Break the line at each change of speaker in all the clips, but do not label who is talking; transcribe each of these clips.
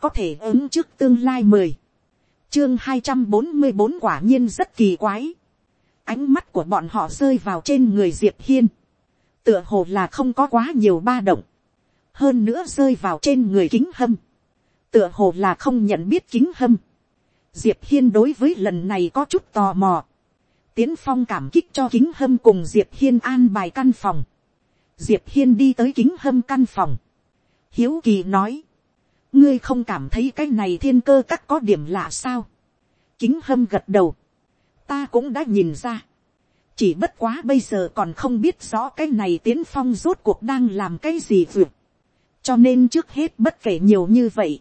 có thể ứng trước tương lai mười, chương hai trăm bốn mươi bốn quả nhiên rất kỳ quái, ánh mắt của bọn họ rơi vào trên người diệp hiên, tựa hồ là không có quá nhiều ba động, hơn nữa rơi vào trên người kính hâm, tựa hồ là không nhận biết kính hâm. Diệp hiên đối với lần này có chút tò mò, tiến phong cảm kích cho kính hâm cùng diệp hiên an bài căn phòng, diệp hiên đi tới kính hâm căn phòng, hiếu kỳ nói, ngươi không cảm thấy cái này thiên cơ các có điểm lạ sao, kính hâm gật đầu, ta cũng đã nhìn ra, chỉ bất quá bây giờ còn không biết rõ cái này tiến phong rốt cuộc đang làm cái gì vượt. cho nên trước hết bất kể nhiều như vậy,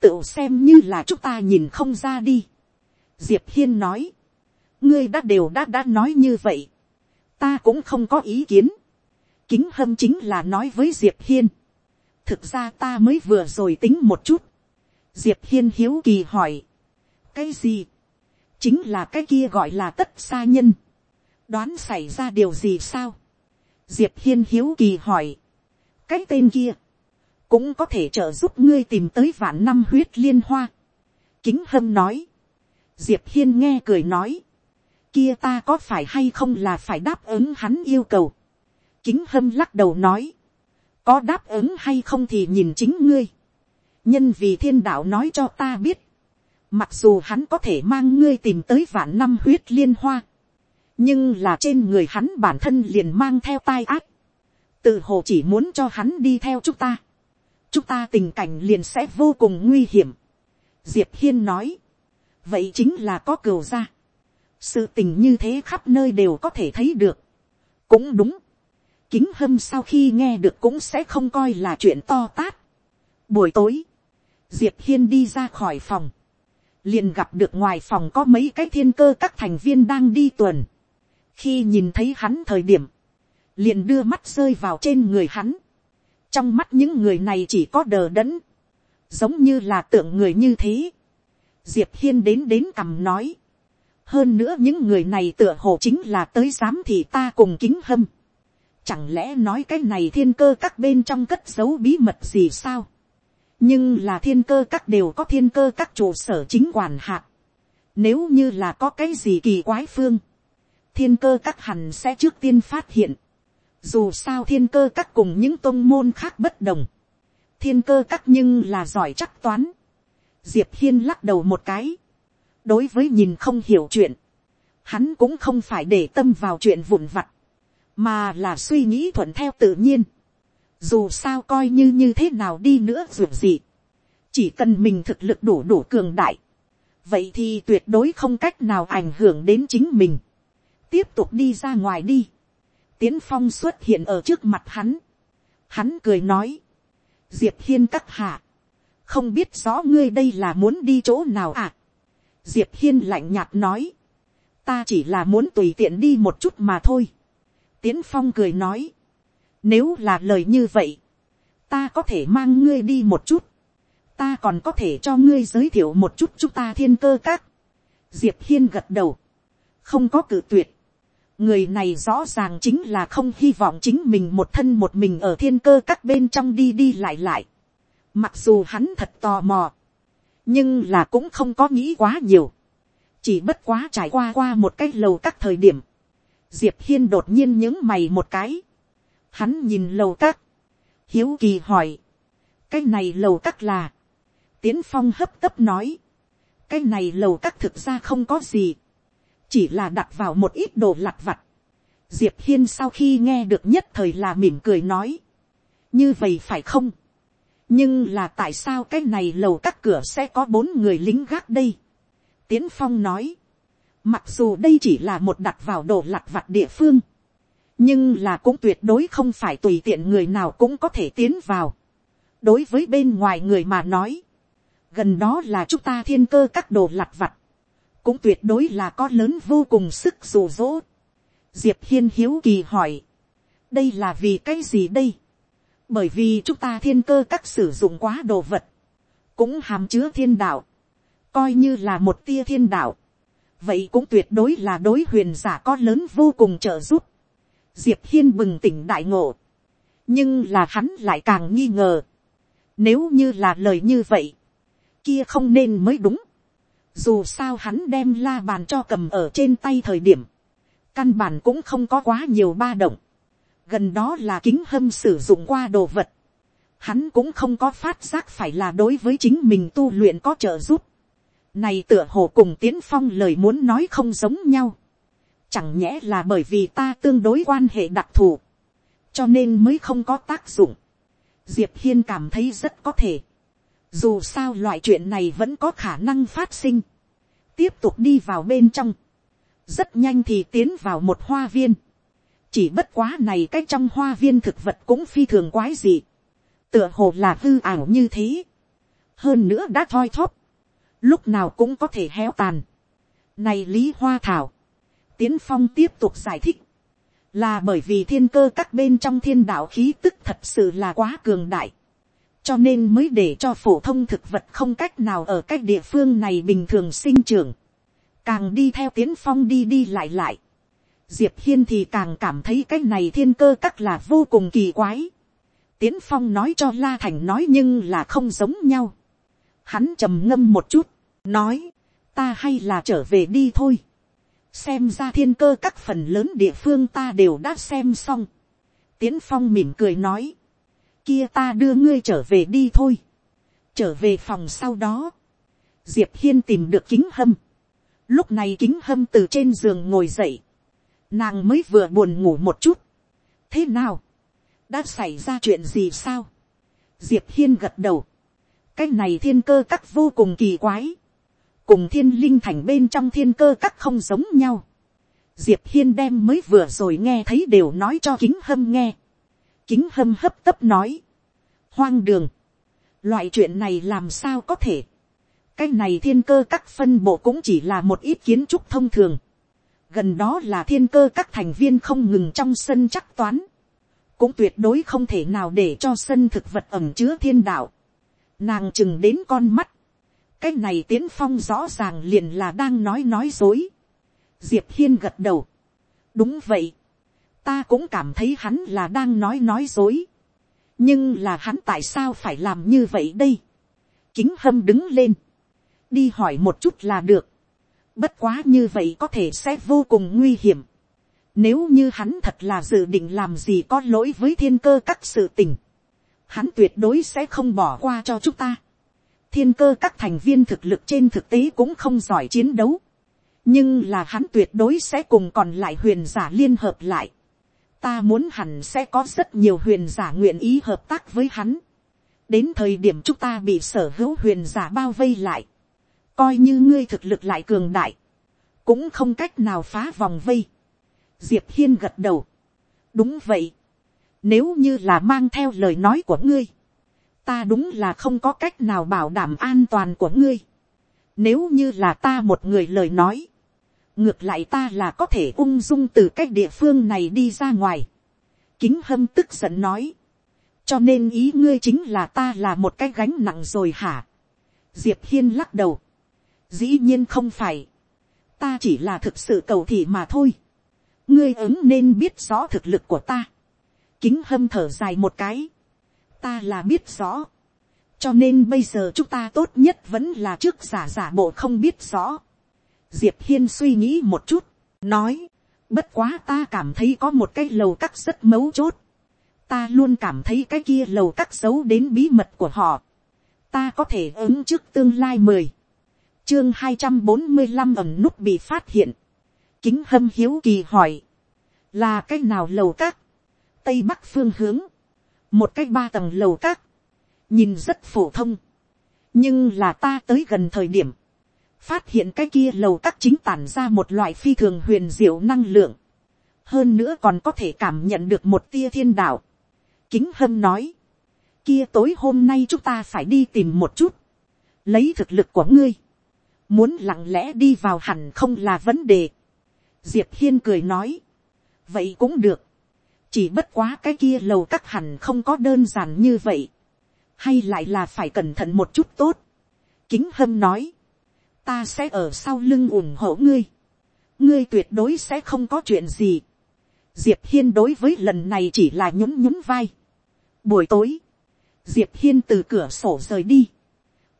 tự xem như là chúng ta nhìn không ra đi. diệp hiên nói, ngươi đã đều đã đã nói như vậy, ta cũng không có ý kiến. kính hâm chính là nói với diệp hiên, thực ra ta mới vừa rồi tính một chút. diệp hiên hiếu kỳ hỏi, cái gì, chính là cái kia gọi là tất xa nhân đoán xảy ra điều gì sao. diệp hiên hiếu kỳ hỏi. cái tên kia, cũng có thể trợ giúp ngươi tìm tới vạn năm huyết liên hoa. kính hâm nói. diệp hiên nghe cười nói. kia ta có phải hay không là phải đáp ứng hắn yêu cầu. kính hâm lắc đầu nói có đáp ứng hay không thì nhìn chính ngươi. nhân vì thiên đạo nói cho ta biết. mặc dù hắn có thể mang ngươi tìm tới vạn năm huyết liên hoa. Nhưng là trên người hắn bản thân liền mang theo tai ác, tự hồ chỉ muốn cho hắn đi theo chúng ta, chúng ta tình cảnh liền sẽ vô cùng nguy hiểm. diệp hiên nói, vậy chính là có cừu ra, sự tình như thế khắp nơi đều có thể thấy được, cũng đúng, kính hâm sau khi nghe được cũng sẽ không coi là chuyện to tát. buổi tối, diệp hiên đi ra khỏi phòng, liền gặp được ngoài phòng có mấy cái thiên cơ các thành viên đang đi tuần khi nhìn thấy hắn thời điểm, liền đưa mắt rơi vào trên người hắn. trong mắt những người này chỉ có đờ đẫn, giống như là tượng người như thế. diệp hiên đến đến cằm nói. hơn nữa những người này tựa hồ chính là tới giám thị ta cùng kính hâm chẳng lẽ nói cái này thiên cơ các bên trong cất giấu bí mật gì sao. nhưng là thiên cơ các đều có thiên cơ các trụ sở chính quản hạt. nếu như là có cái gì kỳ quái phương, thiên cơ các hẳn sẽ trước tiên phát hiện. Dù sao thiên cơ các cùng những tôn môn khác bất đồng. Thiên cơ các nhưng là giỏi chắc toán. Diệp Hiên lắc đầu một cái. Đối với nhìn không hiểu chuyện. Hắn cũng không phải để tâm vào chuyện vụn vặt. Mà là suy nghĩ thuận theo tự nhiên. Dù sao coi như như thế nào đi nữa dù gì. Chỉ cần mình thực lực đủ đủ cường đại. Vậy thì tuyệt đối không cách nào ảnh hưởng đến chính mình tiếp tục đi ra ngoài đi. tiến phong xuất hiện ở trước mặt hắn. hắn cười nói. diệp hiên các hạ. không biết rõ ngươi đây là muốn đi chỗ nào à. diệp hiên lạnh nhạt nói. ta chỉ là muốn tùy tiện đi một chút mà thôi tiến phong cười nói. nếu là lời như vậy, ta có thể mang ngươi đi một chút. ta còn có thể cho ngươi giới thiệu một chút chúng ta thiên cơ các. diệp hiên gật đầu. không có cử tuyệt người này rõ ràng chính là không hy vọng chính mình một thân một mình ở thiên cơ các bên trong đi đi lại lại. Mặc dù hắn thật tò mò, nhưng là cũng không có nghĩ quá nhiều. chỉ bất quá trải qua qua một cái lầu các thời điểm diệp hiên đột nhiên những mày một cái. hắn nhìn lầu các, hiếu kỳ hỏi, cái này lầu các là, tiến phong hấp tấp nói, cái này lầu các thực ra không có gì. Chỉ là đặt vào một ít đồ lặt vặt. diệp hiên sau khi nghe được nhất thời là mỉm cười nói, như vậy phải không, nhưng là tại sao cái này lầu các cửa sẽ có bốn người lính gác đây. tiến phong nói, mặc dù đây chỉ là một đặt vào đồ lặt vặt địa phương, nhưng là cũng tuyệt đối không phải tùy tiện người nào cũng có thể tiến vào. đối với bên ngoài người mà nói, gần đó là chúng ta thiên cơ các đồ lặt vặt, cũng tuyệt đối là có lớn vô cùng sức rủ dỗ. Diệp hiên hiếu kỳ hỏi, đây là vì cái gì đây? bởi vì chúng ta thiên cơ các sử dụng quá đồ vật, cũng hàm chứa thiên đạo, coi như là một tia thiên đạo, vậy cũng tuyệt đối là đối huyền giả có lớn vô cùng trợ giúp. Diệp hiên bừng tỉnh đại ngộ, nhưng là hắn lại càng nghi ngờ, nếu như là lời như vậy, kia không nên mới đúng. dù sao hắn đem la bàn cho cầm ở trên tay thời điểm, căn bản cũng không có quá nhiều ba động. gần đó là kính hâm sử dụng qua đồ vật. hắn cũng không có phát giác phải là đối với chính mình tu luyện có trợ giúp này tựa hồ cùng tiến phong lời muốn nói không giống nhau. chẳng nhẽ là bởi vì ta tương đối quan hệ đặc thù, cho nên mới không có tác dụng. diệp hiên cảm thấy rất có thể dù sao loại chuyện này vẫn có khả năng phát sinh. Tiếp tục đi vào bên trong. Rất nhanh thì tiến vào một hoa viên. Chỉ bất quá này cách trong hoa viên thực vật cũng phi thường quái dị. Tựa hồ là hư ảo như thế. Hơn nữa đã thoi thóp. Lúc nào cũng có thể héo tàn. Này Lý Hoa Thảo. Tiến Phong tiếp tục giải thích. Là bởi vì thiên cơ các bên trong thiên đạo khí tức thật sự là quá cường đại cho nên mới để cho phổ thông thực vật không cách nào ở cách địa phương này bình thường sinh trưởng, càng đi theo tiến phong đi đi lại lại, diệp hiên thì càng cảm thấy cái này thiên cơ các là vô cùng kỳ quái. tiến phong nói cho la thành nói nhưng là không giống nhau hắn trầm ngâm một chút, nói, ta hay là trở về đi thôi. xem ra thiên cơ các phần lớn địa phương ta đều đã xem xong. tiến phong mỉm cười nói, kia ta đưa ngươi trở về đi thôi. trở về phòng sau đó, diệp hiên tìm được kính hâm. lúc này kính hâm từ trên giường ngồi dậy, nàng mới vừa buồn ngủ một chút. thế nào, đã xảy ra chuyện gì sao. diệp hiên gật đầu cái này thiên cơ các vô cùng kỳ quái. cùng thiên linh thành bên trong thiên cơ các không giống nhau. diệp hiên đem mới vừa rồi nghe thấy đều nói cho kính hâm nghe kính hâm hấp tấp nói. Hoang đường. Loại chuyện này làm sao có thể. Cái này thiên cơ các phân bộ cũng chỉ là một ít kiến trúc thông thường. Gần đó là thiên cơ các thành viên không ngừng trong sân chắc toán. Cũng tuyệt đối không thể nào để cho sân thực vật ẩm chứa thiên đạo. Nàng chừng đến con mắt. Cái này tiến phong rõ ràng liền là đang nói nói dối. Diệp Hiên gật đầu. Đúng vậy ta cũng cảm thấy hắn là đang nói nói dối. nhưng là hắn tại sao phải làm như vậy đây. kính hâm đứng lên, đi hỏi một chút là được. bất quá như vậy có thể sẽ vô cùng nguy hiểm. nếu như hắn thật là dự định làm gì có lỗi với thiên cơ các sự tình, hắn tuyệt đối sẽ không bỏ qua cho chúng ta. thiên cơ các thành viên thực lực trên thực tế cũng không giỏi chiến đấu nhưng là hắn tuyệt đối sẽ cùng còn lại huyền giả liên hợp lại ta muốn hẳn sẽ có rất nhiều huyền giả nguyện ý hợp tác với hắn. đến thời điểm chúng ta bị sở hữu huyền giả bao vây lại, coi như ngươi thực lực lại cường đại, cũng không cách nào phá vòng vây. diệp hiên gật đầu. đúng vậy nếu như là mang theo lời nói của ngươi, ta đúng là không có cách nào bảo đảm an toàn của ngươi. nếu như là ta một người lời nói, ngược lại ta là có thể ung dung từ cái địa phương này đi ra ngoài. kính hâm tức giận nói. cho nên ý ngươi chính là ta là một cái gánh nặng rồi hả. diệp hiên lắc đầu. dĩ nhiên không phải. ta chỉ là thực sự cầu thị mà thôi. ngươi ứng nên biết rõ thực lực của ta kính hâm thở dài một cái. ta là biết rõ. cho nên bây giờ chúng ta tốt nhất vẫn là trước giả giả bộ không biết rõ. Diệp hiên suy nghĩ một chút, nói, bất quá ta cảm thấy có một cái lầu cắt rất mấu chốt, ta luôn cảm thấy cái kia lầu cắt giấu đến bí mật của họ, ta có thể ứng trước tương lai mười, chương hai trăm bốn mươi năm ẩm nút bị phát hiện, kính hâm hiếu kỳ hỏi, là cái nào lầu cắt, tây bắc phương hướng, một cái ba tầng lầu các, nhìn rất phổ thông, nhưng là ta tới gần thời điểm, phát hiện cái kia lầu các chính tản ra một loại phi thường huyền diệu năng lượng, hơn nữa còn có thể cảm nhận được một tia thiên đạo. Kính hâm nói, kia tối hôm nay chúng ta phải đi tìm một chút, lấy thực lực của ngươi, muốn lặng lẽ đi vào hẳn không là vấn đề. Diệp hiên cười nói, vậy cũng được, chỉ bất quá cái kia lầu các hẳn không có đơn giản như vậy, hay lại là phải cẩn thận một chút tốt. Kính hâm nói, ta sẽ ở sau lưng ủng hộ ngươi, ngươi tuyệt đối sẽ không có chuyện gì. diệp hiên đối với lần này chỉ là nhún nhún vai. buổi tối, diệp hiên từ cửa sổ rời đi,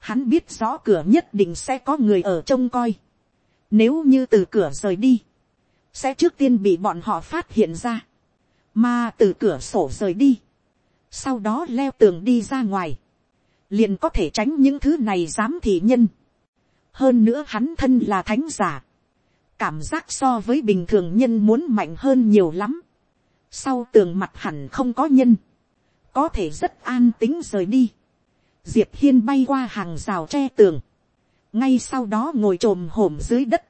Hắn biết rõ cửa nhất định sẽ có người ở trông coi. Nếu như từ cửa rời đi. Sẽ trước tiên bị bọn họ phát hiện ra. Mà từ cửa sổ rời đi. Sau đó leo tường đi ra ngoài. Liền có thể tránh những thứ này dám thị nhân. Hơn nữa hắn thân là thánh giả. Cảm giác so với bình thường nhân muốn mạnh hơn nhiều lắm. Sau tường mặt hẳn không có nhân. Có thể rất an tính rời đi diệp hiên bay qua hàng rào tre tường, ngay sau đó ngồi t r ồ m hổm dưới đất,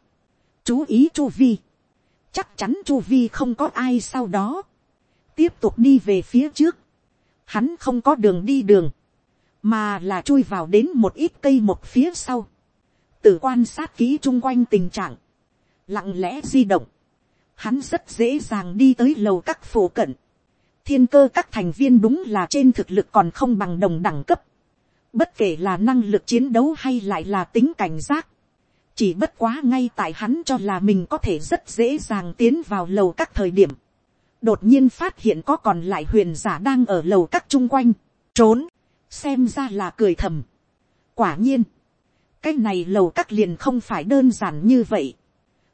chú ý chu vi, chắc chắn chu vi không có ai sau đó, tiếp tục đi về phía trước, hắn không có đường đi đường, mà là chui vào đến một ít cây một phía sau, từ quan sát kỹ chung quanh tình trạng, lặng lẽ di động, hắn rất dễ dàng đi tới lầu các phổ cận, thiên cơ các thành viên đúng là trên thực lực còn không bằng đồng đẳng cấp, Bất kể là năng lực chiến đấu hay lại là tính cảnh giác. Chỉ bất quá ngay tại hắn cho là mình có thể rất dễ dàng tiến vào lầu các thời điểm. Đột nhiên phát hiện có còn lại huyền giả đang ở lầu các chung quanh. Trốn. Xem ra là cười thầm. Quả nhiên. Cái này lầu các liền không phải đơn giản như vậy.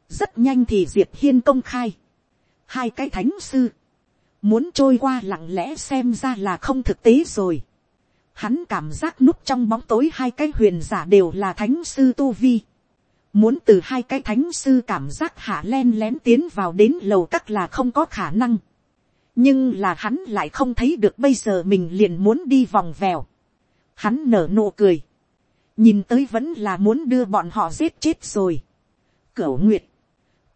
Rất nhanh thì Diệp Hiên công khai. Hai cái thánh sư. Muốn trôi qua lặng lẽ xem ra là không thực tế rồi hắn cảm giác núp trong bóng tối hai cái huyền giả đều là thánh sư tu vi. Muốn từ hai cái thánh sư cảm giác hạ len lén tiến vào đến lầu các là không có khả năng. Nhưng là hắn lại không thấy được bây giờ mình liền muốn đi vòng vèo. Hắn nở nụ cười. Nhìn tới vẫn là muốn đưa bọn họ giết chết rồi. Cửu Nguyệt.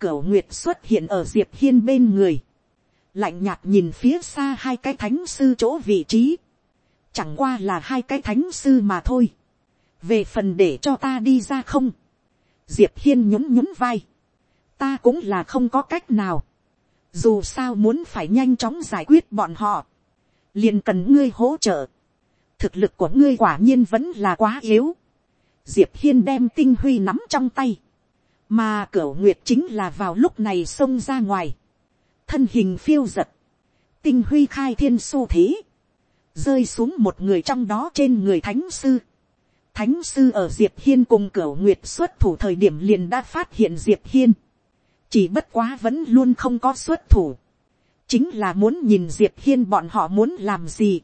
Cửu Nguyệt xuất hiện ở Diệp Hiên bên người. Lạnh nhạt nhìn phía xa hai cái thánh sư chỗ vị trí chẳng qua là hai cái thánh sư mà thôi. về phần để cho ta đi ra không, diệp hiên nhún nhún vai, ta cũng là không có cách nào, dù sao muốn phải nhanh chóng giải quyết bọn họ, liền cần ngươi hỗ trợ, thực lực của ngươi quả nhiên vẫn là quá yếu, diệp hiên đem tinh huy nắm trong tay, mà cửa nguyệt chính là vào lúc này xông ra ngoài, thân hình phiêu giật, tinh huy khai thiên su thế, rơi xuống một người trong đó trên người thánh sư. Thánh sư ở Diệp Hiên cùng cửu nguyệt xuất thủ thời điểm liền đã phát hiện Diệp Hiên. Chỉ bất quá vẫn luôn không có xuất thủ. Chính là muốn nhìn Diệp Hiên bọn họ muốn làm gì.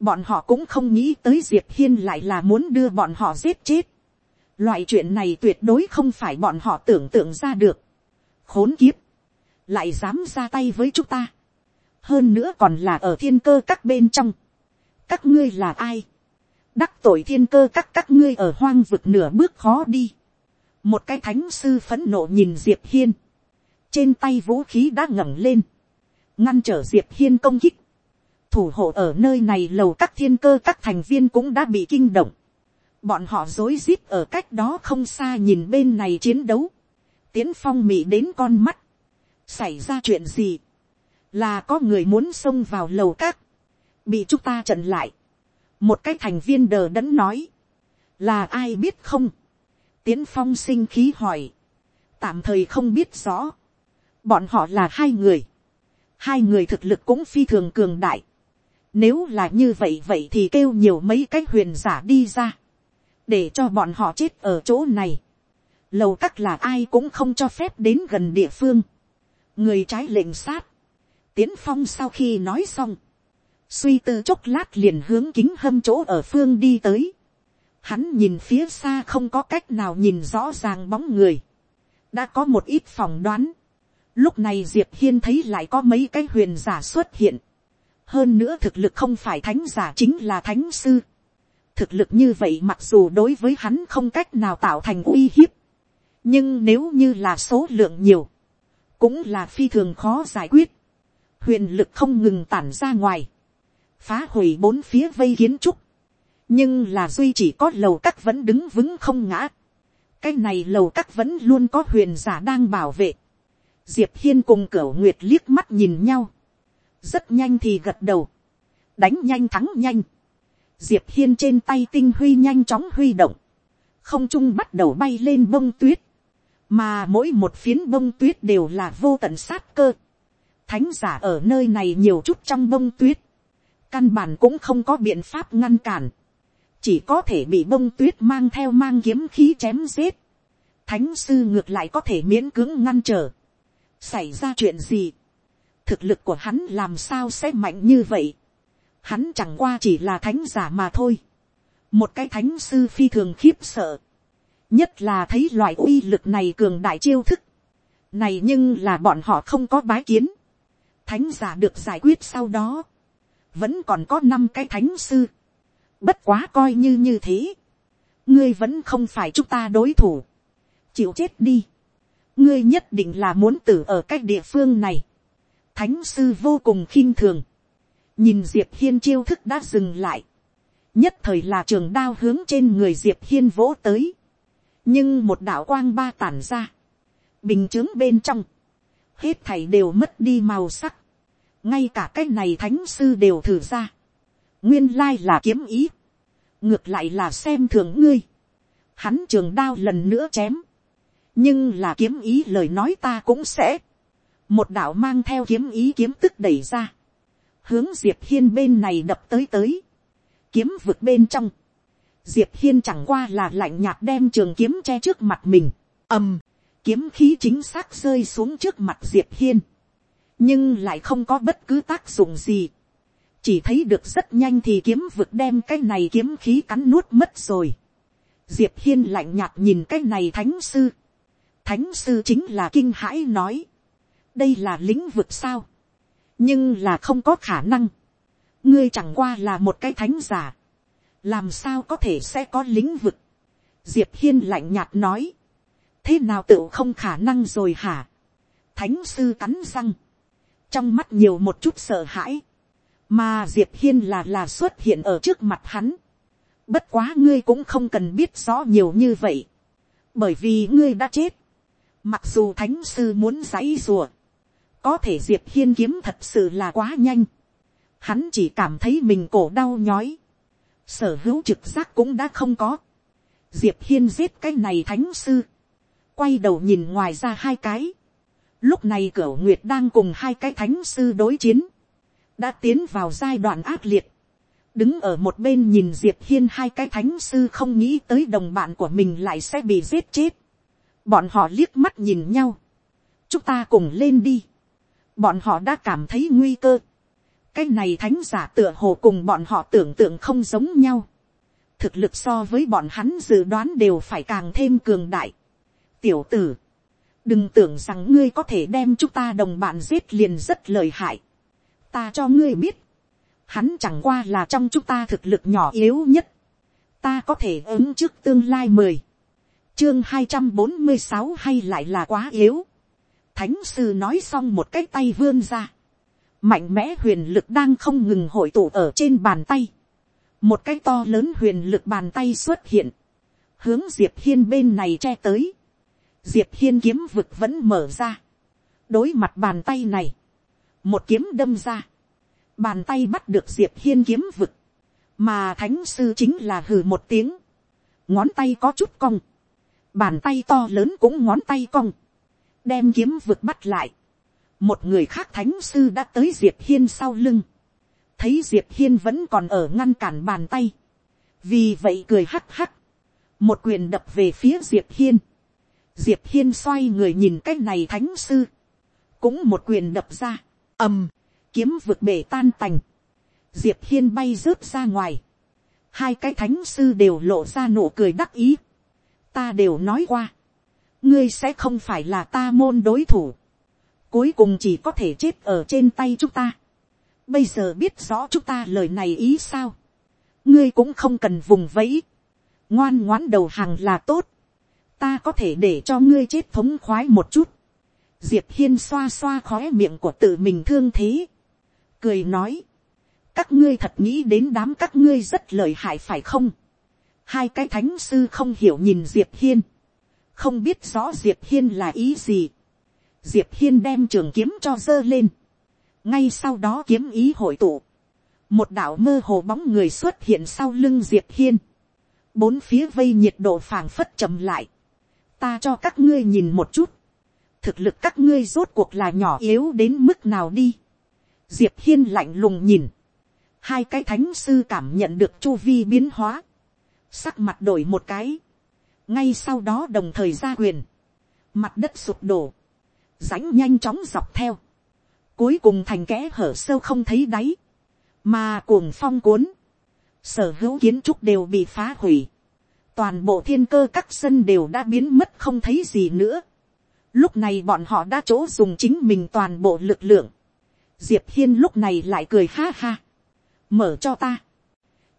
Bọn họ cũng không nghĩ tới Diệp Hiên lại là muốn đưa bọn họ giết chết. Loại chuyện này tuyệt đối không phải bọn họ tưởng tượng ra được. Khốn kiếp. Lại dám ra tay với chúng ta. Hơn nữa còn là ở thiên cơ các bên trong các ngươi là ai, đắc tội thiên cơ các các ngươi ở hoang vực nửa bước khó đi, một cái thánh sư phấn nộ nhìn diệp hiên, trên tay vũ khí đã ngẩng lên, ngăn trở diệp hiên công kích, thủ hộ ở nơi này lầu các thiên cơ các thành viên cũng đã bị kinh động, bọn họ rối rít ở cách đó không xa nhìn bên này chiến đấu, tiến phong mị đến con mắt, xảy ra chuyện gì, là có người muốn xông vào lầu các, bị chúng ta trận lại một cái thành viên đờ đẫn nói, là ai biết không. tiến phong sinh khí hỏi, tạm thời không biết rõ. bọn họ là hai người, hai người thực lực cũng phi thường cường đại. nếu là như vậy vậy thì kêu nhiều mấy cái huyền giả đi ra, để cho bọn họ chết ở chỗ này. lầu các là ai cũng không cho phép đến gần địa phương. người trái lệnh sát. tiến phong sau khi nói xong, suy tư chốc lát liền hướng kính hâm chỗ ở phương đi tới. Hắn nhìn phía xa không có cách nào nhìn rõ ràng bóng người. đã có một ít phỏng đoán. lúc này diệp hiên thấy lại có mấy cái huyền giả xuất hiện. hơn nữa thực lực không phải thánh giả chính là thánh sư. thực lực như vậy mặc dù đối với hắn không cách nào tạo thành uy hiếp. nhưng nếu như là số lượng nhiều, cũng là phi thường khó giải quyết. huyền lực không ngừng tản ra ngoài phá hủy bốn phía vây kiến trúc, nhưng là duy chỉ có lầu các vẫn đứng vững không ngã. cái này lầu các vẫn luôn có huyền giả đang bảo vệ. diệp hiên cùng cửa nguyệt liếc mắt nhìn nhau, rất nhanh thì gật đầu, đánh nhanh thắng nhanh. diệp hiên trên tay tinh huy nhanh chóng huy động, không trung bắt đầu bay lên bông tuyết, mà mỗi một phiến bông tuyết đều là vô tận sát cơ. thánh giả ở nơi này nhiều chút trong bông tuyết, căn bản cũng không có biện pháp ngăn cản, chỉ có thể bị bông tuyết mang theo mang kiếm khí chém giết, thánh sư ngược lại có thể miễn cưỡng ngăn trở, xảy ra chuyện gì, thực lực của hắn làm sao sẽ mạnh như vậy, hắn chẳng qua chỉ là thánh giả mà thôi, một cái thánh sư phi thường khiếp sợ, nhất là thấy loại uy lực này cường đại chiêu thức, này nhưng là bọn họ không có bái kiến, thánh giả được giải quyết sau đó, vẫn còn có năm cái thánh sư, bất quá coi như như thế, ngươi vẫn không phải chúng ta đối thủ, chịu chết đi, ngươi nhất định là muốn tử ở cái địa phương này, thánh sư vô cùng khinh thường, nhìn diệp hiên chiêu thức đã dừng lại, nhất thời là trường đao hướng trên người diệp hiên vỗ tới, nhưng một đạo quang ba tản ra, bình chứng bên trong, hết thảy đều mất đi màu sắc, ngay cả cái này thánh sư đều thử ra, nguyên lai là kiếm ý, ngược lại là xem thường ngươi, hắn trường đao lần nữa chém, nhưng là kiếm ý lời nói ta cũng sẽ, một đạo mang theo kiếm ý kiếm tức đẩy ra, hướng diệp hiên bên này đập tới tới, kiếm vực bên trong, diệp hiên chẳng qua là lạnh nhạt đem trường kiếm che trước mặt mình, ầm, kiếm khí chính xác rơi xuống trước mặt diệp hiên, nhưng lại không có bất cứ tác dụng gì, chỉ thấy được rất nhanh thì kiếm vực đem cái này kiếm khí cắn nuốt mất rồi. diệp hiên lạnh nhạt nhìn cái này thánh sư, thánh sư chính là kinh hãi nói, đây là lĩnh vực sao, nhưng là không có khả năng, ngươi chẳng qua là một cái thánh giả, làm sao có thể sẽ có lĩnh vực, diệp hiên lạnh nhạt nói, thế nào tự không khả năng rồi hả, thánh sư cắn răng, trong mắt nhiều một chút sợ hãi, mà diệp hiên là là xuất hiện ở trước mặt hắn, bất quá ngươi cũng không cần biết rõ nhiều như vậy, bởi vì ngươi đã chết, mặc dù thánh sư muốn giãy rùa, có thể diệp hiên kiếm thật sự là quá nhanh, hắn chỉ cảm thấy mình cổ đau nhói, sở hữu trực giác cũng đã không có, diệp hiên giết cái này thánh sư, quay đầu nhìn ngoài ra hai cái, lúc này cửa nguyệt đang cùng hai cái thánh sư đối chiến, đã tiến vào giai đoạn ác liệt, đứng ở một bên nhìn diệp hiên hai cái thánh sư không nghĩ tới đồng bạn của mình lại sẽ bị giết chết, bọn họ liếc mắt nhìn nhau, chúng ta cùng lên đi, bọn họ đã cảm thấy nguy cơ, cái này thánh giả tựa hồ cùng bọn họ tưởng tượng không giống nhau, thực lực so với bọn hắn dự đoán đều phải càng thêm cường đại. tiểu tử, đừng tưởng rằng ngươi có thể đem chúng ta đồng bạn giết liền rất lời hại. ta cho ngươi biết, hắn chẳng qua là trong chúng ta thực lực nhỏ yếu nhất. ta có thể ứng trước tương lai mười, chương hai trăm bốn mươi sáu hay lại là quá yếu. thánh sư nói xong một cái tay vươn ra. mạnh mẽ huyền lực đang không ngừng hội tụ ở trên bàn tay. một cái to lớn huyền lực bàn tay xuất hiện. hướng diệp hiên bên này che tới diệp hiên kiếm vực vẫn mở ra. đối mặt bàn tay này, một kiếm đâm ra, bàn tay bắt được diệp hiên kiếm vực, mà thánh sư chính là hừ một tiếng, ngón tay có chút cong, bàn tay to lớn cũng ngón tay cong, đem kiếm vực bắt lại, một người khác thánh sư đã tới diệp hiên sau lưng, thấy diệp hiên vẫn còn ở ngăn cản bàn tay, vì vậy cười hắc hắc, một quyền đập về phía diệp hiên, diệp hiên xoay người nhìn cái này thánh sư, cũng một quyền đập ra, ầm, kiếm vực bể tan tành, diệp hiên bay rớt ra ngoài, hai cái thánh sư đều lộ ra nụ cười đắc ý, ta đều nói qua, ngươi sẽ không phải là ta môn đối thủ, cuối cùng chỉ có thể chết ở trên tay chúng ta, bây giờ biết rõ chúng ta lời này ý sao, ngươi cũng không cần vùng vẫy, ngoan ngoãn đầu hàng là tốt, ta có thể để cho ngươi chết thống khoái một chút. diệp hiên xoa xoa khóe miệng của tự mình thương thế. cười nói, các ngươi thật nghĩ đến đám các ngươi rất lợi hại phải không. hai cái thánh sư không hiểu nhìn diệp hiên. không biết rõ diệp hiên là ý gì. diệp hiên đem trường kiếm cho dơ lên. ngay sau đó kiếm ý hội tụ. một đạo mơ hồ bóng người xuất hiện sau lưng diệp hiên. bốn phía vây nhiệt độ phảng phất chậm lại ta cho các ngươi nhìn một chút, thực lực các ngươi rốt cuộc là nhỏ yếu đến mức nào đi. diệp hiên lạnh lùng nhìn, hai cái thánh sư cảm nhận được chu vi biến hóa, sắc mặt đổi một cái, ngay sau đó đồng thời ra quyền, mặt đất sụp đổ, rãnh nhanh chóng dọc theo, cuối cùng thành kẽ hở sâu không thấy đáy, mà cuồng phong cuốn, sở hữu kiến trúc đều bị phá hủy, toàn bộ thiên cơ các sân đều đã biến mất không thấy gì nữa. Lúc này bọn họ đã chỗ dùng chính mình toàn bộ lực lượng. Diệp hiên lúc này lại cười ha ha. Mở cho ta.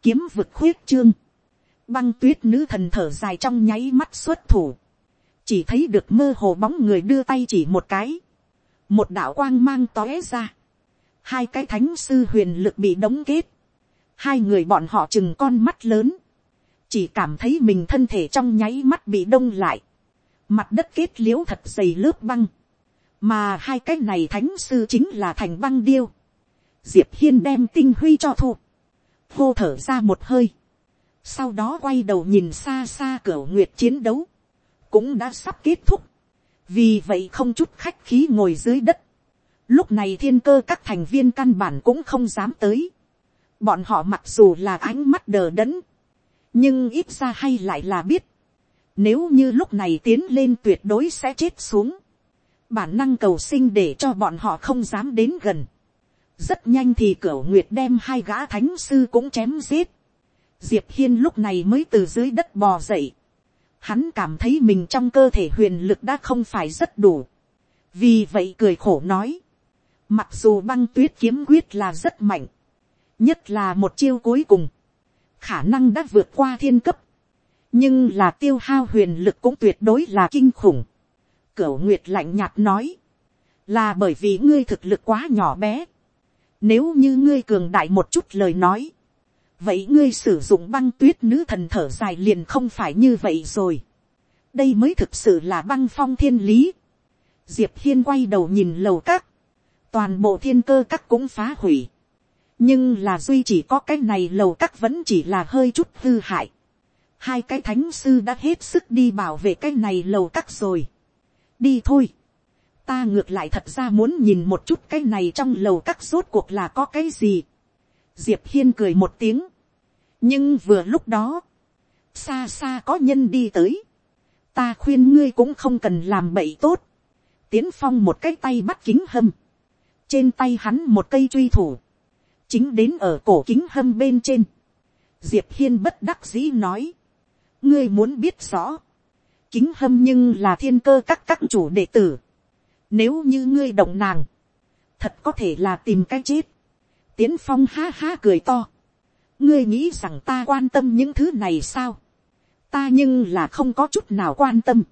Kiếm vực khuyết trương. Băng tuyết nữ thần thở dài trong nháy mắt xuất thủ. Chỉ thấy được mơ hồ bóng người đưa tay chỉ một cái. Một đạo quang mang tóe ra. Hai cái thánh sư huyền lực bị đóng kết. Hai người bọn họ chừng con mắt lớn chỉ cảm thấy mình thân thể trong nháy mắt bị đông lại, mặt đất kết l i ễ u thật dày lớp băng, mà hai cái này thánh sư chính là thành băng điêu, diệp hiên đem tinh huy cho thu, hô thở ra một hơi, sau đó quay đầu nhìn xa xa cửa nguyệt chiến đấu, cũng đã sắp kết thúc, vì vậy không chút khách khí ngồi dưới đất, lúc này thiên cơ các thành viên căn bản cũng không dám tới, bọn họ mặc dù là ánh mắt đờ đẫn, nhưng ít ra hay lại là biết, nếu như lúc này tiến lên tuyệt đối sẽ chết xuống, bản năng cầu sinh để cho bọn họ không dám đến gần, rất nhanh thì cửa nguyệt đem hai gã thánh sư cũng chém giết, diệp hiên lúc này mới từ dưới đất bò dậy, hắn cảm thấy mình trong cơ thể huyền lực đã không phải rất đủ, vì vậy cười khổ nói, mặc dù băng tuyết kiếm quyết là rất mạnh, nhất là một chiêu cuối cùng, khả năng đã vượt qua thiên cấp, nhưng là tiêu hao huyền lực cũng tuyệt đối là kinh khủng. Cửu nguyệt lạnh nhạt nói, là bởi vì ngươi thực lực quá nhỏ bé. Nếu như ngươi cường đại một chút lời nói, vậy ngươi sử dụng băng tuyết nữ thần thở dài liền không phải như vậy rồi. đây mới thực sự là băng phong thiên lý. diệp hiên quay đầu nhìn lầu các, toàn bộ thiên cơ các cũng phá hủy nhưng là duy chỉ có cái này lầu các vẫn chỉ là hơi chút hư hại. hai cái thánh sư đã hết sức đi bảo vệ cái này lầu các rồi. đi thôi. ta ngược lại thật ra muốn nhìn một chút cái này trong lầu các rốt cuộc là có cái gì. diệp hiên cười một tiếng. nhưng vừa lúc đó, xa xa có nhân đi tới. ta khuyên ngươi cũng không cần làm bậy tốt. tiến phong một cái tay bắt kính hâm. trên tay hắn một cây truy thủ chính đến ở cổ kính hâm bên trên. diệp hiên bất đắc dĩ nói, ngươi muốn biết rõ, kính hâm nhưng là thiên cơ các các chủ đệ tử. nếu như ngươi động nàng, thật có thể là tìm cái chết. tiến phong ha ha cười to. ngươi nghĩ rằng ta quan tâm những thứ này sao. ta nhưng là không có chút nào quan tâm.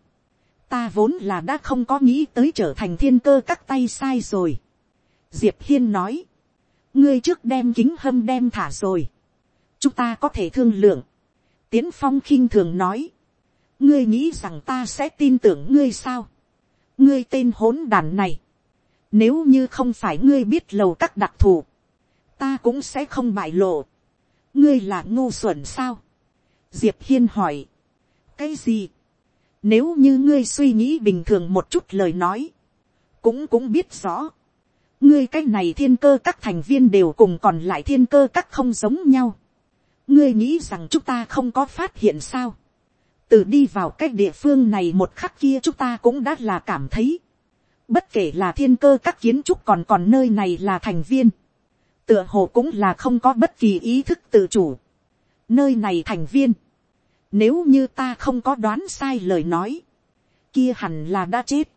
ta vốn là đã không có nghĩ tới trở thành thiên cơ các tay sai rồi. diệp hiên nói ngươi trước đem kính hâm đem thả rồi, chúng ta có thể thương lượng. tiến phong khinh thường nói, ngươi nghĩ rằng ta sẽ tin tưởng ngươi sao, ngươi tên hỗn đàn này, nếu như không phải ngươi biết lầu các đặc thù, ta cũng sẽ không bại lộ, ngươi là ngu xuẩn sao, diệp hiên hỏi, cái gì, nếu như ngươi suy nghĩ bình thường một chút lời nói, cũng cũng biết rõ, ngươi cái này thiên cơ các thành viên đều cùng còn lại thiên cơ các không giống nhau. ngươi nghĩ rằng chúng ta không có phát hiện sao. từ đi vào cái địa phương này một khắc kia chúng ta cũng đã là cảm thấy. bất kể là thiên cơ các kiến trúc còn còn nơi này là thành viên. tựa hồ cũng là không có bất kỳ ý thức tự chủ. nơi này thành viên. nếu như ta không có đoán sai lời nói. kia hẳn là đã chết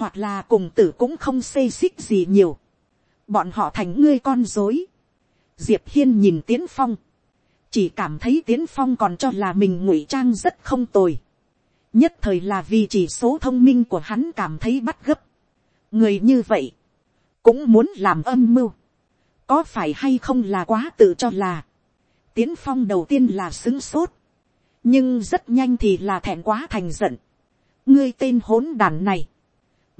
hoặc là cùng tử cũng không xây xích gì nhiều, bọn họ thành ngươi con dối. diệp hiên nhìn tiến phong, chỉ cảm thấy tiến phong còn cho là mình ngụy trang rất không tồi, nhất thời là vì chỉ số thông minh của hắn cảm thấy bắt gấp, người như vậy, cũng muốn làm âm mưu, có phải hay không là quá tự cho là, tiến phong đầu tiên là xứng sốt, nhưng rất nhanh thì là thẹn quá thành giận, ngươi tên hỗn đàn này,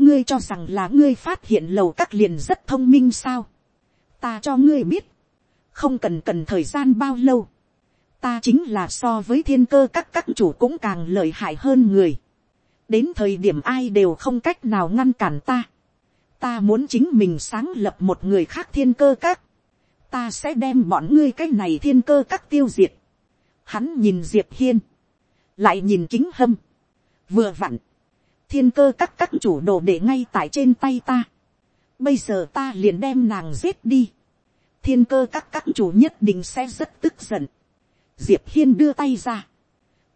ngươi cho rằng là ngươi phát hiện lầu các liền rất thông minh sao. ta cho ngươi biết, không cần cần thời gian bao lâu. ta chính là so với thiên cơ các các chủ cũng càng lợi hại hơn người. đến thời điểm ai đều không cách nào ngăn cản ta. ta muốn chính mình sáng lập một người khác thiên cơ các. ta sẽ đem bọn ngươi cái này thiên cơ các tiêu diệt. Hắn nhìn diệp hiên, lại nhìn kính hâm, vừa vặn, thiên cơ các các chủ đồ để ngay tại trên tay ta. Bây giờ ta liền đem nàng giết đi. Thiên cơ các các chủ nhất định sẽ rất tức giận. Diệp hiên đưa tay ra.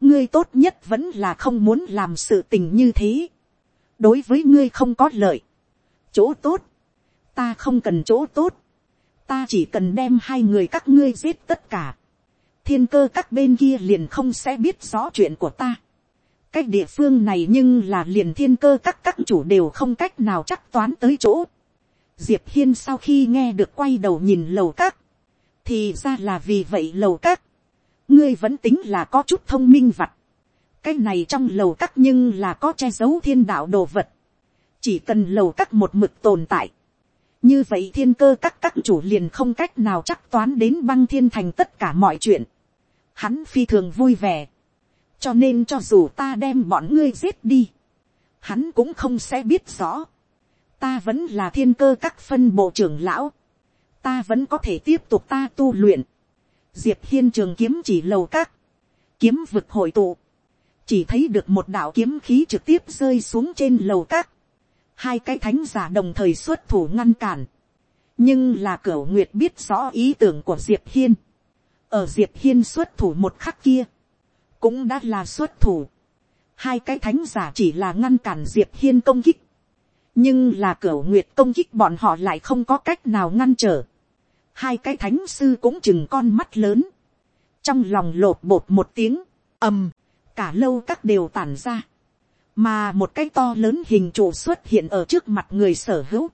ngươi tốt nhất vẫn là không muốn làm sự tình như thế. đối với ngươi không có lợi. chỗ tốt. ta không cần chỗ tốt. ta chỉ cần đem hai người các ngươi giết tất cả thiên cơ các bên kia liền không sẽ biết rõ chuyện của ta cái địa phương này nhưng là liền thiên cơ các các chủ đều không cách nào chắc toán tới chỗ. diệp hiên sau khi nghe được quay đầu nhìn lầu các, thì ra là vì vậy lầu các, ngươi vẫn tính là có chút thông minh vặt. cái này trong lầu các nhưng là có che giấu thiên đạo đồ vật. chỉ cần lầu các một mực tồn tại. như vậy thiên cơ các các chủ liền không cách nào chắc toán đến băng thiên thành tất cả mọi chuyện hắn phi thường vui vẻ, cho nên cho dù ta đem bọn ngươi giết đi, hắn cũng không sẽ biết rõ, ta vẫn là thiên cơ các phân bộ trưởng lão, ta vẫn có thể tiếp tục ta tu luyện, diệp hiên trường kiếm chỉ lầu các, kiếm vực hội tụ, chỉ thấy được một đạo kiếm khí trực tiếp rơi xuống trên lầu các, hai cái thánh giả đồng thời xuất thủ ngăn cản, nhưng là cửa nguyệt biết rõ ý tưởng của diệp hiên, ở diệp hiên xuất thủ một khắc kia, cũng đã là xuất thủ. hai cái thánh giả chỉ là ngăn cản diệp hiên công kích, nhưng là cửu nguyệt công kích bọn họ lại không có cách nào ngăn trở. hai cái thánh sư cũng chừng con mắt lớn, trong lòng lột bột một tiếng, ầm, cả lâu các đều tản ra, mà một cái to lớn hình trụ xuất hiện ở trước mặt người sở hữu.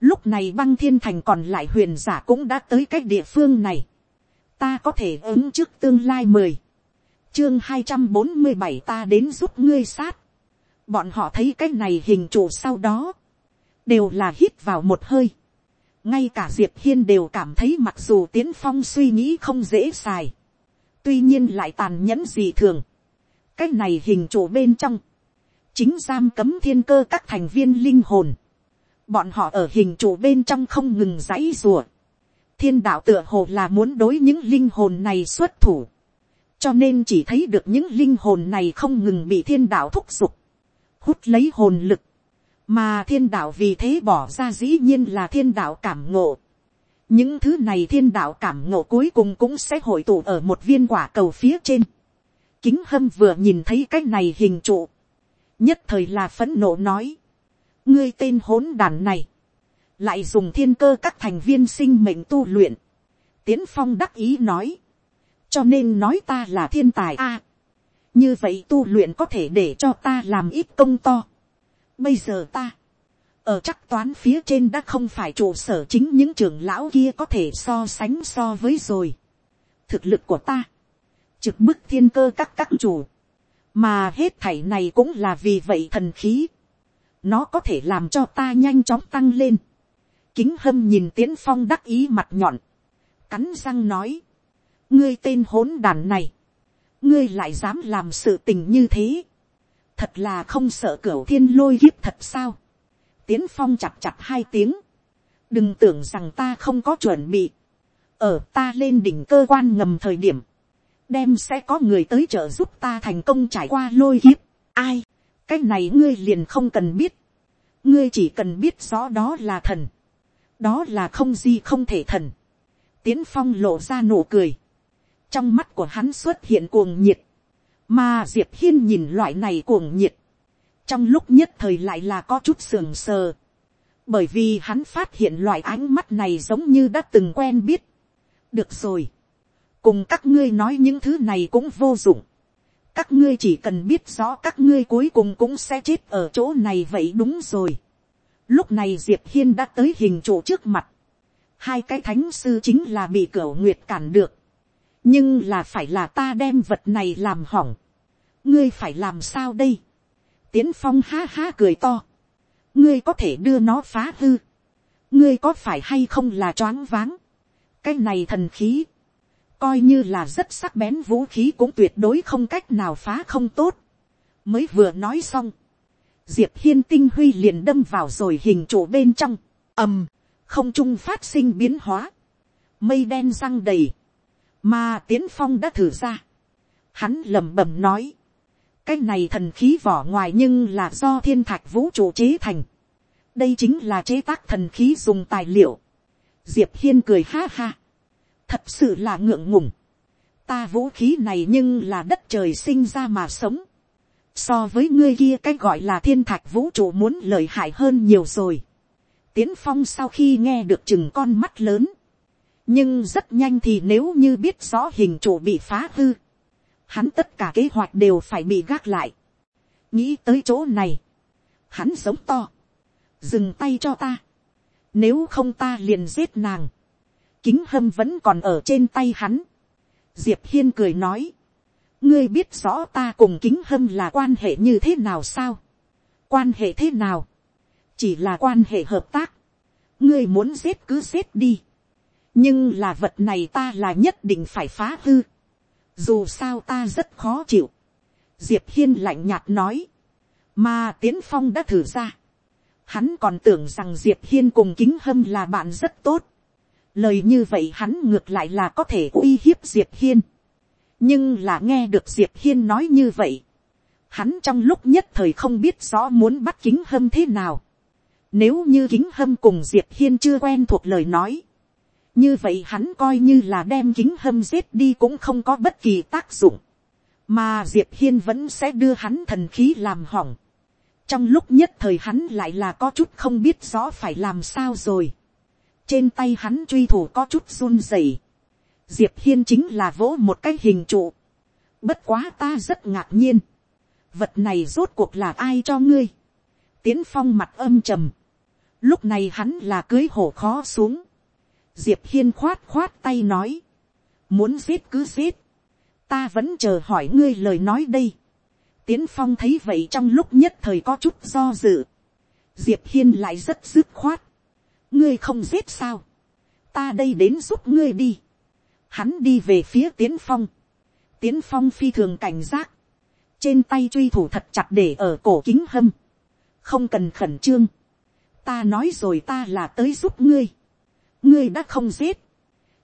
Lúc này băng thiên thành còn lại huyền giả cũng đã tới cái địa phương này ta có thể ứng trước tương lai mười, chương hai trăm bốn mươi bảy ta đến giúp ngươi sát, bọn họ thấy cái này hình trụ sau đó, đều là hít vào một hơi, ngay cả diệp hiên đều cảm thấy mặc dù tiến phong suy nghĩ không dễ xài, tuy nhiên lại tàn nhẫn gì thường, cái này hình trụ bên trong, chính giam cấm thiên cơ các thành viên linh hồn, bọn họ ở hình trụ bên trong không ngừng giãy rùa, thiên đạo tựa hồ là muốn đối những linh hồn này xuất thủ, cho nên chỉ thấy được những linh hồn này không ngừng bị thiên đạo thúc giục, hút lấy hồn lực, mà thiên đạo vì thế bỏ ra dĩ nhiên là thiên đạo cảm ngộ. những thứ này thiên đạo cảm ngộ cuối cùng cũng sẽ hội tụ ở một viên quả cầu phía trên. kính hâm vừa nhìn thấy cái này hình trụ, nhất thời là phẫn nộ nói, ngươi tên hỗn đàn này, lại dùng thiên cơ các thành viên sinh mệnh tu luyện. tiến phong đắc ý nói, cho nên nói ta là thiên tài a. như vậy tu luyện có thể để cho ta làm ít công to. bây giờ ta, ở chắc toán phía trên đã không phải trụ sở chính những trưởng lão kia có thể so sánh so với rồi. thực lực của ta, trực bức thiên cơ các các chủ, mà hết thảy này cũng là vì vậy thần khí. nó có thể làm cho ta nhanh chóng tăng lên kính hâm nhìn tiến phong đắc ý mặt nhọn, cắn răng nói, ngươi tên hỗn đàn này, ngươi lại dám làm sự tình như thế, thật là không sợ cửa thiên lôi kiếp thật sao, tiến phong chặt chặt hai tiếng, đừng tưởng rằng ta không có chuẩn bị, ở ta lên đỉnh cơ quan ngầm thời điểm, đem sẽ có người tới trợ giúp ta thành công trải qua lôi kiếp, ai, cái này ngươi liền không cần biết, ngươi chỉ cần biết rõ đó là thần, đó là không gì không thể thần. tiến phong lộ ra nụ cười trong mắt của hắn xuất hiện cuồng nhiệt. mà diệp hiên nhìn loại này cuồng nhiệt. trong lúc nhất thời lại là có chút sườn sờ. bởi vì hắn phát hiện loại ánh mắt này giống như đã từng quen biết. được rồi. cùng các ngươi nói những thứ này cũng vô dụng. các ngươi chỉ cần biết rõ các ngươi cuối cùng cũng sẽ chết ở chỗ này vậy đúng rồi Lúc này Diệp Hiên đã tới hình trụ trước mặt. Hai cái thánh sư chính là bị cửa nguyệt cản được. Nhưng là phải là ta đem vật này làm hỏng. Ngươi phải làm sao đây? Tiến phong ha ha cười to. Ngươi có thể đưa nó phá hư. Ngươi có phải hay không là choáng váng? Cái này thần khí. Coi như là rất sắc bén vũ khí cũng tuyệt đối không cách nào phá không tốt. Mới vừa nói xong diệp hiên tinh huy liền đâm vào rồi hình trụ bên trong, ầm, không trung phát sinh biến hóa, mây đen răng đầy, mà tiến phong đã thử ra, Hắn lẩm bẩm nói. Cái này thần khí vỏ ngoài nhưng là do thiên thạch vũ trụ chế thành. Đây chính là chế tác thần khí dùng tài liệu. Diệp Hiên cười ha ha. Thật sự là ngượng ngùng. Ta vũ khí này nhưng là đất trời sinh ra mà sống. So với ngươi kia cái gọi là thiên thạch vũ trụ muốn lợi hại hơn nhiều rồi. Tiến phong sau khi nghe được chừng con mắt lớn. Nhưng rất nhanh thì nếu như biết rõ hình trụ bị phá hư hắn tất cả kế hoạch đều phải bị gác lại. nghĩ tới chỗ này, hắn giống to, dừng tay cho ta, nếu không ta liền giết nàng, kính hâm vẫn còn ở trên tay hắn. diệp hiên cười nói, ngươi biết rõ ta cùng kính hâm là quan hệ như thế nào sao, quan hệ thế nào, chỉ là quan hệ hợp tác, ngươi muốn giết cứ giết đi, nhưng là vật này ta là nhất định phải phá hư, dù sao ta rất khó chịu, diệp hiên lạnh nhạt nói, mà tiến phong đã thử ra, hắn còn tưởng rằng diệp hiên cùng kính hâm là bạn rất tốt, lời như vậy hắn ngược lại là có thể uy hiếp diệp hiên, nhưng là nghe được diệp hiên nói như vậy, hắn trong lúc nhất thời không biết rõ muốn bắt kính hâm thế nào, nếu như kính hâm cùng diệp hiên chưa quen thuộc lời nói, như vậy hắn coi như là đem kính hâm giết đi cũng không có bất kỳ tác dụng, mà diệp hiên vẫn sẽ đưa hắn thần khí làm hỏng. trong lúc nhất thời hắn lại là có chút không biết rõ phải làm sao rồi. trên tay hắn truy thủ có chút run rẩy. diệp hiên chính là vỗ một cái hình trụ. bất quá ta rất ngạc nhiên. vật này rốt cuộc là ai cho ngươi. tiến phong mặt âm trầm. lúc này hắn là cưới hổ khó xuống diệp hiên khoát khoát tay nói, muốn giết cứ giết, ta vẫn chờ hỏi ngươi lời nói đây. tiến phong thấy vậy trong lúc nhất thời có chút do dự, diệp hiên lại rất dứt khoát, ngươi không giết sao, ta đây đến giúp ngươi đi, hắn đi về phía tiến phong, tiến phong phi thường cảnh giác, trên tay truy thủ thật chặt để ở cổ kính hâm, không cần khẩn trương, ta nói rồi ta là tới giúp ngươi, ngươi đã không giết,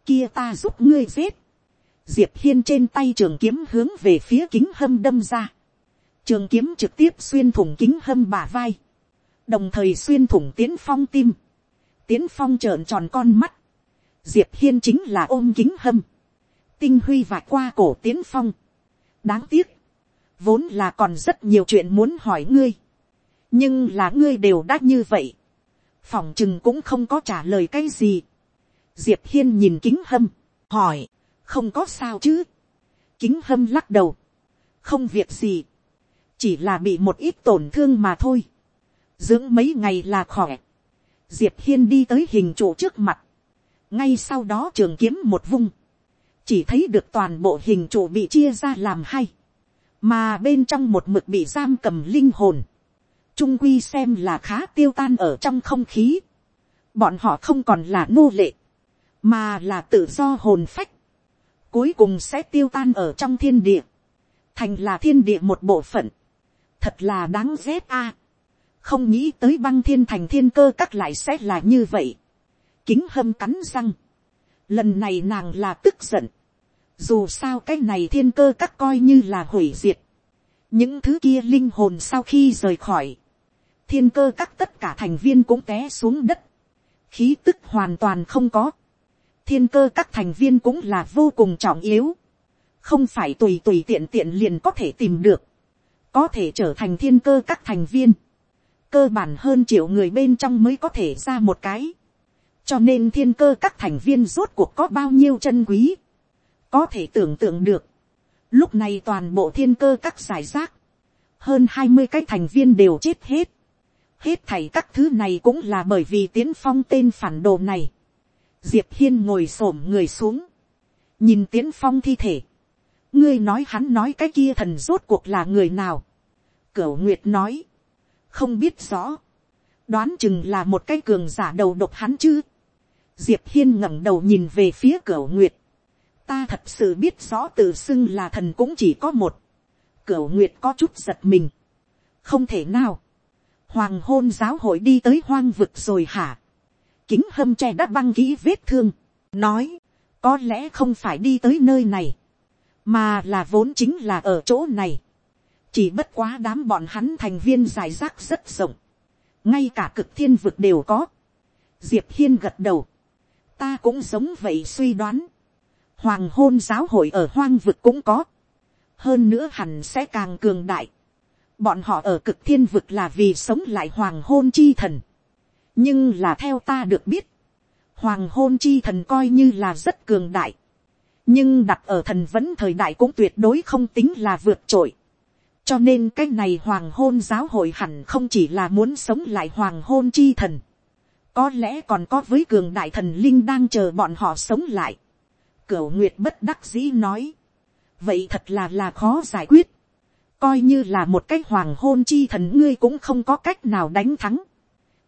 kia ta giúp ngươi giết, diệp hiên trên tay trường kiếm hướng về phía kính hâm đâm ra, trường kiếm trực tiếp xuyên thủng kính hâm bả vai, đồng thời xuyên thủng tiến phong tim, tiến phong trợn tròn con mắt, diệp hiên chính là ôm kính hâm, tinh huy vạch qua cổ tiến phong, đáng tiếc, vốn là còn rất nhiều chuyện muốn hỏi ngươi, nhưng là ngươi đều đã như vậy, phòng chừng cũng không có trả lời cái gì diệp hiên nhìn kính hâm, hỏi, không có sao chứ. kính hâm lắc đầu, không việc gì, chỉ là bị một ít tổn thương mà thôi. dưỡng mấy ngày là khỏe. diệp hiên đi tới hình trụ trước mặt, ngay sau đó trường kiếm một vung, chỉ thấy được toàn bộ hình trụ bị chia ra làm hai, mà bên trong một mực bị giam cầm linh hồn, trung quy xem là khá tiêu tan ở trong không khí. bọn họ không còn là nô lệ, mà là tự do hồn phách. cuối cùng sẽ tiêu tan ở trong thiên địa, thành là thiên địa một bộ phận. thật là đáng ghét a. không nghĩ tới băng thiên thành thiên cơ các lại sẽ là như vậy. kính hâm cắn răng. lần này nàng là tức giận. dù sao cái này thiên cơ các coi như là hủy diệt những thứ kia linh hồn sau khi rời khỏi, thiên cơ các tất cả thành viên cũng té xuống đất, khí tức hoàn toàn không có, thiên cơ các thành viên cũng là vô cùng trọng yếu, không phải tùy tùy tiện tiện liền có thể tìm được, có thể trở thành thiên cơ các thành viên, cơ bản hơn triệu người bên trong mới có thể ra một cái, cho nên thiên cơ các thành viên rốt cuộc có bao nhiêu chân quý, có thể tưởng tượng được, lúc này toàn bộ thiên cơ các giải rác, hơn hai mươi cái thành viên đều chết hết, hết thảy các thứ này cũng là bởi vì tiến phong tên phản đồ này diệp hiên ngồi s ổ m người xuống, nhìn tiến phong thi thể, ngươi nói hắn nói cái kia thần rốt cuộc là người nào. cửu nguyệt nói, không biết rõ, đoán chừng là một cái cường giả đầu độc hắn chứ. diệp hiên ngẩng đầu nhìn về phía cửu nguyệt, ta thật sự biết rõ tự xưng là thần cũng chỉ có một, cửu nguyệt có chút giật mình, không thể nào, hoàng hôn giáo hội đi tới hoang vực rồi hả kính hâm tre đã băng kỹ vết thương, nói, có lẽ không phải đi tới nơi này, mà là vốn chính là ở chỗ này, chỉ bất quá đám bọn hắn thành viên giải rác rất rộng, ngay cả cực thiên vực đều có, diệp hiên gật đầu, ta cũng giống vậy suy đoán, hoàng hôn giáo hội ở hoang vực cũng có, hơn nữa hẳn sẽ càng cường đại, bọn họ ở cực thiên vực là vì sống lại hoàng hôn chi thần, nhưng là theo ta được biết, hoàng hôn chi thần coi như là rất cường đại, nhưng đặt ở thần vẫn thời đại cũng tuyệt đối không tính là vượt trội. cho nên cái này hoàng hôn giáo hội hẳn không chỉ là muốn sống lại hoàng hôn chi thần, có lẽ còn có với cường đại thần linh đang chờ bọn họ sống lại. cửu nguyệt bất đắc dĩ nói, vậy thật là là khó giải quyết, coi như là một cái hoàng hôn chi thần ngươi cũng không có cách nào đánh thắng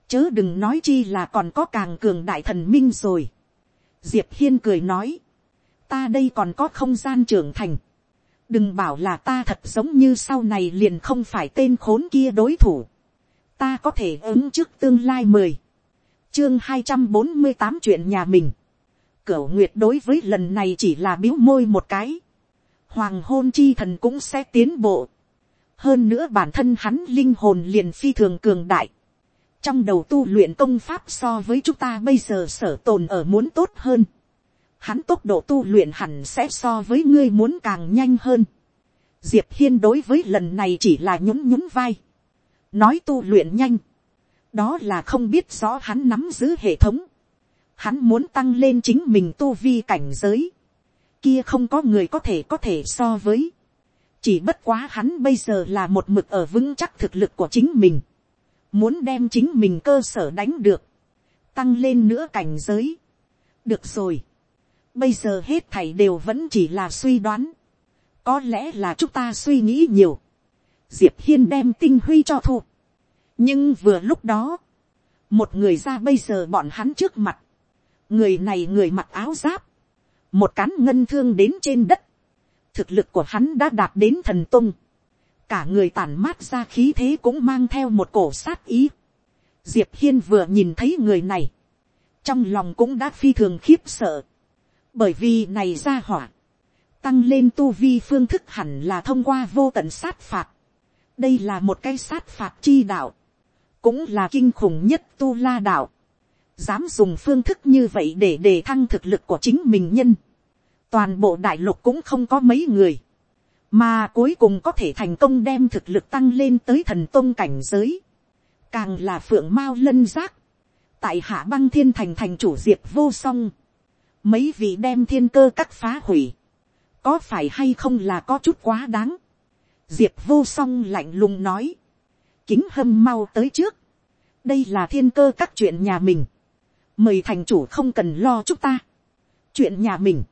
chớ đừng nói chi là còn có càng cường đại thần minh rồi. diệp hiên cười nói, ta đây còn có không gian trưởng thành. đừng bảo là ta thật giống như sau này liền không phải tên khốn kia đối thủ. ta có thể ứng trước tương lai mười. chương hai trăm bốn mươi tám chuyện nhà mình. cửu nguyệt đối với lần này chỉ là biếu môi một cái. hoàng hôn chi thần cũng sẽ tiến bộ. hơn nữa bản thân hắn linh hồn liền phi thường cường đại trong đầu tu luyện công pháp so với chúng ta bây giờ sở tồn ở muốn tốt hơn. Hắn tốc độ tu luyện hẳn sẽ so với ngươi muốn càng nhanh hơn. Diệp Hiên đối với lần này chỉ là nhún nhún vai. Nói tu luyện nhanh. Đó là không biết rõ hắn nắm giữ hệ thống. Hắn muốn tăng lên chính mình tu vi cảnh giới. Kia không có người có thể có thể so với. Chỉ bất quá hắn bây giờ là một mực ở vững chắc thực lực của chính mình muốn đem chính mình cơ sở đánh được, tăng lên nữa cảnh giới. được rồi, bây giờ hết thảy đều vẫn chỉ là suy đoán, có lẽ là chúng ta suy nghĩ nhiều, diệp hiên đem tinh huy cho thu, nhưng vừa lúc đó, một người ra bây giờ bọn hắn trước mặt, người này người mặc áo giáp, một cán ngân thương đến trên đất, thực lực của hắn đã đạt đến thần tung, cả người tản mát ra khí thế cũng mang theo một cổ sát ý. diệp hiên vừa nhìn thấy người này, trong lòng cũng đã phi thường khiếp sợ, bởi vì này ra hỏa, tăng lên tu vi phương thức hẳn là thông qua vô tận sát phạt. đây là một cái sát phạt chi đạo, cũng là kinh khủng nhất tu la đạo. dám dùng phương thức như vậy để đề thăng thực lực của chính mình nhân. toàn bộ đại lục cũng không có mấy người mà cuối cùng có thể thành công đem thực lực tăng lên tới thần tôn cảnh giới, càng là phượng mao lân giác, tại hạ băng thiên thành thành chủ diệp vô song, mấy vị đem thiên cơ cắt phá hủy, có phải hay không là có chút quá đáng, diệp vô song lạnh lùng nói, kính hâm mau tới trước, đây là thiên cơ các chuyện nhà mình, mời thành chủ không cần lo chúc ta, chuyện nhà mình,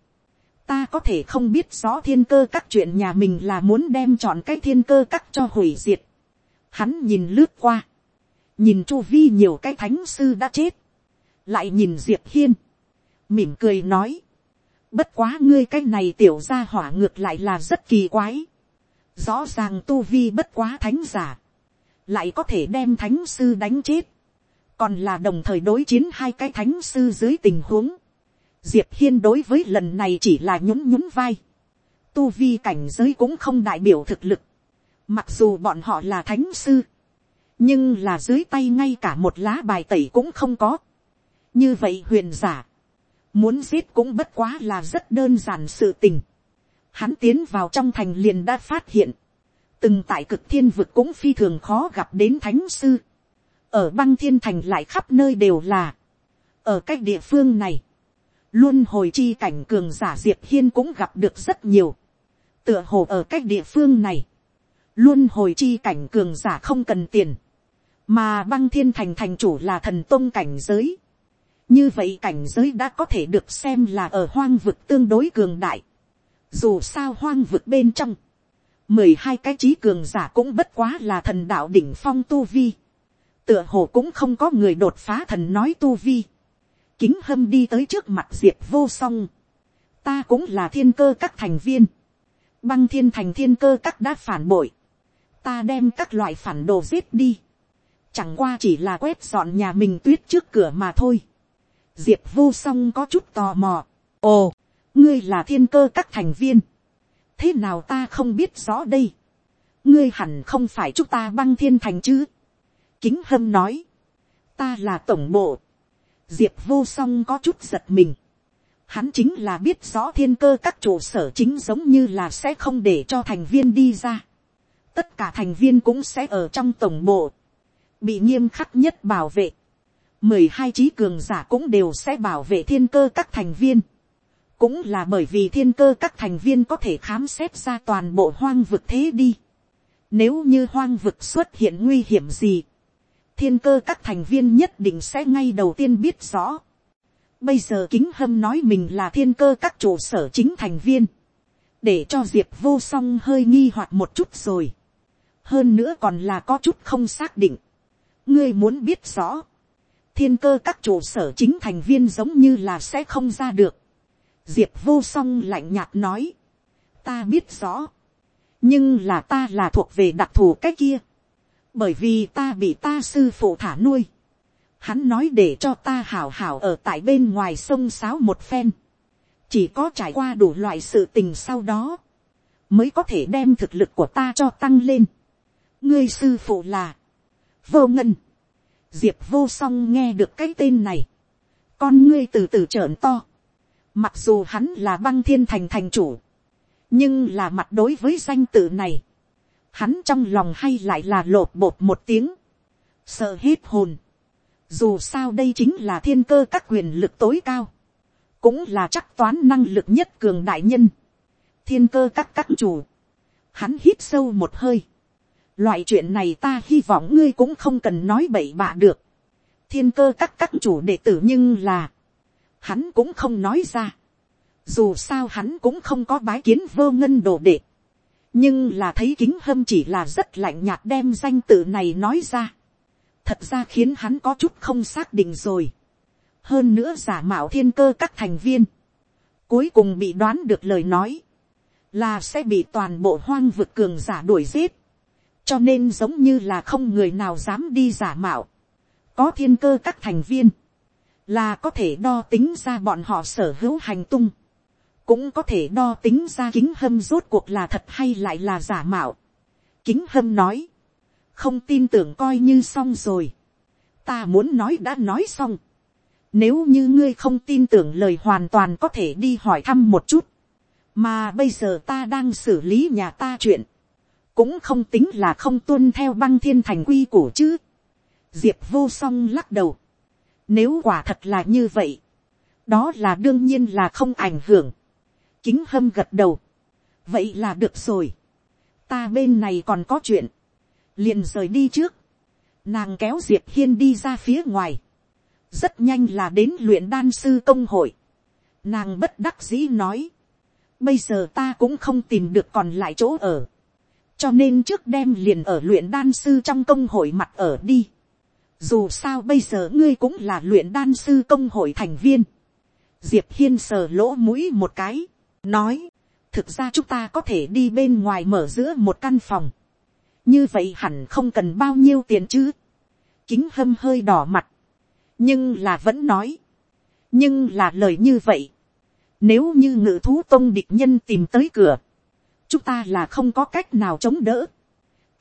ta có thể không biết rõ thiên cơ các chuyện nhà mình là muốn đem chọn cái thiên cơ các cho hủy diệt. Hắn nhìn lướt qua, nhìn chu vi nhiều cái thánh sư đã chết, lại nhìn diệp hiên, mỉm cười nói, bất quá ngươi cái này tiểu ra hỏa ngược lại là rất kỳ quái, rõ ràng tu vi bất quá thánh giả, lại có thể đem thánh sư đánh chết, còn là đồng thời đối chiến hai cái thánh sư dưới tình huống, diệp hiên đối với lần này chỉ là nhún nhún vai. tu vi cảnh giới cũng không đại biểu thực lực. mặc dù bọn họ là thánh sư, nhưng là dưới tay ngay cả một lá bài tẩy cũng không có. như vậy huyền giả, muốn giết cũng bất quá là rất đơn giản sự tình. hắn tiến vào trong thành liền đã phát hiện, từng tại cực thiên vực cũng phi thường khó gặp đến thánh sư. ở băng thiên thành lại khắp nơi đều là, ở cách địa phương này, luôn hồi chi cảnh cường giả diệp hiên cũng gặp được rất nhiều. tựa hồ ở cách địa phương này, luôn hồi chi cảnh cường giả không cần tiền, mà băng thiên thành thành chủ là thần tôn cảnh giới. như vậy cảnh giới đã có thể được xem là ở hoang vực tương đối cường đại. dù sao hoang vực bên trong, mười hai cái trí cường giả cũng bất quá là thần đạo đỉnh phong tu vi. tựa hồ cũng không có người đột phá thần nói tu vi kính hâm đi tới trước mặt diệp vô song. ta cũng là thiên cơ các thành viên. băng thiên thành thiên cơ các đã phản bội. ta đem các loại phản đồ giết đi. chẳng qua chỉ là quét dọn nhà mình tuyết trước cửa mà thôi. diệp vô song có chút tò mò. ồ, ngươi là thiên cơ các thành viên. thế nào ta không biết rõ đây. ngươi hẳn không phải chúng ta băng thiên thành chứ. kính hâm nói. ta là tổng bộ diệp vô song có chút giật mình. hắn chính là biết rõ thiên cơ các trụ sở chính giống như là sẽ không để cho thành viên đi ra. tất cả thành viên cũng sẽ ở trong tổng bộ. bị nghiêm khắc nhất bảo vệ. mười hai trí cường giả cũng đều sẽ bảo vệ thiên cơ các thành viên cũng là bởi vì thiên cơ các thành viên có thể khám xét ra toàn bộ hoang vực thế đi. Nếu như hoang vực xuất hiện nguy hiểm gì, thiên cơ các thành viên nhất định sẽ ngay đầu tiên biết rõ. Bây giờ kính hâm nói mình là thiên cơ các trụ sở chính thành viên. Để cho diệp vô song hơi nghi hoặc một chút rồi. Hơn nữa còn là có chút không xác định. Ngươi muốn biết rõ. Thiên cơ các trụ sở chính thành viên giống như là sẽ không ra được diệp vô song lạnh nhạt nói, ta biết rõ, nhưng là ta là thuộc về đặc thù cái kia, bởi vì ta bị ta sư phụ thả nuôi, hắn nói để cho ta hảo hảo ở tại bên ngoài sông sáo một phen, chỉ có trải qua đủ loại sự tình sau đó, mới có thể đem thực lực của ta cho tăng lên. ngươi sư phụ là, vô ngân, diệp vô song nghe được cái tên này, con ngươi từ từ trợn to, Mặc dù hắn là băng thiên thành thành chủ. Nhưng là mặt đối với danh tự này. Hắn trong lòng hay lại là lột bột một tiếng. Sợ hết hồn. Dù sao đây chính là thiên cơ các quyền lực tối cao. Cũng là chắc toán năng lực nhất cường đại nhân. Thiên cơ các các chủ. Hắn hít sâu một hơi. Loại chuyện này ta hy vọng ngươi cũng không cần nói bậy bạ được. Thiên cơ các các chủ đệ tử nhưng là hắn cũng không nói ra. Dù sao hắn cũng không có bái kiến vô ngân đồ đệ. Nhưng là thấy kính hâm chỉ là rất lạnh nhạt đem danh tự này nói ra. Thật ra khiến hắn có chút không xác định rồi. Hơn nữa giả mạo thiên cơ các thành viên. Cuối cùng bị đoán được lời nói. Là sẽ bị toàn bộ hoang vực cường giả đuổi giết. Cho nên giống như là không người nào dám đi giả mạo. Có thiên cơ các thành viên là có thể đo tính ra bọn họ sở hữu hành tung, cũng có thể đo tính ra kính hâm rốt cuộc là thật hay lại là giả mạo. Kính hâm nói, không tin tưởng coi như xong rồi, ta muốn nói đã nói xong, nếu như ngươi không tin tưởng lời hoàn toàn có thể đi hỏi thăm một chút, mà bây giờ ta đang xử lý nhà ta chuyện, cũng không tính là không tuân theo băng thiên thành quy củ chứ. Diệp vô song lắc đầu. Nếu quả thật là như vậy, đó là đương nhiên là không ảnh hưởng. Kính hâm gật đầu. Vậy là được rồi. Ta bên này còn có chuyện. Liền rời đi trước. Nàng kéo Diệp Hiên đi ra phía ngoài. Rất nhanh là đến luyện đan sư công hội. Nàng bất đắc dĩ nói. Bây giờ ta cũng không tìm được còn lại chỗ ở. Cho nên trước đem liền ở luyện đan sư trong công hội mặt ở đi dù sao bây giờ ngươi cũng là luyện đan sư công hội thành viên. diệp hiên sờ lỗ mũi một cái, nói, thực ra chúng ta có thể đi bên ngoài mở giữa một căn phòng. như vậy hẳn không cần bao nhiêu tiền chứ. kính hâm hơi đỏ mặt, nhưng là vẫn nói, nhưng là lời như vậy. nếu như ngự thú tông địch nhân tìm tới cửa, chúng ta là không có cách nào chống đỡ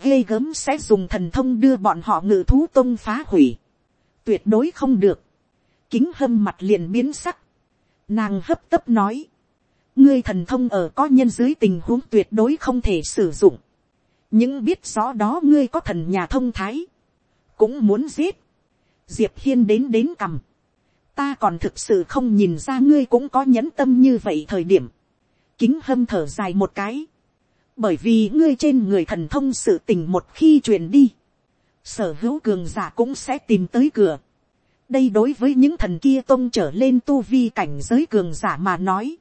ghê gớm sẽ dùng thần thông đưa bọn họ ngự thú tông phá hủy. Tuyệt đối không được. Kính hâm mặt liền biến sắc. Nàng hấp tấp nói. Ngươi thần thông ở có nhân dưới tình huống tuyệt đối không thể sử dụng. những biết rõ đó ngươi có thần nhà thông thái. Cũng muốn giết. Diệp Hiên đến đến cầm. Ta còn thực sự không nhìn ra ngươi cũng có nhẫn tâm như vậy thời điểm. Kính hâm thở dài một cái bởi vì ngươi trên người thần thông sự tình một khi truyền đi, sở hữu cường giả cũng sẽ tìm tới cửa. đây đối với những thần kia tôn trở lên tu vi cảnh giới cường giả mà nói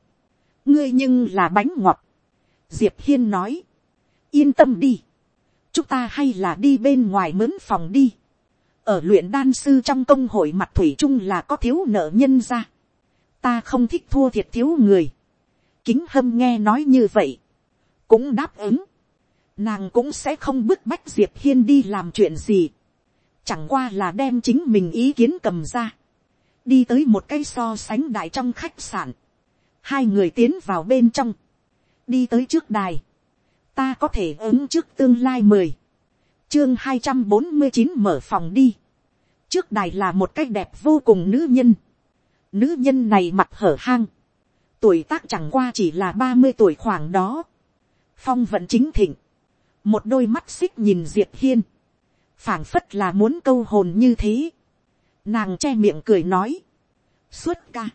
ngươi nhưng là bánh ngọt. diệp hiên nói, yên tâm đi. chúng ta hay là đi bên ngoài mướn phòng đi. ở luyện đan sư trong công hội mặt thủy chung là có thiếu nợ nhân ra. ta không thích thua thiệt thiếu người. kính hâm nghe nói như vậy cũng đáp ứng, nàng cũng sẽ không bức bách diệp hiên đi làm chuyện gì, chẳng qua là đem chính mình ý kiến cầm ra, đi tới một cái so sánh đại trong khách sạn, hai người tiến vào bên trong, đi tới trước đài, ta có thể ứng trước tương lai mười, chương hai trăm bốn mươi chín mở phòng đi, trước đài là một cái đẹp vô cùng nữ nhân, nữ nhân này mặt hở hang, tuổi tác chẳng qua chỉ là ba mươi tuổi khoảng đó, phong vẫn chính thịnh, một đôi mắt xích nhìn diệp hiên, phảng phất là muốn câu hồn như thế, nàng che miệng cười nói, suốt ca,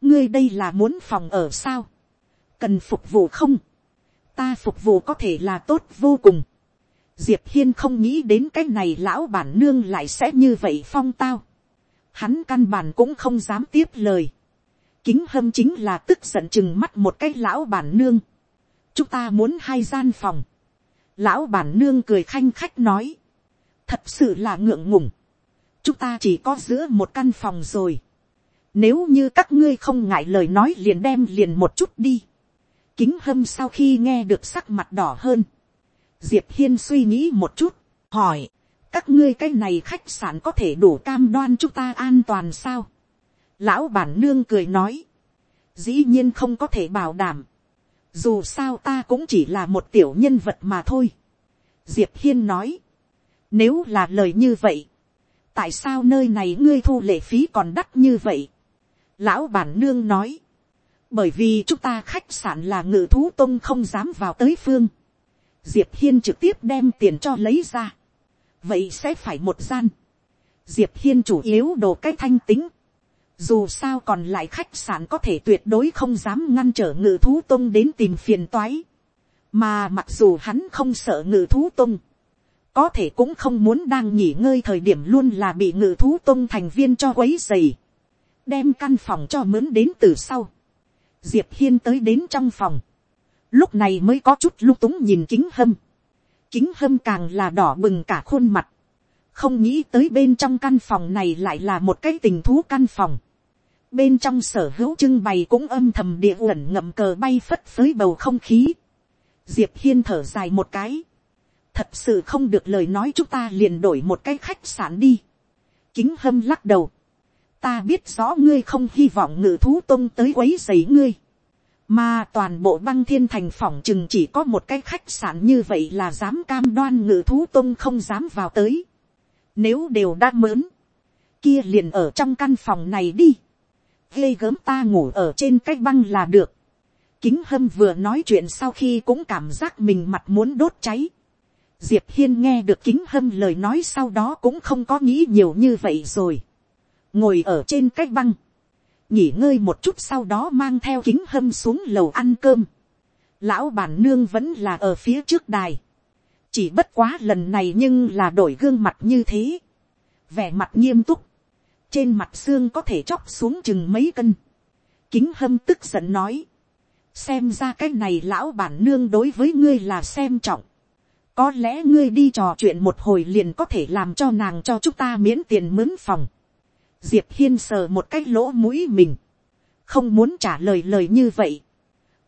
ngươi đây là muốn phòng ở sao, cần phục vụ không, ta phục vụ có thể là tốt vô cùng, diệp hiên không nghĩ đến cái này lão bản nương lại sẽ như vậy phong tao, hắn căn bản cũng không dám tiếp lời, kính hâm chính là tức giận chừng mắt một cái lão bản nương, chúng ta muốn hai gian phòng, lão bản nương cười khanh khách nói, thật sự là ngượng ngùng, chúng ta chỉ có giữa một căn phòng rồi, nếu như các ngươi không ngại lời nói liền đem liền một chút đi. Kính hâm sau khi nghe được sắc mặt đỏ hơn. Diệp Hiên suy nghĩ một chút, hỏi, các ngươi cái này khách sạn có thể đủ cam đoan chúng ta an toàn sao? Lão bản nương cười nói, dĩ nhiên không có thể bảo đảm. Dù sao ta cũng chỉ là một tiểu nhân vật mà thôi. Diệp Hiên nói, nếu là lời như vậy, tại sao nơi này ngươi thu lệ phí còn đắt như vậy? Lão bản nương nói. Bởi vì chúng ta khách sạn là ngự thú tông không dám vào tới phương. Diệp Hiên trực tiếp đem tiền cho lấy ra. Vậy sẽ phải một gian. Diệp Hiên chủ yếu đồ cái thanh tính. Dù sao còn lại khách sạn có thể tuyệt đối không dám ngăn trở ngự thú tông đến tìm phiền toái. Mà mặc dù hắn không sợ ngự thú tông. Có thể cũng không muốn đang nghỉ ngơi thời điểm luôn là bị ngự thú tông thành viên cho quấy dày đem căn phòng cho mướn đến từ sau. Diệp hiên tới đến trong phòng. lúc này mới có chút lung túng nhìn kính hâm. kính hâm càng là đỏ bừng cả khuôn mặt. không nghĩ tới bên trong căn phòng này lại là một cái tình thú căn phòng. bên trong sở hữu trưng bày cũng âm thầm địa uẩn ngậm cờ bay phất phới bầu không khí. diệp hiên thở dài một cái. thật sự không được lời nói chúng ta liền đổi một cái khách sạn đi. kính hâm lắc đầu ta biết rõ ngươi không hy vọng ngự thú tông tới quấy dày ngươi, mà toàn bộ băng thiên thành phỏng chừng chỉ có một cái khách sạn như vậy là dám cam đoan ngự thú tông không dám vào tới. Nếu đều đã mớn, kia liền ở trong căn phòng này đi. ghê gớm ta ngủ ở trên cái băng là được. Kính hâm vừa nói chuyện sau khi cũng cảm giác mình mặt muốn đốt cháy. Diệp hiên nghe được kính hâm lời nói sau đó cũng không có nghĩ nhiều như vậy rồi ngồi ở trên cái băng, nghỉ ngơi một chút sau đó mang theo kính hâm xuống lầu ăn cơm. Lão bản nương vẫn là ở phía trước đài. Chỉ bất quá lần này nhưng là đổi gương mặt như thế. Vẻ mặt nghiêm túc. Trên mặt xương có thể chóc xuống chừng mấy cân. Kính hâm tức giận nói. Xem ra cái này lão bản nương đối với ngươi là xem trọng. Có lẽ ngươi đi trò chuyện một hồi liền có thể làm cho nàng cho chúng ta miễn tiền mướn phòng diệp hiên sờ một cái lỗ mũi mình, không muốn trả lời lời như vậy,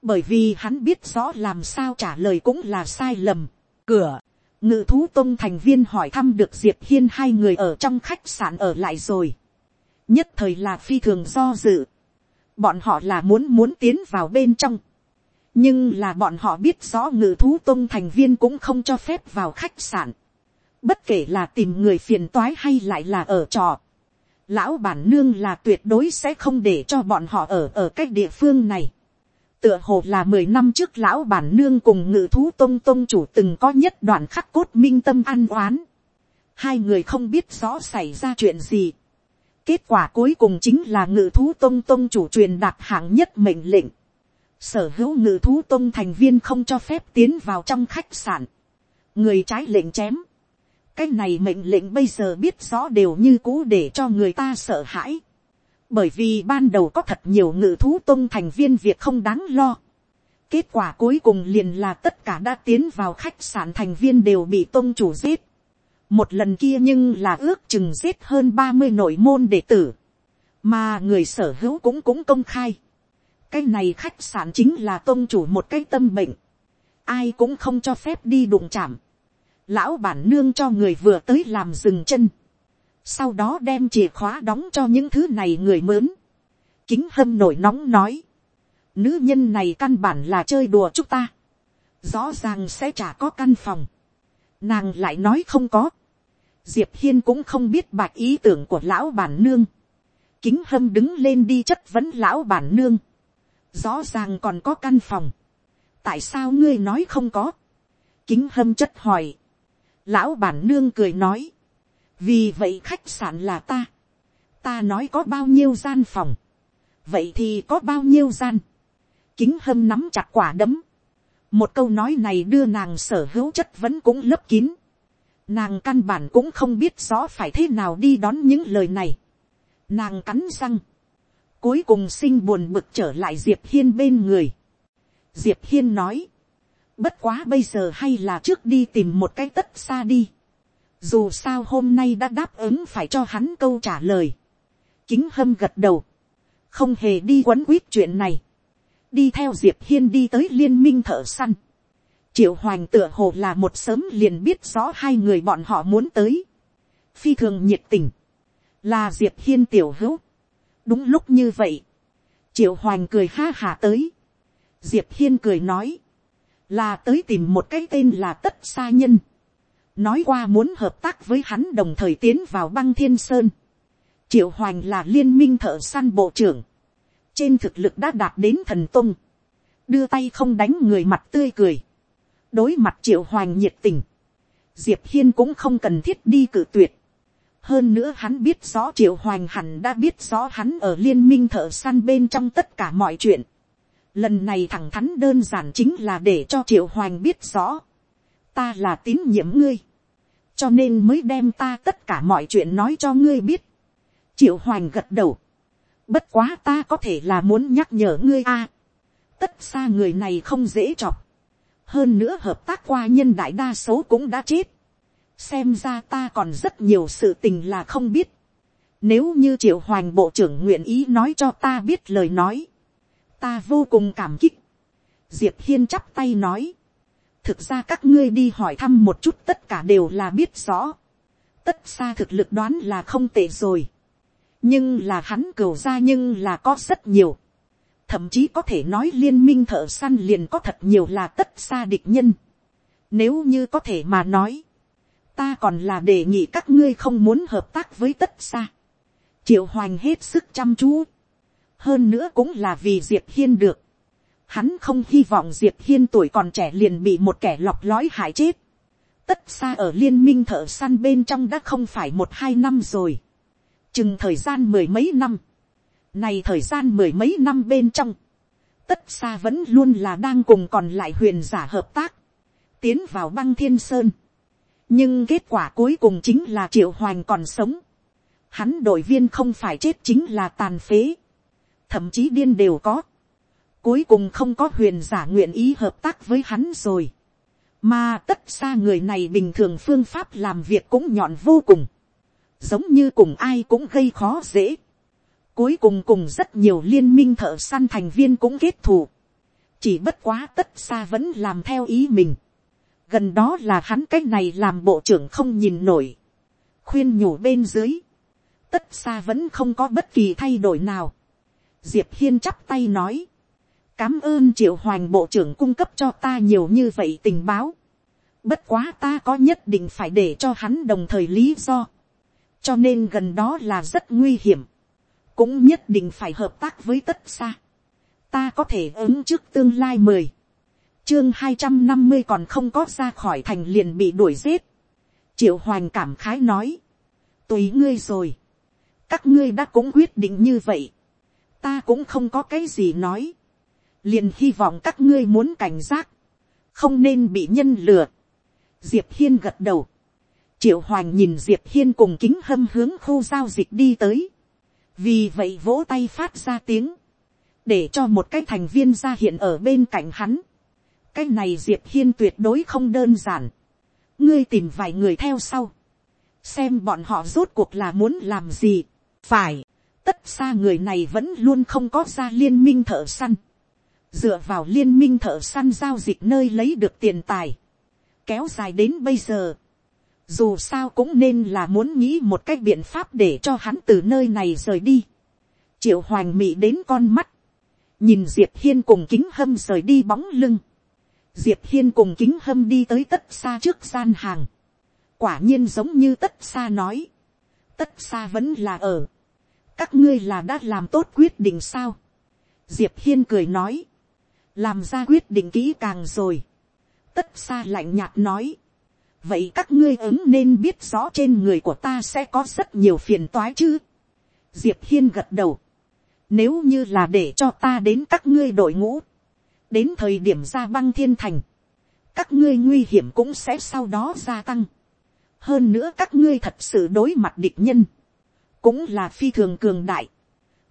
bởi vì hắn biết rõ làm sao trả lời cũng là sai lầm. cửa, ngự thú tông thành viên hỏi thăm được diệp hiên hai người ở trong khách sạn ở lại rồi. nhất thời là phi thường do dự. bọn họ là muốn muốn tiến vào bên trong. nhưng là bọn họ biết rõ ngự thú tông thành viên cũng không cho phép vào khách sạn. bất kể là tìm người phiền toái hay lại là ở trò lão bản nương là tuyệt đối sẽ không để cho bọn họ ở ở cái địa phương này. Tựa hồ là mười năm trước lão bản nương cùng ngự thú tông tông chủ từng có nhất đoạn khắc cốt minh tâm ăn oán. Hai người không biết rõ xảy ra chuyện gì. Kết quả cuối cùng chính là ngự thú tông tông chủ truyền đạt hạng nhất mệnh lệnh. Sở hữu ngự thú tông thành viên không cho phép tiến vào trong khách sạn. Người trái lệnh chém cái này mệnh lệnh bây giờ biết rõ đều như cũ để cho người ta sợ hãi. bởi vì ban đầu có thật nhiều ngự thú tôn thành viên việc không đáng lo. kết quả cuối cùng liền là tất cả đã tiến vào khách sạn thành viên đều bị tôn chủ giết. một lần kia nhưng là ước chừng giết hơn ba mươi nội môn đệ tử. mà người sở hữu cũng cũng công khai. cái này khách sạn chính là tôn chủ một cái tâm bệnh. ai cũng không cho phép đi đụng chạm lão bản nương cho người vừa tới làm dừng chân, sau đó đem chìa khóa đóng cho những thứ này người mớn, kính hâm nổi nóng nói, Nữ nhân này căn bản là chơi đùa chúng ta. Rõ ràng sẽ chả có căn phòng. Nàng lại nói không có. Diệp Hiên cũng không biết bạch ý tưởng của lão bản nương. Kính hâm đứng lên đi chất vấn lão bản nương. Rõ ràng còn có căn phòng. Tại sao ngươi nói không có? Kính hâm chất hỏi. Lão bản nương cười nói. Vì vậy khách sạn là ta. Ta nói có bao nhiêu gian phòng. Vậy thì có bao nhiêu gian. Kính hâm nắm chặt quả đấm. Một câu nói này đưa nàng sở hữu chất vẫn cũng lấp kín. Nàng căn bản cũng không biết rõ phải thế nào đi đón những lời này. Nàng cắn răng. Cuối cùng sinh buồn bực trở lại Diệp Hiên bên người. Diệp Hiên nói. Bất quá bây giờ hay là trước đi tìm một cái tất xa đi. Dù sao hôm nay đã đáp ứng phải cho hắn câu trả lời. Kính hâm gật đầu. Không hề đi quấn quýt chuyện này. Đi theo Diệp Hiên đi tới liên minh thợ săn. Triệu Hoành tựa hồ là một sớm liền biết rõ hai người bọn họ muốn tới. Phi thường nhiệt tình. Là Diệp Hiên tiểu hữu. Đúng lúc như vậy. Triệu Hoành cười ha hà tới. Diệp Hiên cười nói. Là tới tìm một cái tên là Tất Sa Nhân. Nói qua muốn hợp tác với hắn đồng thời tiến vào băng thiên sơn. Triệu Hoành là liên minh thợ săn bộ trưởng. Trên thực lực đã đạt đến thần tung. Đưa tay không đánh người mặt tươi cười. Đối mặt Triệu Hoành nhiệt tình. Diệp Hiên cũng không cần thiết đi cử tuyệt. Hơn nữa hắn biết rõ Triệu Hoành hẳn đã biết rõ hắn ở liên minh thợ săn bên trong tất cả mọi chuyện. Lần này thẳng thắn đơn giản chính là để cho Triệu Hoành biết rõ. Ta là tín nhiệm ngươi. Cho nên mới đem ta tất cả mọi chuyện nói cho ngươi biết. Triệu Hoành gật đầu. Bất quá ta có thể là muốn nhắc nhở ngươi a. tất xa người này không dễ chọc. Hơn nữa hợp tác qua nhân đại đa số cũng đã chết. Xem ra ta còn rất nhiều sự tình là không biết. Nếu như triệu hoành bộ trưởng nguyện ý nói cho ta biết lời nói. Ta vô cùng cảm kích. Diệp Hiên chắp tay nói. Thực ra các ngươi đi hỏi thăm một chút tất cả đều là biết rõ. Tất xa thực lực đoán là không tệ rồi nhưng là hắn cừu ra nhưng là có rất nhiều. thậm chí có thể nói liên minh thợ săn liền có thật nhiều là tất xa địch nhân. nếu như có thể mà nói, ta còn là đề nghị các ngươi không muốn hợp tác với tất xa. triệu hoành hết sức chăm chú hơn nữa cũng là vì diệp hiên được. hắn không hy vọng diệp hiên tuổi còn trẻ liền bị một kẻ lọc lõi hại chết. tất xa ở liên minh thợ săn bên trong đã không phải một hai năm rồi chừng thời gian mười mấy năm, này thời gian mười mấy năm bên trong, tất xa vẫn luôn là đang cùng còn lại huyền giả hợp tác, tiến vào băng thiên sơn. nhưng kết quả cuối cùng chính là triệu hoành còn sống. hắn đội viên không phải chết chính là tàn phế, thậm chí điên đều có. cuối cùng không có huyền giả nguyện ý hợp tác với hắn rồi. mà tất xa người này bình thường phương pháp làm việc cũng nhọn vô cùng giống như cùng ai cũng gây khó dễ. Cuối cùng cùng rất nhiều liên minh thợ săn thành viên cũng kết thù. Chỉ bất quá tất xa vẫn làm theo ý mình. Gần đó là hắn cái này làm bộ trưởng không nhìn nổi. Khuyên nhủ bên dưới. Tất xa vẫn không có bất kỳ thay đổi nào. Diệp Hiên chắp tay nói. Cám ơn triệu hoành bộ trưởng cung cấp cho ta nhiều như vậy tình báo. Bất quá ta có nhất định phải để cho hắn đồng thời lý do cho nên gần đó là rất nguy hiểm, cũng nhất định phải hợp tác với tất xa. ta có thể ứng trước tương lai mời. chương hai trăm năm mươi còn không có ra khỏi thành liền bị đuổi giết. triệu hoành cảm khái nói, tùy ngươi rồi, các ngươi đã cũng quyết định như vậy, ta cũng không có cái gì nói, liền hy vọng các ngươi muốn cảnh giác, không nên bị nhân lừa. diệp hiên gật đầu, triệu hoành nhìn diệp hiên cùng kính hâm hướng khu giao dịch đi tới. vì vậy vỗ tay phát ra tiếng, để cho một cái thành viên ra hiện ở bên cạnh hắn. cái này diệp hiên tuyệt đối không đơn giản. ngươi tìm vài người theo sau, xem bọn họ rốt cuộc là muốn làm gì. phải, tất xa người này vẫn luôn không có ra liên minh thợ săn. dựa vào liên minh thợ săn giao dịch nơi lấy được tiền tài, kéo dài đến bây giờ. Dù sao cũng nên là muốn nghĩ một cách biện pháp để cho hắn từ nơi này rời đi. triệu hoàng mị đến con mắt, nhìn diệp hiên cùng kính hâm rời đi bóng lưng, diệp hiên cùng kính hâm đi tới tất xa trước gian hàng, quả nhiên giống như tất xa nói, tất xa vẫn là ở, các ngươi là đã làm tốt quyết định sao, diệp hiên cười nói, làm ra quyết định kỹ càng rồi, tất xa lạnh nhạt nói, vậy các ngươi ứng nên biết rõ trên người của ta sẽ có rất nhiều phiền toái chứ. diệp hiên gật đầu, nếu như là để cho ta đến các ngươi đội ngũ, đến thời điểm ra băng thiên thành, các ngươi nguy hiểm cũng sẽ sau đó gia tăng. hơn nữa các ngươi thật sự đối mặt địch nhân, cũng là phi thường cường đại.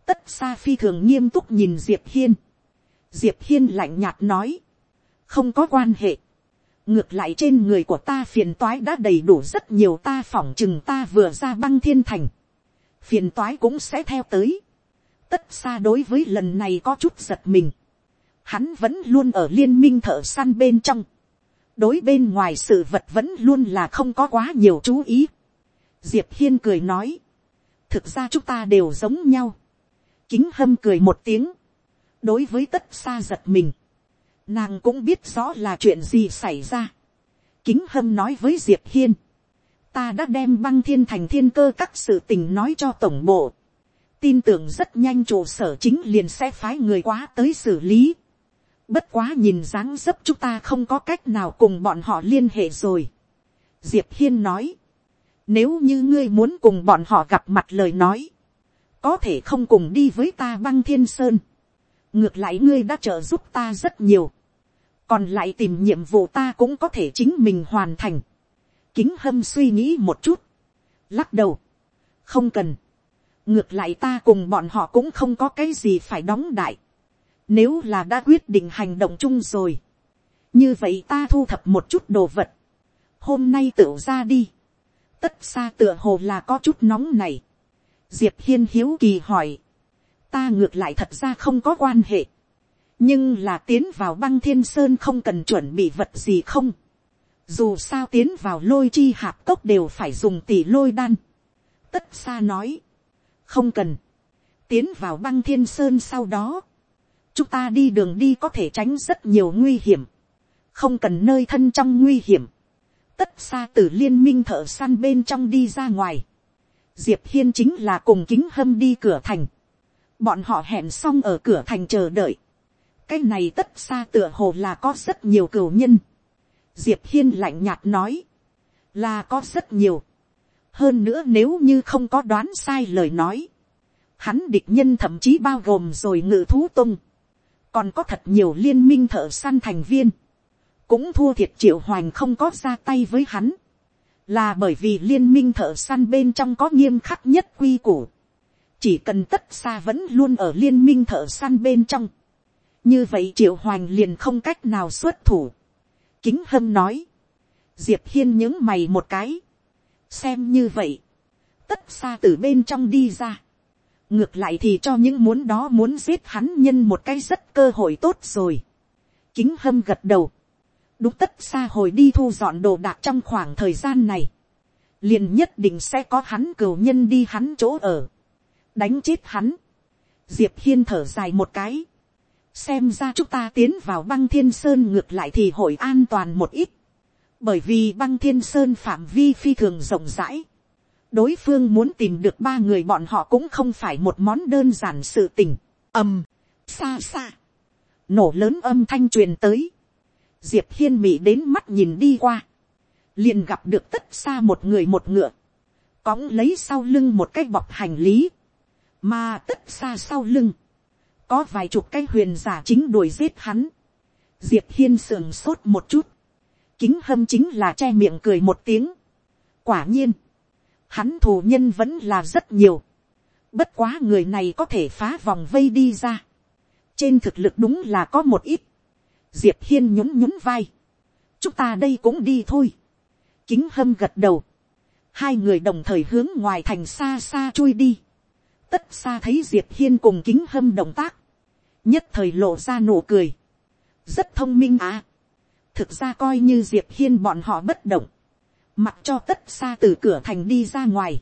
tất xa phi thường nghiêm túc nhìn diệp hiên. diệp hiên lạnh nhạt nói, không có quan hệ. ngược lại trên người của ta phiền toái đã đầy đủ rất nhiều ta phỏng chừng ta vừa ra băng thiên thành. phiền toái cũng sẽ theo tới. tất xa đối với lần này có chút giật mình. hắn vẫn luôn ở liên minh thợ săn bên trong. đối bên ngoài sự vật vẫn luôn là không có quá nhiều chú ý. diệp hiên cười nói, thực ra chúng ta đều giống nhau. kính hâm cười một tiếng. đối với tất xa giật mình. nàng cũng biết rõ là chuyện gì xảy ra. kính hâm nói với diệp hiên. ta đã đem băng thiên thành thiên cơ các sự tình nói cho tổng bộ. tin tưởng rất nhanh trụ sở chính liền sẽ phái người quá tới xử lý. bất quá nhìn dáng dấp chúng ta không có cách nào cùng bọn họ liên hệ rồi. diệp hiên nói nếu như ngươi muốn cùng bọn họ gặp mặt lời nói. Có thể không cùng đi với ta băng thiên sơn. Ngược lại ngươi đã trợ giúp ta rất nhiều. Còn lại tìm nhiệm vụ ta cũng có thể chính mình hoàn thành. Kính hâm suy nghĩ một chút. Lắc đầu. Không cần. Ngược lại ta cùng bọn họ cũng không có cái gì phải đóng đại. Nếu là đã quyết định hành động chung rồi. Như vậy ta thu thập một chút đồ vật. Hôm nay tự ra đi tất xa tựa hồ là có chút nóng này. diệp hiên hiếu kỳ hỏi, ta ngược lại thật ra không có quan hệ, nhưng là tiến vào băng thiên sơn không cần chuẩn bị vật gì không. dù sao tiến vào lôi chi hạp cốc đều phải dùng tỷ lôi đan. tất xa nói, không cần, tiến vào băng thiên sơn sau đó, chúng ta đi đường đi có thể tránh rất nhiều nguy hiểm, không cần nơi thân trong nguy hiểm tất xa từ liên minh thợ săn bên trong đi ra ngoài. Diệp hiên chính là cùng kính hâm đi cửa thành. bọn họ hẹn xong ở cửa thành chờ đợi. cái này tất xa tựa hồ là có rất nhiều cửu nhân. Diệp hiên lạnh nhạt nói. là có rất nhiều. hơn nữa nếu như không có đoán sai lời nói. hắn địch nhân thậm chí bao gồm rồi ngự thú tung. còn có thật nhiều liên minh thợ săn thành viên cũng thua thiệt triệu hoành không có ra tay với hắn, là bởi vì liên minh thợ săn bên trong có nghiêm khắc nhất quy củ, chỉ cần tất xa vẫn luôn ở liên minh thợ săn bên trong, như vậy triệu hoành liền không cách nào xuất thủ. kính hâm nói, diệp hiên những mày một cái, xem như vậy, tất xa từ bên trong đi ra, ngược lại thì cho những muốn đó muốn giết hắn nhân một cái rất cơ hội tốt rồi. kính hâm gật đầu, đúng tất xa hồi đi thu dọn đồ đạc trong khoảng thời gian này, liền nhất định sẽ có hắn cửu nhân đi hắn chỗ ở, đánh chết hắn, diệp hiên thở dài một cái, xem ra chúng ta tiến vào băng thiên sơn ngược lại thì hội an toàn một ít, bởi vì băng thiên sơn phạm vi phi thường rộng rãi, đối phương muốn tìm được ba người bọn họ cũng không phải một món đơn giản sự tình, ầm, xa xa, nổ lớn âm thanh truyền tới, diệp hiên mị đến mắt nhìn đi qua, liền gặp được tất xa một người một ngựa, cõng lấy sau lưng một cái bọc hành lý, mà tất xa sau lưng, có vài chục cái huyền giả chính đuổi giết hắn, diệp hiên sườn sốt một chút, kính hâm chính là che miệng cười một tiếng, quả nhiên, hắn thù nhân vẫn là rất nhiều, bất quá người này có thể phá vòng vây đi ra, trên thực lực đúng là có một ít, diệp hiên nhún nhún vai, chúng ta đây cũng đi thôi, kính hâm gật đầu, hai người đồng thời hướng ngoài thành xa xa chui đi, tất xa thấy diệp hiên cùng kính hâm động tác, nhất thời lộ ra nụ cười, rất thông minh à, thực ra coi như diệp hiên bọn họ bất động, mặc cho tất xa từ cửa thành đi ra ngoài,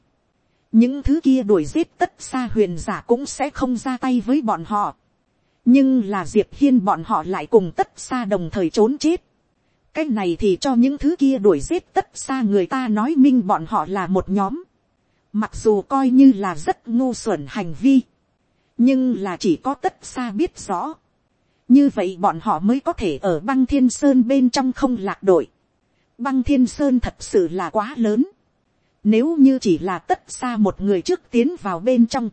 những thứ kia đuổi giết tất xa huyền giả cũng sẽ không ra tay với bọn họ, nhưng là diệp hiên bọn họ lại cùng tất xa đồng thời trốn chết. cái này thì cho những thứ kia đuổi giết tất xa người ta nói minh bọn họ là một nhóm. mặc dù coi như là rất ngu xuẩn hành vi, nhưng là chỉ có tất xa biết rõ. như vậy bọn họ mới có thể ở băng thiên sơn bên trong không lạc đội. băng thiên sơn thật sự là quá lớn. nếu như chỉ là tất xa một người trước tiến vào bên trong,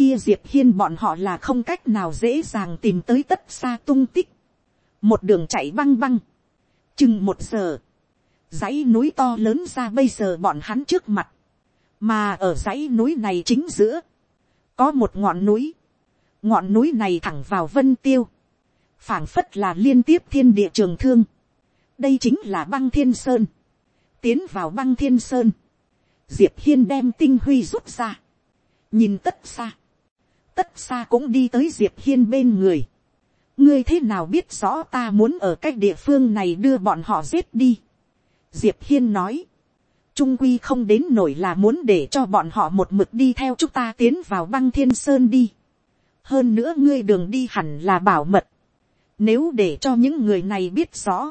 kia diệp hiên bọn họ là không cách nào dễ dàng tìm tới tất xa tung tích. một đường chạy băng băng, chừng một giờ, dãy núi to lớn ra bây giờ bọn hắn trước mặt, mà ở dãy núi này chính giữa, có một ngọn núi, ngọn núi này thẳng vào vân tiêu, phảng phất là liên tiếp thiên địa trường thương, đây chính là băng thiên sơn, tiến vào băng thiên sơn, diệp hiên đem tinh huy rút ra, nhìn tất xa, tất xa cũng đi tới diệp hiên bên người. ngươi thế nào biết rõ ta muốn ở cách địa phương này đưa bọn họ giết đi. diệp hiên nói, trung quy không đến nổi là muốn để cho bọn họ một mực đi theo chúng ta tiến vào băng thiên sơn đi. hơn nữa ngươi đường đi hẳn là bảo mật. nếu để cho những người này biết rõ,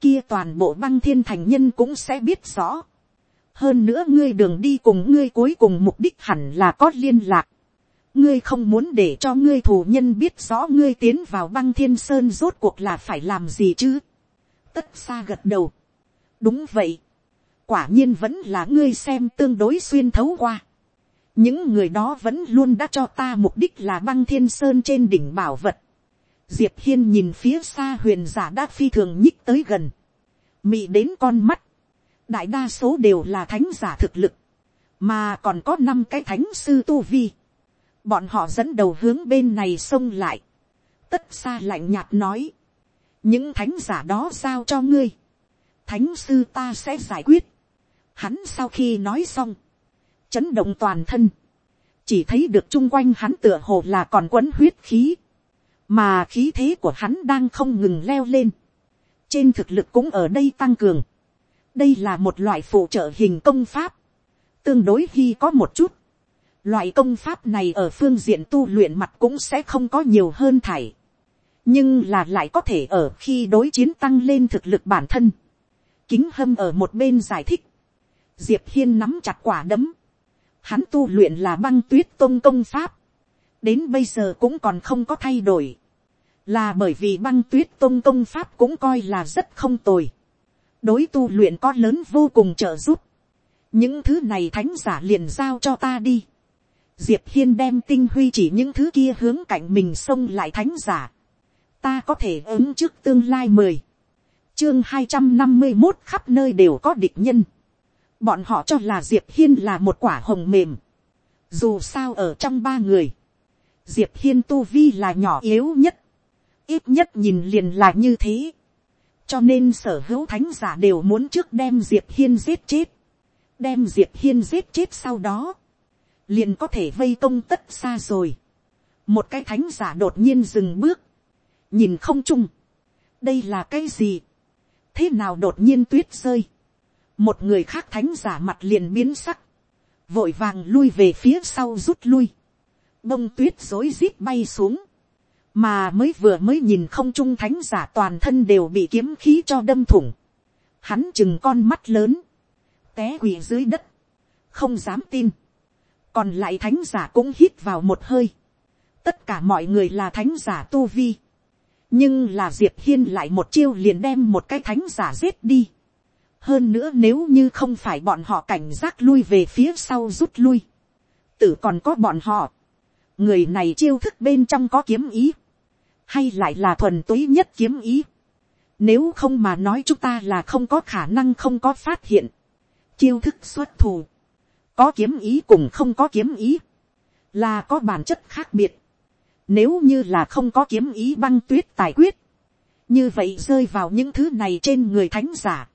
kia toàn bộ băng thiên thành nhân cũng sẽ biết rõ. hơn nữa ngươi đường đi cùng ngươi cuối cùng mục đích hẳn là có liên lạc ngươi không muốn để cho ngươi thù nhân biết rõ ngươi tiến vào băng thiên sơn rốt cuộc là phải làm gì chứ. tất xa gật đầu. đúng vậy. quả nhiên vẫn là ngươi xem tương đối xuyên thấu qua. những người đó vẫn luôn đã cho ta mục đích là băng thiên sơn trên đỉnh bảo vật. diệp hiên nhìn phía xa huyền giả đã phi thường nhích tới gần. mị đến con mắt. đại đa số đều là thánh giả thực lực. mà còn có năm cái thánh sư tu vi bọn họ dẫn đầu hướng bên này xông lại, tất xa lạnh nhạt nói, những thánh giả đó giao cho ngươi, thánh sư ta sẽ giải quyết, hắn sau khi nói xong, chấn động toàn thân, chỉ thấy được chung quanh hắn tựa hồ là còn quấn huyết khí, mà khí thế của hắn đang không ngừng leo lên, trên thực lực cũng ở đây tăng cường, đây là một loại phụ trợ hình công pháp, tương đối khi có một chút, Loại công pháp này ở phương diện tu luyện mặt cũng sẽ không có nhiều hơn thải. Nhưng là lại có thể ở khi đối chiến tăng lên thực lực bản thân. Kính hâm ở một bên giải thích. Diệp Hiên nắm chặt quả đấm. Hắn tu luyện là băng tuyết tôn công pháp. Đến bây giờ cũng còn không có thay đổi. Là bởi vì băng tuyết tôn công pháp cũng coi là rất không tồi. Đối tu luyện có lớn vô cùng trợ giúp. Những thứ này thánh giả liền giao cho ta đi diệp hiên đem tinh huy chỉ những thứ kia hướng cạnh mình xông lại thánh giả. ta có thể ứng trước tương lai mười. chương hai trăm năm mươi một khắp nơi đều có địch nhân. bọn họ cho là diệp hiên là một quả hồng mềm. dù sao ở trong ba người, diệp hiên tu vi là nhỏ yếu nhất. ít nhất nhìn liền là như thế. cho nên sở hữu thánh giả đều muốn trước đem diệp hiên giết chết. đem diệp hiên giết chết sau đó liền có thể vây công tất xa rồi. một cái thánh giả đột nhiên dừng bước, nhìn không chung, đây là cái gì, thế nào đột nhiên tuyết rơi, một người khác thánh giả mặt liền biến sắc, vội vàng lui về phía sau rút lui, bông tuyết rối rít bay xuống, mà mới vừa mới nhìn không trung thánh giả toàn thân đều bị kiếm khí cho đâm thủng, hắn chừng con mắt lớn, té quỳ dưới đất, không dám tin, còn lại thánh giả cũng hít vào một hơi, tất cả mọi người là thánh giả tu vi, nhưng là diệp hiên lại một chiêu liền đem một cái thánh giả giết đi. hơn nữa nếu như không phải bọn họ cảnh giác lui về phía sau rút lui, tử còn có bọn họ, người này chiêu thức bên trong có kiếm ý, hay lại là thuần túy nhất kiếm ý. Nếu không mà nói chúng ta là không có khả năng không có phát hiện. Chiêu thức xuất thù có kiếm ý cùng không có kiếm ý, là có bản chất khác biệt. Nếu như là không có kiếm ý băng tuyết tài quyết, như vậy rơi vào những thứ này trên người thánh giả,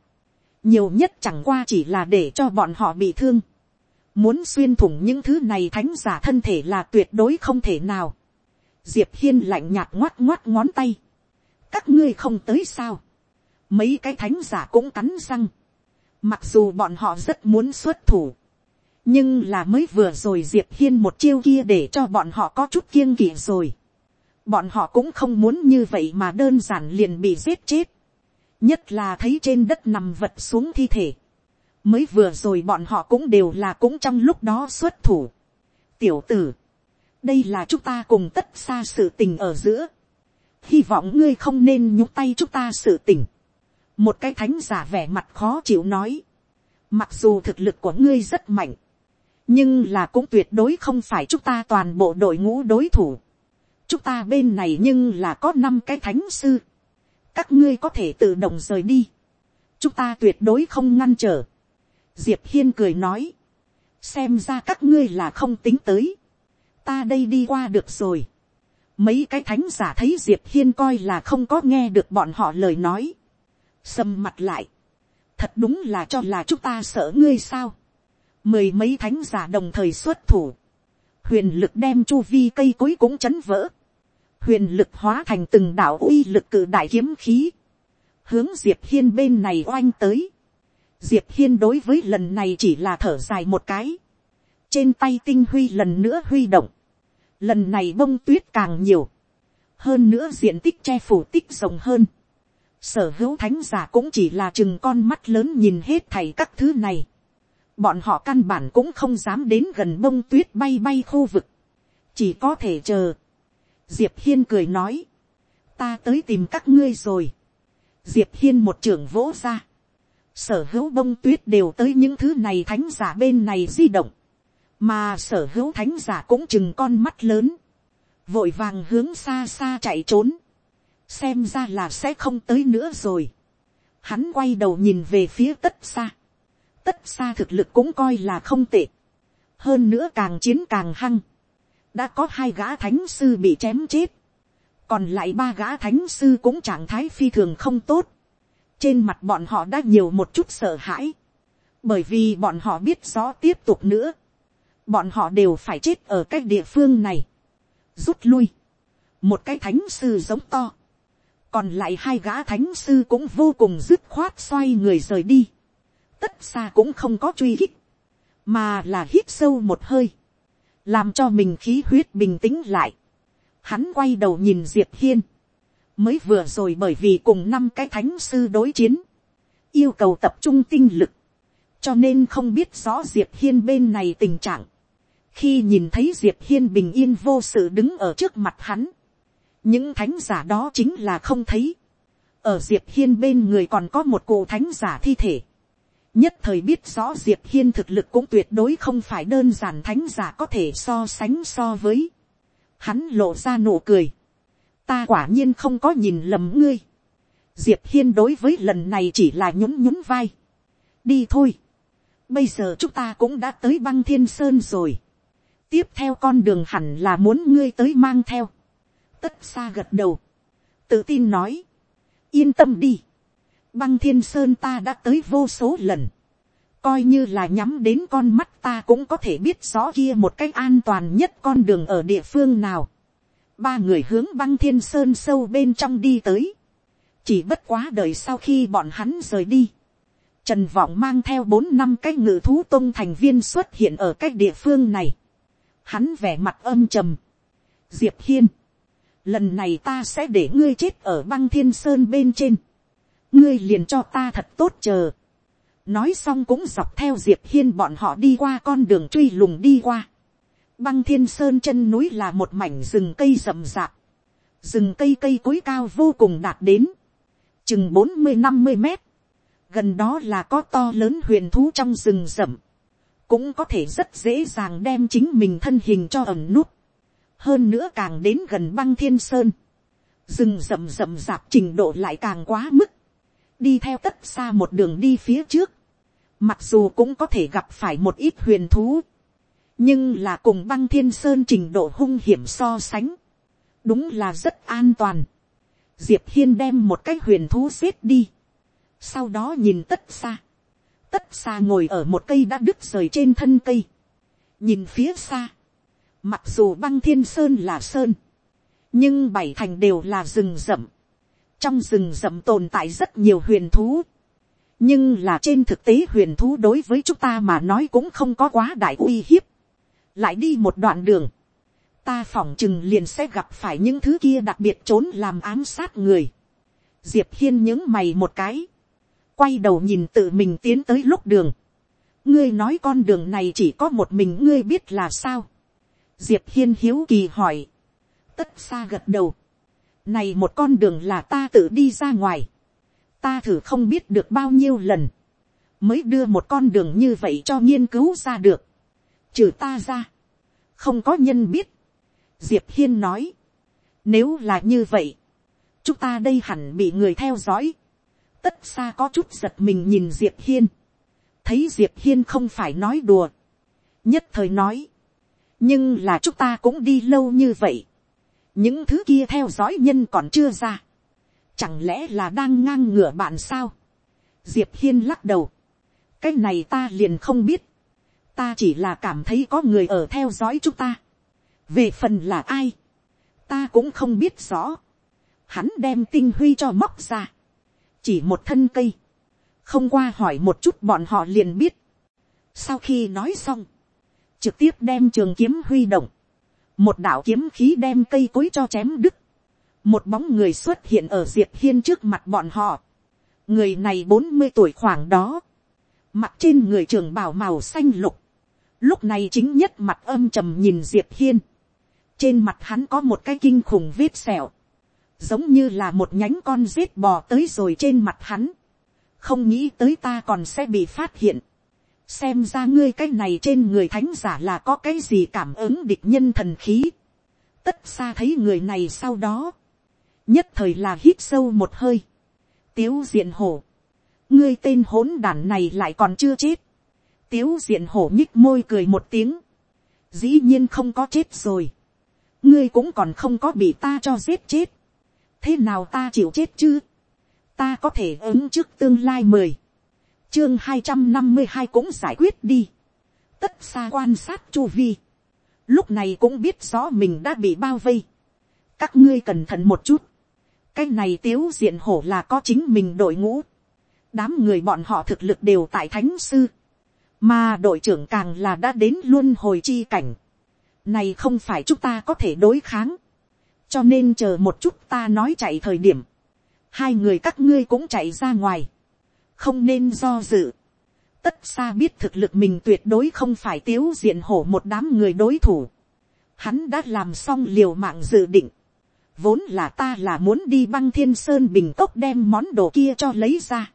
nhiều nhất chẳng qua chỉ là để cho bọn họ bị thương. Muốn xuyên thủng những thứ này thánh giả thân thể là tuyệt đối không thể nào. Diệp hiên lạnh nhạt ngoắt ngoắt ngón tay. các ngươi không tới sao. mấy cái thánh giả cũng cắn răng. mặc dù bọn họ rất muốn xuất thủ nhưng là mới vừa rồi diệp hiên một chiêu kia để cho bọn họ có chút kiêng kỵ rồi. bọn họ cũng không muốn như vậy mà đơn giản liền bị giết chết. nhất là thấy trên đất nằm vật xuống thi thể. mới vừa rồi bọn họ cũng đều là cũng trong lúc đó xuất thủ. tiểu tử, đây là chúng ta cùng tất xa sự tình ở giữa. hy vọng ngươi không nên nhúc tay chúng ta sự tình. một cái thánh giả vẻ mặt khó chịu nói. mặc dù thực lực của ngươi rất mạnh, nhưng là cũng tuyệt đối không phải chúng ta toàn bộ đội ngũ đối thủ. Chúng ta bên này nhưng là có năm cái thánh sư, các ngươi có thể tự động rời đi, chúng ta tuyệt đối không ngăn trở. diệp hiên cười nói, xem ra các ngươi là không tính tới, ta đây đi qua được rồi. mấy cái thánh giả thấy diệp hiên coi là không có nghe được bọn họ lời nói, sầm mặt lại, thật đúng là cho là chúng ta sợ ngươi sao mười mấy thánh giả đồng thời xuất thủ, huyền lực đem chu vi cây cối cũng chấn vỡ, huyền lực hóa thành từng đạo uy lực cự đại kiếm khí, hướng diệp hiên bên này oanh tới. diệp hiên đối với lần này chỉ là thở dài một cái, trên tay tinh huy lần nữa huy động, lần này bông tuyết càng nhiều, hơn nữa diện tích che phủ tích rộng hơn, sở hữu thánh giả cũng chỉ là chừng con mắt lớn nhìn hết thảy các thứ này, bọn họ căn bản cũng không dám đến gần bông tuyết bay bay khu vực, chỉ có thể chờ, diệp hiên cười nói, ta tới tìm các ngươi rồi. diệp hiên một trưởng vỗ ra, sở hữu bông tuyết đều tới những thứ này thánh giả bên này di động, mà sở hữu thánh giả cũng chừng con mắt lớn, vội vàng hướng xa xa chạy trốn, xem ra là sẽ không tới nữa rồi. Hắn quay đầu nhìn về phía tất xa, tất xa thực lực cũng coi là không tệ, hơn nữa càng chiến càng hăng, đã có hai gã thánh sư bị chém chết, còn lại ba gã thánh sư cũng trạng thái phi thường không tốt, trên mặt bọn họ đã nhiều một chút sợ hãi, bởi vì bọn họ biết rõ tiếp tục nữa, bọn họ đều phải chết ở cái địa phương này, rút lui, một cái thánh sư giống to, còn lại hai gã thánh sư cũng vô cùng dứt khoát xoay người rời đi, tất xa cũng không có truy hích, mà là hít sâu một hơi, làm cho mình khí huyết bình tĩnh lại. Hắn quay đầu nhìn diệp hiên, mới vừa rồi bởi vì cùng năm cái thánh sư đối chiến, yêu cầu tập trung tinh lực, cho nên không biết rõ diệp hiên bên này tình trạng. khi nhìn thấy diệp hiên bình yên vô sự đứng ở trước mặt hắn, những thánh giả đó chính là không thấy. ở diệp hiên bên người còn có một cụ thánh giả thi thể nhất thời biết rõ diệp hiên thực lực cũng tuyệt đối không phải đơn giản thánh giả có thể so sánh so với. hắn lộ ra nụ cười. ta quả nhiên không có nhìn lầm ngươi. diệp hiên đối với lần này chỉ là nhún nhún vai. đi thôi. bây giờ chúng ta cũng đã tới băng thiên sơn rồi. tiếp theo con đường hẳn là muốn ngươi tới mang theo. tất xa gật đầu. tự tin nói. yên tâm đi băng thiên sơn ta đã tới vô số lần, coi như là nhắm đến con mắt ta cũng có thể biết rõ kia một cách an toàn nhất con đường ở địa phương nào. ba người hướng băng thiên sơn sâu bên trong đi tới, chỉ bất quá đời sau khi bọn hắn rời đi. Trần Vọng mang theo bốn năm cái ngự thú tông thành viên xuất hiện ở cái địa phương này. Hắn vẻ mặt âm trầm. Diệp Hiên. Lần này ta sẽ để ngươi chết ở băng thiên sơn bên trên ngươi liền cho ta thật tốt chờ. nói xong cũng dọc theo diệp hiên bọn họ đi qua con đường truy lùng đi qua. băng thiên sơn chân núi là một mảnh rừng cây rậm rạp. rừng cây cây cối cao vô cùng đạt đến. chừng bốn mươi năm mươi mét. gần đó là có to lớn huyền thú trong rừng rậm. cũng có thể rất dễ dàng đem chính mình thân hình cho ẩm nút. hơn nữa càng đến gần băng thiên sơn rừng rậm rậm rạp trình độ lại càng quá mức đi theo tất xa một đường đi phía trước, mặc dù cũng có thể gặp phải một ít huyền thú, nhưng là cùng băng thiên sơn trình độ hung hiểm so sánh, đúng là rất an toàn. Diệp hiên đem một cái huyền thú xếp đi, sau đó nhìn tất xa, tất xa ngồi ở một cây đã đứt rời trên thân cây, nhìn phía xa, mặc dù băng thiên sơn là sơn, nhưng bảy thành đều là rừng rậm, trong rừng rậm tồn tại rất nhiều huyền thú. nhưng là trên thực tế huyền thú đối với chúng ta mà nói cũng không có quá đại uy hiếp. lại đi một đoạn đường, ta phỏng chừng liền sẽ gặp phải những thứ kia đặc biệt trốn làm ám sát người. diệp hiên những mày một cái, quay đầu nhìn tự mình tiến tới lúc đường. ngươi nói con đường này chỉ có một mình ngươi biết là sao. diệp hiên hiếu kỳ hỏi. tất xa gật đầu này một con đường là ta tự đi ra ngoài. ta thử không biết được bao nhiêu lần. mới đưa một con đường như vậy cho nghiên cứu ra được. trừ ta ra. không có nhân biết diệp hiên nói, nếu là như vậy, chúng ta đây hẳn bị người theo dõi, tất xa có chút giật mình nhìn diệp hiên, thấy diệp hiên không phải nói đùa, nhất thời nói, nhưng là chúng ta cũng đi lâu như vậy, những thứ kia theo dõi nhân còn chưa ra, chẳng lẽ là đang ngang ngửa bạn sao, diệp hiên lắc đầu, cái này ta liền không biết, ta chỉ là cảm thấy có người ở theo dõi chúng ta, về phần là ai, ta cũng không biết rõ, hắn đem tinh huy cho móc ra, chỉ một thân cây, không qua hỏi một chút bọn họ liền biết, sau khi nói xong, trực tiếp đem trường kiếm huy động, một đạo kiếm khí đem cây cối cho chém đứt, một bóng người xuất hiện ở diệp hiên trước mặt bọn họ, người này bốn mươi tuổi khoảng đó, mặt trên người trường bào màu xanh lục, lúc này chính nhất mặt âm trầm nhìn diệp hiên, trên mặt hắn có một cái kinh khủng vết sẹo, giống như là một nhánh con rết bò tới rồi trên mặt hắn, không nghĩ tới ta còn sẽ bị phát hiện, xem ra ngươi cái này trên người thánh giả là có cái gì cảm ứng địch nhân thần khí, tất xa thấy người này sau đó, nhất thời là hít sâu một hơi, tiếu diện hổ, ngươi tên hỗn đản này lại còn chưa chết, tiếu diện hổ nhích môi cười một tiếng, dĩ nhiên không có chết rồi, ngươi cũng còn không có bị ta cho giết chết, thế nào ta chịu chết chứ, ta có thể ứng trước tương lai mười, chương hai trăm năm mươi hai cũng giải quyết đi, tất xa quan sát chu vi, lúc này cũng biết rõ mình đã bị bao vây, các ngươi cẩn thận một chút, cái này tiếu diện hổ là có chính mình đội ngũ, đám người bọn họ thực lực đều tại thánh sư, mà đội trưởng càng là đã đến luôn hồi chi cảnh, này không phải chúng ta có thể đối kháng, cho nên chờ một chút ta nói chạy thời điểm, hai người các ngươi cũng chạy ra ngoài, không nên do dự, tất xa biết thực lực mình tuyệt đối không phải tiếu diện hổ một đám người đối thủ, hắn đã làm xong liều mạng dự định, vốn là ta là muốn đi băng thiên sơn bình cốc đem món đồ kia cho lấy ra,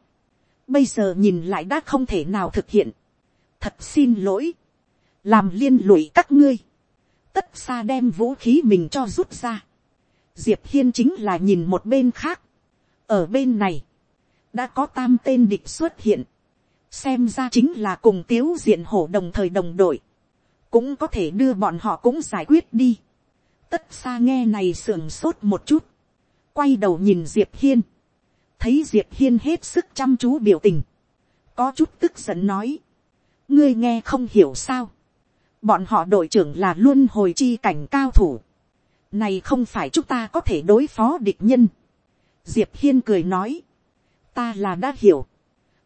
bây giờ nhìn lại đã không thể nào thực hiện, thật xin lỗi, làm liên lụy các ngươi, tất xa đem vũ khí mình cho rút ra. diệp hiên chính là nhìn một bên khác. ở bên này, đã có tam tên địch xuất hiện. xem ra chính là cùng tiếu diện hổ đồng thời đồng đội. cũng có thể đưa bọn họ cũng giải quyết đi. tất xa nghe này sưởng sốt một chút. quay đầu nhìn diệp hiên. thấy diệp hiên hết sức chăm chú biểu tình. có chút tức giận nói. ngươi nghe không hiểu sao bọn họ đội trưởng là luôn hồi chi cảnh cao thủ. này không phải chúng ta có thể đối phó địch nhân. diệp hiên cười nói, ta là đã hiểu,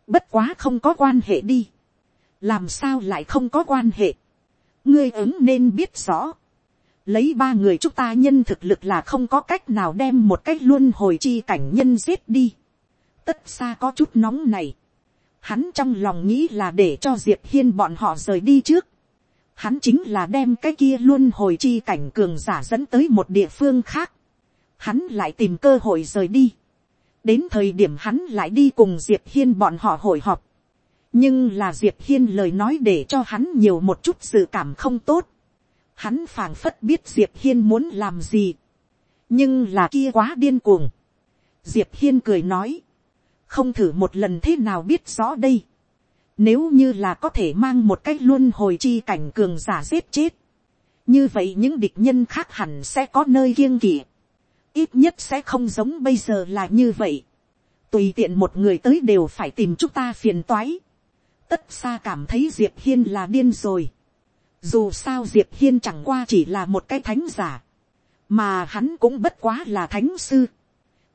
bất quá không có quan hệ đi, làm sao lại không có quan hệ, ngươi ứng nên biết rõ, lấy ba người chúng ta nhân thực lực là không có cách nào đem một cách luôn hồi chi cảnh nhân giết đi. tất xa có chút nóng này. Hắn trong lòng nghĩ là để cho diệp hiên bọn họ rời đi trước hắn chính là đem cái kia luôn hồi chi cảnh cường giả dẫn tới một địa phương khác. Hắn lại tìm cơ hội rời đi. Đến thời điểm hắn lại đi cùng Diệp Hiên bọn họ hội họp. Nhưng là Diệp Hiên lời nói để cho hắn nhiều một chút sự cảm không tốt. Hắn phảng phất biết Diệp Hiên muốn làm gì. Nhưng là kia quá điên cuồng. Diệp Hiên cười nói. Không thử một lần thế nào biết rõ đây nếu như là có thể mang một cách luôn hồi chi cảnh cường giả giết chết. Như vậy những địch nhân khác hẳn sẽ có nơi kiêng kỵ. Ít nhất sẽ không giống bây giờ là như vậy. Tùy tiện một người tới đều phải tìm chúng ta phiền toái. Tất xa cảm thấy Diệp Hiên là điên rồi. Dù sao Diệp Hiên chẳng qua chỉ là một cái thánh giả. Mà hắn cũng bất quá là thánh sư.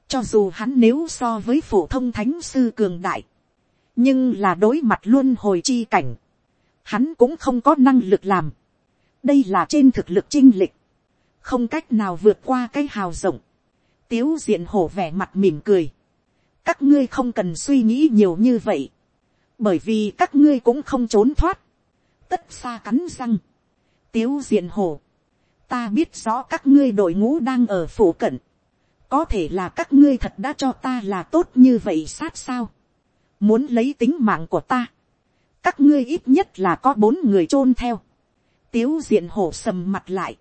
Cho dù hắn nếu so với phổ thông thánh sư cường đại nhưng là đối mặt luôn hồi chi cảnh, hắn cũng không có năng lực làm. đây là trên thực lực chinh lịch, không cách nào vượt qua cái hào rộng, tiếu diện hổ vẻ mặt mỉm cười, các ngươi không cần suy nghĩ nhiều như vậy, bởi vì các ngươi cũng không trốn thoát, tất xa cắn răng, tiếu diện hổ, ta biết rõ các ngươi đội ngũ đang ở phủ cận, có thể là các ngươi thật đã cho ta là tốt như vậy sát sao, muốn lấy tính mạng của ta, các ngươi ít nhất là có bốn người chôn theo, tiếu diện hổ sầm mặt lại,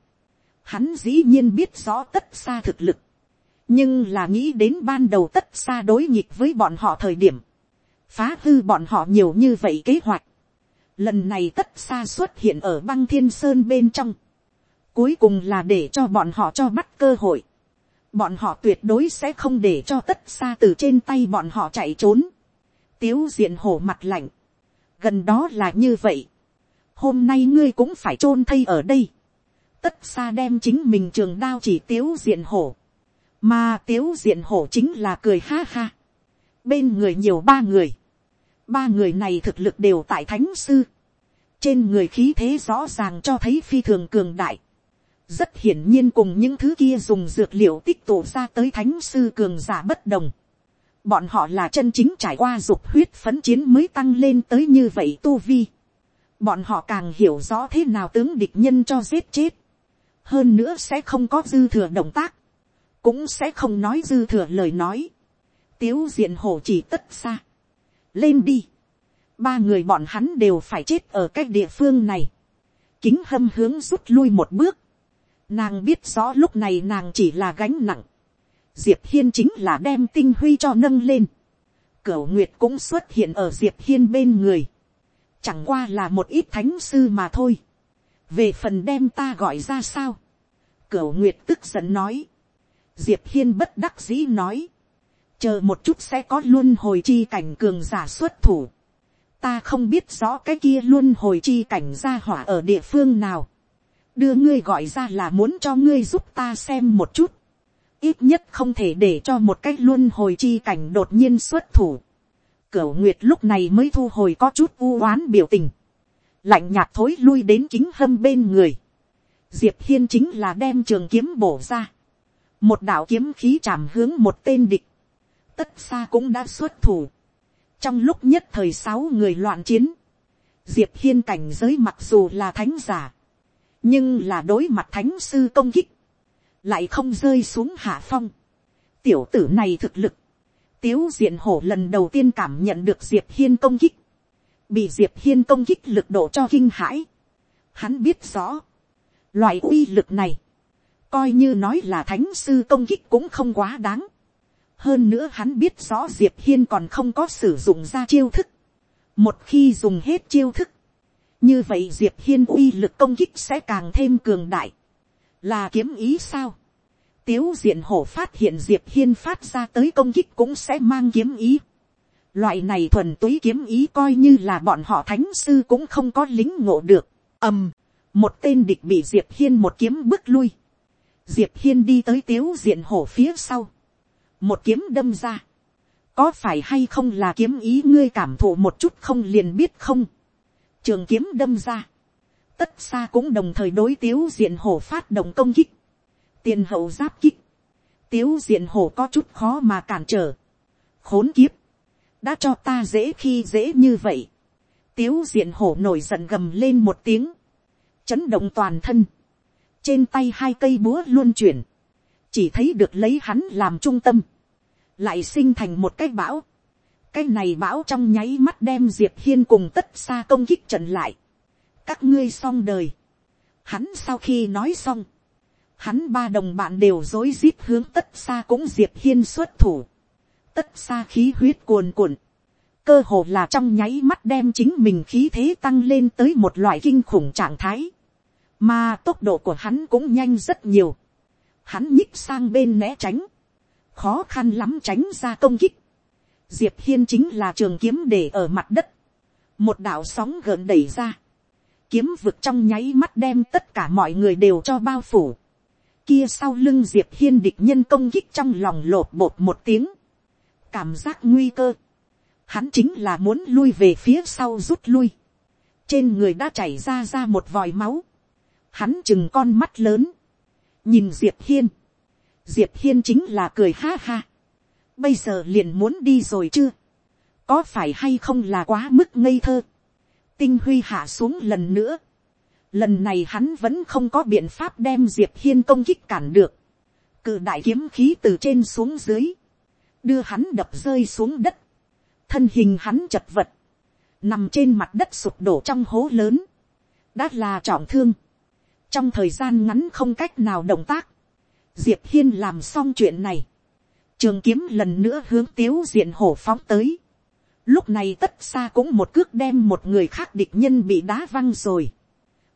hắn dĩ nhiên biết rõ tất xa thực lực, nhưng là nghĩ đến ban đầu tất xa đối nghịch với bọn họ thời điểm, phá hư bọn họ nhiều như vậy kế hoạch, lần này tất xa xuất hiện ở băng thiên sơn bên trong, cuối cùng là để cho bọn họ cho bắt cơ hội, bọn họ tuyệt đối sẽ không để cho tất xa từ trên tay bọn họ chạy trốn, tiếu diện hổ mặt lạnh, gần đó là như vậy, hôm nay ngươi cũng phải chôn thây ở đây, tất xa đem chính mình trường đao chỉ tiếu diện hổ, mà tiếu diện hổ chính là cười ha ha, bên người nhiều ba người, ba người này thực lực đều tại thánh sư, trên người khí thế rõ ràng cho thấy phi thường cường đại, rất hiển nhiên cùng những thứ kia dùng dược liệu tích tụ ra tới thánh sư cường giả bất đồng. Bọn họ là chân chính trải qua dục huyết phấn chiến mới tăng lên tới như vậy tu vi. Bọn họ càng hiểu rõ thế nào tướng địch nhân cho giết chết. Hơn nữa sẽ không có dư thừa động tác. Cũng sẽ không nói dư thừa lời nói. Tiếu diện hổ chỉ tất xa. Lên đi. Ba người bọn hắn đều phải chết ở cái địa phương này. Kính hâm hướng rút lui một bước Nàng biết rõ lúc này nàng chỉ là gánh nặng. Diệp Hiên chính là đem tinh huy cho nâng lên. Cửu Nguyệt cũng xuất hiện ở Diệp Hiên bên người. Chẳng qua là một ít thánh sư mà thôi. Về phần đem ta gọi ra sao? Cửu Nguyệt tức giận nói. Diệp Hiên bất đắc dĩ nói. Chờ một chút sẽ có luôn hồi chi cảnh cường giả xuất thủ. Ta không biết rõ cái kia luôn hồi chi cảnh ra hỏa ở địa phương nào đưa ngươi gọi ra là muốn cho ngươi giúp ta xem một chút, ít nhất không thể để cho một cái luôn hồi chi cảnh đột nhiên xuất thủ. Cửu nguyệt lúc này mới thu hồi có chút u oán biểu tình, lạnh nhạt thối lui đến kính hâm bên người. Diệp hiên chính là đem trường kiếm bổ ra, một đạo kiếm khí chạm hướng một tên địch, tất xa cũng đã xuất thủ. trong lúc nhất thời sáu người loạn chiến, diệp hiên cảnh giới mặc dù là thánh giả, nhưng là đối mặt thánh sư công kích, lại không rơi xuống hạ phong. tiểu tử này thực lực, tiếu diện hổ lần đầu tiên cảm nhận được diệp hiên công kích, bị diệp hiên công kích lực độ cho kinh hãi. hắn biết rõ, loại uy lực này, coi như nói là thánh sư công kích cũng không quá đáng. hơn nữa hắn biết rõ diệp hiên còn không có sử dụng ra chiêu thức. một khi dùng hết chiêu thức, như vậy diệp hiên uy lực công kích sẽ càng thêm cường đại, là kiếm ý sao. tiếu diện hổ phát hiện diệp hiên phát ra tới công kích cũng sẽ mang kiếm ý. loại này thuần túy kiếm ý coi như là bọn họ thánh sư cũng không có lính ngộ được. ầm, một tên địch bị diệp hiên một kiếm bước lui diệp hiên đi tới tiếu diện hổ phía sau. một kiếm đâm ra. có phải hay không là kiếm ý ngươi cảm thụ một chút không liền biết không? Trường kiếm đâm ra, tất xa cũng đồng thời đối tiếu diện hổ phát động công kích, tiền hậu giáp kích, tiếu diện hổ có chút khó mà cản trở, khốn kiếp, đã cho ta dễ khi dễ như vậy, tiếu diện hổ nổi giận gầm lên một tiếng, chấn động toàn thân, trên tay hai cây búa luôn chuyển, chỉ thấy được lấy hắn làm trung tâm, lại sinh thành một cái bão, cái này bão trong nháy mắt đem diệp hiên cùng tất xa công kích trận lại. các ngươi xong đời. hắn sau khi nói xong, hắn ba đồng bạn đều dối rít hướng tất xa cũng diệp hiên xuất thủ. tất xa khí huyết cuồn cuộn. cơ hồ là trong nháy mắt đem chính mình khí thế tăng lên tới một loại kinh khủng trạng thái mà tốc độ của hắn cũng nhanh rất nhiều. hắn nhích sang bên né tránh. khó khăn lắm tránh ra công kích. Diệp hiên chính là trường kiếm để ở mặt đất, một đạo sóng gợn đẩy ra, kiếm vực trong nháy mắt đem tất cả mọi người đều cho bao phủ, kia sau lưng diệp hiên địch nhân công kích trong lòng lột bột một tiếng, cảm giác nguy cơ, hắn chính là muốn lui về phía sau rút lui, trên người đã chảy ra ra một vòi máu, hắn chừng con mắt lớn, nhìn diệp hiên, diệp hiên chính là cười ha ha, bây giờ liền muốn đi rồi chưa, có phải hay không là quá mức ngây thơ, tinh huy hạ xuống lần nữa, lần này hắn vẫn không có biện pháp đem diệp hiên công kích cản được, cự đại kiếm khí từ trên xuống dưới, đưa hắn đập rơi xuống đất, thân hình hắn chật vật, nằm trên mặt đất sụp đổ trong hố lớn, đã là trọng thương, trong thời gian ngắn không cách nào động tác, diệp hiên làm xong chuyện này, trường kiếm lần nữa hướng tiếu diện hổ phóng tới, lúc này tất xa cũng một cước đem một người khác địch nhân bị đá văng rồi,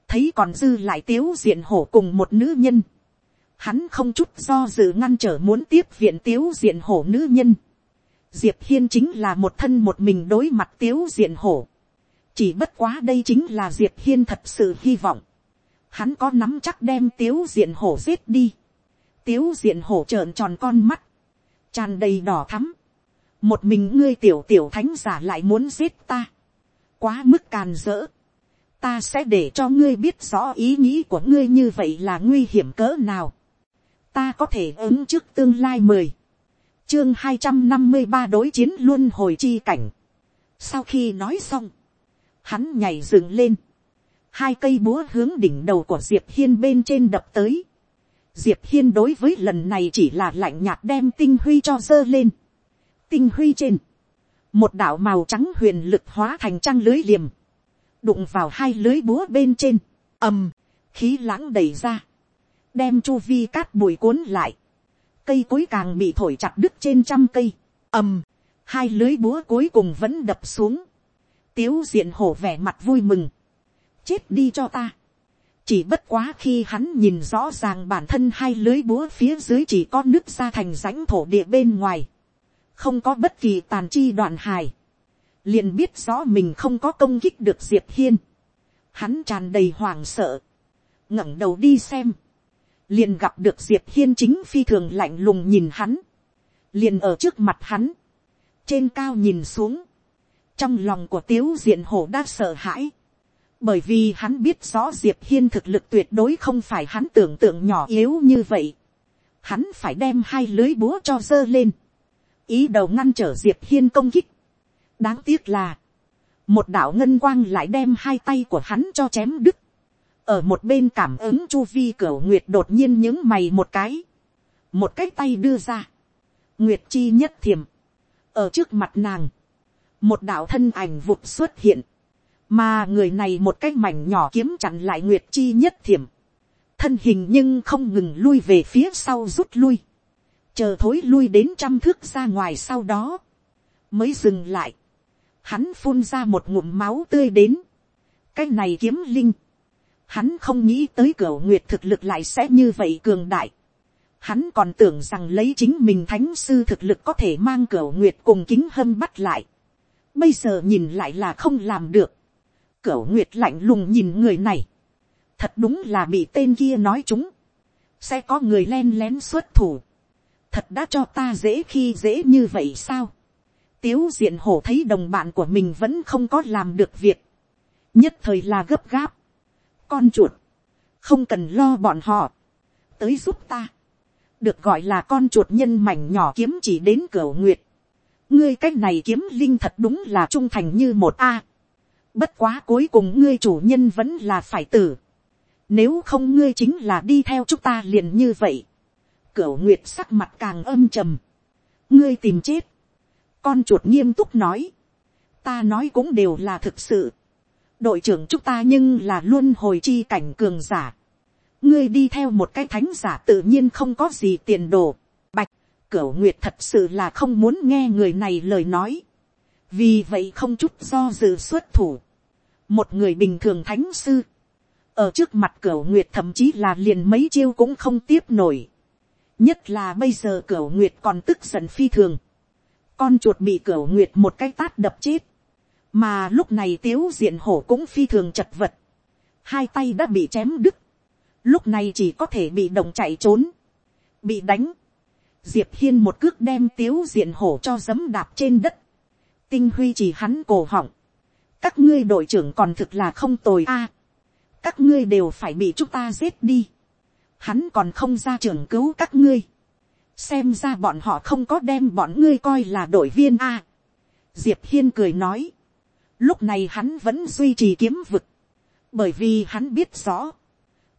thấy còn dư lại tiếu diện hổ cùng một nữ nhân, hắn không chút do dự ngăn trở muốn tiếp viện tiếu diện hổ nữ nhân, diệp hiên chính là một thân một mình đối mặt tiếu diện hổ, chỉ bất quá đây chính là diệp hiên thật sự hy vọng, hắn có nắm chắc đem tiếu diện hổ giết đi, tiếu diện hổ trợn tròn con mắt, tràn đầy đỏ thắm, một mình ngươi tiểu tiểu thánh giả lại muốn giết ta, quá mức càn rỡ, ta sẽ để cho ngươi biết rõ ý nghĩ của ngươi như vậy là nguy hiểm cỡ nào, ta có thể ứng trước tương lai mười, chương hai trăm năm mươi ba đối chiến luôn hồi chi cảnh, sau khi nói xong, hắn nhảy dựng lên, hai cây búa hướng đỉnh đầu của diệp hiên bên trên đập tới, diệp hiên đối với lần này chỉ là lạnh nhạt đem tinh huy cho dơ lên, tinh huy trên, một đạo màu trắng huyền lực hóa thành trăng lưới liềm, đụng vào hai lưới búa bên trên, ầm, khí lãng đầy ra, đem chu vi cát bụi cuốn lại, cây cối càng bị thổi chặt đứt trên trăm cây, ầm, hai lưới búa cuối cùng vẫn đập xuống, tiếu diện hổ vẻ mặt vui mừng, chết đi cho ta, chỉ bất quá khi hắn nhìn rõ ràng bản thân hai lưới búa phía dưới chỉ có nước ra thành rãnh thổ địa bên ngoài, không có bất kỳ tàn chi đoạn hài, liền biết rõ mình không có công kích được diệp hiên, hắn tràn đầy hoảng sợ, ngẩng đầu đi xem, liền gặp được diệp hiên chính phi thường lạnh lùng nhìn hắn, liền ở trước mặt hắn, trên cao nhìn xuống, trong lòng của tiếu diện hổ đã sợ hãi, bởi vì hắn biết rõ diệp hiên thực lực tuyệt đối không phải hắn tưởng tượng nhỏ yếu như vậy, hắn phải đem hai lưới búa cho dơ lên, ý đầu ngăn trở diệp hiên công kích, đáng tiếc là, một đạo ngân quang lại đem hai tay của hắn cho chém đứt, ở một bên cảm ứng chu vi cửa nguyệt đột nhiên những mày một cái, một cái tay đưa ra, nguyệt chi nhất thiềm, ở trước mặt nàng, một đạo thân ảnh vụt xuất hiện, mà người này một cái mảnh nhỏ kiếm chặn lại nguyệt chi nhất thiểm, thân hình nhưng không ngừng lui về phía sau rút lui, chờ thối lui đến trăm thước ra ngoài sau đó, mới dừng lại, hắn phun ra một ngụm máu tươi đến, cái này kiếm linh, hắn không nghĩ tới cửa nguyệt thực lực lại sẽ như vậy cường đại, hắn còn tưởng rằng lấy chính mình thánh sư thực lực có thể mang cửa nguyệt cùng kính hâm bắt lại, bây giờ nhìn lại là không làm được, Cửu Nguyệt lạnh lùng nhìn người này. Thật đúng là bị tên kia nói chúng. Sẽ có người len lén xuất thủ. Thật đã cho ta dễ khi dễ như vậy sao? Tiếu diện hổ thấy đồng bạn của mình vẫn không có làm được việc. Nhất thời là gấp gáp. Con chuột. Không cần lo bọn họ. Tới giúp ta. Được gọi là con chuột nhân mảnh nhỏ kiếm chỉ đến cửa nguyệt. Ngươi cách này kiếm linh thật đúng là trung thành như một A. Bất quá cuối cùng ngươi chủ nhân vẫn là phải tử. Nếu không ngươi chính là đi theo chúng ta liền như vậy. Cửu Nguyệt sắc mặt càng âm trầm. Ngươi tìm chết. Con chuột nghiêm túc nói. Ta nói cũng đều là thực sự. Đội trưởng chúng ta nhưng là luôn hồi chi cảnh cường giả. Ngươi đi theo một cái thánh giả tự nhiên không có gì tiền đồ. Bạch, cửu Nguyệt thật sự là không muốn nghe người này lời nói vì vậy không chút do dự xuất thủ. một người bình thường thánh sư, ở trước mặt cửa nguyệt thậm chí là liền mấy chiêu cũng không tiếp nổi. nhất là bây giờ cửa nguyệt còn tức giận phi thường. con chuột bị cửa nguyệt một cái tát đập chết. mà lúc này tiếu diện hổ cũng phi thường chật vật. hai tay đã bị chém đứt. lúc này chỉ có thể bị động chạy trốn. bị đánh. diệp hiên một cước đem tiếu diện hổ cho dấm đạp trên đất tinh huy chỉ hắn cổ họng. các ngươi đội trưởng còn thực là không tồi a. các ngươi đều phải bị chúng ta giết đi. hắn còn không ra trưởng cứu các ngươi, xem ra bọn họ không có đem bọn ngươi coi là đội viên a. diệp hiên cười nói, lúc này hắn vẫn duy trì kiếm vực, bởi vì hắn biết rõ,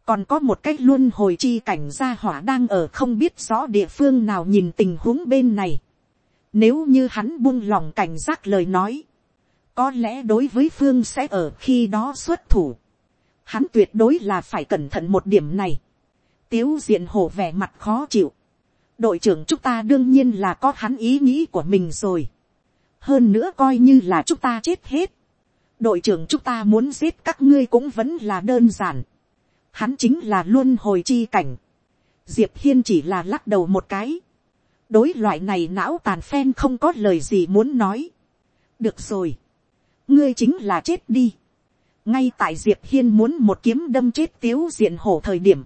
còn có một cách luôn hồi chi cảnh gia hỏa đang ở không biết rõ địa phương nào nhìn tình huống bên này. Nếu như hắn buông lòng cảnh giác lời nói, có lẽ đối với phương sẽ ở khi đó xuất thủ. Hắn tuyệt đối là phải cẩn thận một điểm này. Tiếu diện hổ vẻ mặt khó chịu. Đội trưởng chúng ta đương nhiên là có hắn ý nghĩ của mình rồi. Hơn nữa coi như là chúng ta chết hết. Đội trưởng chúng ta muốn giết các ngươi cũng vẫn là đơn giản. Hắn chính là luôn hồi chi cảnh. Diệp Hiên chỉ là lắc đầu một cái. Đối loại này não tàn phen không có lời gì muốn nói. Được rồi ngươi chính là chết đi. ngay tại diệp hiên muốn một kiếm đâm chết tiếu diện hổ thời điểm,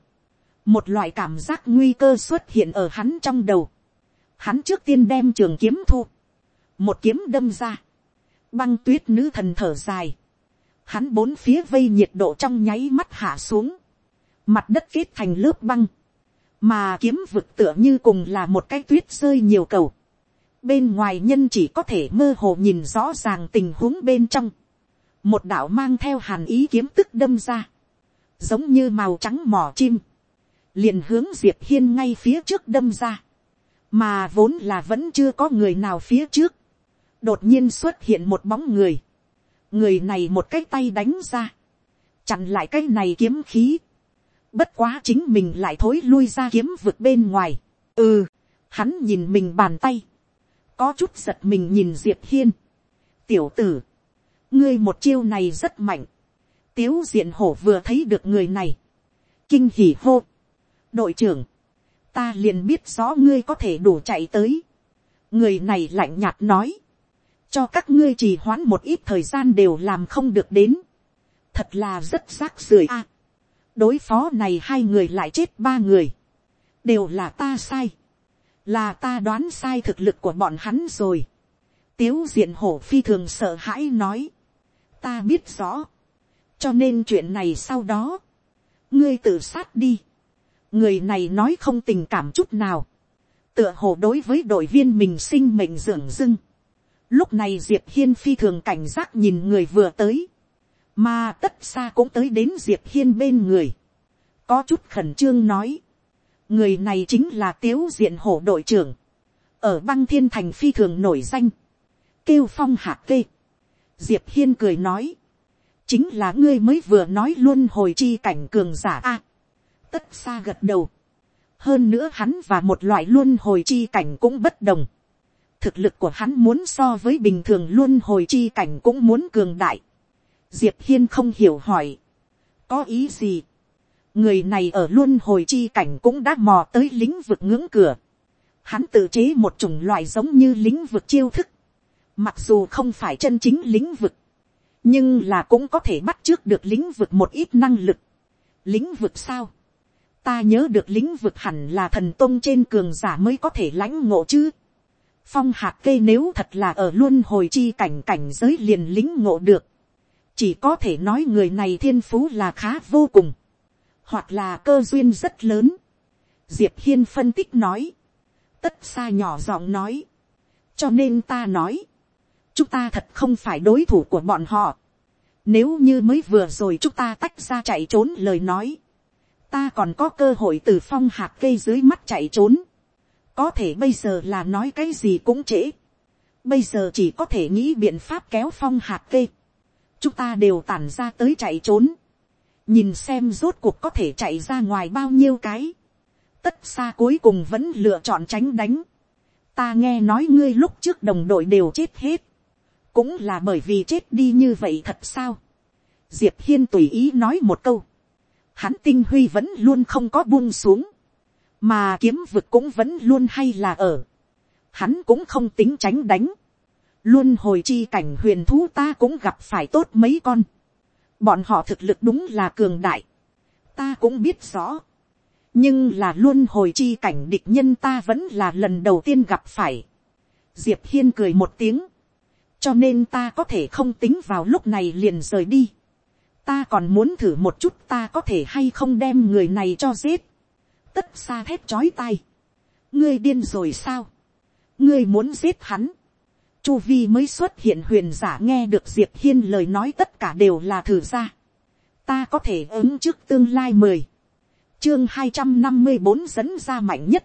một loại cảm giác nguy cơ xuất hiện ở hắn trong đầu. hắn trước tiên đem trường kiếm thu, một kiếm đâm ra, băng tuyết nữ thần thở dài, hắn bốn phía vây nhiệt độ trong nháy mắt hạ xuống, mặt đất kết thành lớp băng, mà kiếm vực tựa như cùng là một cái tuyết rơi nhiều cầu. Bên ngoài nhân chỉ có thể mơ hồ nhìn rõ ràng tình huống bên trong. một đạo mang theo hàn ý kiếm tức đâm ra, giống như màu trắng mỏ chim, liền hướng diệp hiên ngay phía trước đâm ra, mà vốn là vẫn chưa có người nào phía trước, đột nhiên xuất hiện một bóng người, người này một cái tay đánh ra, chặn lại cái này kiếm khí, bất quá chính mình lại thối lui ra kiếm vực bên ngoài, ừ, hắn nhìn mình bàn tay, có chút giật mình nhìn diệp hiên. tiểu tử, ngươi một chiêu này rất mạnh. tiếu diện hổ vừa thấy được người này. kinh hỉ hô. đội trưởng, ta liền biết rõ ngươi có thể đủ chạy tới. người này lạnh nhạt nói. cho các ngươi trì hoãn một ít thời gian đều làm không được đến. thật là rất rác rưởi a đối phó này hai người lại chết ba người. đều là ta sai là ta đoán sai thực lực của bọn hắn rồi. tiếu diện hổ phi thường sợ hãi nói, ta biết rõ, cho nên chuyện này sau đó, ngươi tự sát đi. người này nói không tình cảm chút nào, tựa hồ đối với đội viên mình sinh mệnh dưỡng dưng. lúc này diệp hiên phi thường cảnh giác nhìn người vừa tới, mà tất xa cũng tới đến diệp hiên bên người, có chút khẩn trương nói, người này chính là tiếu diện hổ đội trưởng, ở băng thiên thành phi thường nổi danh, kêu phong hạ kê. diệp hiên cười nói, chính là ngươi mới vừa nói luôn hồi chi cảnh cường giả a. tất xa gật đầu. hơn nữa hắn và một loại luôn hồi chi cảnh cũng bất đồng. thực lực của hắn muốn so với bình thường luôn hồi chi cảnh cũng muốn cường đại diệp hiên không hiểu hỏi, có ý gì người này ở luôn hồi chi cảnh cũng đã mò tới lĩnh vực ngưỡng cửa. Hắn tự chế một chủng loại giống như lĩnh vực chiêu thức. Mặc dù không phải chân chính lĩnh vực. Nhưng là cũng có thể bắt trước được lĩnh vực một ít năng lực. Lĩnh vực sao? Ta nhớ được lĩnh vực hẳn là thần tôn trên cường giả mới có thể lãnh ngộ chứ. Phong hạt cây nếu thật là ở luôn hồi chi cảnh cảnh giới liền lĩnh ngộ được. Chỉ có thể nói người này thiên phú là khá vô cùng hoặc là cơ duyên rất lớn. Diệp hiên phân tích nói, tất xa nhỏ giọng nói, cho nên ta nói, chúng ta thật không phải đối thủ của bọn họ. Nếu như mới vừa rồi chúng ta tách ra chạy trốn lời nói, ta còn có cơ hội từ phong hạt cây dưới mắt chạy trốn. Có thể bây giờ là nói cái gì cũng trễ. Bây giờ chỉ có thể nghĩ biện pháp kéo phong hạt cây. Chúng ta đều tản ra tới chạy trốn. Nhìn xem rốt cuộc có thể chạy ra ngoài bao nhiêu cái, tất xa cuối cùng vẫn lựa chọn tránh đánh. ta nghe nói ngươi lúc trước đồng đội đều chết hết, cũng là bởi vì chết đi như vậy thật sao. diệp hiên tùy ý nói một câu, hắn tinh huy vẫn luôn không có buông xuống, mà kiếm vực cũng vẫn luôn hay là ở, hắn cũng không tính tránh đánh, luôn hồi chi cảnh huyền thú ta cũng gặp phải tốt mấy con, bọn họ thực lực đúng là cường đại, ta cũng biết rõ, nhưng là luôn hồi chi cảnh địch nhân ta vẫn là lần đầu tiên gặp phải. diệp hiên cười một tiếng, cho nên ta có thể không tính vào lúc này liền rời đi. ta còn muốn thử một chút ta có thể hay không đem người này cho giết. tất xa thép chói tai. ngươi điên rồi sao, ngươi muốn giết hắn, chu vi mới xuất hiện huyền giả nghe được diệp hiên lời nói tất cả đều là thử ra. ta có thể ứng trước tương lai mười, chương hai trăm năm mươi bốn dẫn ra mạnh nhất.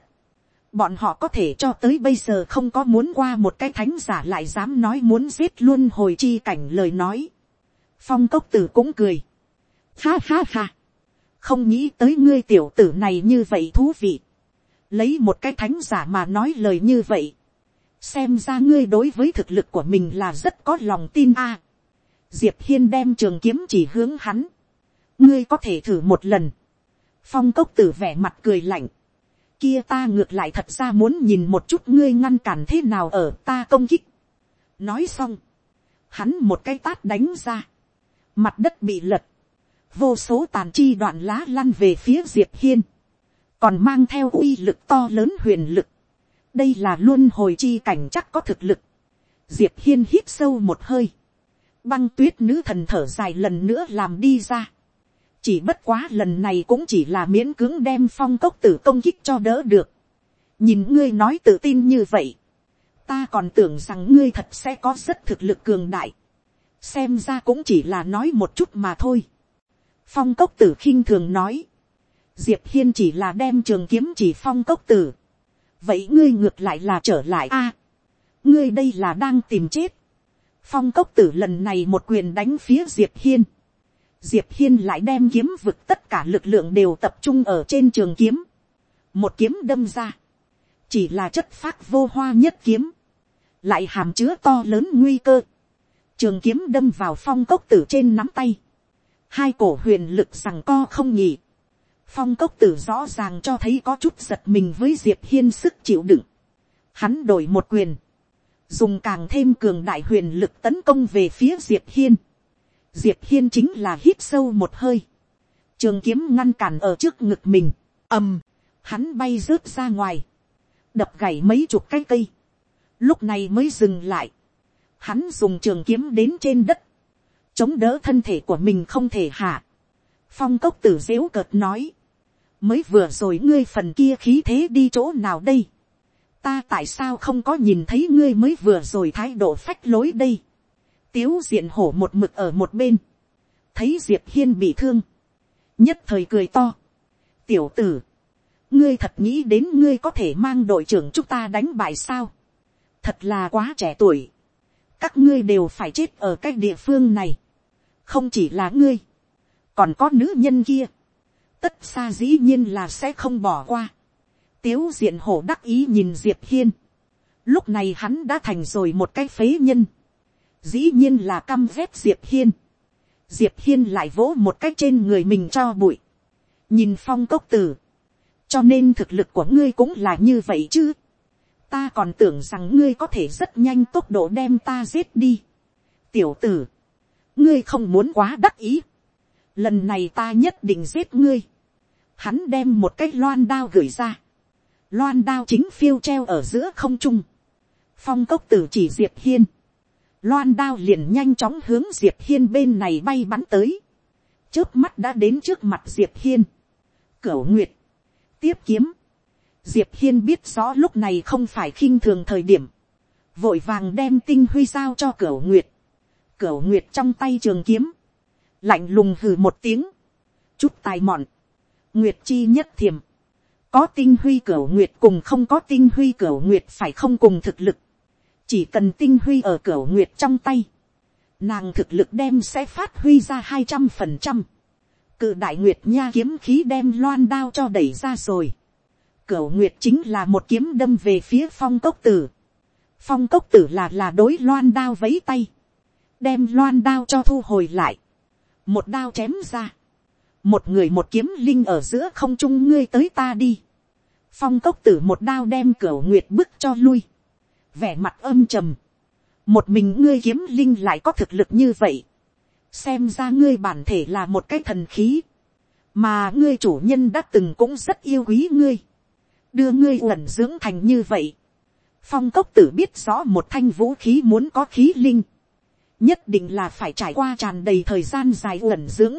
bọn họ có thể cho tới bây giờ không có muốn qua một cái thánh giả lại dám nói muốn giết luôn hồi chi cảnh lời nói. phong cốc tử cũng cười. ha ha ha. không nghĩ tới ngươi tiểu tử này như vậy thú vị. lấy một cái thánh giả mà nói lời như vậy xem ra ngươi đối với thực lực của mình là rất có lòng tin a. diệp hiên đem trường kiếm chỉ hướng hắn. ngươi có thể thử một lần. phong cốc tử vẻ mặt cười lạnh. kia ta ngược lại thật ra muốn nhìn một chút ngươi ngăn cản thế nào ở ta công kích. nói xong, hắn một cái tát đánh ra. mặt đất bị lật. vô số tàn chi đoạn lá lăn về phía diệp hiên. còn mang theo uy lực to lớn huyền lực đây là luôn hồi chi cảnh chắc có thực lực. diệp hiên hít sâu một hơi. băng tuyết nữ thần thở dài lần nữa làm đi ra. chỉ bất quá lần này cũng chỉ là miễn cưỡng đem phong cốc tử công kích cho đỡ được. nhìn ngươi nói tự tin như vậy. ta còn tưởng rằng ngươi thật sẽ có rất thực lực cường đại. xem ra cũng chỉ là nói một chút mà thôi. phong cốc tử khinh thường nói. diệp hiên chỉ là đem trường kiếm chỉ phong cốc tử vậy ngươi ngược lại là trở lại a. ngươi đây là đang tìm chết. phong cốc tử lần này một quyền đánh phía diệp hiên. diệp hiên lại đem kiếm vực tất cả lực lượng đều tập trung ở trên trường kiếm. một kiếm đâm ra. chỉ là chất phác vô hoa nhất kiếm. lại hàm chứa to lớn nguy cơ. trường kiếm đâm vào phong cốc tử trên nắm tay. hai cổ huyền lực rằng co không nhỉ phong cốc tử rõ ràng cho thấy có chút giật mình với diệp hiên sức chịu đựng. Hắn đổi một quyền, dùng càng thêm cường đại huyền lực tấn công về phía diệp hiên. diệp hiên chính là hít sâu một hơi, trường kiếm ngăn cản ở trước ngực mình, ầm, hắn bay rớt ra ngoài, đập gãy mấy chục cái cây, lúc này mới dừng lại, hắn dùng trường kiếm đến trên đất, chống đỡ thân thể của mình không thể hạ. phong cốc tử dếu cợt nói, mới vừa rồi ngươi phần kia khí thế đi chỗ nào đây. ta tại sao không có nhìn thấy ngươi mới vừa rồi thái độ phách lối đây. tiếu diện hổ một mực ở một bên. thấy diệp hiên bị thương. nhất thời cười to. tiểu tử, ngươi thật nghĩ đến ngươi có thể mang đội trưởng chúng ta đánh bại sao. thật là quá trẻ tuổi. các ngươi đều phải chết ở cái địa phương này. không chỉ là ngươi, còn có nữ nhân kia tất xa dĩ nhiên là sẽ không bỏ qua. tiếu diện hổ đắc ý nhìn diệp hiên. lúc này hắn đã thành rồi một cái phế nhân. dĩ nhiên là căm ghét diệp hiên. diệp hiên lại vỗ một cái trên người mình cho bụi. nhìn phong cốc tử. cho nên thực lực của ngươi cũng là như vậy chứ. ta còn tưởng rằng ngươi có thể rất nhanh tốc độ đem ta giết đi. tiểu tử, ngươi không muốn quá đắc ý lần này ta nhất định giết ngươi. Hắn đem một cái loan đao gửi ra. Loan đao chính phiêu treo ở giữa không trung. Phong cốc tử chỉ diệp hiên. Loan đao liền nhanh chóng hướng diệp hiên bên này bay bắn tới. Trước mắt đã đến trước mặt diệp hiên. Cửu nguyệt. Tiếp kiếm. Diệp hiên biết rõ lúc này không phải khinh thường thời điểm. Vội vàng đem tinh huy giao cho cửu nguyệt. Cửu nguyệt trong tay trường kiếm lạnh lùng hừ một tiếng, chút tài mọn, nguyệt chi nhất thiềm, có tinh huy cửa nguyệt cùng không có tinh huy cửa nguyệt phải không cùng thực lực, chỉ cần tinh huy ở cửa nguyệt trong tay, nàng thực lực đem sẽ phát huy ra hai trăm phần trăm, cự đại nguyệt nha kiếm khí đem loan đao cho đẩy ra rồi, cửa nguyệt chính là một kiếm đâm về phía phong cốc tử, phong cốc tử là là đối loan đao vấy tay, đem loan đao cho thu hồi lại, một đao chém ra, một người một kiếm linh ở giữa không trung ngươi tới ta đi, phong cốc tử một đao đem cửa nguyệt bức cho lui, vẻ mặt âm trầm, một mình ngươi kiếm linh lại có thực lực như vậy, xem ra ngươi bản thể là một cái thần khí, mà ngươi chủ nhân đã từng cũng rất yêu quý ngươi, đưa ngươi uẩn dưỡng thành như vậy, phong cốc tử biết rõ một thanh vũ khí muốn có khí linh, nhất định là phải trải qua tràn đầy thời gian dài uẩn dưỡng,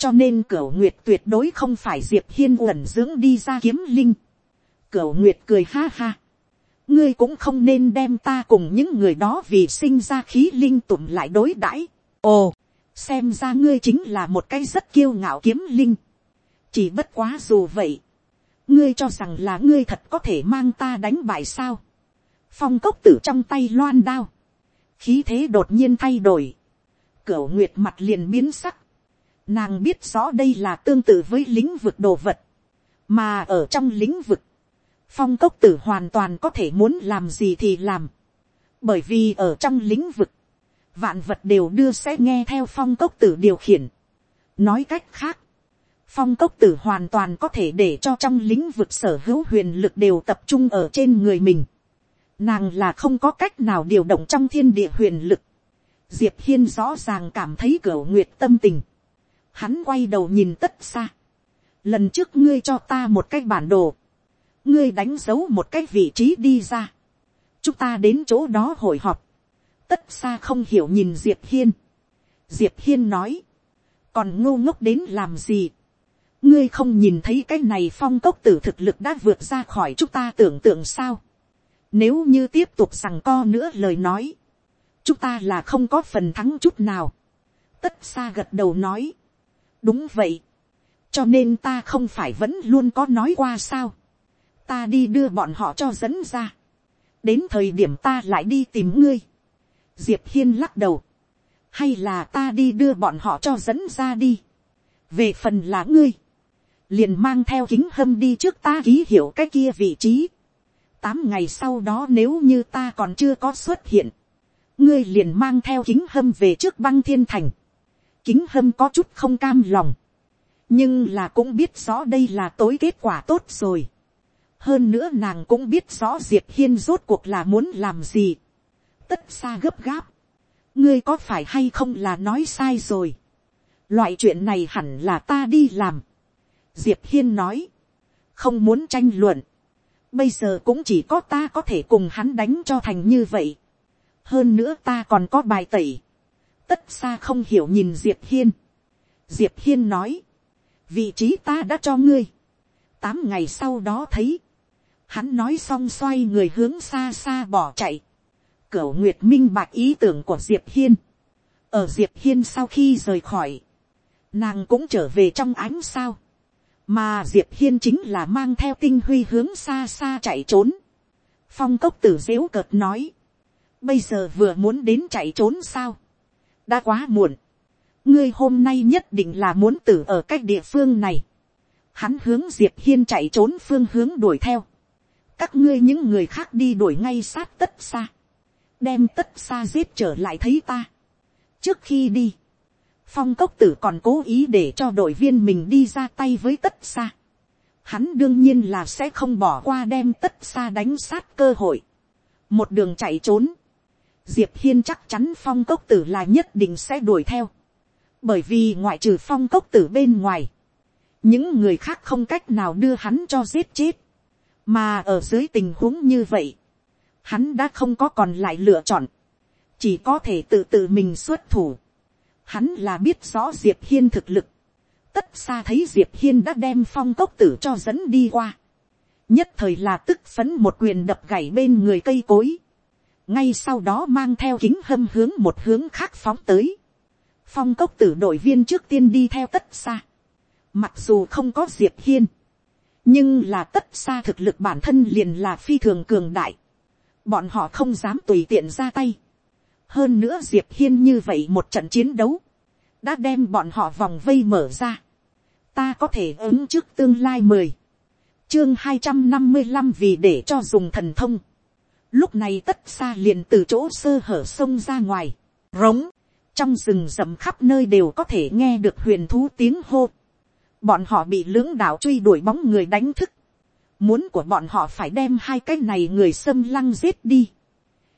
cho nên cửa nguyệt tuyệt đối không phải diệp hiên uẩn dưỡng đi ra kiếm linh. cửa nguyệt cười ha ha. ngươi cũng không nên đem ta cùng những người đó vì sinh ra khí linh tụm lại đối đãi. ồ, xem ra ngươi chính là một cái rất kiêu ngạo kiếm linh. chỉ bất quá dù vậy, ngươi cho rằng là ngươi thật có thể mang ta đánh bại sao. phong cốc tử trong tay loan đao, khí thế đột nhiên thay đổi, cửu nguyệt mặt liền biến sắc, nàng biết rõ đây là tương tự với lĩnh vực đồ vật, mà ở trong lĩnh vực, phong cốc tử hoàn toàn có thể muốn làm gì thì làm, bởi vì ở trong lĩnh vực, vạn vật đều đưa sẽ nghe theo phong cốc tử điều khiển. nói cách khác, phong cốc tử hoàn toàn có thể để cho trong lĩnh vực sở hữu huyền lực đều tập trung ở trên người mình. Nàng là không có cách nào điều động trong thiên địa huyền lực. Diệp hiên rõ ràng cảm thấy cửa nguyệt tâm tình. Hắn quay đầu nhìn tất xa. lần trước ngươi cho ta một cái bản đồ. ngươi đánh dấu một cái vị trí đi ra. chúng ta đến chỗ đó hội họp tất xa không hiểu nhìn diệp hiên. diệp hiên nói, còn ngô ngốc đến làm gì. ngươi không nhìn thấy cái này phong cốc tử thực lực đã vượt ra khỏi chúng ta tưởng tượng sao nếu như tiếp tục rằng co nữa lời nói, chúng ta là không có phần thắng chút nào. tất xa gật đầu nói, đúng vậy. cho nên ta không phải vẫn luôn có nói qua sao. ta đi đưa bọn họ cho dẫn ra. đến thời điểm ta lại đi tìm ngươi diệp hiên lắc đầu, hay là ta đi đưa bọn họ cho dẫn ra đi, về phần là ngươi, liền mang theo kính hâm đi trước ta ký hiểu cái kia vị trí, tám ngày sau đó nếu như ta còn chưa có xuất hiện, ngươi liền mang theo kính hâm về trước băng thiên thành, kính hâm có chút không cam lòng, nhưng là cũng biết rõ đây là tối kết quả tốt rồi. hơn nữa nàng cũng biết rõ diệp hiên rốt cuộc là muốn làm gì tất xa gấp gáp. ngươi có phải hay không là nói sai rồi. loại chuyện này hẳn là ta đi làm. diệp hiên nói. không muốn tranh luận bây giờ cũng chỉ có ta có thể cùng hắn đánh cho thành như vậy. hơn nữa ta còn có bài tẩy. tất xa không hiểu nhìn diệp hiên. diệp hiên nói. vị trí ta đã cho ngươi. tám ngày sau đó thấy. hắn nói xong xoay người hướng xa xa bỏ chạy Cửu Nguyệt minh bạch ý tưởng của Diệp Hiên. Ở Diệp Hiên sau khi rời khỏi, nàng cũng trở về trong ánh sao. Mà Diệp Hiên chính là mang theo tinh huy hướng xa xa chạy trốn. Phong cốc tử dếu cợt nói. Bây giờ vừa muốn đến chạy trốn sao? Đã quá muộn. Ngươi hôm nay nhất định là muốn tử ở cách địa phương này. Hắn hướng Diệp Hiên chạy trốn phương hướng đuổi theo. Các ngươi những người khác đi đuổi ngay sát tất xa đem tất xa giết trở lại thấy ta. trước khi đi, phong cốc tử còn cố ý để cho đội viên mình đi ra tay với tất xa. hắn đương nhiên là sẽ không bỏ qua đem tất xa đánh sát cơ hội. một đường chạy trốn, diệp hiên chắc chắn phong cốc tử là nhất định sẽ đuổi theo. bởi vì ngoại trừ phong cốc tử bên ngoài, những người khác không cách nào đưa hắn cho giết chết. mà ở dưới tình huống như vậy, hắn đã không có còn lại lựa chọn, chỉ có thể tự tự mình xuất thủ. Hắn là biết rõ diệp hiên thực lực, tất xa thấy diệp hiên đã đem phong cốc tử cho dẫn đi qua, nhất thời là tức phấn một quyền đập gảy bên người cây cối, ngay sau đó mang theo kính hâm hướng một hướng khác phóng tới, phong cốc tử đội viên trước tiên đi theo tất xa, mặc dù không có diệp hiên, nhưng là tất xa thực lực bản thân liền là phi thường cường đại, bọn họ không dám tùy tiện ra tay hơn nữa diệp hiên như vậy một trận chiến đấu, đã đem bọn họ vòng vây mở ra. ta có thể ứng trước tương lai mười, chương hai trăm năm mươi năm vì để cho dùng thần thông. lúc này tất xa liền từ chỗ sơ hở sông ra ngoài, rống, trong rừng rậm khắp nơi đều có thể nghe được huyền thú tiếng hô. bọn họ bị lưỡng đạo truy đuổi bóng người đánh thức, Muốn của bọn họ phải đem hai cái này người xâm lăng giết đi.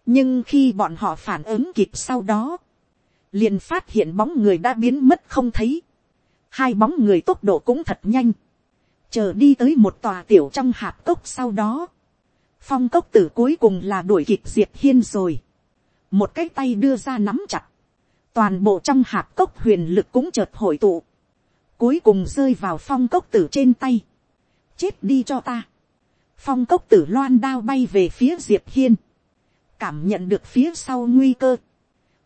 Nhưng khi bọn họ phản ứng kịp sau đó. Liền phát hiện bóng người đã biến mất không thấy. Hai bóng người tốc độ cũng thật nhanh. Chờ đi tới một tòa tiểu trong hạp cốc sau đó. Phong cốc tử cuối cùng là đuổi kịp Diệp Hiên rồi. Một cái tay đưa ra nắm chặt. Toàn bộ trong hạp cốc huyền lực cũng chợt hội tụ cuối cùng rơi vào phong cốc tử trên tay, chết đi cho ta, phong cốc tử loan đao bay về phía diệp hiên, cảm nhận được phía sau nguy cơ,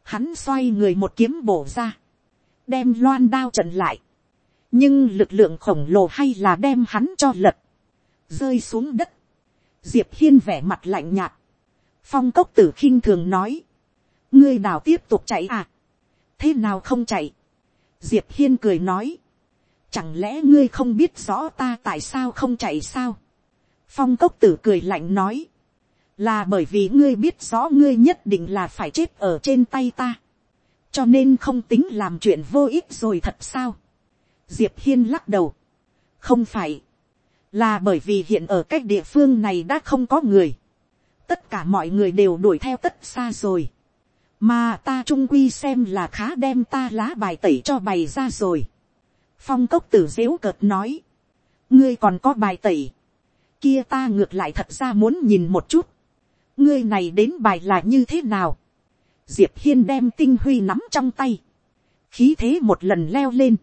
hắn xoay người một kiếm bổ ra, đem loan đao trận lại, nhưng lực lượng khổng lồ hay là đem hắn cho lật, rơi xuống đất, diệp hiên vẻ mặt lạnh nhạt, phong cốc tử khinh thường nói, ngươi nào tiếp tục chạy à, thế nào không chạy, diệp hiên cười nói, chẳng lẽ ngươi không biết rõ ta tại sao không chạy sao, phong cốc tử cười lạnh nói, là bởi vì ngươi biết rõ ngươi nhất định là phải chết ở trên tay ta, cho nên không tính làm chuyện vô ích rồi thật sao. diệp hiên lắc đầu, không phải, là bởi vì hiện ở cách địa phương này đã không có người, tất cả mọi người đều đuổi theo tất xa rồi, mà ta trung quy xem là khá đem ta lá bài tẩy cho bày ra rồi. phong cốc tử dếu cợt nói, ngươi còn có bài tẩy, kia ta ngược lại thật ra muốn nhìn một chút, ngươi này đến bài là như thế nào, diệp hiên đem tinh huy nắm trong tay, khí thế một lần leo lên,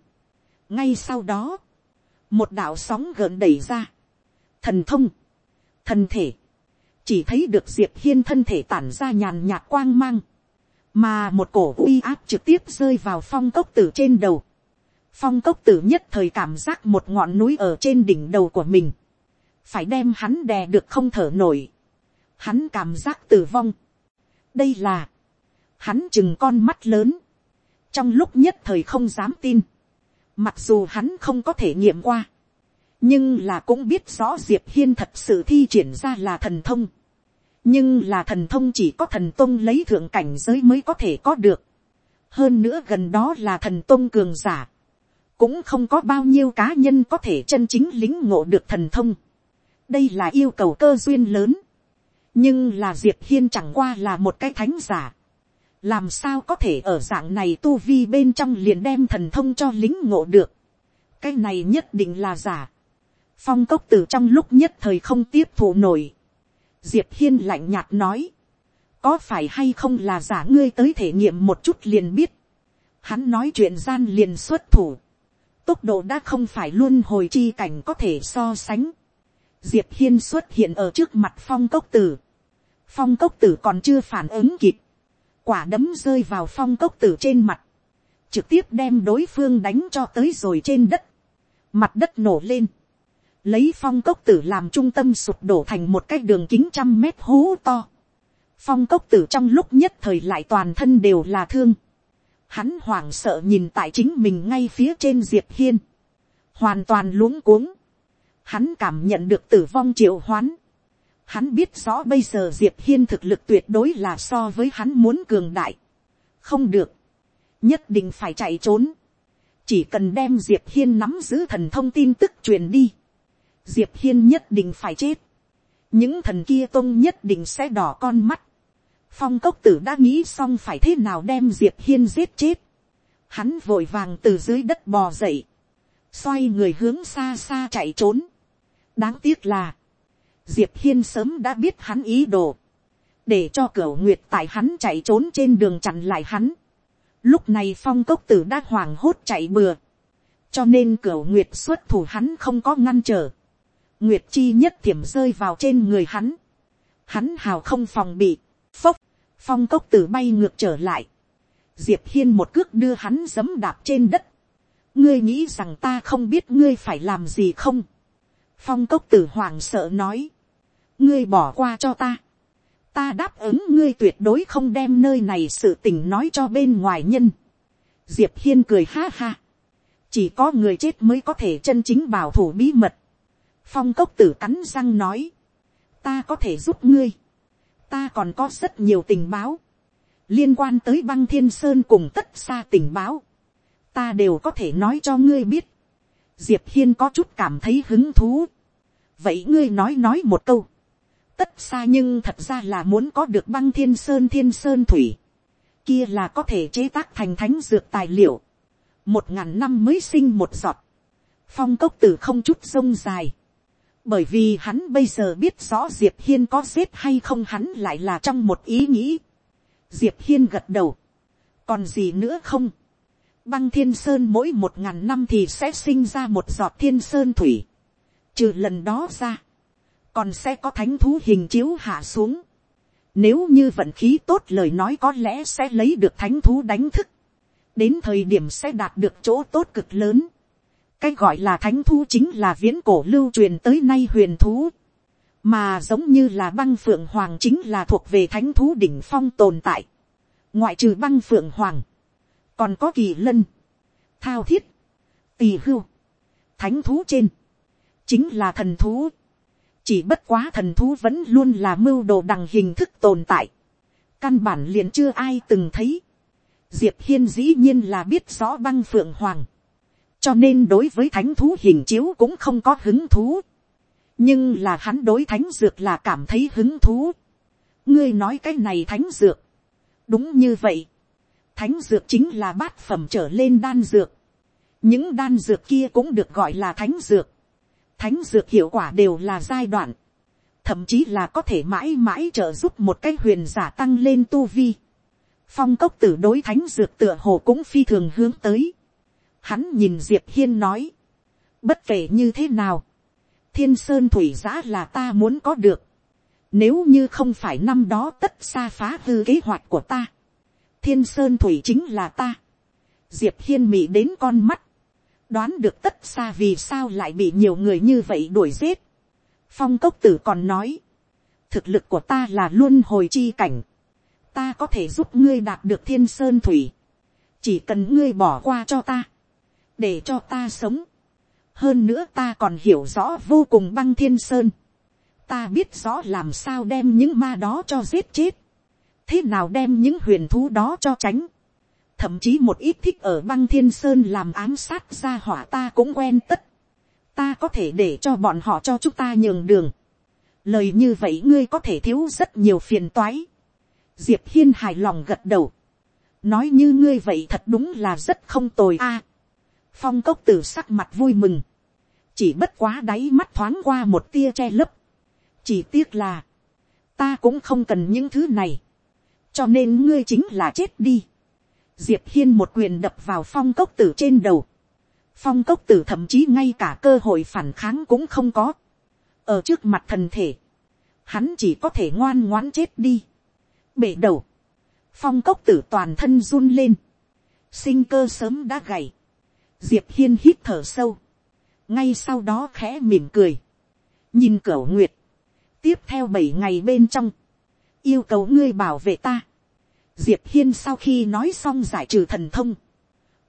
ngay sau đó, một đạo sóng gợn đẩy ra, thần thông, thần thể, chỉ thấy được diệp hiên thân thể tản ra nhàn nhạt quang mang, mà một cổ uy áp trực tiếp rơi vào phong cốc tử trên đầu. phong cốc tử nhất thời cảm giác một ngọn núi ở trên đỉnh đầu của mình, phải đem hắn đè được không thở nổi, hắn cảm giác tử vong. đây là, hắn chừng con mắt lớn, trong lúc nhất thời không dám tin, mặc dù hắn không có thể nghiệm qua, nhưng là cũng biết rõ diệp hiên thật sự thi triển ra là thần thông, nhưng là thần thông chỉ có thần tôn lấy thượng cảnh giới mới có thể có được, hơn nữa gần đó là thần tôn cường giả, cũng không có bao nhiêu cá nhân có thể chân chính lính ngộ được thần thông, đây là yêu cầu cơ duyên lớn, nhưng là diệp hiên chẳng qua là một cái thánh giả, làm sao có thể ở dạng này tu vi bên trong liền đem thần thông cho lính ngộ được, cái này nhất định là giả, phong cốc từ trong lúc nhất thời không tiếp thụ nổi, diệp hiên lạnh nhạt nói, có phải hay không là giả ngươi tới thể nghiệm một chút liền biết, hắn nói chuyện gian liền xuất thủ, tốc độ đã không phải luôn hồi chi cảnh có thể so sánh, diệp hiên xuất hiện ở trước mặt phong cốc tử, phong cốc tử còn chưa phản ứng kịp, quả đấm rơi vào phong cốc tử trên mặt, trực tiếp đem đối phương đánh cho tới rồi trên đất, mặt đất nổ lên, lấy phong cốc tử làm trung tâm sụp đổ thành một cái đường kính trăm mét hố to, phong cốc tử trong lúc nhất thời lại toàn thân đều là thương, hắn hoảng sợ nhìn tại chính mình ngay phía trên diệp hiên, hoàn toàn luống cuống, hắn cảm nhận được tử vong triệu hoán, Hắn biết rõ bây giờ Diệp Hiên thực lực tuyệt đối là so với hắn muốn cường đại. Không được. Nhất định phải chạy trốn. Chỉ cần đem Diệp Hiên nắm giữ thần thông tin tức truyền đi. Diệp Hiên nhất định phải chết. Những thần kia tông nhất định sẽ đỏ con mắt. Phong cốc tử đã nghĩ xong phải thế nào đem Diệp Hiên giết chết. Hắn vội vàng từ dưới đất bò dậy. Xoay người hướng xa xa chạy trốn. Đáng tiếc là diệp hiên sớm đã biết hắn ý đồ, để cho cửa nguyệt tại hắn chạy trốn trên đường chặn lại hắn. Lúc này phong cốc tử đã hoảng hốt chạy bừa, cho nên cửa nguyệt xuất thủ hắn không có ngăn trở. Nguyệt chi nhất thiểm rơi vào trên người hắn. Hắn hào không phòng bị, phốc, phong cốc tử bay ngược trở lại. Diệp hiên một cước đưa hắn giấm đạp trên đất. ngươi nghĩ rằng ta không biết ngươi phải làm gì không phong cốc tử hoàng sợ nói ngươi bỏ qua cho ta. ta đáp ứng ngươi tuyệt đối không đem nơi này sự tình nói cho bên ngoài nhân. diệp hiên cười ha ha. chỉ có người chết mới có thể chân chính bảo thủ bí mật. phong cốc tử cắn răng nói. ta có thể giúp ngươi. ta còn có rất nhiều tình báo. liên quan tới băng thiên sơn cùng tất xa tình báo. ta đều có thể nói cho ngươi biết. diệp hiên có chút cảm thấy hứng thú vậy ngươi nói nói một câu. Tất xa nhưng thật ra là muốn có được băng thiên sơn thiên sơn thủy, kia là có thể chế tác thành thánh dược tài liệu, một ngàn năm mới sinh một giọt, phong cốc tử không chút sông dài, bởi vì hắn bây giờ biết rõ diệp hiên có xếp hay không hắn lại là trong một ý nghĩ, diệp hiên gật đầu, còn gì nữa không, băng thiên sơn mỗi một ngàn năm thì sẽ sinh ra một giọt thiên sơn thủy. Trừ lần đó ra, còn sẽ có thánh thú hình chiếu hạ xuống. Nếu như vận khí tốt lời nói có lẽ sẽ lấy được thánh thú đánh thức. Đến thời điểm sẽ đạt được chỗ tốt cực lớn. Cái gọi là thánh thú chính là viễn cổ lưu truyền tới nay huyền thú. Mà giống như là băng phượng hoàng chính là thuộc về thánh thú đỉnh phong tồn tại. Ngoại trừ băng phượng hoàng. Còn có kỳ lân. Thao thiết. Tỳ hưu. Thánh thú trên. Chính là thần thú. Chỉ bất quá thần thú vẫn luôn là mưu đồ đằng hình thức tồn tại, căn bản liền chưa ai từng thấy, diệp hiên dĩ nhiên là biết rõ băng phượng hoàng, cho nên đối với thánh thú hình chiếu cũng không có hứng thú, nhưng là hắn đối thánh dược là cảm thấy hứng thú, ngươi nói cái này thánh dược, đúng như vậy, thánh dược chính là bát phẩm trở lên đan dược, những đan dược kia cũng được gọi là thánh dược, thánh dược hiệu quả đều là giai đoạn, thậm chí là có thể mãi mãi trợ giúp một cái huyền giả tăng lên tu vi. phong cốc tử đối thánh dược tựa hồ cũng phi thường hướng tới. hắn nhìn diệp hiên nói, bất kể như thế nào, thiên sơn thủy giã là ta muốn có được. Nếu như không phải năm đó tất xa phá hư kế hoạch của ta, thiên sơn thủy chính là ta. diệp hiên mị đến con mắt, đoán được tất xa vì sao lại bị nhiều người như vậy đuổi giết. phong cốc tử còn nói, thực lực của ta là luôn hồi chi cảnh, ta có thể giúp ngươi đạt được thiên sơn thủy, chỉ cần ngươi bỏ qua cho ta, để cho ta sống. hơn nữa ta còn hiểu rõ vô cùng băng thiên sơn, ta biết rõ làm sao đem những ma đó cho giết chết, thế nào đem những huyền thú đó cho tránh, thậm chí một ít thích ở băng thiên sơn làm ám sát ra hỏa ta cũng quen tất. ta có thể để cho bọn họ cho chúng ta nhường đường. lời như vậy ngươi có thể thiếu rất nhiều phiền toái. diệp hiên hài lòng gật đầu. nói như ngươi vậy thật đúng là rất không tồi a. phong cốc tử sắc mặt vui mừng. chỉ bất quá đáy mắt thoáng qua một tia che lấp. chỉ tiếc là, ta cũng không cần những thứ này. cho nên ngươi chính là chết đi diệp hiên một quyền đập vào phong cốc tử trên đầu. phong cốc tử thậm chí ngay cả cơ hội phản kháng cũng không có. ở trước mặt thần thể, hắn chỉ có thể ngoan ngoãn chết đi. bể đầu, phong cốc tử toàn thân run lên, sinh cơ sớm đã gầy. diệp hiên hít thở sâu, ngay sau đó khẽ mỉm cười, nhìn cửa nguyệt, tiếp theo bảy ngày bên trong, yêu cầu ngươi bảo vệ ta diệp hiên sau khi nói xong giải trừ thần thông,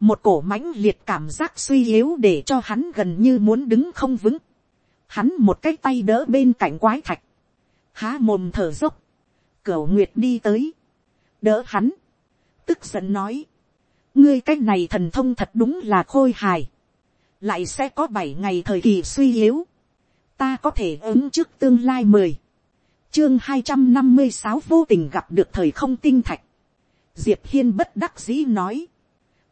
một cổ mãnh liệt cảm giác suy yếu để cho hắn gần như muốn đứng không vững. Hắn một cái tay đỡ bên cạnh quái thạch, há mồm thở dốc, cửu nguyệt đi tới, đỡ hắn, tức giận nói, ngươi cái này thần thông thật đúng là khôi hài, lại sẽ có bảy ngày thời kỳ suy yếu, ta có thể ứng trước tương lai mười, chương hai trăm năm mươi sáu vô tình gặp được thời không tinh thạch, diệp hiên bất đắc dĩ nói,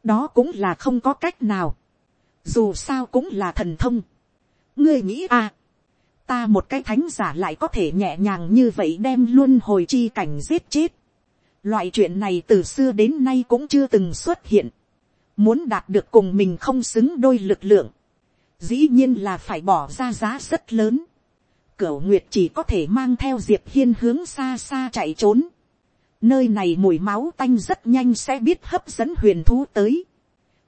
đó cũng là không có cách nào, dù sao cũng là thần thông. ngươi nghĩ à, ta một cái thánh giả lại có thể nhẹ nhàng như vậy đem luôn hồi chi cảnh giết chết. loại chuyện này từ xưa đến nay cũng chưa từng xuất hiện. muốn đạt được cùng mình không xứng đôi lực lượng, dĩ nhiên là phải bỏ ra giá rất lớn. Cửu Nguyệt chỉ có thể mang theo Diệp Hiên hướng xa xa chạy trốn nơi này mùi máu tanh rất nhanh sẽ biết hấp dẫn huyền thú tới.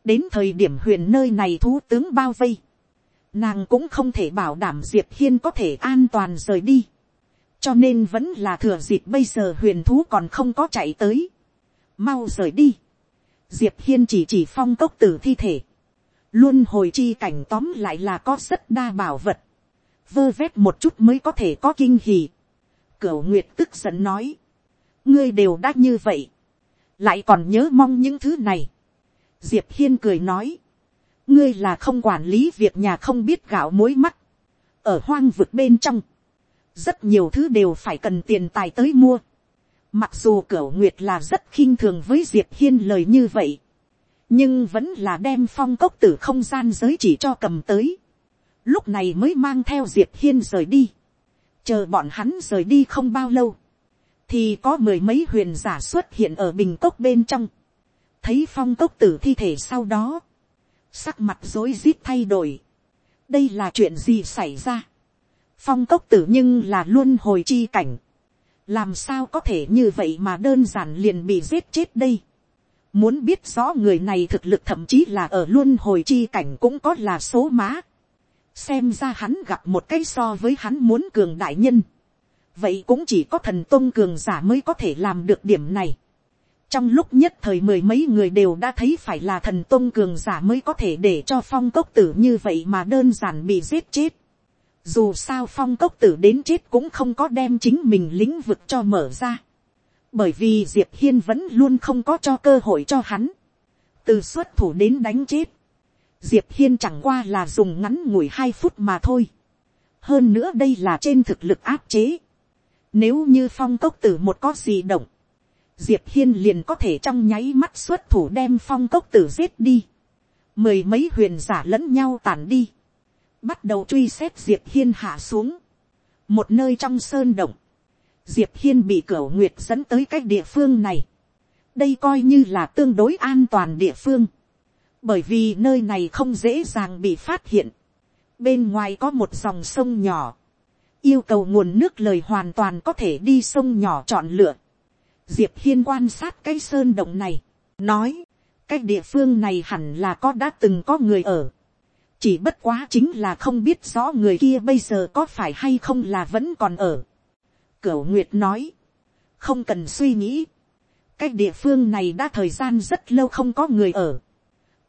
đến thời điểm huyền nơi này thú tướng bao vây. nàng cũng không thể bảo đảm diệp hiên có thể an toàn rời đi. cho nên vẫn là thừa dịp bây giờ huyền thú còn không có chạy tới. mau rời đi. diệp hiên chỉ chỉ phong cốc tử thi thể. luôn hồi chi cảnh tóm lại là có rất đa bảo vật. vơ vét một chút mới có thể có kinh hì. cửu nguyệt tức giận nói ngươi đều đã như vậy, lại còn nhớ mong những thứ này. diệp hiên cười nói, ngươi là không quản lý việc nhà không biết gạo mối mắt, ở hoang vực bên trong, rất nhiều thứ đều phải cần tiền tài tới mua. Mặc dù cửu nguyệt là rất khinh thường với diệp hiên lời như vậy, nhưng vẫn là đem phong cốc tử không gian giới chỉ cho cầm tới. lúc này mới mang theo diệp hiên rời đi. chờ bọn hắn rời đi không bao lâu thì có mười mấy huyền giả xuất hiện ở bình cốc bên trong. thấy phong cốc tử thi thể sau đó, sắc mặt rối rít thay đổi, đây là chuyện gì xảy ra, phong cốc tử nhưng là luôn hồi chi cảnh, làm sao có thể như vậy mà đơn giản liền bị giết chết đây, muốn biết rõ người này thực lực thậm chí là ở luôn hồi chi cảnh cũng có là số má, xem ra hắn gặp một cái so với hắn muốn cường đại nhân, vậy cũng chỉ có thần tôn cường giả mới có thể làm được điểm này. trong lúc nhất thời mười mấy người đều đã thấy phải là thần tôn cường giả mới có thể để cho phong cốc tử như vậy mà đơn giản bị giết chết. dù sao phong cốc tử đến chết cũng không có đem chính mình lĩnh vực cho mở ra. bởi vì diệp hiên vẫn luôn không có cho cơ hội cho hắn. từ xuất thủ đến đánh chết. diệp hiên chẳng qua là dùng ngắn ngủi hai phút mà thôi. hơn nữa đây là trên thực lực áp chế nếu như phong cốc tử một có gì động, Diệp Hiên liền có thể trong nháy mắt xuất thủ đem phong cốc tử giết đi. Mười mấy huyền giả lẫn nhau tản đi. Bắt đầu truy xét Diệp Hiên hạ xuống. Một nơi trong sơn động. Diệp Hiên bị cửu nguyệt dẫn tới cái địa phương này. Đây coi như là tương đối an toàn địa phương. Bởi vì nơi này không dễ dàng bị phát hiện. Bên ngoài có một dòng sông nhỏ yêu cầu nguồn nước lời hoàn toàn có thể đi sông nhỏ chọn lựa. Diệp hiên quan sát cái sơn động này, nói, cái địa phương này hẳn là có đã từng có người ở. chỉ bất quá chính là không biết rõ người kia bây giờ có phải hay không là vẫn còn ở. Cửu nguyệt nói, không cần suy nghĩ, cái địa phương này đã thời gian rất lâu không có người ở.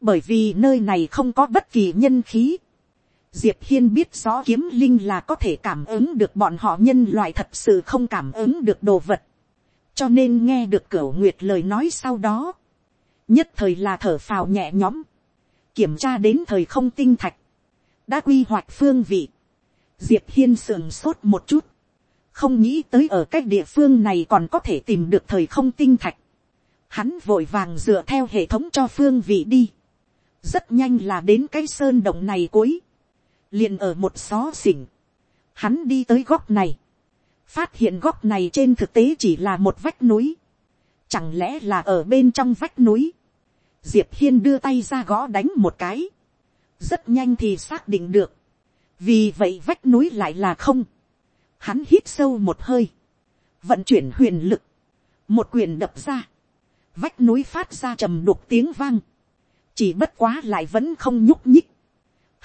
bởi vì nơi này không có bất kỳ nhân khí Diệp Hiên biết rõ kiếm linh là có thể cảm ứng được bọn họ nhân loại thật sự không cảm ứng được đồ vật. Cho nên nghe được cửu nguyệt lời nói sau đó. Nhất thời là thở phào nhẹ nhõm. Kiểm tra đến thời không tinh thạch. Đã quy hoạch phương vị. Diệp Hiên sườn sốt một chút. Không nghĩ tới ở cách địa phương này còn có thể tìm được thời không tinh thạch. Hắn vội vàng dựa theo hệ thống cho phương vị đi. Rất nhanh là đến cái sơn động này cuối liền ở một xó xỉnh, hắn đi tới góc này, phát hiện góc này trên thực tế chỉ là một vách núi, chẳng lẽ là ở bên trong vách núi, diệp hiên đưa tay ra gõ đánh một cái, rất nhanh thì xác định được, vì vậy vách núi lại là không, hắn hít sâu một hơi, vận chuyển huyền lực, một quyền đập ra, vách núi phát ra trầm đục tiếng vang, chỉ bất quá lại vẫn không nhúc nhích,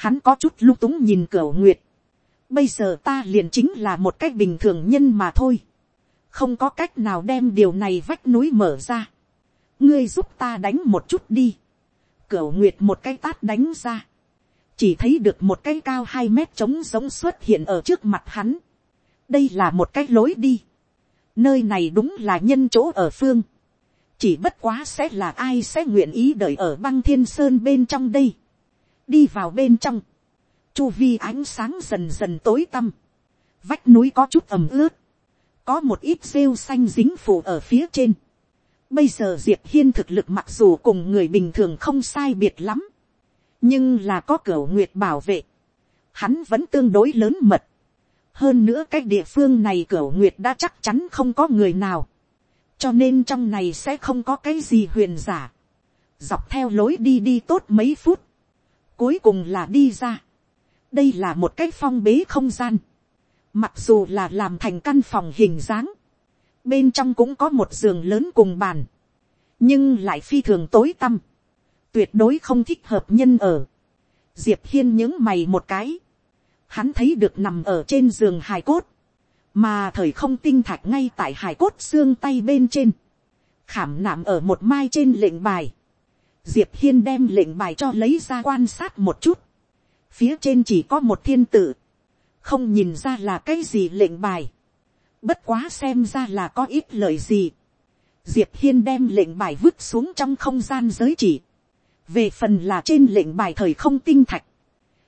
Hắn có chút lung túng nhìn cửa nguyệt. Bây giờ ta liền chính là một cách bình thường nhân mà thôi. Không có cách nào đem điều này vách núi mở ra. Ngươi giúp ta đánh một chút đi. Cửa nguyệt một cái tát đánh ra. Chỉ thấy được một cái cao hai mét trống giống xuất hiện ở trước mặt hắn. Đây là một cái lối đi. Nơi này đúng là nhân chỗ ở phương chỉ bất quá sẽ là ai sẽ nguyện ý đợi ở băng thiên sơn bên trong đây đi vào bên trong, chu vi ánh sáng dần dần tối tăm, vách núi có chút ẩm ướt, có một ít rêu xanh dính phủ ở phía trên. Bây giờ diệp hiên thực lực mặc dù cùng người bình thường không sai biệt lắm, nhưng là có cửa nguyệt bảo vệ, hắn vẫn tương đối lớn mật. hơn nữa cái địa phương này cửa nguyệt đã chắc chắn không có người nào, cho nên trong này sẽ không có cái gì huyền giả. dọc theo lối đi đi tốt mấy phút, cuối cùng là đi ra. đây là một cái phong bế không gian. mặc dù là làm thành căn phòng hình dáng. bên trong cũng có một giường lớn cùng bàn. nhưng lại phi thường tối tăm. tuyệt đối không thích hợp nhân ở. diệp hiên những mày một cái. hắn thấy được nằm ở trên giường hài cốt. mà thời không tinh thạch ngay tại hài cốt xương tay bên trên. khảm nạm ở một mai trên lệnh bài diệp hiên đem lệnh bài cho lấy ra quan sát một chút, phía trên chỉ có một thiên tử, không nhìn ra là cái gì lệnh bài, bất quá xem ra là có ít lời gì, diệp hiên đem lệnh bài vứt xuống trong không gian giới chỉ, về phần là trên lệnh bài thời không tinh thạch,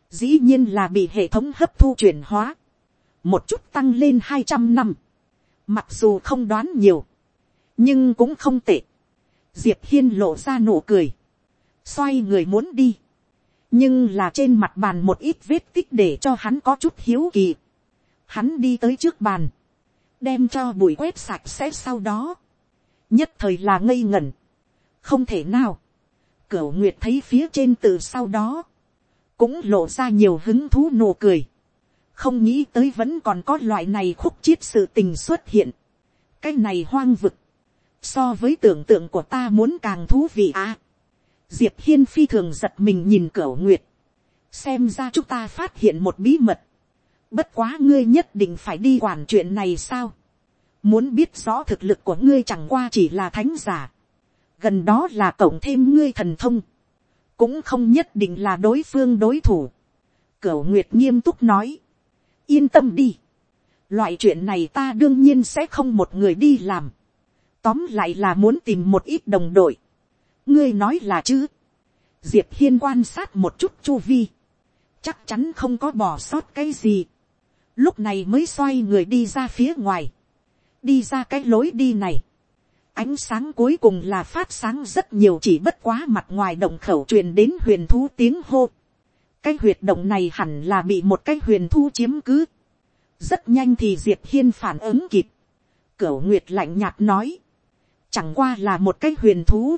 dĩ nhiên là bị hệ thống hấp thu chuyển hóa, một chút tăng lên hai trăm năm, mặc dù không đoán nhiều, nhưng cũng không tệ, diệp hiên lộ ra nụ cười, xoay người muốn đi, nhưng là trên mặt bàn một ít vết tích để cho hắn có chút hiếu kỳ. Hắn đi tới trước bàn, đem cho bụi quét sạch sẽ sau đó, nhất thời là ngây ngẩn, không thể nào, cửu nguyệt thấy phía trên từ sau đó, cũng lộ ra nhiều hứng thú nụ cười, không nghĩ tới vẫn còn có loại này khúc chiết sự tình xuất hiện, cái này hoang vực, so với tưởng tượng của ta muốn càng thú vị à diệp hiên phi thường giật mình nhìn cửa nguyệt, xem ra chúng ta phát hiện một bí mật, bất quá ngươi nhất định phải đi quản chuyện này sao, muốn biết rõ thực lực của ngươi chẳng qua chỉ là thánh giả, gần đó là cộng thêm ngươi thần thông, cũng không nhất định là đối phương đối thủ. Cửu Nguyệt nghiêm túc nói, yên tâm đi, loại chuyện này ta đương nhiên sẽ không một người đi làm, tóm lại là muốn tìm một ít đồng đội, ngươi nói là chứ, diệp hiên quan sát một chút chu vi, chắc chắn không có bỏ sót cái gì, lúc này mới xoay người đi ra phía ngoài, đi ra cái lối đi này, ánh sáng cuối cùng là phát sáng rất nhiều chỉ bất quá mặt ngoài động khẩu truyền đến huyền thú tiếng hô. cái huyệt động này hẳn là bị một cái huyền thu chiếm cứ. rất nhanh thì diệp hiên phản ứng kịp. cửu nguyệt lạnh nhạt nói. chẳng qua là một cái huyền thú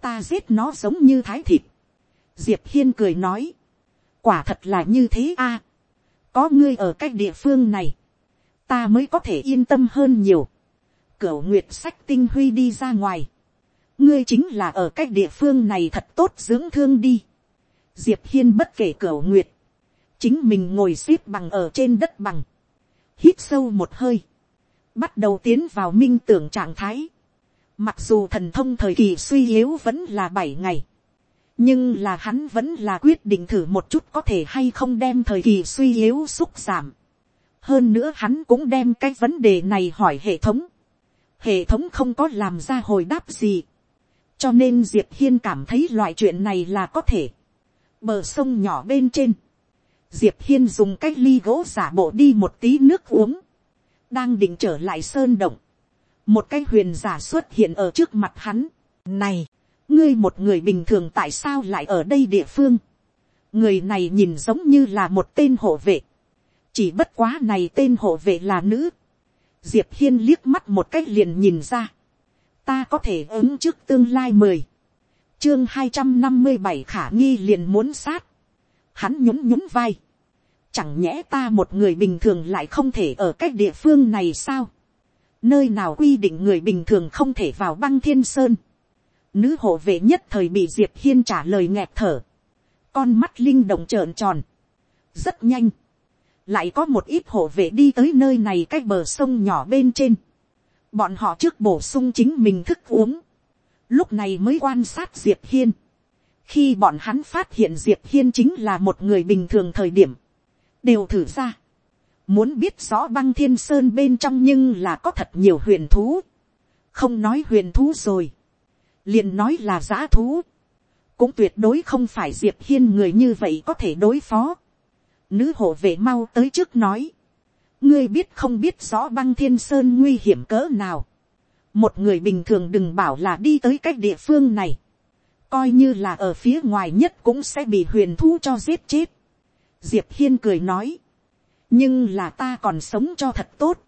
ta giết nó giống như thái thịt. diệp hiên cười nói. quả thật là như thế a. có ngươi ở cái địa phương này. ta mới có thể yên tâm hơn nhiều Cửu nguyệt sách tinh huy đi ra ngoài. ngươi chính là ở cái địa phương này thật tốt dưỡng thương đi. diệp hiên bất kể Cửu nguyệt. chính mình ngồi xếp bằng ở trên đất bằng. hít sâu một hơi. bắt đầu tiến vào minh tưởng trạng thái mặc dù thần thông thời kỳ suy yếu vẫn là bảy ngày. nhưng là hắn vẫn là quyết định thử một chút có thể hay không đem thời kỳ suy yếu xúc giảm. Hơn nữa hắn cũng đem cái vấn đề này hỏi hệ thống. Hệ thống không có làm ra hồi đáp gì, cho nên diệp hiên cảm thấy loại chuyện này là có thể. bờ sông nhỏ bên trên, diệp hiên dùng cái ly gỗ giả bộ đi một tí nước uống, đang định trở lại sơn động, một cái huyền giả xuất hiện ở trước mặt hắn. này, ngươi một người bình thường tại sao lại ở đây địa phương. người này nhìn giống như là một tên hộ vệ. chỉ bất quá này tên hộ vệ là nữ diệp hiên liếc mắt một cách liền nhìn ra, ta có thể ứng trước tương lai mười, chương hai trăm năm mươi bảy khả nghi liền muốn sát, hắn nhún nhún vai, chẳng nhẽ ta một người bình thường lại không thể ở cách địa phương này sao, nơi nào quy định người bình thường không thể vào băng thiên sơn, nữ hộ vệ nhất thời bị diệp hiên trả lời nghẹt thở, con mắt linh động trợn tròn, rất nhanh, lại có một ít hộ vệ đi tới nơi này cách bờ sông nhỏ bên trên. bọn họ trước bổ sung chính mình thức uống. lúc này mới quan sát diệp hiên. khi bọn hắn phát hiện diệp hiên chính là một người bình thường thời điểm, đều thử ra muốn biết rõ băng thiên sơn bên trong nhưng là có thật nhiều huyền thú. không nói huyền thú rồi. liền nói là giã thú. cũng tuyệt đối không phải diệp hiên người như vậy có thể đối phó Nữ hộ vệ mau tới trước nói. Ngươi biết không biết rõ băng thiên sơn nguy hiểm cỡ nào. Một người bình thường đừng bảo là đi tới cách địa phương này. Coi như là ở phía ngoài nhất cũng sẽ bị huyền thú cho giết chết. Diệp Hiên cười nói. Nhưng là ta còn sống cho thật tốt.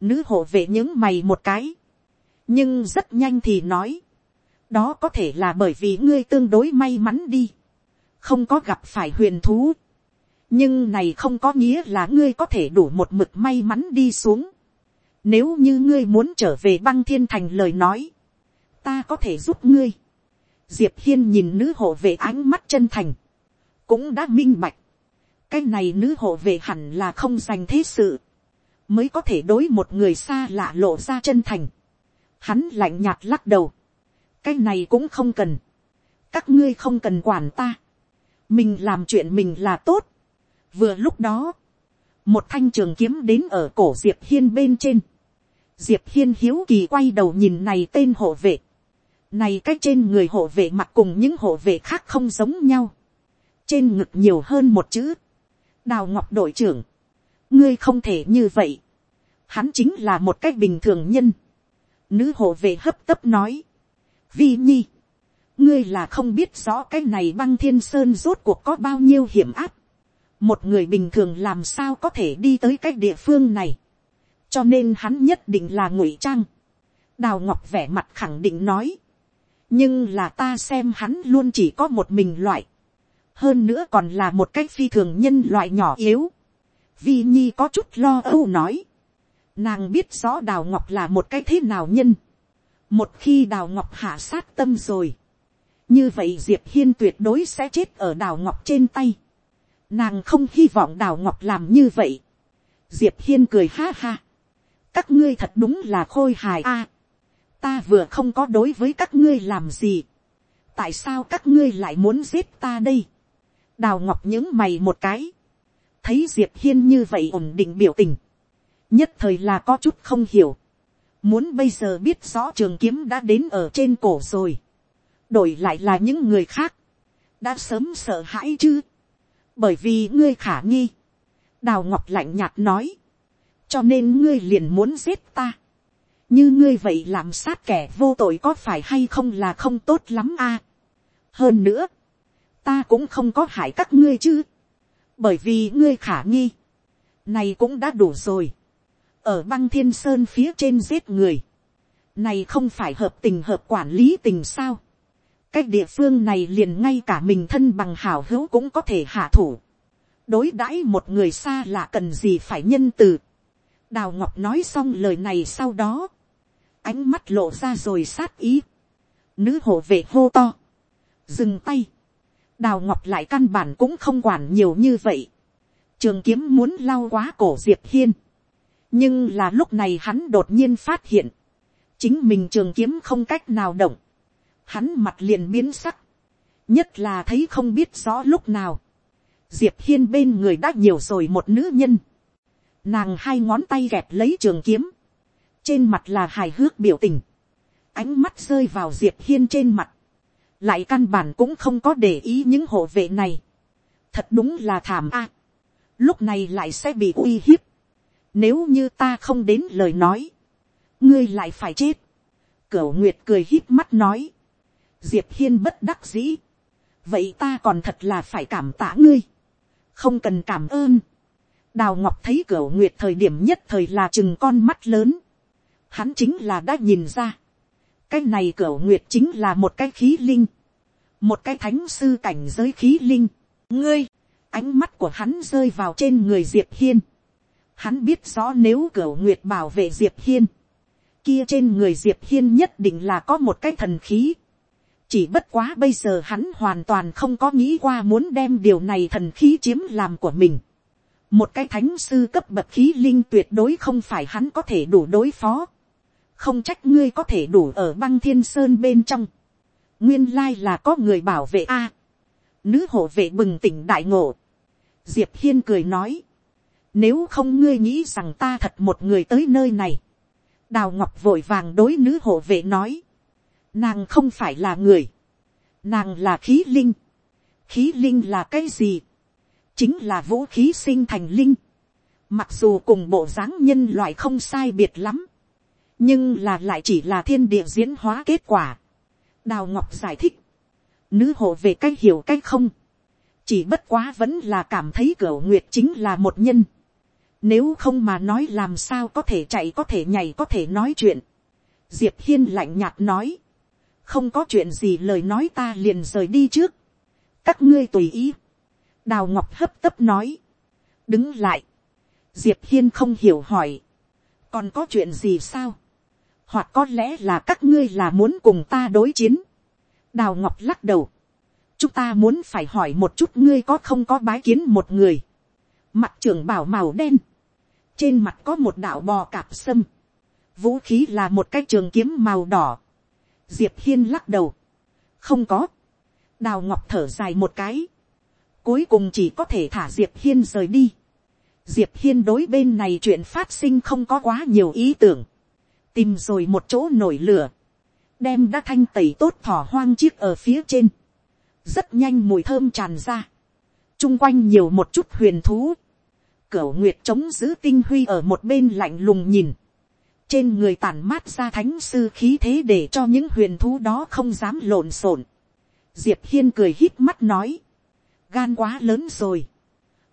Nữ hộ vệ những mày một cái. Nhưng rất nhanh thì nói. Đó có thể là bởi vì ngươi tương đối may mắn đi. Không có gặp phải huyền thú nhưng này không có nghĩa là ngươi có thể đủ một mực may mắn đi xuống. Nếu như ngươi muốn trở về băng thiên thành lời nói, ta có thể giúp ngươi. Diệp hiên nhìn nữ hộ vệ ánh mắt chân thành, cũng đã minh bạch cái này nữ hộ vệ hẳn là không dành thế sự, mới có thể đối một người xa lạ lộ ra chân thành. Hắn lạnh nhạt lắc đầu, cái này cũng không cần, các ngươi không cần quản ta, mình làm chuyện mình là tốt, vừa lúc đó, một thanh trường kiếm đến ở cổ diệp hiên bên trên. diệp hiên hiếu kỳ quay đầu nhìn này tên hộ vệ. này cái trên người hộ vệ mặc cùng những hộ vệ khác không giống nhau. trên ngực nhiều hơn một chữ đào ngọc đội trưởng. ngươi không thể như vậy. hắn chính là một cách bình thường nhân. nữ hộ vệ hấp tấp nói. vi nhi. ngươi là không biết rõ cái này băng thiên sơn rốt cuộc có bao nhiêu hiểm áp một người bình thường làm sao có thể đi tới cái địa phương này, cho nên hắn nhất định là ngụy trang. đào ngọc vẻ mặt khẳng định nói, nhưng là ta xem hắn luôn chỉ có một mình loại, hơn nữa còn là một cái phi thường nhân loại nhỏ yếu. Vi nhi có chút lo âu nói, nàng biết rõ đào ngọc là một cái thế nào nhân, một khi đào ngọc hạ sát tâm rồi, như vậy diệp hiên tuyệt đối sẽ chết ở đào ngọc trên tay. nàng không hy vọng đào ngọc làm như vậy. diệp hiên cười ha ha. các ngươi thật đúng là khôi hài a. ta vừa không có đối với các ngươi làm gì. tại sao các ngươi lại muốn giết ta đây đào ngọc những mày một cái. thấy diệp hiên như vậy ổn định biểu tình. nhất thời là có chút không hiểu. muốn bây giờ biết rõ trường kiếm đã đến ở trên cổ rồi đổi lại là những người khác, đã sớm sợ hãi chứ, bởi vì ngươi khả nghi, đào ngọc lạnh nhạt nói, cho nên ngươi liền muốn giết ta, như ngươi vậy làm sát kẻ vô tội có phải hay không là không tốt lắm a. hơn nữa, ta cũng không có hại các ngươi chứ, bởi vì ngươi khả nghi, này cũng đã đủ rồi, ở băng thiên sơn phía trên giết người, này không phải hợp tình hợp quản lý tình sao, cái địa phương này liền ngay cả mình thân bằng hảo hữu cũng có thể hạ thủ. đối đãi một người xa lạ cần gì phải nhân từ. đào ngọc nói xong lời này sau đó. ánh mắt lộ ra rồi sát ý. nữ hộ vệ hô to. dừng tay đào ngọc lại căn bản cũng không quản nhiều như vậy. trường kiếm muốn lau quá cổ diệp hiên. nhưng là lúc này hắn đột nhiên phát hiện. chính mình trường kiếm không cách nào động. Hắn mặt liền biến sắc, nhất là thấy không biết rõ lúc nào, diệp hiên bên người đã nhiều rồi một nữ nhân, nàng hai ngón tay gẹp lấy trường kiếm, trên mặt là hài hước biểu tình, ánh mắt rơi vào diệp hiên trên mặt, lại căn bản cũng không có để ý những hộ vệ này, thật đúng là thảm a, lúc này lại sẽ bị uy hiếp, nếu như ta không đến lời nói, ngươi lại phải chết, cửu nguyệt cười hít mắt nói, diệp hiên bất đắc dĩ, vậy ta còn thật là phải cảm tạ ngươi, không cần cảm ơn. đào ngọc thấy cửu nguyệt thời điểm nhất thời là chừng con mắt lớn, hắn chính là đã nhìn ra, cái này cửa nguyệt chính là một cái khí linh, một cái thánh sư cảnh giới khí linh, ngươi, ánh mắt của hắn rơi vào trên người diệp hiên, hắn biết rõ nếu cửa nguyệt bảo vệ diệp hiên, kia trên người diệp hiên nhất định là có một cái thần khí, chỉ bất quá bây giờ hắn hoàn toàn không có nghĩ qua muốn đem điều này thần khí chiếm làm của mình. một cái thánh sư cấp bậc khí linh tuyệt đối không phải hắn có thể đủ đối phó không trách ngươi có thể đủ ở băng thiên sơn bên trong. nguyên lai là có người bảo vệ a. nữ hộ vệ bừng tỉnh đại ngộ. diệp hiên cười nói. nếu không ngươi nghĩ rằng ta thật một người tới nơi này. đào ngọc vội vàng đối nữ hộ vệ nói, Nàng không phải là người. Nàng là khí linh. Khí linh là cái gì? Chính là vũ khí sinh thành linh. Mặc dù cùng bộ dáng nhân loại không sai biệt lắm. Nhưng là lại chỉ là thiên địa diễn hóa kết quả. Đào Ngọc giải thích. Nữ hộ về cách hiểu cách không. Chỉ bất quá vẫn là cảm thấy cửa nguyệt chính là một nhân. Nếu không mà nói làm sao có thể chạy có thể nhảy có thể nói chuyện. Diệp Hiên lạnh nhạt nói không có chuyện gì lời nói ta liền rời đi trước, các ngươi tùy ý, đào ngọc hấp tấp nói, đứng lại, diệp hiên không hiểu hỏi, còn có chuyện gì sao, hoặc có lẽ là các ngươi là muốn cùng ta đối chiến, đào ngọc lắc đầu, chúng ta muốn phải hỏi một chút ngươi có không có bái kiến một người, mặt trưởng bảo màu đen, trên mặt có một đạo bò cạp sâm, vũ khí là một cái trường kiếm màu đỏ, diệp hiên lắc đầu, không có, đào ngọc thở dài một cái, cuối cùng chỉ có thể thả diệp hiên rời đi. diệp hiên đối bên này chuyện phát sinh không có quá nhiều ý tưởng, tìm rồi một chỗ nổi lửa, đem đã thanh tẩy tốt thỏ hoang chiếc ở phía trên, rất nhanh mùi thơm tràn ra, chung quanh nhiều một chút huyền thú, cửu nguyệt chống giữ tinh huy ở một bên lạnh lùng nhìn, trên người tàn mát ra thánh sư khí thế để cho những huyền thú đó không dám lộn xộn. diệp hiên cười hít mắt nói, gan quá lớn rồi.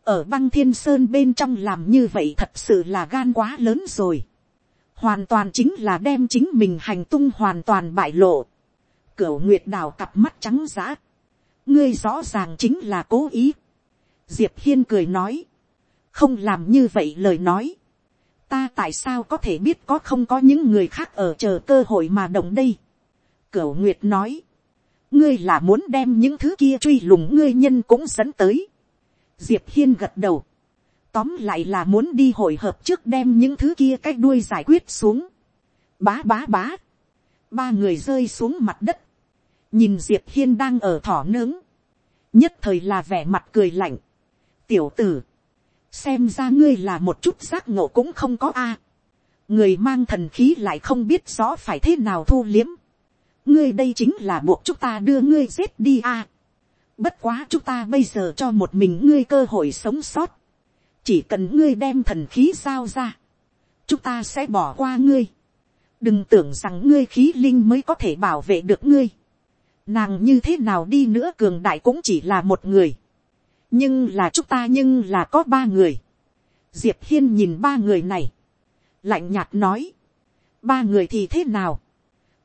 ở băng thiên sơn bên trong làm như vậy thật sự là gan quá lớn rồi hoàn toàn chính là đem chính mình hành tung hoàn toàn bại lộ. Cửu nguyệt đào cặp mắt trắng giã. ngươi rõ ràng chính là cố ý. diệp hiên cười nói. không làm như vậy lời nói. ta tại sao có thể biết có không có những người khác ở chờ cơ hội mà động đây. Cửu nguyệt nói. ngươi là muốn đem những thứ kia truy lùng ngươi nhân cũng dẫn tới. diệp hiên gật đầu tóm lại là muốn đi hội hợp trước đem những thứ kia cách đuôi giải quyết xuống. bá bá bá. ba người rơi xuống mặt đất nhìn diệp hiên đang ở thỏ nướng, nhất thời là vẻ mặt cười lạnh. tiểu tử, xem ra ngươi là một chút giác ngộ cũng không có a. người mang thần khí lại không biết rõ phải thế nào thu liếm. ngươi đây chính là buộc chúng ta đưa ngươi giết đi a. bất quá chúng ta bây giờ cho một mình ngươi cơ hội sống sót chỉ cần ngươi đem thần khí giao ra, chúng ta sẽ bỏ qua ngươi. đừng tưởng rằng ngươi khí linh mới có thể bảo vệ được ngươi Nàng như thế nào đi nữa cường đại cũng chỉ là một người. Nhưng là chúng ta nhưng là có ba người. Diệp Hiên nhìn ba người này. Lạnh nhạt nói. Ba người thì thế nào?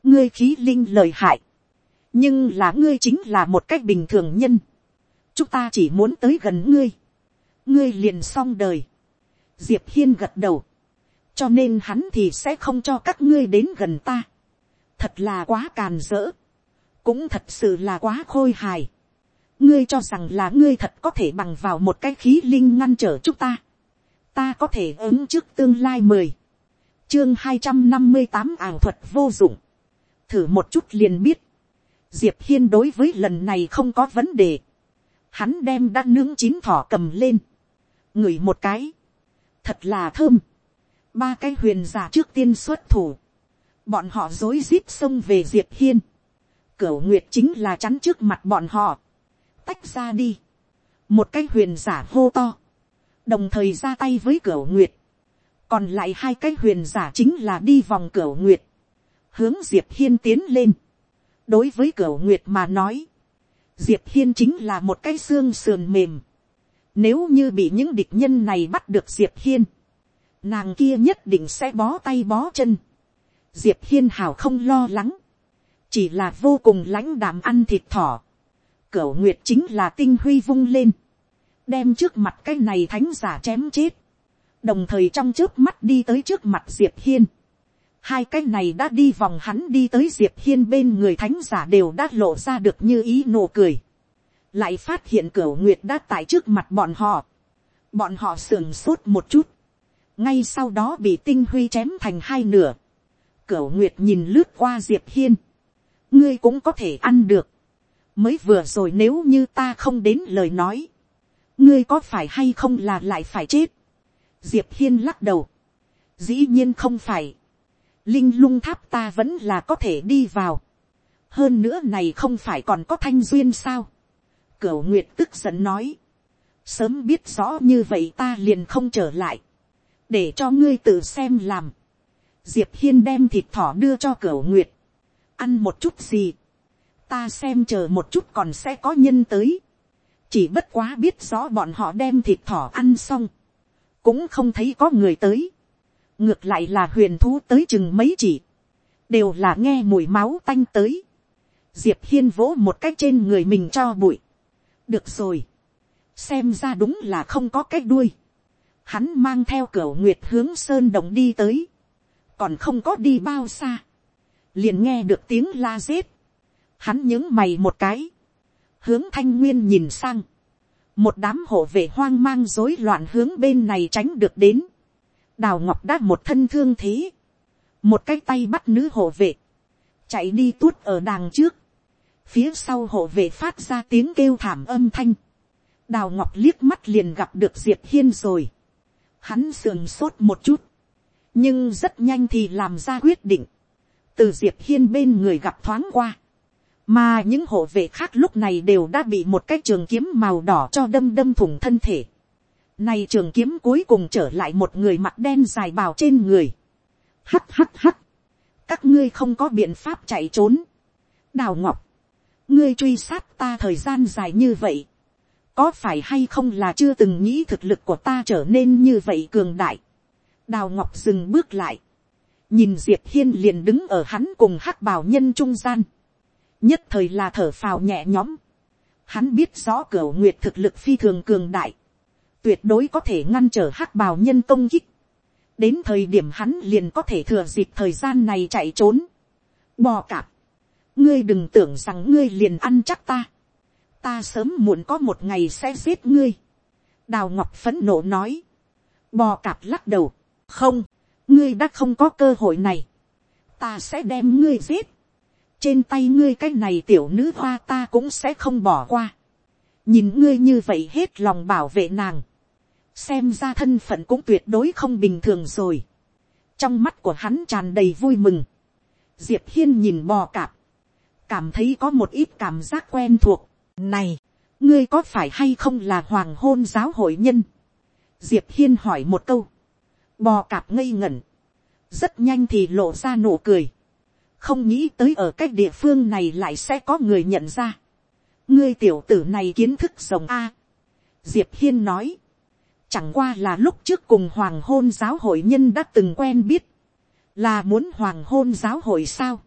Ngươi khí linh lời hại. Nhưng là ngươi chính là một cách bình thường nhân. Chúng ta chỉ muốn tới gần ngươi. Ngươi liền xong đời. Diệp Hiên gật đầu. Cho nên hắn thì sẽ không cho các ngươi đến gần ta. Thật là quá càn rỡ cũng thật sự là quá khôi hài. ngươi cho rằng là ngươi thật có thể bằng vào một cái khí linh ngăn trở chúng ta. ta có thể ứng trước tương lai mười. chương hai trăm năm mươi tám ảo thuật vô dụng. thử một chút liền biết. diệp hiên đối với lần này không có vấn đề. hắn đem đã nướng chín thỏ cầm lên ngửi một cái. thật là thơm. ba cái huyền giả trước tiên xuất thủ. bọn họ dối rít xông về diệp hiên Cửu Nguyệt chính là chắn trước mặt bọn họ. Tách ra đi. Một cái huyền giả hô to. Đồng thời ra tay với Cửu Nguyệt. Còn lại hai cái huyền giả chính là đi vòng Cửu Nguyệt. Hướng Diệp Hiên tiến lên. Đối với Cửu Nguyệt mà nói. Diệp Hiên chính là một cái xương sườn mềm. Nếu như bị những địch nhân này bắt được Diệp Hiên. Nàng kia nhất định sẽ bó tay bó chân. Diệp Hiên hào không lo lắng chỉ là vô cùng lãnh đạm ăn thịt thỏ. Cửu nguyệt chính là tinh huy vung lên, đem trước mặt cái này thánh giả chém chết, đồng thời trong trước mắt đi tới trước mặt diệp hiên. hai cái này đã đi vòng hắn đi tới diệp hiên bên người thánh giả đều đã lộ ra được như ý nụ cười lại phát hiện cửa nguyệt đã tại trước mặt bọn họ. bọn họ sườn sốt một chút. ngay sau đó bị tinh huy chém thành hai nửa. Cửa nguyệt nhìn lướt qua diệp hiên ngươi cũng có thể ăn được. mới vừa rồi nếu như ta không đến lời nói, ngươi có phải hay không là lại phải chết. diệp hiên lắc đầu. dĩ nhiên không phải. linh lung tháp ta vẫn là có thể đi vào. hơn nữa này không phải còn có thanh duyên sao cửu nguyệt tức giận nói. sớm biết rõ như vậy ta liền không trở lại. để cho ngươi tự xem làm. diệp hiên đem thịt thỏ đưa cho cửu nguyệt. Ăn một chút gì, ta xem chờ một chút còn sẽ có nhân tới, chỉ bất quá biết rõ bọn họ đem thịt thỏ ăn xong, cũng không thấy có người tới, ngược lại là huyền thú tới chừng mấy chỉ, đều là nghe mùi máu tanh tới, diệp hiên vỗ một cách trên người mình cho bụi, được rồi, xem ra đúng là không có cái đuôi, hắn mang theo cửa nguyệt hướng sơn đồng đi tới, còn không có đi bao xa, liền nghe được tiếng la giết, hắn những mày một cái, hướng thanh nguyên nhìn sang, một đám hộ vệ hoang mang rối loạn hướng bên này tránh được đến, đào ngọc đã một thân thương thế, một cái tay bắt nữ hộ vệ, chạy đi tuốt ở đàng trước, phía sau hộ vệ phát ra tiếng kêu thảm âm thanh, đào ngọc liếc mắt liền gặp được diệp hiên rồi, hắn sườn sốt một chút, nhưng rất nhanh thì làm ra quyết định, từ diệp hiên bên người gặp thoáng qua, mà những hộ vệ khác lúc này đều đã bị một cái trường kiếm màu đỏ cho đâm đâm thủng thân thể. Này trường kiếm cuối cùng trở lại một người mặt đen dài bào trên người. Hắt hắt hắt. Các ngươi không có biện pháp chạy trốn. Đào Ngọc. Ngươi truy sát ta thời gian dài như vậy. Có phải hay không là chưa từng nghĩ thực lực của ta trở nên như vậy cường đại. Đào Ngọc dừng bước lại. Nhìn diệp hiên liền đứng ở hắn cùng hắc bào nhân trung gian, nhất thời là thở phào nhẹ nhõm, hắn biết rõ cửa nguyệt thực lực phi thường cường đại, tuyệt đối có thể ngăn trở hắc bào nhân công kích, đến thời điểm hắn liền có thể thừa dịp thời gian này chạy trốn, bò cạp, ngươi đừng tưởng rằng ngươi liền ăn chắc ta, ta sớm muộn có một ngày sẽ giết ngươi, đào ngọc phấn nộ nói, bò cạp lắc đầu, không, ngươi đã không có cơ hội này, ta sẽ đem ngươi giết, trên tay ngươi cái này tiểu nữ hoa ta cũng sẽ không bỏ qua, nhìn ngươi như vậy hết lòng bảo vệ nàng, xem ra thân phận cũng tuyệt đối không bình thường rồi, trong mắt của hắn tràn đầy vui mừng, diệp hiên nhìn bò cạp, cảm thấy có một ít cảm giác quen thuộc, này, ngươi có phải hay không là hoàng hôn giáo hội nhân, diệp hiên hỏi một câu, bò cạp ngây ngẩn, rất nhanh thì lộ ra nụ cười, không nghĩ tới ở cái địa phương này lại sẽ có người nhận ra, ngươi tiểu tử này kiến thức rồng a, diệp hiên nói, chẳng qua là lúc trước cùng hoàng hôn giáo hội nhân đã từng quen biết, là muốn hoàng hôn giáo hội sao,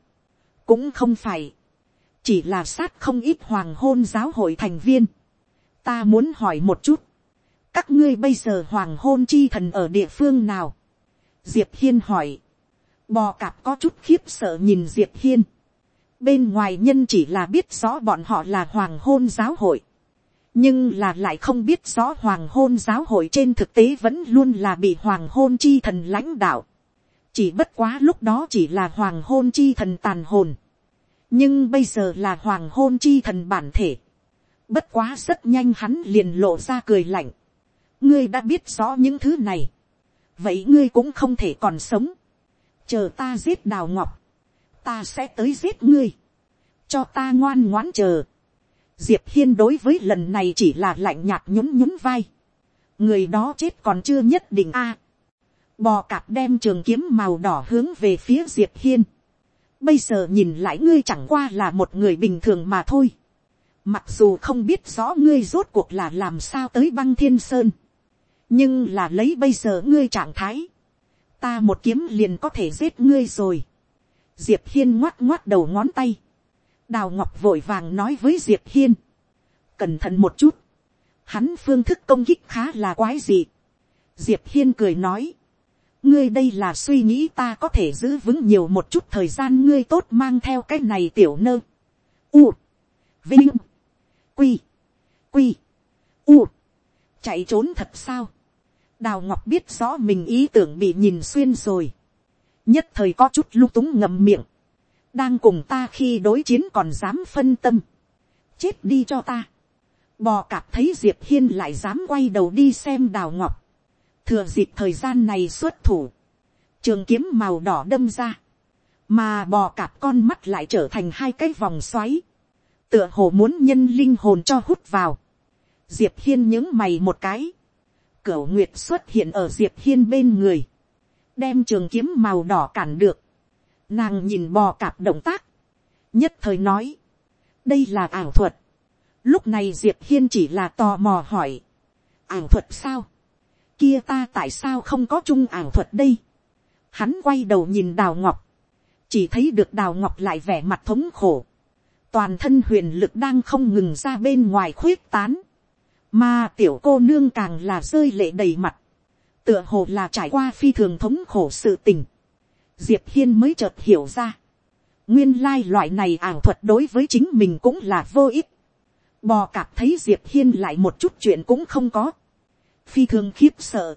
cũng không phải, chỉ là sát không ít hoàng hôn giáo hội thành viên. ta muốn hỏi một chút, các ngươi bây giờ hoàng hôn chi thần ở địa phương nào, diệp hiên hỏi, bò cạp có chút khiếp sợ nhìn diệp hiên, bên ngoài nhân chỉ là biết rõ bọn họ là hoàng hôn giáo hội, nhưng là lại không biết rõ hoàng hôn giáo hội trên thực tế vẫn luôn là bị hoàng hôn chi thần lãnh đạo. chỉ bất quá lúc đó chỉ là hoàng hôn chi thần tàn hồn nhưng bây giờ là hoàng hôn chi thần bản thể. bất quá rất nhanh hắn liền lộ ra cười lạnh. ngươi đã biết rõ những thứ này. vậy ngươi cũng không thể còn sống. chờ ta giết đào ngọc. ta sẽ tới giết ngươi. cho ta ngoan ngoãn chờ diệp hiên đối với lần này chỉ là lạnh nhạt nhún nhún vai. người đó chết còn chưa nhất định a. bò cạp đem trường kiếm màu đỏ hướng về phía diệp hiên bây giờ nhìn lại ngươi chẳng qua là một người bình thường mà thôi. mặc dù không biết rõ ngươi rốt cuộc là làm sao tới băng thiên sơn. nhưng là lấy bây giờ ngươi trạng thái. ta một kiếm liền có thể giết ngươi rồi. diệp hiên ngoắt ngoắt đầu ngón tay đào ngọc vội vàng nói với diệp hiên, cẩn thận một chút, hắn phương thức công kích khá là quái dị. diệp hiên cười nói, ngươi đây là suy nghĩ ta có thể giữ vững nhiều một chút thời gian ngươi tốt mang theo cái này tiểu nơ. U, vinh, quy, quy, u, chạy trốn thật sao. đào ngọc biết rõ mình ý tưởng bị nhìn xuyên rồi. nhất thời có chút lung túng ngậm miệng đang cùng ta khi đối chiến còn dám phân tâm, chết đi cho ta. Bò cạp thấy diệp hiên lại dám quay đầu đi xem đào ngọc, thừa dịp thời gian này xuất thủ, trường kiếm màu đỏ đâm ra, mà bò cạp con mắt lại trở thành hai cái vòng xoáy, tựa hồ muốn nhân linh hồn cho hút vào, diệp hiên những mày một cái, cửa nguyệt xuất hiện ở diệp hiên bên người, đem trường kiếm màu đỏ cản được, Nàng nhìn bò cạp động tác. Nhất thời nói. Đây là ảo thuật. Lúc này Diệp Hiên chỉ là tò mò hỏi. Ảo thuật sao? Kia ta tại sao không có chung ảo thuật đây? Hắn quay đầu nhìn đào ngọc. Chỉ thấy được đào ngọc lại vẻ mặt thống khổ. Toàn thân huyền lực đang không ngừng ra bên ngoài khuyết tán. Mà tiểu cô nương càng là rơi lệ đầy mặt. Tựa hồ là trải qua phi thường thống khổ sự tình diệp hiên mới chợt hiểu ra. nguyên lai loại này ảo thuật đối với chính mình cũng là vô ích. bò cạp thấy diệp hiên lại một chút chuyện cũng không có phi thường khiếp sợ.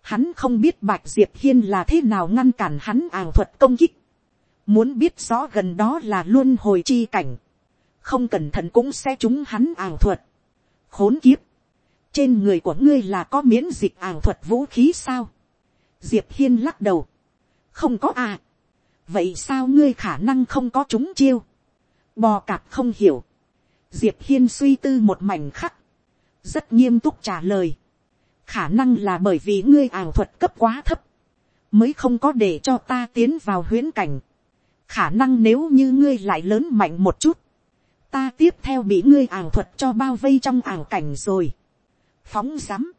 hắn không biết bạch diệp hiên là thế nào ngăn cản hắn ảo thuật công kích. muốn biết rõ gần đó là luôn hồi chi cảnh. không cẩn thận cũng sẽ trúng hắn ảo thuật. khốn kiếp. trên người của ngươi là có miễn dịch ảo thuật vũ khí sao. diệp hiên lắc đầu không có à. vậy sao ngươi khả năng không có chúng chiêu. bò cạp không hiểu. diệp hiên suy tư một mảnh khắc. rất nghiêm túc trả lời khả năng là bởi vì ngươi ảo thuật cấp quá thấp. mới không có để cho ta tiến vào huyễn cảnh. khả năng nếu như ngươi lại lớn mạnh một chút. ta tiếp theo bị ngươi ảo thuật cho bao vây trong ảo cảnh rồi. phóng rắm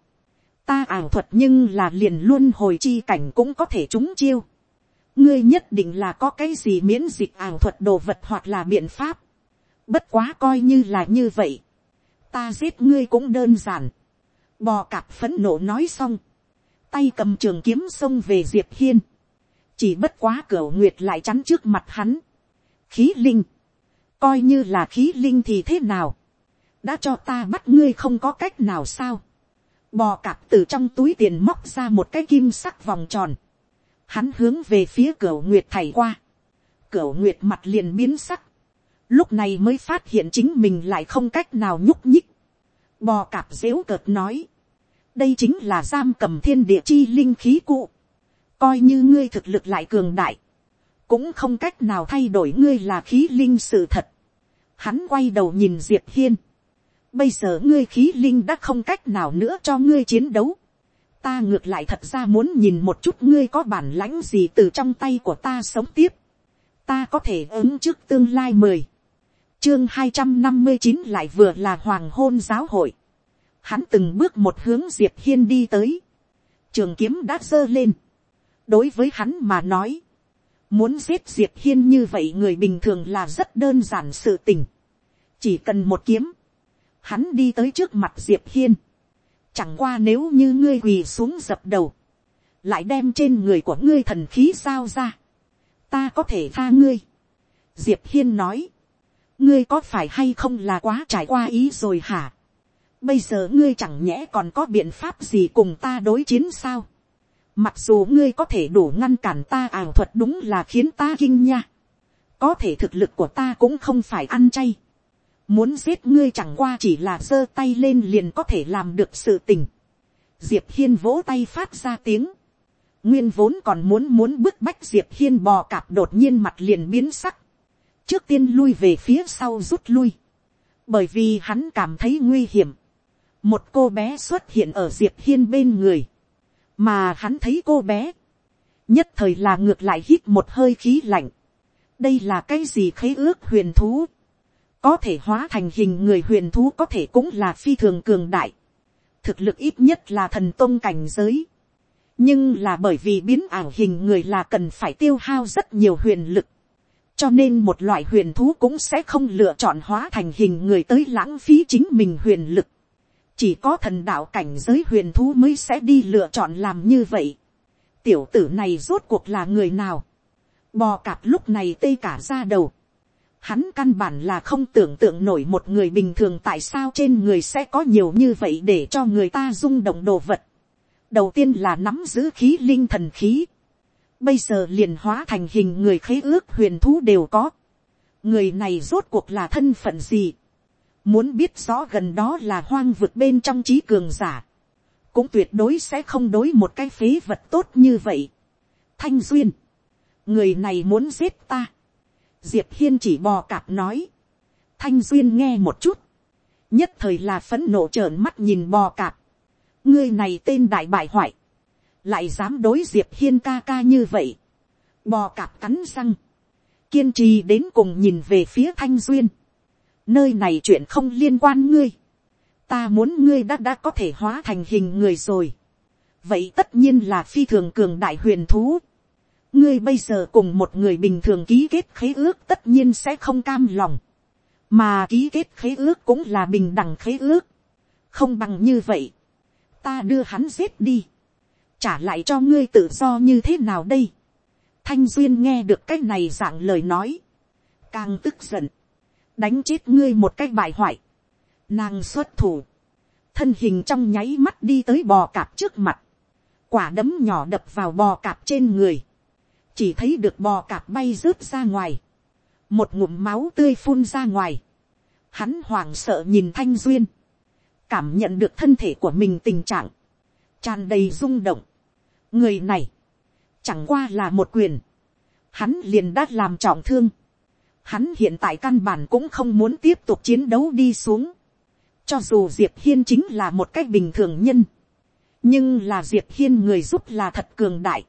ta ảo thuật nhưng là liền luôn hồi chi cảnh cũng có thể trúng chiêu ngươi nhất định là có cái gì miễn dịch ảo thuật đồ vật hoặc là biện pháp. Bất quá coi như là như vậy. Ta giết ngươi cũng đơn giản. Bò cạp phấn nộ nói xong. Tay cầm trường kiếm xông về Diệp Hiên. Chỉ bất quá cửa nguyệt lại chắn trước mặt hắn. Khí linh. Coi như là khí linh thì thế nào? Đã cho ta bắt ngươi không có cách nào sao? Bò cạp từ trong túi tiền móc ra một cái kim sắc vòng tròn. Hắn hướng về phía cửa nguyệt thảy qua. Cửa nguyệt mặt liền biến sắc. Lúc này mới phát hiện chính mình lại không cách nào nhúc nhích. Bò cạp dễu cợt nói. Đây chính là giam cầm thiên địa chi linh khí cụ. Coi như ngươi thực lực lại cường đại. Cũng không cách nào thay đổi ngươi là khí linh sự thật. Hắn quay đầu nhìn Diệp Hiên bây giờ ngươi khí linh đã không cách nào nữa cho ngươi chiến đấu. ta ngược lại thật ra muốn nhìn một chút ngươi có bản lãnh gì từ trong tay của ta sống tiếp. ta có thể ứng trước tương lai mười. chương hai trăm năm mươi chín lại vừa là hoàng hôn giáo hội hắn từng bước một hướng diệp hiên đi tới. trường kiếm đã giơ lên. đối với hắn mà nói, muốn giết diệp hiên như vậy người bình thường là rất đơn giản sự tình. chỉ cần một kiếm hắn đi tới trước mặt diệp hiên, chẳng qua nếu như ngươi quỳ xuống dập đầu, lại đem trên người của ngươi thần khí sao ra, ta có thể tha ngươi. diệp hiên nói, ngươi có phải hay không là quá trải qua ý rồi hả bây giờ ngươi chẳng nhẽ còn có biện pháp gì cùng ta đối chiến sao. mặc dù ngươi có thể đủ ngăn cản ta, ảo thuật đúng là khiến ta kinh nha. có thể thực lực của ta cũng không phải ăn chay muốn giết ngươi chẳng qua chỉ là giơ tay lên liền có thể làm được sự tình. diệp hiên vỗ tay phát ra tiếng. nguyên vốn còn muốn muốn bức bách diệp hiên bò cạp đột nhiên mặt liền biến sắc. trước tiên lui về phía sau rút lui. bởi vì hắn cảm thấy nguy hiểm một cô bé xuất hiện ở diệp hiên bên người. mà hắn thấy cô bé. nhất thời là ngược lại hít một hơi khí lạnh. đây là cái gì khế ước huyền thú có thể hóa thành hình người huyền thú có thể cũng là phi thường cường đại, thực lực ít nhất là thần tôn cảnh giới, nhưng là bởi vì biến ảo hình người là cần phải tiêu hao rất nhiều huyền lực, cho nên một loại huyền thú cũng sẽ không lựa chọn hóa thành hình người tới lãng phí chính mình huyền lực, chỉ có thần đạo cảnh giới huyền thú mới sẽ đi lựa chọn làm như vậy. tiểu tử này rốt cuộc là người nào, bò cạp lúc này tê cả ra đầu, Hắn căn bản là không tưởng tượng nổi một người bình thường tại sao trên người sẽ có nhiều như vậy để cho người ta rung động đồ vật. Đầu tiên là nắm giữ khí linh thần khí. Bây giờ liền hóa thành hình người khế ước huyền thú đều có. Người này rốt cuộc là thân phận gì? Muốn biết rõ gần đó là hoang vực bên trong trí cường giả. Cũng tuyệt đối sẽ không đối một cái phế vật tốt như vậy. Thanh Duyên. Người này muốn giết ta. Diệp hiên chỉ bò cạp nói, thanh duyên nghe một chút, nhất thời là phấn nộ trợn mắt nhìn bò cạp, ngươi này tên đại bại hoại, lại dám đối diệp hiên ca ca như vậy, bò cạp cắn răng, kiên trì đến cùng nhìn về phía thanh duyên, nơi này chuyện không liên quan ngươi, ta muốn ngươi đã đã có thể hóa thành hình người rồi, vậy tất nhiên là phi thường cường đại huyền thú, ngươi bây giờ cùng một người bình thường ký kết khế ước tất nhiên sẽ không cam lòng, mà ký kết khế ước cũng là bình đẳng khế ước, không bằng như vậy, ta đưa hắn giết đi, trả lại cho ngươi tự do như thế nào đây. thanh duyên nghe được cái này dạng lời nói, càng tức giận, đánh chết ngươi một cách bại hoại, nàng xuất thủ, thân hình trong nháy mắt đi tới bò cạp trước mặt, quả đấm nhỏ đập vào bò cạp trên người, chỉ thấy được bò cạp bay rớt ra ngoài, một ngụm máu tươi phun ra ngoài, hắn hoảng sợ nhìn thanh duyên, cảm nhận được thân thể của mình tình trạng, tràn đầy rung động. người này, chẳng qua là một quyền, hắn liền đã làm trọng thương, hắn hiện tại căn bản cũng không muốn tiếp tục chiến đấu đi xuống, cho dù diệp hiên chính là một cách bình thường nhân, nhưng là diệp hiên người giúp là thật cường đại,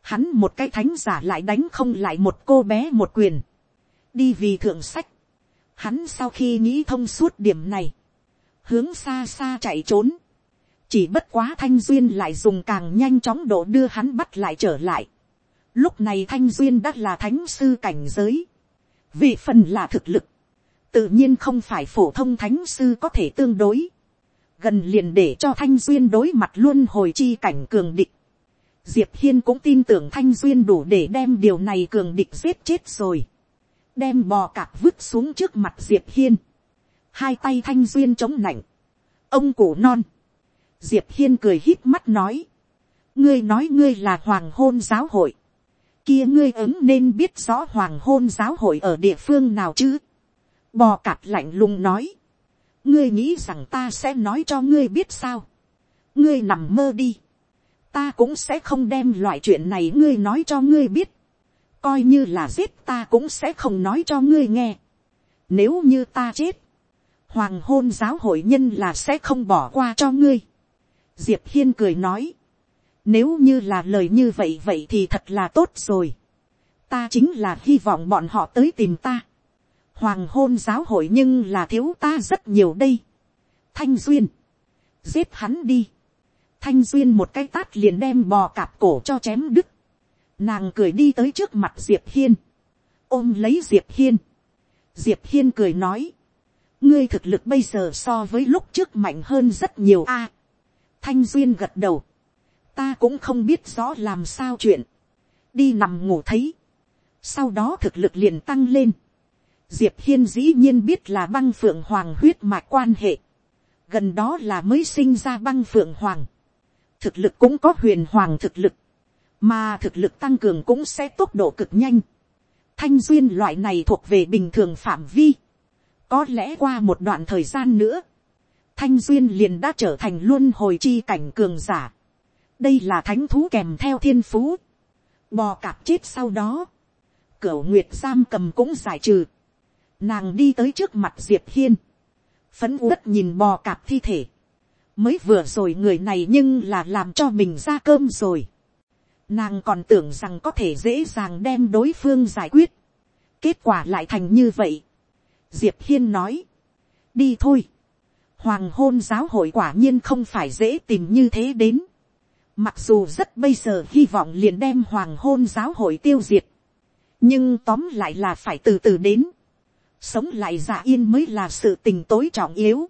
hắn một cái thánh giả lại đánh không lại một cô bé một quyền, đi vì thượng sách, hắn sau khi nghĩ thông suốt điểm này, hướng xa xa chạy trốn, chỉ bất quá thanh duyên lại dùng càng nhanh chóng độ đưa hắn bắt lại trở lại, lúc này thanh duyên đã là thánh sư cảnh giới, vì phần là thực lực, tự nhiên không phải phổ thông thánh sư có thể tương đối, gần liền để cho thanh duyên đối mặt luôn hồi chi cảnh cường địch. Diệp hiên cũng tin tưởng thanh duyên đủ để đem điều này cường địch giết chết rồi, đem bò cạp vứt xuống trước mặt diệp hiên, hai tay thanh duyên chống nạnh, ông cụ non, diệp hiên cười híp mắt nói, ngươi nói ngươi là hoàng hôn giáo hội, kia ngươi ứng nên biết rõ hoàng hôn giáo hội ở địa phương nào chứ. bò cạp lạnh lùng nói, ngươi nghĩ rằng ta sẽ nói cho ngươi biết sao. ngươi nằm mơ đi. ta cũng sẽ không đem loại chuyện này ngươi nói cho ngươi biết. coi như là giết ta cũng sẽ không nói cho ngươi nghe. nếu như ta chết, hoàng hôn giáo hội nhân là sẽ không bỏ qua cho ngươi. diệp hiên cười nói, nếu như là lời như vậy vậy thì thật là tốt rồi. Ta chính là hy vọng bọn họ tới tìm ta. Hoàng hôn giáo hội nhưng là thiếu ta rất nhiều đây. Thanh Duyên. Giết hắn đi. Thanh Duyên một cái tát liền đem bò cạp cổ cho chém đứt. Nàng cười đi tới trước mặt Diệp Hiên. Ôm lấy Diệp Hiên. Diệp Hiên cười nói. Ngươi thực lực bây giờ so với lúc trước mạnh hơn rất nhiều a. Thanh Duyên gật đầu ta cũng không biết rõ làm sao chuyện, đi nằm ngủ thấy, sau đó thực lực liền tăng lên, diệp hiên dĩ nhiên biết là băng phượng hoàng huyết mạch quan hệ, gần đó là mới sinh ra băng phượng hoàng, thực lực cũng có huyền hoàng thực lực, mà thực lực tăng cường cũng sẽ tốc độ cực nhanh, thanh duyên loại này thuộc về bình thường phạm vi, có lẽ qua một đoạn thời gian nữa, thanh duyên liền đã trở thành luôn hồi chi cảnh cường giả, đây là thánh thú kèm theo thiên phú, bò cạp chết sau đó, cửa nguyệt giam cầm cũng giải trừ, nàng đi tới trước mặt diệp hiên, phấn uất nhìn bò cạp thi thể, mới vừa rồi người này nhưng là làm cho mình ra cơm rồi, nàng còn tưởng rằng có thể dễ dàng đem đối phương giải quyết, kết quả lại thành như vậy, diệp hiên nói, đi thôi, hoàng hôn giáo hội quả nhiên không phải dễ tìm như thế đến, Mặc dù rất bây giờ hy vọng liền đem hoàng hôn giáo hội tiêu diệt. Nhưng tóm lại là phải từ từ đến. Sống lại giả yên mới là sự tình tối trọng yếu.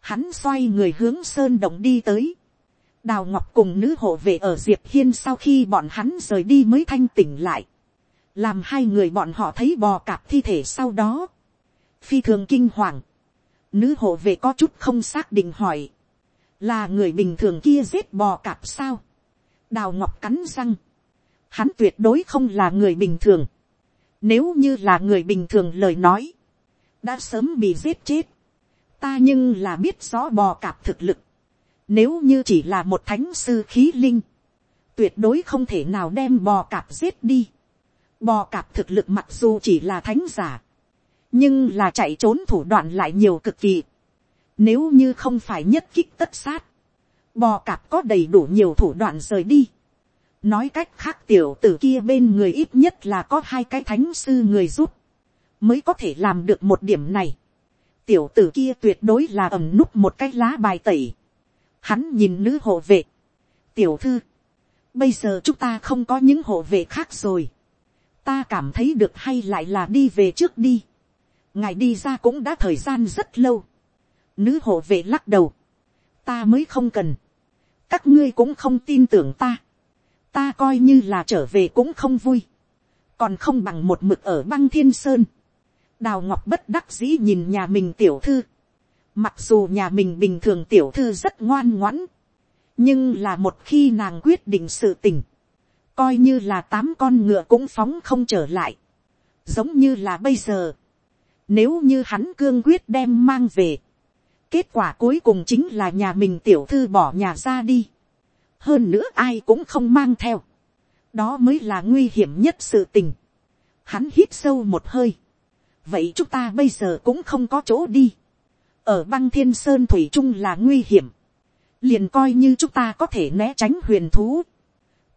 Hắn xoay người hướng sơn động đi tới. Đào Ngọc cùng nữ hộ vệ ở Diệp Hiên sau khi bọn hắn rời đi mới thanh tỉnh lại. Làm hai người bọn họ thấy bò cạp thi thể sau đó. Phi thường kinh hoàng. Nữ hộ vệ có chút không xác định hỏi là người bình thường kia giết bò cạp sao, đào ngọc cắn răng, hắn tuyệt đối không là người bình thường, nếu như là người bình thường lời nói, đã sớm bị giết chết, ta nhưng là biết rõ bò cạp thực lực, nếu như chỉ là một thánh sư khí linh, tuyệt đối không thể nào đem bò cạp giết đi. Bò cạp thực lực mặc dù chỉ là thánh giả, nhưng là chạy trốn thủ đoạn lại nhiều cực kỳ. Nếu như không phải nhất kích tất sát. Bò cạp có đầy đủ nhiều thủ đoạn rời đi. Nói cách khác tiểu tử kia bên người ít nhất là có hai cái thánh sư người giúp. Mới có thể làm được một điểm này. Tiểu tử kia tuyệt đối là ẩm núp một cái lá bài tẩy. Hắn nhìn nữ hộ vệ. Tiểu thư. Bây giờ chúng ta không có những hộ vệ khác rồi. Ta cảm thấy được hay lại là đi về trước đi. Ngài đi ra cũng đã thời gian rất lâu Nữ hộ vệ lắc đầu. Ta mới không cần. Các ngươi cũng không tin tưởng ta. Ta coi như là trở về cũng không vui. Còn không bằng một mực ở băng thiên sơn. Đào Ngọc bất đắc dĩ nhìn nhà mình tiểu thư. Mặc dù nhà mình bình thường tiểu thư rất ngoan ngoãn. Nhưng là một khi nàng quyết định sự tình. Coi như là tám con ngựa cũng phóng không trở lại. Giống như là bây giờ. Nếu như hắn cương quyết đem mang về Kết quả cuối cùng chính là nhà mình tiểu thư bỏ nhà ra đi. Hơn nữa ai cũng không mang theo. Đó mới là nguy hiểm nhất sự tình. Hắn hít sâu một hơi. Vậy chúng ta bây giờ cũng không có chỗ đi. Ở băng thiên sơn thủy trung là nguy hiểm. Liền coi như chúng ta có thể né tránh huyền thú.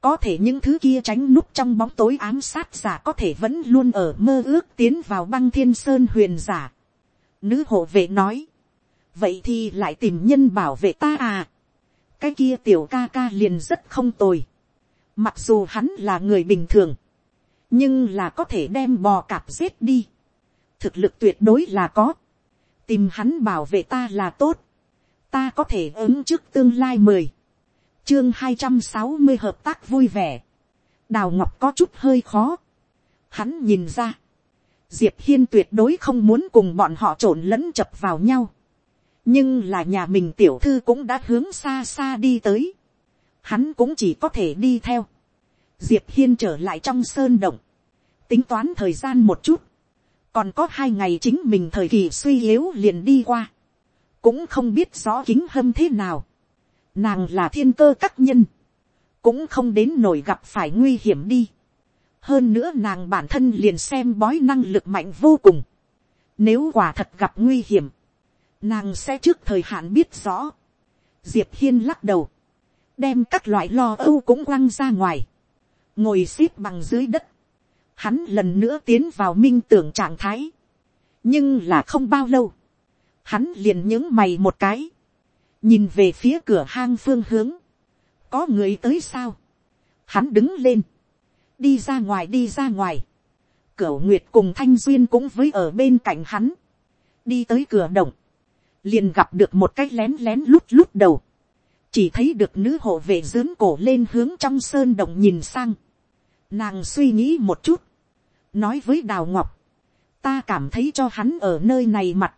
Có thể những thứ kia tránh núp trong bóng tối ám sát giả có thể vẫn luôn ở mơ ước tiến vào băng thiên sơn huyền giả. Nữ hộ vệ nói vậy thì lại tìm nhân bảo vệ ta à. cái kia tiểu ca ca liền rất không tồi. mặc dù hắn là người bình thường, nhưng là có thể đem bò cạp giết đi. thực lực tuyệt đối là có, tìm hắn bảo vệ ta là tốt, ta có thể ứng trước tương lai mười, chương hai trăm sáu mươi hợp tác vui vẻ, đào ngọc có chút hơi khó, hắn nhìn ra, diệp hiên tuyệt đối không muốn cùng bọn họ trộn lẫn chập vào nhau, nhưng là nhà mình tiểu thư cũng đã hướng xa xa đi tới, hắn cũng chỉ có thể đi theo, diệp hiên trở lại trong sơn động, tính toán thời gian một chút, còn có hai ngày chính mình thời kỳ suy yếu liền đi qua, cũng không biết rõ kính hâm thế nào, nàng là thiên cơ các nhân, cũng không đến nổi gặp phải nguy hiểm đi, hơn nữa nàng bản thân liền xem bói năng lực mạnh vô cùng, nếu quả thật gặp nguy hiểm, nàng sẽ trước thời hạn biết rõ, diệp hiên lắc đầu, đem các loại lo âu cũng quăng ra ngoài, ngồi x ế p bằng dưới đất, hắn lần nữa tiến vào minh tưởng trạng thái, nhưng là không bao lâu, hắn liền những mày một cái, nhìn về phía cửa hang phương hướng, có người tới sao, hắn đứng lên, đi ra ngoài đi ra ngoài, cửa nguyệt cùng thanh duyên cũng với ở bên cạnh hắn, đi tới cửa động, liền gặp được một cái lén lén lút lút đầu, chỉ thấy được nữ hộ vệ dướn cổ lên hướng trong sơn động nhìn sang, nàng suy nghĩ một chút, nói với đào ngọc, ta cảm thấy cho hắn ở nơi này mặt,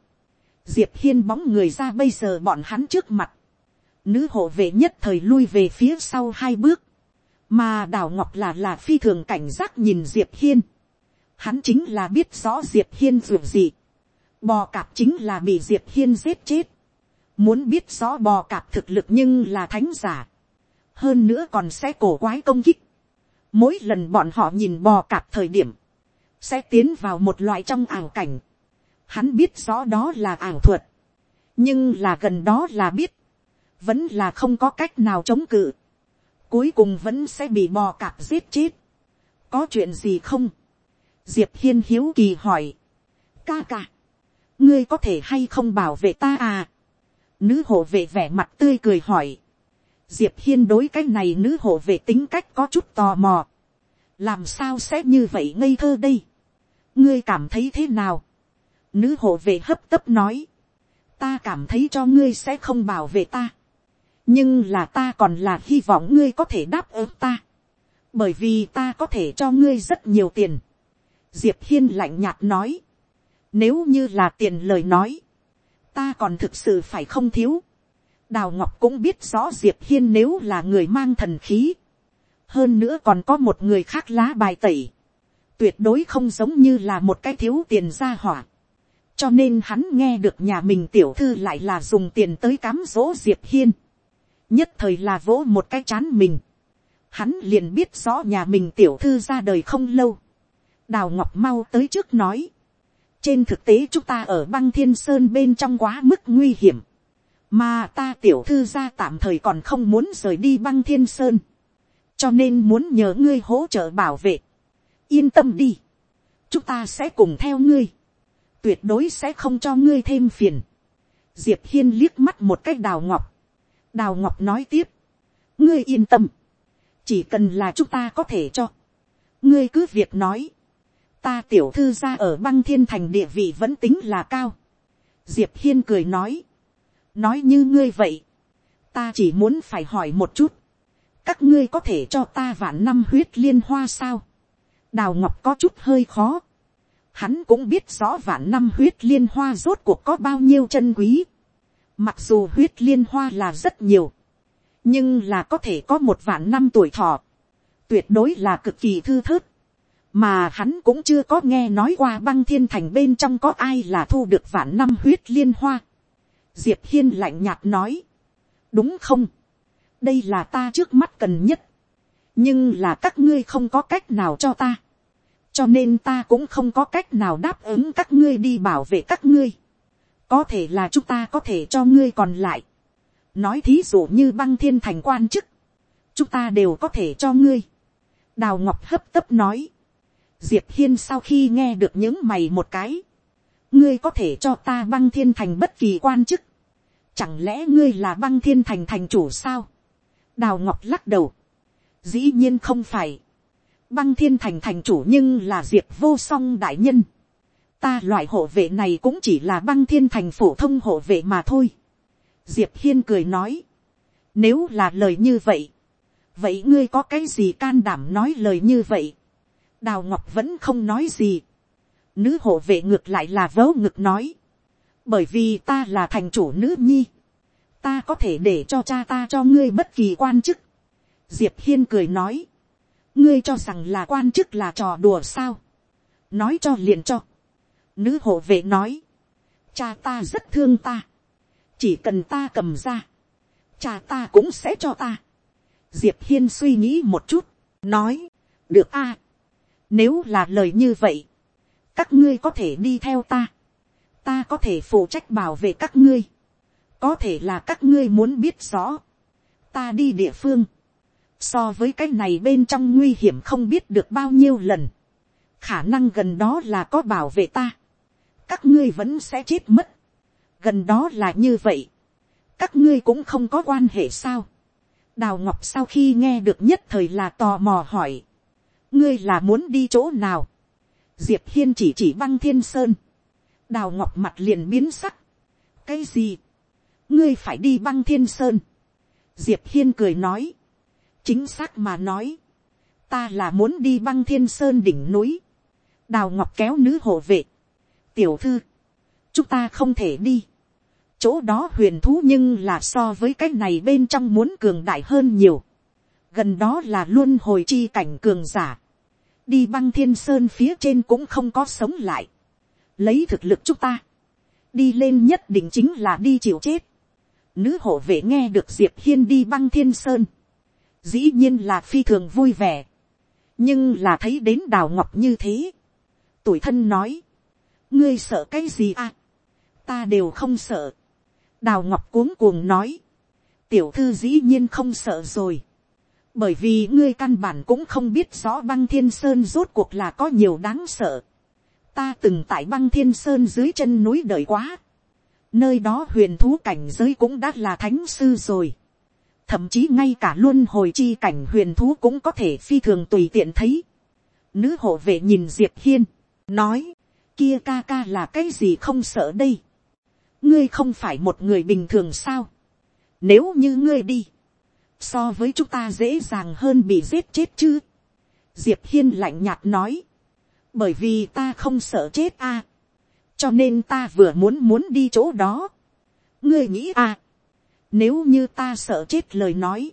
diệp hiên bóng người ra bây giờ bọn hắn trước mặt, nữ hộ vệ nhất thời lui về phía sau hai bước, mà đào ngọc là là phi thường cảnh giác nhìn diệp hiên, hắn chính là biết rõ diệp hiên dù gì, bò cạp chính là bị diệp hiên giết chết, muốn biết rõ bò cạp thực lực nhưng là thánh giả, hơn nữa còn sẽ cổ quái công kích, mỗi lần bọn họ nhìn bò cạp thời điểm, sẽ tiến vào một loại trong ảo cảnh. Hắn biết rõ đó là ảo thuật, nhưng là gần đó là biết, vẫn là không có cách nào chống cự. Cuối cùng vẫn sẽ bị bò cạp giết chết. Có chuyện gì không? Diệp Hiên hiếu kỳ hỏi. Ca ca, ngươi có thể hay không bảo vệ ta à? Nữ hộ vệ vẻ mặt tươi cười hỏi. Diệp Hiên đối cái này nữ hộ vệ tính cách có chút tò mò. Làm sao sẽ như vậy ngây thơ đây? ngươi cảm thấy thế nào, nữ hộ vệ hấp tấp nói, ta cảm thấy cho ngươi sẽ không bảo vệ ta, nhưng là ta còn là hy vọng ngươi có thể đáp ứng ta, bởi vì ta có thể cho ngươi rất nhiều tiền. diệp hiên lạnh nhạt nói, nếu như là tiền lời nói, ta còn thực sự phải không thiếu. đào ngọc cũng biết rõ diệp hiên nếu là người mang thần khí, hơn nữa còn có một người khác lá bài tẩy, tuyệt đối không giống như là một cái thiếu tiền ra hỏa. cho nên hắn nghe được nhà mình tiểu thư lại là dùng tiền tới cám dỗ diệp hiên. nhất thời là vỗ một cái chán mình. hắn liền biết rõ nhà mình tiểu thư ra đời không lâu. đào ngọc mau tới trước nói trên thực tế chúng ta ở băng thiên sơn bên trong quá mức nguy hiểm. mà ta tiểu thư ra tạm thời còn không muốn rời đi băng thiên sơn. cho nên muốn nhờ ngươi hỗ trợ bảo vệ. Yên tâm đi, chúng ta sẽ cùng theo ngươi, tuyệt đối sẽ không cho ngươi thêm phiền. diệp hiên liếc mắt một cách đào ngọc, đào ngọc nói tiếp, ngươi yên tâm, chỉ cần là chúng ta có thể cho, ngươi cứ việc nói, ta tiểu thư ra ở băng thiên thành địa vị vẫn tính là cao. diệp hiên cười nói, nói như ngươi vậy, ta chỉ muốn phải hỏi một chút, các ngươi có thể cho ta vạn năm huyết liên hoa sao, đào ngọc có chút hơi khó. Hắn cũng biết rõ vạn năm huyết liên hoa rốt cuộc có bao nhiêu chân quý. Mặc dù huyết liên hoa là rất nhiều. Nhưng là có thể có một vạn năm tuổi thọ. Tuyệt đối là cực kỳ thư thớt. Mà hắn cũng chưa có nghe nói qua băng thiên thành bên trong có ai là thu được vạn năm huyết liên hoa. Diệp Hiên lạnh nhạt nói. Đúng không? Đây là ta trước mắt cần nhất. Nhưng là các ngươi không có cách nào cho ta, cho nên ta cũng không có cách nào đáp ứng các ngươi đi bảo vệ các ngươi, có thể là chúng ta có thể cho ngươi còn lại, nói thí dụ như băng thiên thành quan chức, chúng ta đều có thể cho ngươi, đào ngọc hấp tấp nói, diệp hiên sau khi nghe được những mày một cái, ngươi có thể cho ta băng thiên thành bất kỳ quan chức, chẳng lẽ ngươi là băng thiên thành thành chủ sao, đào ngọc lắc đầu, dĩ nhiên không phải, băng thiên thành thành chủ nhưng là diệp vô song đại nhân, ta loại hộ vệ này cũng chỉ là băng thiên thành phổ thông hộ vệ mà thôi. diệp hiên cười nói, nếu là lời như vậy, vậy ngươi có cái gì can đảm nói lời như vậy đào ngọc vẫn không nói gì. nữ hộ vệ ngược lại là vớ ngực nói, bởi vì ta là thành chủ nữ nhi, ta có thể để cho cha ta cho ngươi bất kỳ quan chức. diệp hiên cười nói, ngươi cho rằng là quan chức là trò đùa sao, nói cho liền cho. Nữ hộ vệ nói, cha ta rất thương ta, chỉ cần ta cầm ra, cha ta cũng sẽ cho ta. Diệp hiên suy nghĩ một chút, nói, được a, nếu là lời như vậy, các ngươi có thể đi theo ta, ta có thể phụ trách bảo vệ các ngươi, có thể là các ngươi muốn biết rõ, ta đi địa phương, so với cái này bên trong nguy hiểm không biết được bao nhiêu lần, khả năng gần đó là có bảo vệ ta, các ngươi vẫn sẽ chết mất, gần đó là như vậy, các ngươi cũng không có quan hệ sao, đào ngọc sau khi nghe được nhất thời là tò mò hỏi, ngươi là muốn đi chỗ nào, diệp hiên chỉ chỉ băng thiên sơn, đào ngọc mặt liền biến sắc, cái gì, ngươi phải đi băng thiên sơn, diệp hiên cười nói, chính xác mà nói, ta là muốn đi băng thiên sơn đỉnh núi, đào ngọc kéo nữ hộ vệ, tiểu thư, chúng ta không thể đi, chỗ đó huyền thú nhưng là so với cái này bên trong muốn cường đại hơn nhiều, gần đó là luôn hồi chi cảnh cường giả, đi băng thiên sơn phía trên cũng không có sống lại, lấy thực lực chúng ta, đi lên nhất định chính là đi chịu chết, nữ hộ vệ nghe được diệp hiên đi băng thiên sơn, dĩ nhiên là phi thường vui vẻ, nhưng là thấy đến đào ngọc như thế, tuổi thân nói, ngươi sợ cái gì à, ta đều không sợ, đào ngọc cuống cuồng nói, tiểu thư dĩ nhiên không sợ rồi, bởi vì ngươi căn bản cũng không biết rõ băng thiên sơn rốt cuộc là có nhiều đáng sợ, ta từng tại băng thiên sơn dưới chân núi đời quá, nơi đó huyền thú cảnh giới cũng đã là thánh sư rồi, thậm chí ngay cả luôn hồi chi cảnh huyền thú cũng có thể phi thường tùy tiện thấy. Nữ hộ vệ nhìn diệp hiên, nói, kia ca ca là cái gì không sợ đây. ngươi không phải một người bình thường sao. nếu như ngươi đi, so với chúng ta dễ dàng hơn bị giết chết chứ. diệp hiên lạnh nhạt nói, bởi vì ta không sợ chết a, cho nên ta vừa muốn muốn đi chỗ đó. ngươi nghĩ a, nếu như ta sợ chết lời nói.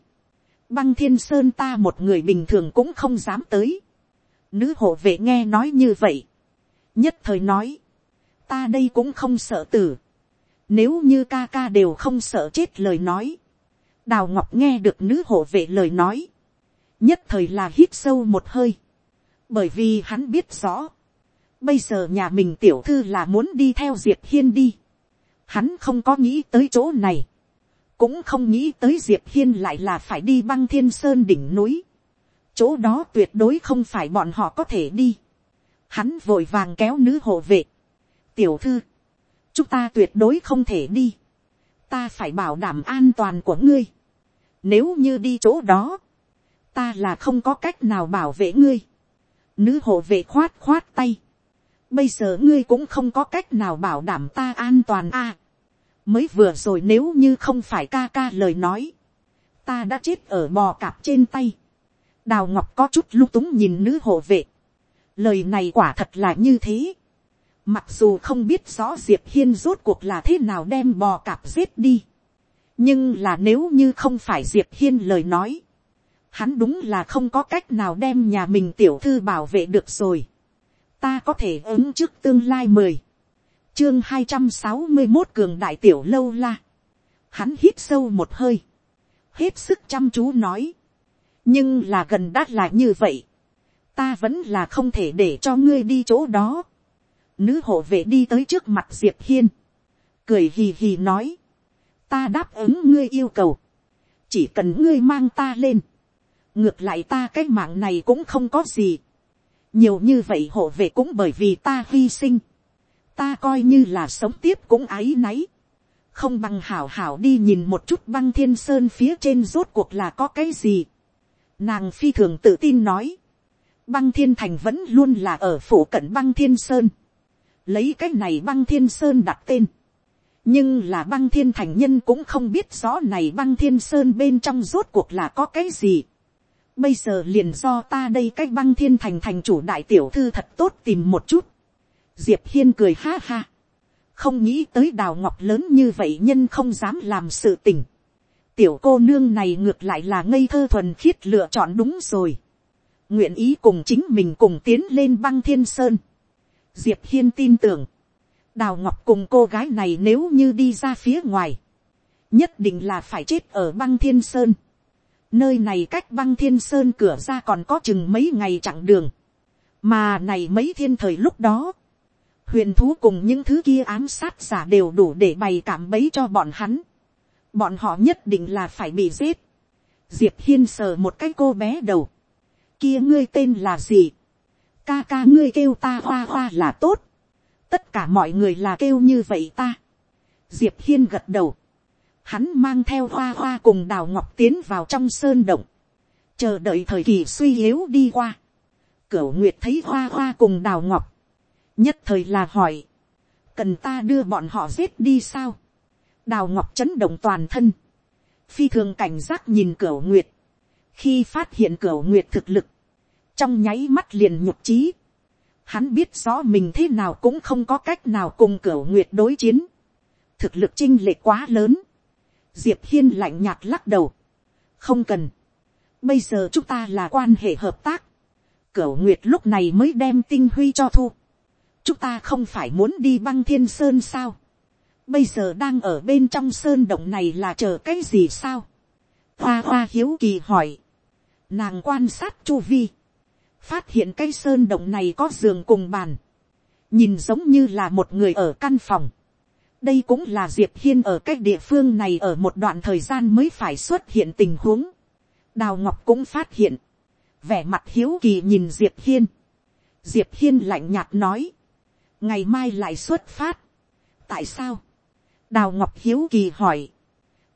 Băng thiên sơn ta một người bình thường cũng không dám tới. Nữ hộ vệ nghe nói như vậy. Nhất thời nói. Ta đây cũng không sợ tử. Nếu như ca ca đều không sợ chết lời nói. Đào Ngọc nghe được nữ hộ vệ lời nói. Nhất thời là hít sâu một hơi. Bởi vì hắn biết rõ. Bây giờ nhà mình tiểu thư là muốn đi theo Diệp Hiên đi. Hắn không có nghĩ tới chỗ này cũng không nghĩ tới diệp hiên lại là phải đi băng thiên sơn đỉnh núi. chỗ đó tuyệt đối không phải bọn họ có thể đi. hắn vội vàng kéo nữ hộ vệ. tiểu thư, chúng ta tuyệt đối không thể đi. ta phải bảo đảm an toàn của ngươi nếu như đi chỗ đó, ta là không có cách nào bảo vệ ngươi. nữ hộ vệ khoát khoát tay. bây giờ ngươi cũng không có cách nào bảo đảm ta an toàn a mới vừa rồi nếu như không phải ca ca lời nói, ta đã chết ở bò cạp trên tay. đào ngọc có chút lung túng nhìn nữ hộ vệ. lời này quả thật là như thế. mặc dù không biết rõ diệp hiên rốt cuộc là thế nào đem bò cạp giết đi nhưng là nếu như không phải diệp hiên lời nói, hắn đúng là không có cách nào đem nhà mình tiểu thư bảo vệ được rồi. ta có thể ứng trước tương lai mời chương hai trăm sáu mươi một cường đại tiểu lâu la. Hắn hít sâu một hơi. Hết sức chăm chú nói. Nhưng là gần đắt là như vậy. Ta vẫn là không thể để cho ngươi đi chỗ đó. Nữ hộ vệ đi tới trước mặt Diệp Hiên. Cười hì hì nói. Ta đáp ứng ngươi yêu cầu. Chỉ cần ngươi mang ta lên. Ngược lại ta cái mạng này cũng không có gì. Nhiều như vậy hộ vệ cũng bởi vì ta hy sinh ta coi như là sống tiếp cũng áy náy. không bằng hảo hảo đi nhìn một chút băng thiên sơn phía trên rốt cuộc là có cái gì. nàng phi thường tự tin nói. băng thiên thành vẫn luôn là ở phủ cận băng thiên sơn. lấy cái này băng thiên sơn đặt tên, nhưng là băng thiên thành nhân cũng không biết rõ này băng thiên sơn bên trong rốt cuộc là có cái gì. Bây giờ liền do ta đây cái băng thiên thành thành chủ đại tiểu thư thật tốt tìm một chút. Diệp hiên cười ha ha. không nghĩ tới đào ngọc lớn như vậy nhân không dám làm sự tình. tiểu cô nương này ngược lại là ngây thơ thuần khiết lựa chọn đúng rồi. nguyện ý cùng chính mình cùng tiến lên băng thiên sơn. diệp hiên tin tưởng đào ngọc cùng cô gái này nếu như đi ra phía ngoài, nhất định là phải chết ở băng thiên sơn. nơi này cách băng thiên sơn cửa ra còn có chừng mấy ngày chặng đường, mà này mấy thiên thời lúc đó, huyền thú cùng những thứ kia ám sát giả đều đủ để bày cảm bấy cho bọn hắn. bọn họ nhất định là phải bị giết. diệp hiên sờ một cái cô bé đầu. kia ngươi tên là gì. ca ca ngươi kêu ta hoa hoa là tốt tất cả mọi người là kêu như vậy ta. diệp hiên gật đầu. hắn mang theo hoa hoa cùng đào ngọc tiến vào trong sơn động. chờ đợi thời kỳ suy yếu đi qua. cửu nguyệt thấy hoa hoa cùng đào ngọc. nhất thời là hỏi. cần ta đưa bọn họ giết đi sao. đào ngọc chấn động toàn thân. phi thường cảnh giác nhìn cửu nguyệt. khi phát hiện cửu nguyệt thực lực. trong nháy mắt liền nhục trí Hắn biết rõ mình thế nào cũng không có cách nào cùng cửa nguyệt đối chiến. Thực lực chinh lệ quá lớn. Diệp Hiên lạnh nhạt lắc đầu. Không cần. Bây giờ chúng ta là quan hệ hợp tác. Cửu Nguyệt lúc này mới đem tinh huy cho thu. Chúng ta không phải muốn đi băng thiên sơn sao. Bây giờ đang ở bên trong sơn động này là chờ cái gì sao? Hoa hoa hiếu kỳ hỏi. Nàng quan sát chu vi phát hiện cái sơn động này có giường cùng bàn, nhìn giống như là một người ở căn phòng. đây cũng là diệp hiên ở cái địa phương này ở một đoạn thời gian mới phải xuất hiện tình huống. đào ngọc cũng phát hiện, vẻ mặt hiếu kỳ nhìn diệp hiên. diệp hiên lạnh nhạt nói, ngày mai lại xuất phát. tại sao, đào ngọc hiếu kỳ hỏi,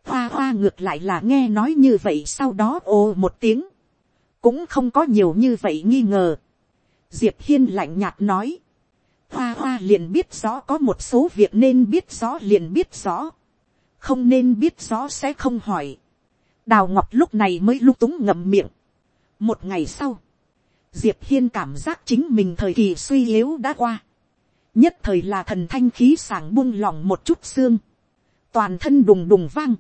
hoa hoa ngược lại là nghe nói như vậy sau đó ồ một tiếng, cũng không có nhiều như vậy nghi ngờ. diệp hiên lạnh nhạt nói, hoa hoa liền biết rõ có một số việc nên biết rõ liền biết rõ, không nên biết rõ sẽ không hỏi. đào ngọc lúc này mới lung túng ngậm miệng. một ngày sau, diệp hiên cảm giác chính mình thời kỳ suy yếu đã qua. nhất thời là thần thanh khí sảng buông lỏng một chút xương, toàn thân đùng đùng vang,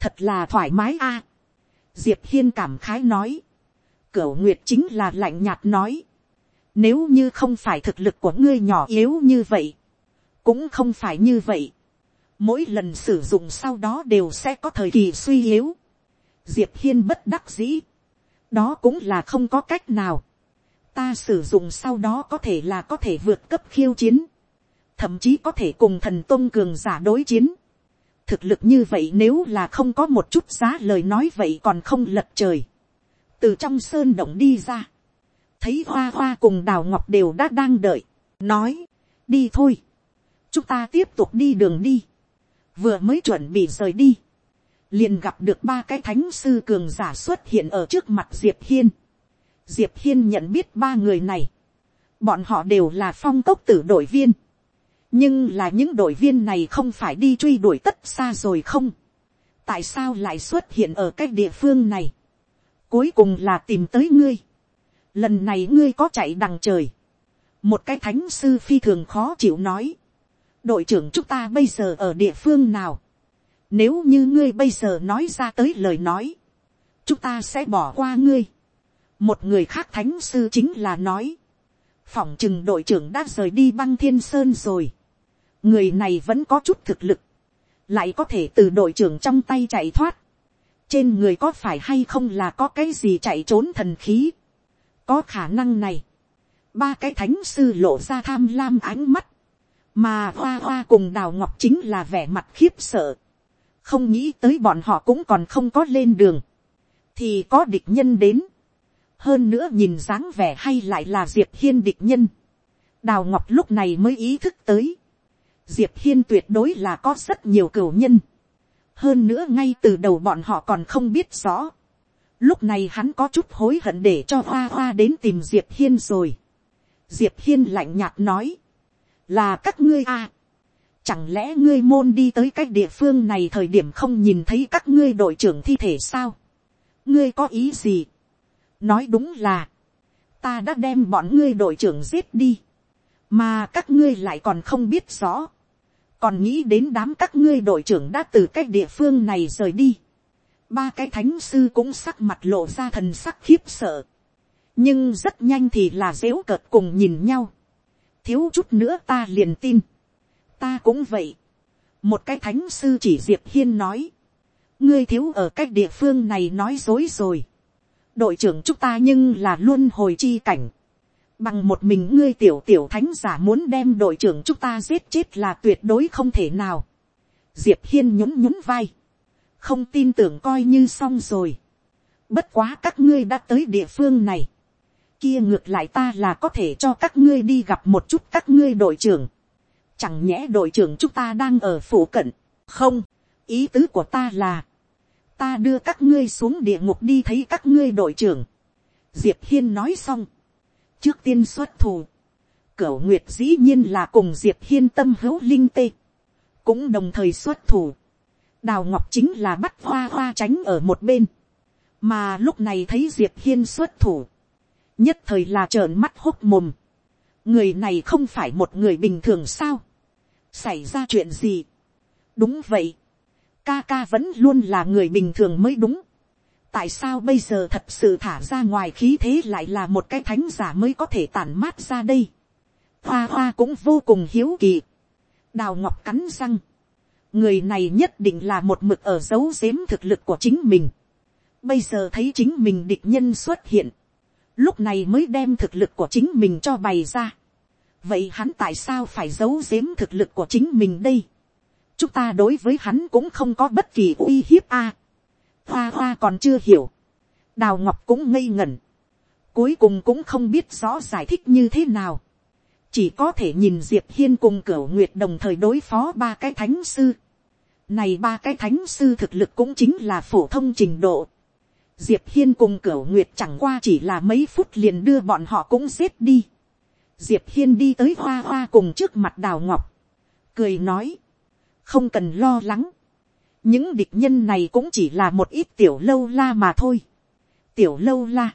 thật là thoải mái a. diệp hiên cảm khái nói, Cửu Nguyệt chính là lạnh nhạt nói. Nếu như không phải thực lực của ngươi nhỏ yếu như vậy. Cũng không phải như vậy. Mỗi lần sử dụng sau đó đều sẽ có thời kỳ suy yếu. Diệp Hiên bất đắc dĩ. Đó cũng là không có cách nào. Ta sử dụng sau đó có thể là có thể vượt cấp khiêu chiến. Thậm chí có thể cùng thần tôn cường giả đối chiến. Thực lực như vậy nếu là không có một chút giá lời nói vậy còn không lật trời từ trong sơn động đi ra, thấy hoa hoa cùng đào ngọc đều đã đang đợi, nói, đi thôi, chúng ta tiếp tục đi đường đi, vừa mới chuẩn bị rời đi, liền gặp được ba cái thánh sư cường giả xuất hiện ở trước mặt diệp hiên. diệp hiên nhận biết ba người này, bọn họ đều là phong cốc tử đội viên, nhưng là những đội viên này không phải đi truy đuổi tất xa rồi không, tại sao lại xuất hiện ở cái địa phương này, cuối cùng là tìm tới ngươi. lần này ngươi có chạy đằng trời. một cái thánh sư phi thường khó chịu nói. đội trưởng chúng ta bây giờ ở địa phương nào. nếu như ngươi bây giờ nói ra tới lời nói, chúng ta sẽ bỏ qua ngươi. một người khác thánh sư chính là nói. phỏng chừng đội trưởng đã rời đi băng thiên sơn rồi. người này vẫn có chút thực lực. lại có thể từ đội trưởng trong tay chạy thoát trên người có phải hay không là có cái gì chạy trốn thần khí. có khả năng này. ba cái thánh sư lộ ra tham lam ánh mắt. mà hoa hoa cùng đào ngọc chính là vẻ mặt khiếp sợ. không nghĩ tới bọn họ cũng còn không có lên đường. thì có địch nhân đến. hơn nữa nhìn dáng vẻ hay lại là diệp hiên địch nhân. đào ngọc lúc này mới ý thức tới. diệp hiên tuyệt đối là có rất nhiều cửu nhân hơn nữa ngay từ đầu bọn họ còn không biết rõ. lúc này hắn có chút hối hận để cho hoa hoa đến tìm diệp hiên rồi. diệp hiên lạnh nhạt nói, là các ngươi à. chẳng lẽ ngươi môn đi tới cái địa phương này thời điểm không nhìn thấy các ngươi đội trưởng thi thể sao. ngươi có ý gì. nói đúng là, ta đã đem bọn ngươi đội trưởng giết đi, mà các ngươi lại còn không biết rõ, còn nghĩ đến đám các ngươi đội trưởng đã từ cái địa phương này rời đi. ba cái thánh sư cũng sắc mặt lộ ra thần sắc khiếp sợ, nhưng rất nhanh thì là dếu cợt cùng nhìn nhau, thiếu chút nữa ta liền tin, ta cũng vậy, một cái thánh sư chỉ diệp hiên nói, ngươi thiếu ở cái địa phương này nói dối rồi, đội trưởng chúng ta nhưng là luôn hồi chi cảnh, bằng một mình ngươi tiểu tiểu thánh giả muốn đem đội trưởng chúng ta giết chết là tuyệt đối không thể nào. diệp hiên nhún nhún vai, không tin tưởng coi như xong rồi. bất quá các ngươi đã tới địa phương này, kia ngược lại ta là có thể cho các ngươi đi gặp một chút các ngươi đội trưởng. chẳng nhẽ đội trưởng chúng ta đang ở phủ cận, không, ý tứ của ta là, ta đưa các ngươi xuống địa ngục đi thấy các ngươi đội trưởng. diệp hiên nói xong, trước tiên xuất thủ, cửu nguyệt dĩ nhiên là cùng diệp hiên tâm hữu linh tê, cũng đồng thời xuất thủ, đào ngọc chính là bắt hoa hoa tránh ở một bên, mà lúc này thấy diệp hiên xuất thủ, nhất thời là trợn mắt hốc mồm, người này không phải một người bình thường sao, xảy ra chuyện gì, đúng vậy, ca ca vẫn luôn là người bình thường mới đúng, tại sao bây giờ thật sự thả ra ngoài khí thế lại là một cái thánh giả mới có thể tản mát ra đây. hoa hoa cũng vô cùng hiếu kỳ. đào ngọc cắn răng. người này nhất định là một mực ở dấu giếm thực lực của chính mình. bây giờ thấy chính mình địch nhân xuất hiện. lúc này mới đem thực lực của chính mình cho bày ra. vậy hắn tại sao phải giấu giếm thực lực của chính mình đây. chúng ta đối với hắn cũng không có bất kỳ uy hiếp a hoa hoa còn chưa hiểu, đào ngọc cũng ngây ngẩn, cuối cùng cũng không biết rõ giải thích như thế nào, chỉ có thể nhìn diệp hiên cùng cửa nguyệt đồng thời đối phó ba cái thánh sư, này ba cái thánh sư thực lực cũng chính là phổ thông trình độ, diệp hiên cùng cửa nguyệt chẳng qua chỉ là mấy phút liền đưa bọn họ cũng xếp đi, diệp hiên đi tới hoa hoa cùng trước mặt đào ngọc, cười nói, không cần lo lắng, những địch nhân này cũng chỉ là một ít tiểu lâu la mà thôi. tiểu lâu la.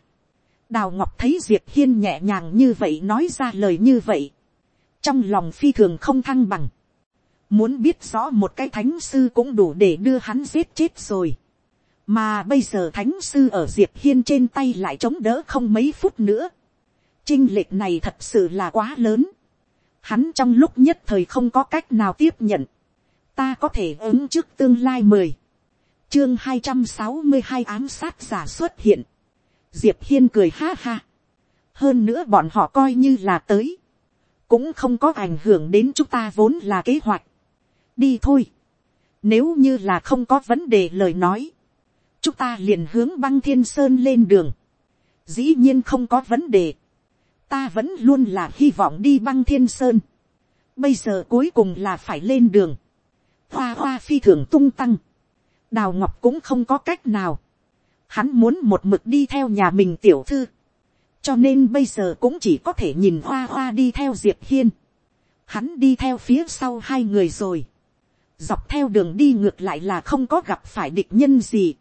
đào ngọc thấy diệp hiên nhẹ nhàng như vậy nói ra lời như vậy. trong lòng phi thường không thăng bằng. muốn biết rõ một cái thánh sư cũng đủ để đưa hắn giết chết rồi. mà bây giờ thánh sư ở diệp hiên trên tay lại chống đỡ không mấy phút nữa. trinh lệch này thật sự là quá lớn. hắn trong lúc nhất thời không có cách nào tiếp nhận ta có thể ứng trước tương lai mười, chương hai trăm sáu mươi hai ám sát giả xuất hiện, diệp hiên cười ha ha, hơn nữa bọn họ coi như là tới, cũng không có ảnh hưởng đến chúng ta vốn là kế hoạch, đi thôi, nếu như là không có vấn đề lời nói, chúng ta liền hướng băng thiên sơn lên đường, dĩ nhiên không có vấn đề, ta vẫn luôn là hy vọng đi băng thiên sơn, bây giờ cuối cùng là phải lên đường, hoa hoa phi thường tung tăng, đào ngọc cũng không có cách nào, hắn muốn một mực đi theo nhà mình tiểu thư, cho nên bây giờ cũng chỉ có thể nhìn hoa hoa đi theo diệp hiên, hắn đi theo phía sau hai người rồi, dọc theo đường đi ngược lại là không có gặp phải địch nhân gì,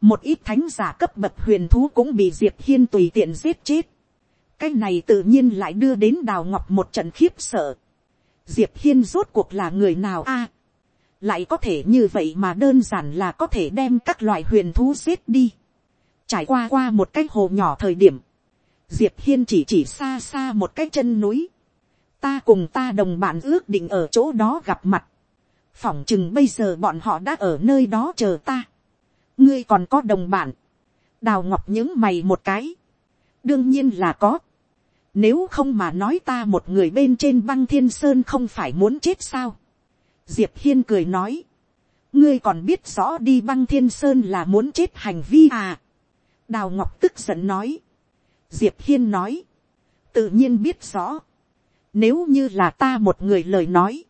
một ít thánh giả cấp bậc huyền thú cũng bị diệp hiên tùy tiện giết chết, cái này tự nhiên lại đưa đến đào ngọc một trận khiếp sợ, diệp hiên rốt cuộc là người nào a, lại có thể như vậy mà đơn giản là có thể đem các loại huyền thú giết đi. trải qua qua một cái hồ nhỏ thời điểm, diệp hiên chỉ chỉ xa xa một cái chân núi. ta cùng ta đồng bạn ước định ở chỗ đó gặp mặt. phỏng chừng bây giờ bọn họ đã ở nơi đó chờ ta. ngươi còn có đồng bạn. đào ngọc những mày một cái. đương nhiên là có. nếu không mà nói ta một người bên trên băng thiên sơn không phải muốn chết sao diệp hiên cười nói, ngươi còn biết rõ đi băng thiên sơn là muốn chết hành vi à. đào ngọc tức giận nói, diệp hiên nói, tự nhiên biết rõ, nếu như là ta một người lời nói,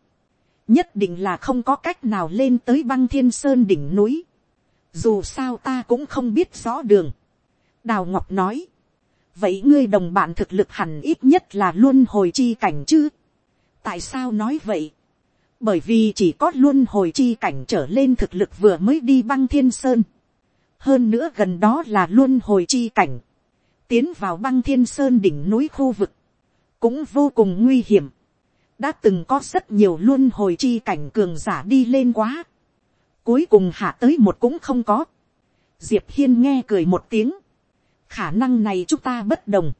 nhất định là không có cách nào lên tới băng thiên sơn đỉnh núi, dù sao ta cũng không biết rõ đường. đào ngọc nói, vậy ngươi đồng bạn thực lực hẳn ít nhất là luôn hồi chi cảnh chứ, tại sao nói vậy, bởi vì chỉ có luôn hồi chi cảnh trở lên thực lực vừa mới đi băng thiên sơn, hơn nữa gần đó là luôn hồi chi cảnh, tiến vào băng thiên sơn đỉnh núi khu vực, cũng vô cùng nguy hiểm, đã từng có rất nhiều luôn hồi chi cảnh cường giả đi lên quá, cuối cùng hạ tới một cũng không có, diệp hiên nghe cười một tiếng, khả năng này chúng ta bất đồng,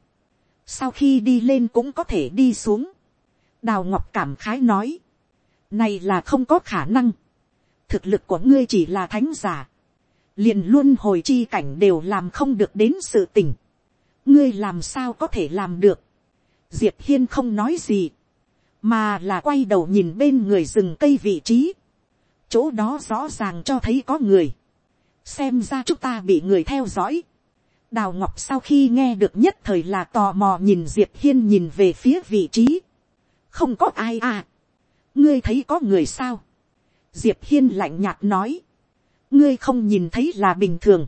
sau khi đi lên cũng có thể đi xuống, đào ngọc cảm khái nói, này là không có khả năng, thực lực của ngươi chỉ là thánh giả, liền luôn hồi chi cảnh đều làm không được đến sự tỉnh. ngươi làm sao có thể làm được, diệp hiên không nói gì, mà là quay đầu nhìn bên người rừng cây vị trí, chỗ đó rõ ràng cho thấy có người, xem ra chúng ta bị người theo dõi, đào ngọc sau khi nghe được nhất thời là tò mò nhìn diệp hiên nhìn về phía vị trí, không có ai à, ngươi thấy có người sao, diệp hiên lạnh nhạt nói, ngươi không nhìn thấy là bình thường,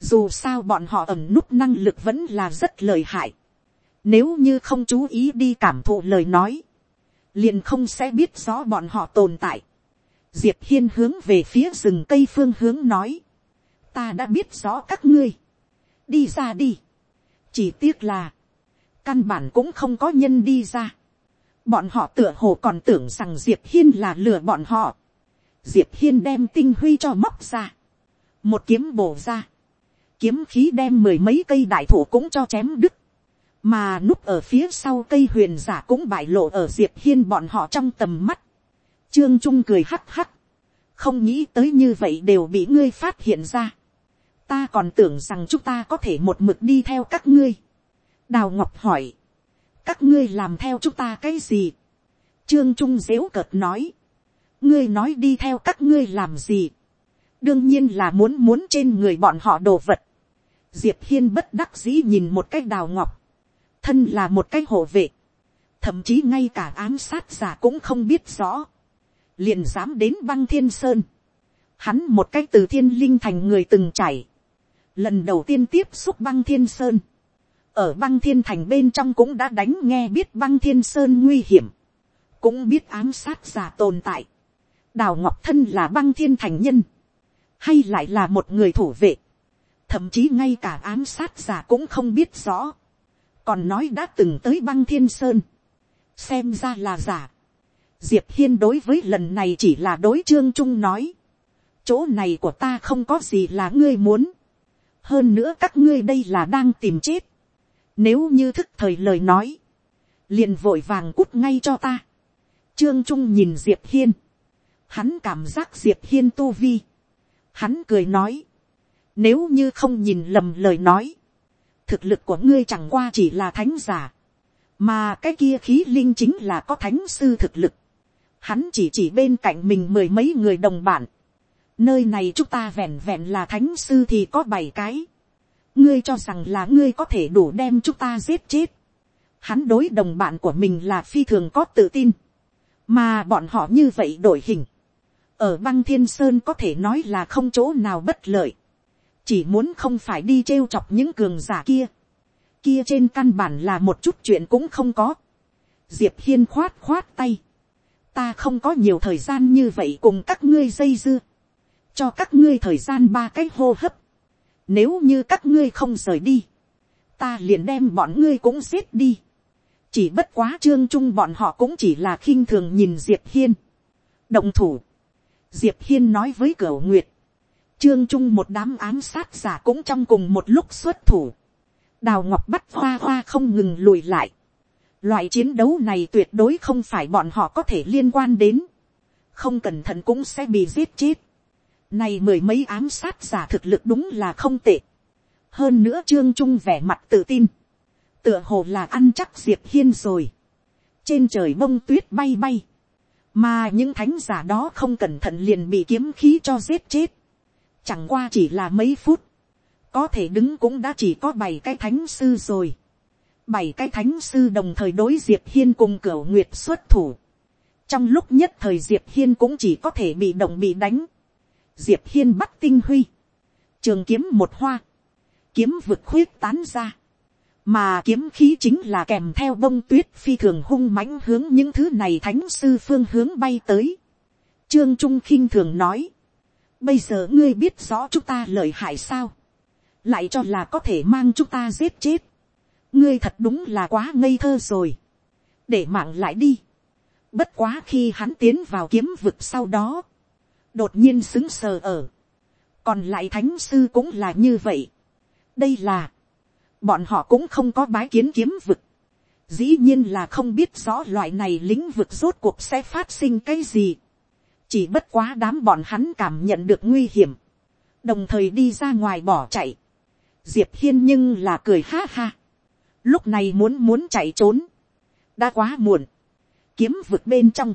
dù sao bọn họ ẩm núp năng lực vẫn là rất lời hại, nếu như không chú ý đi cảm thụ lời nói, liền không sẽ biết rõ bọn họ tồn tại. Diệp hiên hướng về phía rừng cây phương hướng nói, ta đã biết rõ các ngươi, đi ra đi, chỉ tiếc là, căn bản cũng không có nhân đi ra, bọn họ tựa hồ còn tưởng rằng diệp hiên là lừa bọn họ, diệp hiên đem tinh huy cho móc ra, một kiếm bổ ra, kiếm khí đem mười mấy cây đại thụ cũng cho chém đứt, mà núp ở phía sau cây huyền giả cũng bại lộ ở diệp hiên bọn họ trong tầm mắt. trương trung cười hắc hắc, không nghĩ tới như vậy đều bị ngươi phát hiện ra. ta còn tưởng rằng chúng ta có thể một mực đi theo các ngươi. đào ngọc hỏi, các ngươi làm theo chúng ta cái gì. trương trung dếu cợt nói, ngươi nói đi theo các ngươi làm gì. đương nhiên là muốn muốn trên người bọn họ đồ vật. diệp hiên bất đắc dĩ nhìn một cái đào ngọc. Thân là một cái hộ vệ, thậm chí ngay cả ám sát giả cũng không biết rõ, liền dám đến băng thiên sơn, hắn một cái từ thiên linh thành người từng chảy, lần đầu tiên tiếp xúc băng thiên sơn, ở băng thiên thành bên trong cũng đã đánh nghe biết băng thiên sơn nguy hiểm, cũng biết ám sát giả tồn tại, đào ngọc thân là băng thiên thành nhân, hay lại là một người thủ vệ, thậm chí ngay cả ám sát giả cũng không biết rõ, còn nói đã từng tới băng thiên sơn, xem ra là giả. diệp hiên đối với lần này chỉ là đối trương trung nói, chỗ này của ta không có gì là ngươi muốn, hơn nữa các ngươi đây là đang tìm chết, nếu như thức thời lời nói, liền vội vàng cút ngay cho ta. Trương Trung nhìn Diệp Hiên. Hắn cảm giác Diệp Hiên tu vi. Hắn cười nói. Nếu như không nhìn lầm lời nói thực lực của ngươi chẳng qua chỉ là thánh giả, mà cái kia khí linh chính là có thánh sư thực lực. Hắn chỉ chỉ bên cạnh mình mười mấy người đồng bạn Nơi này chúng ta vẹn vẹn là thánh sư thì có bảy cái. Ngươi cho rằng là ngươi có thể đủ đem chúng ta giết chết. Hắn đối đồng bạn của mình là phi thường có tự tin. Mà bọn họ như vậy đổi hình. Ở băng thiên sơn có thể nói là không chỗ nào bất lợi chỉ muốn không phải đi trêu chọc những cường giả kia, kia trên căn bản là một chút chuyện cũng không có. diệp hiên khoát khoát tay, ta không có nhiều thời gian như vậy cùng các ngươi dây dưa, cho các ngươi thời gian ba cái hô hấp, nếu như các ngươi không rời đi, ta liền đem bọn ngươi cũng giết đi. chỉ bất quá trương trung bọn họ cũng chỉ là khinh thường nhìn diệp hiên. động thủ, diệp hiên nói với cửa nguyệt, Trương Trung một đám ám sát giả cũng trong cùng một lúc xuất thủ. Đào Ngọc bắt hoa hoa không ngừng lùi lại. Loại chiến đấu này tuyệt đối không phải bọn họ có thể liên quan đến. Không cẩn thận cũng sẽ bị giết chết. Này mười mấy ám sát giả thực lực đúng là không tệ. Hơn nữa Trương Trung vẻ mặt tự tin. Tựa hồ là ăn chắc Diệp Hiên rồi. Trên trời bông tuyết bay bay. Mà những thánh giả đó không cẩn thận liền bị kiếm khí cho giết chết Chẳng qua chỉ là mấy phút. Có thể đứng cũng đã chỉ có bảy cái thánh sư rồi. Bảy cái thánh sư đồng thời đối Diệp Hiên cùng cửa nguyệt xuất thủ. Trong lúc nhất thời Diệp Hiên cũng chỉ có thể bị động bị đánh. Diệp Hiên bắt tinh huy. Trường kiếm một hoa. Kiếm vực khuyết tán ra. mà kiếm khí chính là kèm theo bông tuyết phi thường hung mãnh hướng những thứ này thánh sư phương hướng bay tới. Trương Trung khinh thường nói, bây giờ ngươi biết rõ chúng ta lợi hại sao, lại cho là có thể mang chúng ta giết chết. ngươi thật đúng là quá ngây thơ rồi, để mạng lại đi. bất quá khi hắn tiến vào kiếm vực sau đó, đột nhiên xứng sờ ở, còn lại thánh sư cũng là như vậy. đây là, bọn họ cũng không có bái kiến kiếm vực, dĩ nhiên là không biết rõ loại này lĩnh vực rốt cuộc sẽ phát sinh cái gì. chỉ bất quá đám bọn hắn cảm nhận được nguy hiểm, đồng thời đi ra ngoài bỏ chạy. diệp hiên nhưng là cười ha ha. lúc này muốn muốn chạy trốn, đã quá muộn, kiếm vực bên trong,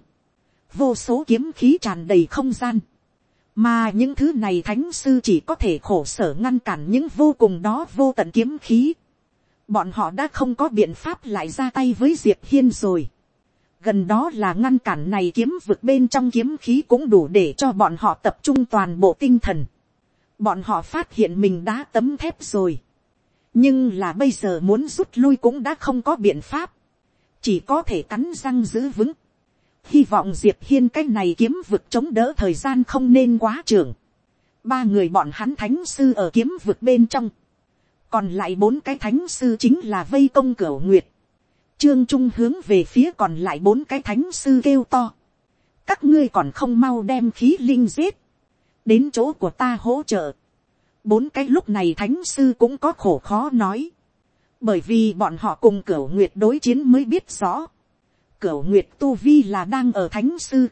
vô số kiếm khí tràn đầy không gian, mà những thứ này thánh sư chỉ có thể khổ sở ngăn cản những vô cùng đó vô tận kiếm khí. Bọn họ đã không có biện pháp lại ra tay với Diệp Hiên rồi. Gần đó là ngăn cản này kiếm vực bên trong kiếm khí cũng đủ để cho bọn họ tập trung toàn bộ tinh thần. Bọn họ phát hiện mình đã tấm thép rồi. Nhưng là bây giờ muốn rút lui cũng đã không có biện pháp. Chỉ có thể cắn răng giữ vững hy vọng diệp hiên cái này kiếm vực chống đỡ thời gian không nên quá trường. ba người bọn hắn thánh sư ở kiếm vực bên trong. còn lại bốn cái thánh sư chính là vây công cửa nguyệt. trương trung hướng về phía còn lại bốn cái thánh sư kêu to. các ngươi còn không mau đem khí linh giết. đến chỗ của ta hỗ trợ. bốn cái lúc này thánh sư cũng có khổ khó nói. bởi vì bọn họ cùng cửa nguyệt đối chiến mới biết rõ Cửu Nguyệt Tu Vi là đang ở Thánh Sư.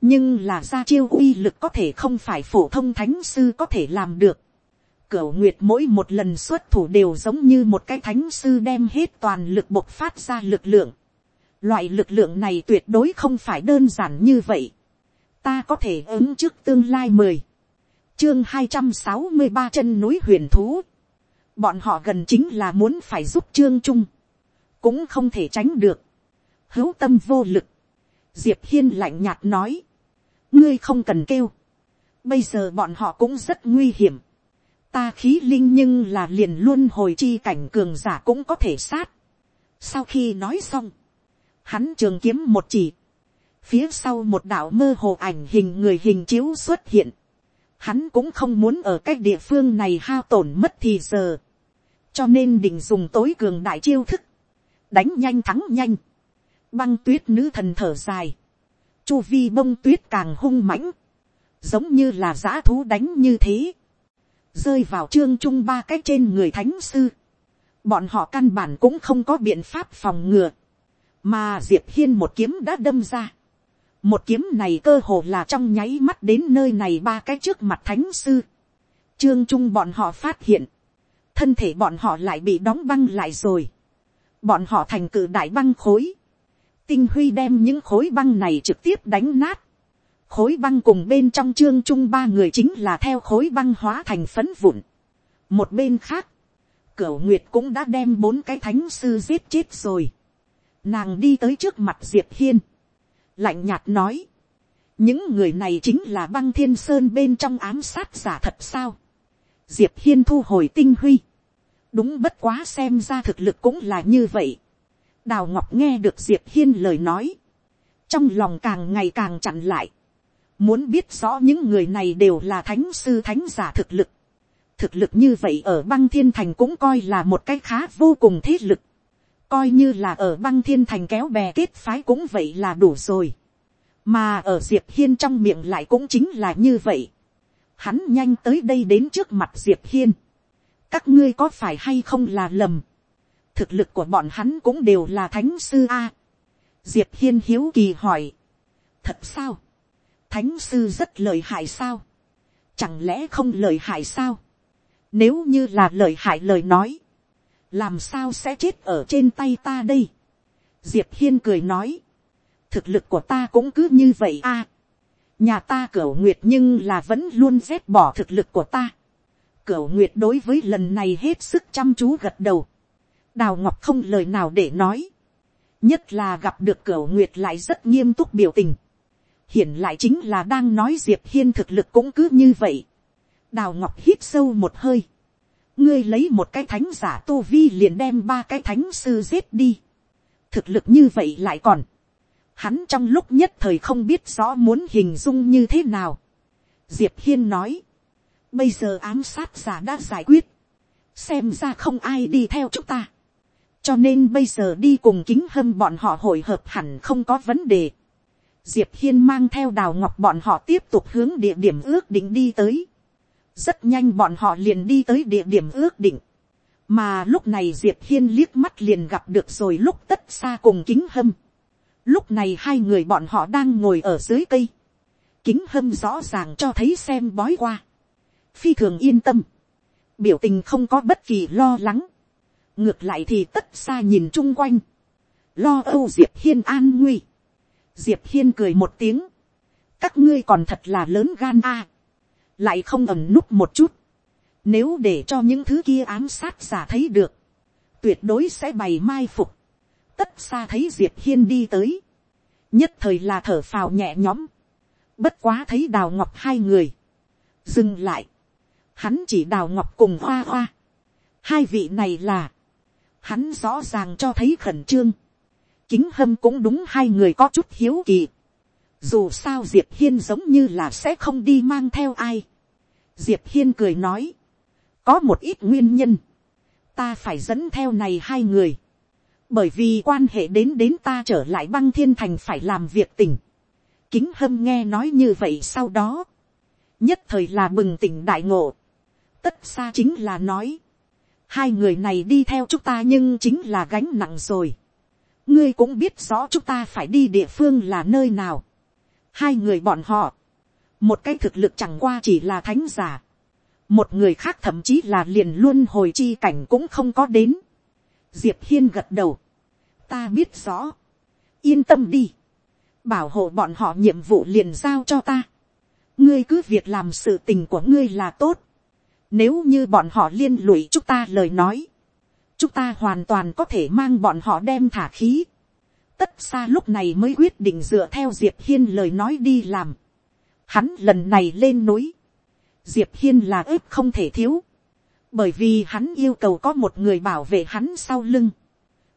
Nhưng là ra chiêu uy lực có thể không phải phổ thông Thánh Sư có thể làm được. Cửu Nguyệt mỗi một lần xuất thủ đều giống như một cái Thánh Sư đem hết toàn lực bộc phát ra lực lượng. Loại lực lượng này tuyệt đối không phải đơn giản như vậy. Ta có thể ứng trước tương lai mười. Chương hai trăm sáu mươi ba chân núi huyền thú. Bọn họ gần chính là muốn phải giúp Trương Trung. Cũng không thể tránh được hữu tâm vô lực, diệp hiên lạnh nhạt nói, ngươi không cần kêu, bây giờ bọn họ cũng rất nguy hiểm, ta khí linh nhưng là liền luôn hồi chi cảnh cường giả cũng có thể sát. sau khi nói xong, hắn trường kiếm một chỉ, phía sau một đạo mơ hồ ảnh hình người hình chiếu xuất hiện, hắn cũng không muốn ở cái địa phương này hao tổn mất thì giờ, cho nên định dùng tối cường đại chiêu thức, đánh nhanh thắng nhanh, băng tuyết nữ thần thở dài, chu vi bông tuyết càng hung mãnh, giống như là g thú đánh như thế, rơi vào trương trung ba cái trên người thánh sư, bọn họ căn bản cũng không có biện pháp phòng ngừa, mà diệp hiên một kiếm đã đâm ra, một kiếm này cơ hồ là trong nháy mắt đến nơi này ba cái trước mặt thánh sư, trương trung bọn họ phát hiện, thân thể bọn họ lại bị đóng băng lại rồi, bọn họ thành cự đại băng khối, tinh huy đem những khối băng này trực tiếp đánh nát. khối băng cùng bên trong trương trung ba người chính là theo khối băng hóa thành phấn vụn. một bên khác, cửu nguyệt cũng đã đem bốn cái thánh sư giết chết rồi. nàng đi tới trước mặt diệp hiên. lạnh nhạt nói. những người này chính là băng thiên sơn bên trong ám sát giả thật sao. diệp hiên thu hồi tinh huy. đúng bất quá xem ra thực lực cũng là như vậy đào ngọc nghe được diệp hiên lời nói, trong lòng càng ngày càng chặn lại, muốn biết rõ những người này đều là thánh sư thánh giả thực lực, thực lực như vậy ở băng thiên thành cũng coi là một cái khá vô cùng thế lực, coi như là ở băng thiên thành kéo bè kết phái cũng vậy là đủ rồi, mà ở diệp hiên trong miệng lại cũng chính là như vậy, hắn nhanh tới đây đến trước mặt diệp hiên, các ngươi có phải hay không là lầm, thực lực của bọn hắn cũng đều là thánh sư a. diệp hiên hiếu kỳ hỏi, thật sao, thánh sư rất lợi hại sao, chẳng lẽ không lợi hại sao, nếu như là lợi hại lời nói, làm sao sẽ chết ở trên tay ta đây. diệp hiên cười nói, thực lực của ta cũng cứ như vậy a. nhà ta cửa nguyệt nhưng là vẫn luôn dép bỏ thực lực của ta. cửa nguyệt đối với lần này hết sức chăm chú gật đầu đào ngọc không lời nào để nói, nhất là gặp được cửa nguyệt lại rất nghiêm túc biểu tình, hiển lại chính là đang nói diệp hiên thực lực cũng cứ như vậy, đào ngọc hít sâu một hơi, ngươi lấy một cái thánh giả tu vi liền đem ba cái thánh sư giết đi. thực lực như vậy lại còn. hắn trong lúc nhất thời không biết rõ muốn hình dung như thế nào. diệp hiên nói, bây giờ ám sát giả đã giải quyết, xem ra không ai đi theo chúng ta cho nên bây giờ đi cùng kính hâm bọn họ hội hợp hẳn không có vấn đề. diệp hiên mang theo đào ngọc bọn họ tiếp tục hướng địa điểm ước định đi tới rất nhanh bọn họ liền đi tới địa điểm ước định. mà lúc này diệp hiên liếc mắt liền gặp được rồi lúc tất xa cùng kính hâm. lúc này hai người bọn họ đang ngồi ở dưới cây. kính hâm rõ ràng cho thấy xem bói qua. phi thường yên tâm. biểu tình không có bất kỳ lo lắng ngược lại thì tất xa nhìn chung quanh. lo âu diệp hiên an nguy. diệp hiên cười một tiếng. các ngươi còn thật là lớn gan a. Lại không ẩm núp một chút, nếu để cho những thứ kia ám sát giả thấy được, tuyệt đối sẽ bày mai phục, tất xa thấy diệp hiên đi tới, nhất thời là thở phào nhẹ nhõm, bất quá thấy đào ngọc hai người, dừng lại, hắn chỉ đào ngọc cùng hoa hoa, hai vị này là, hắn rõ ràng cho thấy khẩn trương, kính hâm cũng đúng hai người có chút hiếu kỳ, dù sao diệp hiên giống như là sẽ không đi mang theo ai. diệp hiên cười nói, có một ít nguyên nhân, ta phải dẫn theo này hai người, bởi vì quan hệ đến đến ta trở lại băng thiên thành phải làm việc tỉnh. kính hâm nghe nói như vậy sau đó, nhất thời là bừng tỉnh đại ngộ, tất xa chính là nói, hai người này đi theo chúng ta nhưng chính là gánh nặng rồi. ngươi cũng biết rõ chúng ta phải đi địa phương là nơi nào. Hai người bọn họ, một cái thực lực chẳng qua chỉ là thánh giả, một người khác thậm chí là liền luôn hồi chi cảnh cũng không có đến. diệp hiên gật đầu, ta biết rõ, yên tâm đi, bảo hộ bọn họ nhiệm vụ liền giao cho ta, ngươi cứ việc làm sự tình của ngươi là tốt, nếu như bọn họ liên lụy chúng ta lời nói, chúng ta hoàn toàn có thể mang bọn họ đem thả khí, tất xa lúc này mới quyết định dựa theo diệp hiên lời nói đi làm. hắn lần này lên núi, diệp hiên là ếp không thể thiếu, bởi vì hắn yêu cầu có một người bảo vệ hắn sau lưng,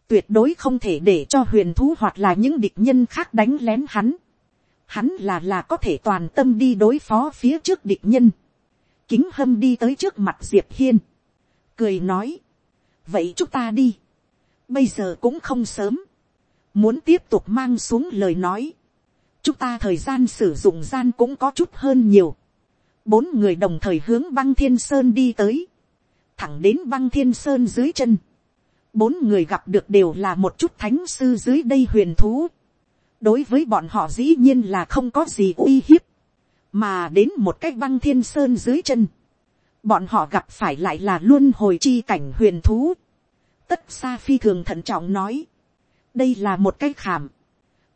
tuyệt đối không thể để cho huyền thú hoặc là những địch nhân khác đánh lén hắn. Hắn là là có thể toàn tâm đi đối phó phía trước địch nhân. Kính hâm đi tới trước mặt Diệp Hiên. Cười nói. Vậy chúng ta đi. Bây giờ cũng không sớm muốn tiếp tục mang xuống lời nói, chúng ta thời gian sử dụng gian cũng có chút hơn nhiều. bốn người đồng thời hướng băng thiên sơn đi tới, thẳng đến băng thiên sơn dưới chân. bốn người gặp được đều là một chút thánh sư dưới đây huyền thú. đối với bọn họ dĩ nhiên là không có gì uy hiếp, mà đến một cái băng thiên sơn dưới chân. bọn họ gặp phải lại là luôn hồi chi cảnh huyền thú. tất xa phi thường thận trọng nói đây là một cái khảm,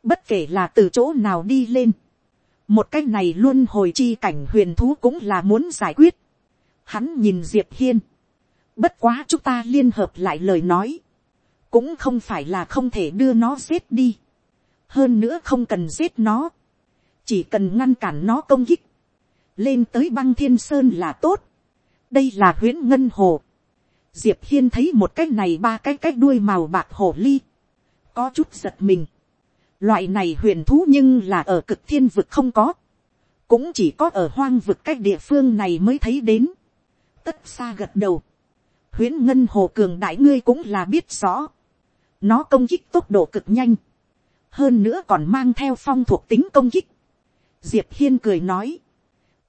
bất kể là từ chỗ nào đi lên, một cái này luôn hồi chi cảnh huyền thú cũng là muốn giải quyết. Hắn nhìn diệp hiên, bất quá chúng ta liên hợp lại lời nói, cũng không phải là không thể đưa nó giết đi, hơn nữa không cần giết nó, chỉ cần ngăn cản nó công kích, lên tới băng thiên sơn là tốt, đây là huyễn ngân hồ, diệp hiên thấy một cái này ba cái cái đuôi màu bạc hồ ly, có chút giật mình. Loại này huyền thú nhưng là ở cực thiên vực không có. Cũng chỉ có ở hoang vực cách địa phương này mới thấy đến. Tất xa gật đầu. huyễn ngân hồ cường đại ngươi cũng là biết rõ. Nó công kích tốc độ cực nhanh. Hơn nữa còn mang theo phong thuộc tính công kích. Diệp Hiên cười nói.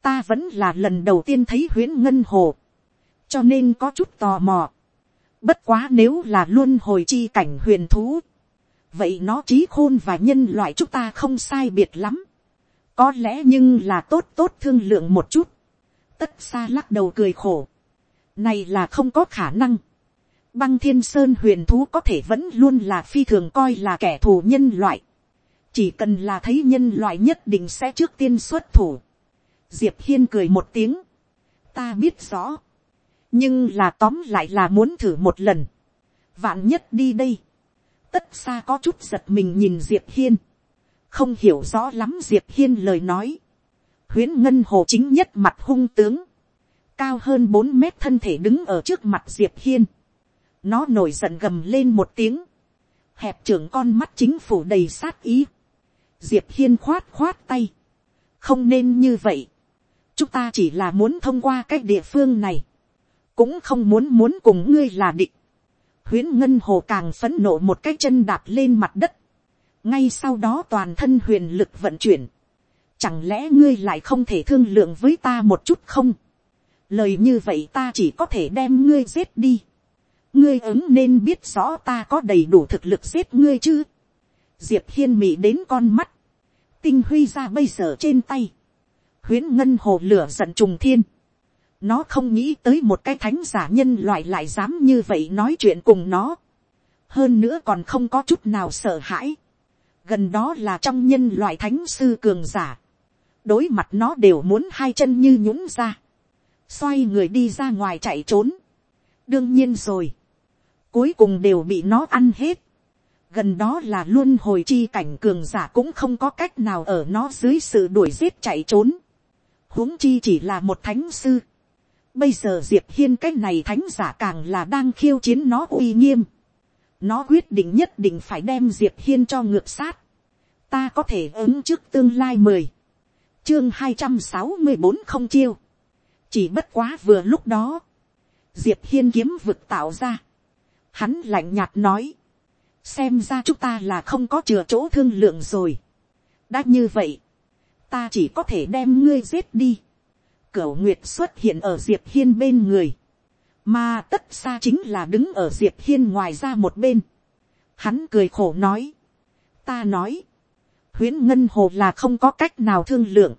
Ta vẫn là lần đầu tiên thấy huyến ngân hồ. Cho nên có chút tò mò. Bất quá nếu là luôn hồi chi cảnh huyền thú vậy nó trí khôn và nhân loại chúng ta không sai biệt lắm. có lẽ nhưng là tốt tốt thương lượng một chút. tất xa lắc đầu cười khổ. này là không có khả năng. băng thiên sơn huyền thú có thể vẫn luôn là phi thường coi là kẻ thù nhân loại chỉ cần là thấy nhân loại nhất định sẽ trước tiên xuất thủ. diệp hiên cười một tiếng. ta biết rõ. nhưng là tóm lại là muốn thử một lần. vạn nhất đi đây tất xa có chút giật mình nhìn diệp hiên, không hiểu rõ lắm diệp hiên lời nói, huyễn ngân hồ chính nhất mặt hung tướng, cao hơn bốn mét thân thể đứng ở trước mặt diệp hiên, nó nổi giận gầm lên một tiếng, hẹp trưởng con mắt chính phủ đầy sát ý, diệp hiên khoát khoát tay, không nên như vậy, chúng ta chỉ là muốn thông qua cái địa phương này, cũng không muốn muốn cùng ngươi là định, huyễn ngân hồ càng phấn nộ một cái chân đạp lên mặt đất, ngay sau đó toàn thân huyền lực vận chuyển, chẳng lẽ ngươi lại không thể thương lượng với ta một chút không, lời như vậy ta chỉ có thể đem ngươi giết đi, ngươi ứng nên biết rõ ta có đầy đủ thực lực giết ngươi chứ, diệp hiên mị đến con mắt, tinh huy ra bây giờ trên tay, huyễn ngân hồ lửa giận trùng thiên, nó không nghĩ tới một cái thánh giả nhân loại lại dám như vậy nói chuyện cùng nó. hơn nữa còn không có chút nào sợ hãi. gần đó là trong nhân loại thánh sư cường giả. đối mặt nó đều muốn hai chân như nhũng ra. xoay người đi ra ngoài chạy trốn. đương nhiên rồi. cuối cùng đều bị nó ăn hết gần đó là luôn hồi chi cảnh cường giả cũng không có cách nào ở nó dưới sự đuổi giết chạy trốn. huống chi chỉ là một thánh sư Bây giờ Diệp Hiên cái này thánh giả càng là đang khiêu chiến nó uy nghiêm. Nó quyết định nhất định phải đem Diệp Hiên cho ngược sát. Ta có thể ứng trước tương lai mười. Chương hai trăm sáu mươi bốn không chiêu. Chỉ bất quá vừa lúc đó. Diệp Hiên kiếm vực tạo ra. Hắn lạnh nhạt nói. Xem ra chúng ta là không có chừa chỗ thương lượng rồi. Đã như vậy. Ta chỉ có thể đem ngươi giết đi Cửu Nguyệt xuất hiện ở Diệp Hiên bên người. Mà tất xa chính là đứng ở Diệp Hiên ngoài ra một bên. Hắn cười khổ nói. Ta nói. huyễn Ngân Hồ là không có cách nào thương lượng.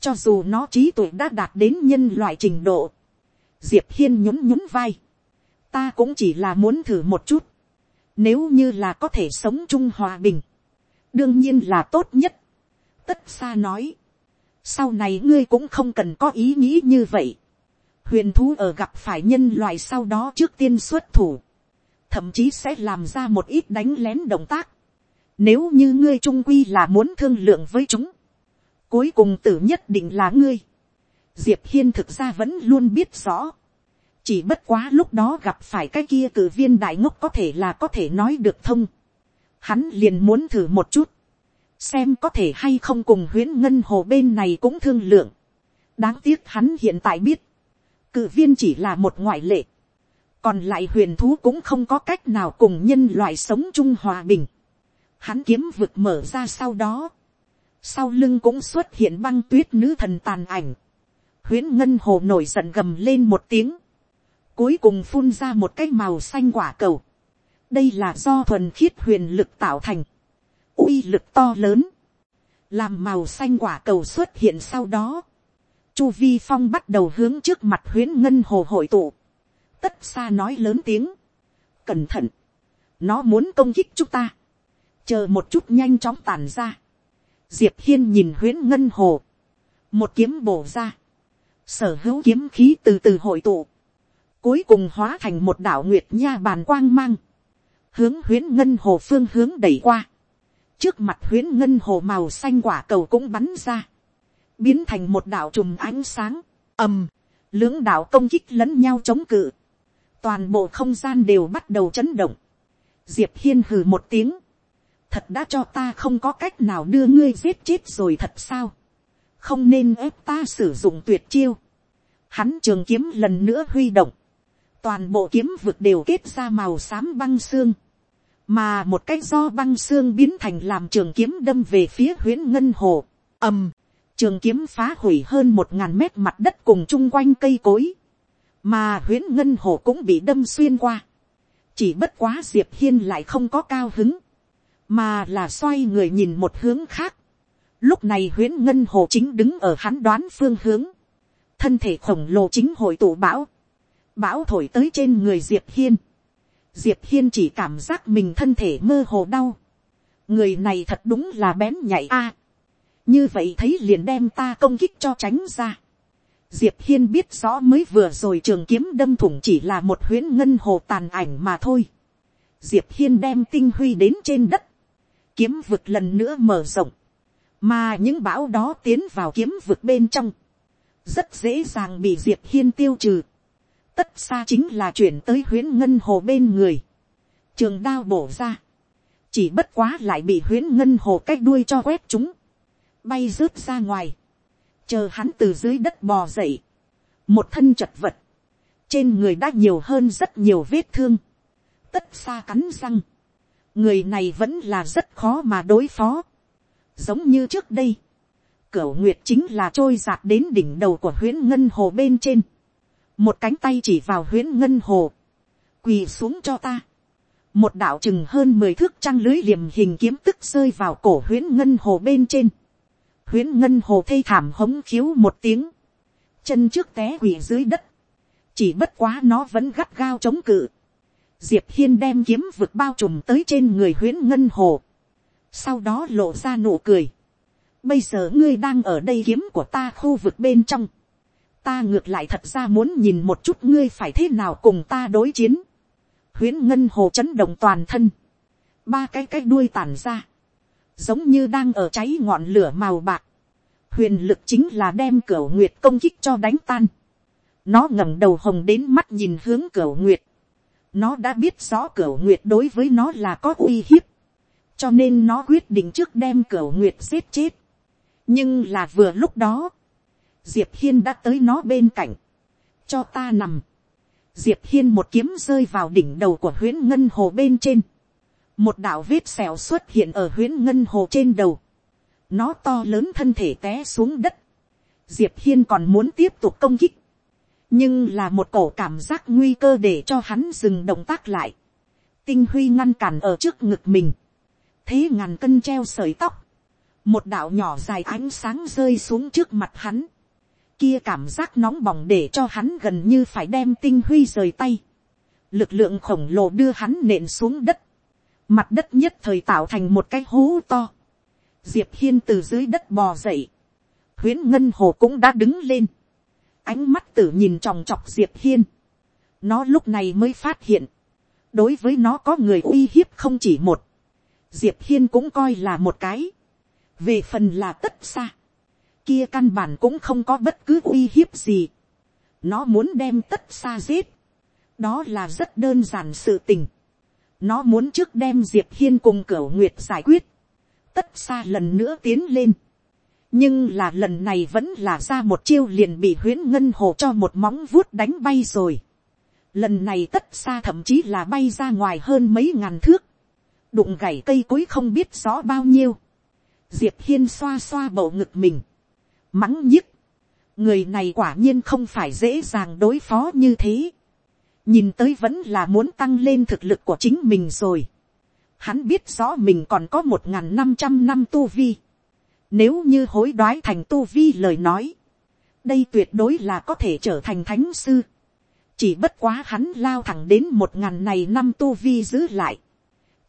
Cho dù nó trí tuệ đã đạt đến nhân loại trình độ. Diệp Hiên nhún nhún vai. Ta cũng chỉ là muốn thử một chút. Nếu như là có thể sống chung hòa bình. Đương nhiên là tốt nhất. Tất xa nói sau này ngươi cũng không cần có ý nghĩ như vậy. huyền thú ở gặp phải nhân loại sau đó trước tiên xuất thủ, thậm chí sẽ làm ra một ít đánh lén động tác. nếu như ngươi trung quy là muốn thương lượng với chúng, cuối cùng tử nhất định là ngươi. diệp hiên thực ra vẫn luôn biết rõ chỉ bất quá lúc đó gặp phải cái kia cử viên đại ngốc có thể là có thể nói được thông. hắn liền muốn thử một chút xem có thể hay không cùng huyễn ngân hồ bên này cũng thương lượng. đáng tiếc hắn hiện tại biết, cử viên chỉ là một ngoại lệ, còn lại huyền thú cũng không có cách nào cùng nhân loại sống chung hòa bình. hắn kiếm vực mở ra sau đó, sau lưng cũng xuất hiện băng tuyết nữ thần tàn ảnh, huyễn ngân hồ nổi giận gầm lên một tiếng, cuối cùng phun ra một cái màu xanh quả cầu. đây là do thuần khiết huyền lực tạo thành. uy lực to lớn, làm màu xanh quả cầu xuất hiện sau đó, chu vi phong bắt đầu hướng trước mặt huyến ngân hồ hội tụ, tất xa nói lớn tiếng, cẩn thận, nó muốn công kích chúng ta, chờ một chút nhanh chóng tàn ra, diệp hiên nhìn huyến ngân hồ, một kiếm bổ ra, sở hữu kiếm khí từ từ hội tụ, cuối cùng hóa thành một đảo nguyệt nha bàn quang mang, hướng huyến ngân hồ phương hướng đẩy qua, trước mặt huyễn ngân hồ màu xanh quả cầu cũng bắn ra, biến thành một đạo trùm ánh sáng, ầm, lưỡng đạo công kích lẫn nhau chống cự, toàn bộ không gian đều bắt đầu chấn động, diệp hiên hừ một tiếng, thật đã cho ta không có cách nào đưa ngươi giết chết rồi thật sao, không nên ép ta sử dụng tuyệt chiêu, hắn trường kiếm lần nữa huy động, toàn bộ kiếm vực đều kết ra màu xám băng xương, mà một cái do băng xương biến thành làm trường kiếm đâm về phía huyễn ngân hồ, ầm, trường kiếm phá hủy hơn một ngàn mét mặt đất cùng chung quanh cây cối, mà huyễn ngân hồ cũng bị đâm xuyên qua, chỉ bất quá diệp hiên lại không có cao hứng, mà là xoay người nhìn một hướng khác, lúc này huyễn ngân hồ chính đứng ở hắn đoán phương hướng, thân thể khổng lồ chính hội tụ bão, bão thổi tới trên người diệp hiên, diệp hiên chỉ cảm giác mình thân thể mơ hồ đau. người này thật đúng là bén nhảy a. như vậy thấy liền đem ta công kích cho tránh ra. diệp hiên biết rõ mới vừa rồi trường kiếm đâm thủng chỉ là một huyễn ngân hồ tàn ảnh mà thôi. diệp hiên đem tinh huy đến trên đất. kiếm vực lần nữa mở rộng. mà những bão đó tiến vào kiếm vực bên trong. rất dễ dàng bị diệp hiên tiêu trừ tất xa chính là chuyển tới huyễn ngân hồ bên người. trường đao bổ ra. chỉ bất quá lại bị huyễn ngân hồ cách đuôi cho quét chúng. bay rớt ra ngoài. chờ hắn từ dưới đất bò dậy. một thân chật vật. trên người đã nhiều hơn rất nhiều vết thương. tất xa cắn răng. người này vẫn là rất khó mà đối phó. giống như trước đây Cửu Nguyệt chính là trôi giạt đến đỉnh đầu của huyễn ngân hồ bên trên. Một cánh tay chỉ vào huyễn ngân hồ. Quỳ xuống cho ta. Một đạo chừng hơn mười thước trăng lưới liềm hình kiếm tức rơi vào cổ huyễn ngân hồ bên trên. Huyễn ngân hồ thây thảm hống khiếu một tiếng. Chân trước té quỳ dưới đất. Chỉ bất quá nó vẫn gắt gao chống cự. Diệp Hiên đem kiếm vực bao trùm tới trên người huyễn ngân hồ. Sau đó lộ ra nụ cười bây giờ ngươi đang ở đây kiếm của ta khu vực bên trong ta ngược lại thật ra muốn nhìn một chút ngươi phải thế nào cùng ta đối chiến. huyễn ngân hồ chấn động toàn thân. ba cái cái đuôi tàn ra. giống như đang ở cháy ngọn lửa màu bạc. huyền lực chính là đem cửa nguyệt công kích cho đánh tan. nó ngẩng đầu hồng đến mắt nhìn hướng cửa nguyệt. nó đã biết rõ cửa nguyệt đối với nó là có uy hiếp cho nên nó quyết định trước đem cửa nguyệt giết chết nhưng là vừa lúc đó, diệp hiên đã tới nó bên cạnh, cho ta nằm. diệp hiên một kiếm rơi vào đỉnh đầu của huyễn ngân hồ bên trên, một đạo vết xẻo xuất hiện ở huyễn ngân hồ trên đầu, nó to lớn thân thể té xuống đất, diệp hiên còn muốn tiếp tục công kích, nhưng là một cổ cảm giác nguy cơ để cho hắn dừng động tác lại, tinh huy ngăn cản ở trước ngực mình, thế ngàn cân treo sợi tóc, một đạo nhỏ dài ánh sáng rơi xuống trước mặt hắn, kia cảm giác nóng bỏng để cho hắn gần như phải đem tinh huy rời tay, lực lượng khổng lồ đưa hắn nện xuống đất, mặt đất nhất thời tạo thành một cái hố to, diệp hiên từ dưới đất bò dậy, huyến ngân hồ cũng đã đứng lên, ánh mắt tử nhìn tròng trọc diệp hiên, nó lúc này mới phát hiện, đối với nó có người uy hiếp không chỉ một, diệp hiên cũng coi là một cái, về phần là tất xa, kia căn bản cũng không có bất cứ uy hiếp gì. nó muốn đem tất xa giết, đó là rất đơn giản sự tình. nó muốn trước đem diệp hiên cùng cửa nguyệt giải quyết, tất xa lần nữa tiến lên. nhưng là lần này vẫn là ra một chiêu liền bị huyễn ngân hồ cho một móng vuốt đánh bay rồi. lần này tất xa thậm chí là bay ra ngoài hơn mấy ngàn thước, đụng gãy cây cối không biết rõ bao nhiêu diệp hiên xoa xoa bầu ngực mình, mắng nhức, người này quả nhiên không phải dễ dàng đối phó như thế, nhìn tới vẫn là muốn tăng lên thực lực của chính mình rồi, hắn biết rõ mình còn có một n g h n năm trăm năm tu vi, nếu như hối đoái thành tu vi lời nói, đây tuyệt đối là có thể trở thành thánh sư, chỉ bất quá hắn lao thẳng đến một ngàn này năm tu vi giữ lại,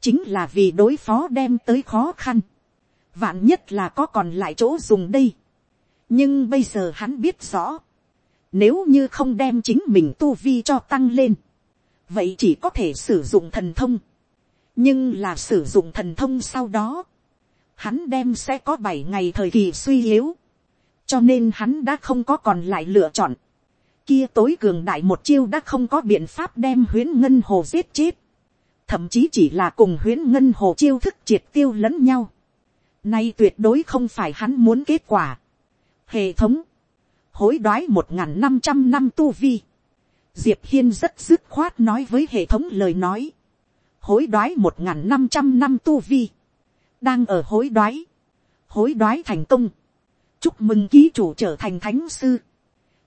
chính là vì đối phó đem tới khó khăn, vạn nhất là có còn lại chỗ dùng đây nhưng bây giờ hắn biết rõ, nếu như không đem chính mình tu vi cho tăng lên, vậy chỉ có thể sử dụng thần thông. nhưng là sử dụng thần thông sau đó, hắn đem sẽ có bảy ngày thời kỳ suy yếu, cho nên hắn đã không có còn lại lựa chọn. kia tối cường đại một chiêu đã không có biện pháp đem huyến ngân hồ giết chết, thậm chí chỉ là cùng huyến ngân hồ chiêu thức triệt tiêu lẫn nhau Nay tuyệt đối không phải hắn muốn kết quả. Hệ thống. Hối đoái một ngàn năm trăm năm tu vi. Diệp Hiên rất dứt khoát nói với hệ thống lời nói. Hối đoái một ngàn năm trăm năm tu vi. Đang ở hối đoái. Hối đoái thành công. Chúc mừng ký chủ trở thành thánh sư.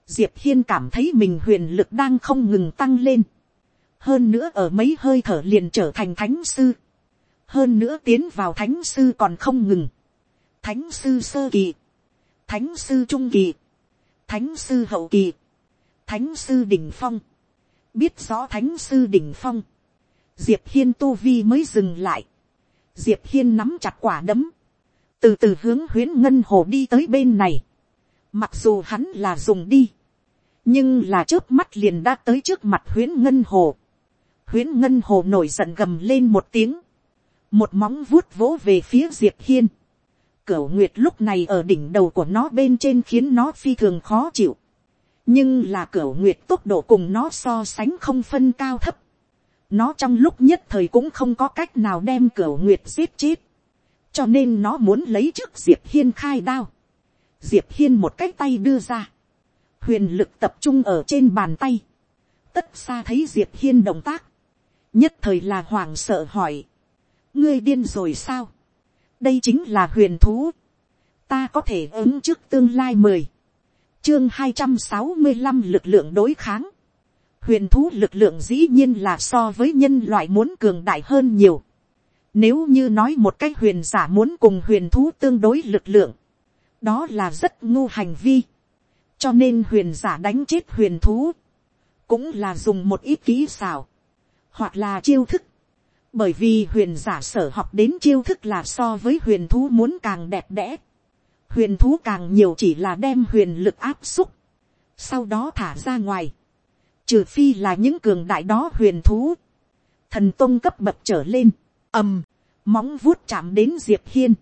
Diệp Hiên cảm thấy mình huyền lực đang không ngừng tăng lên. Hơn nữa ở mấy hơi thở liền trở thành thánh sư hơn nữa tiến vào thánh sư còn không ngừng, thánh sư sơ kỳ, thánh sư trung kỳ, thánh sư hậu kỳ, thánh sư đỉnh phong, biết rõ thánh sư đỉnh phong, diệp hiên tu vi mới dừng lại, diệp hiên nắm chặt quả đấm, từ từ hướng huyến ngân hồ đi tới bên này, mặc dù hắn là dùng đi, nhưng là trước mắt liền đã tới trước mặt huyến ngân hồ, huyến ngân hồ nổi giận gầm lên một tiếng, một móng vuốt vỗ về phía diệp hiên. Cửu nguyệt lúc này ở đỉnh đầu của nó bên trên khiến nó phi thường khó chịu. nhưng là cửa nguyệt tốc độ cùng nó so sánh không phân cao thấp. nó trong lúc nhất thời cũng không có cách nào đem cửa nguyệt giết chết. cho nên nó muốn lấy trước diệp hiên khai đao. diệp hiên một cái tay đưa ra. huyền lực tập trung ở trên bàn tay. tất xa thấy diệp hiên động tác. nhất thời là hoảng sợ hỏi. ngươi điên rồi sao đây chính là huyền thú. ta có thể ứng trước tương lai mời chương hai trăm sáu mươi năm lực lượng đối kháng. huyền thú lực lượng dĩ nhiên là so với nhân loại muốn cường đại hơn nhiều. Nếu như nói một cái huyền giả muốn cùng huyền thú tương đối lực lượng, đó là rất ngu hành vi. cho nên huyền giả đánh chết huyền thú, cũng là dùng một ít kỹ xảo, hoặc là chiêu thức bởi vì huyền giả sở học đến chiêu thức là so với huyền thú muốn càng đẹp đẽ. Huyền thú càng nhiều chỉ là đem huyền lực áp xúc, sau đó thả ra ngoài, trừ phi là những cường đại đó huyền thú, thần tôn cấp bậc trở lên, ầm, móng vuốt chạm đến diệp hiên,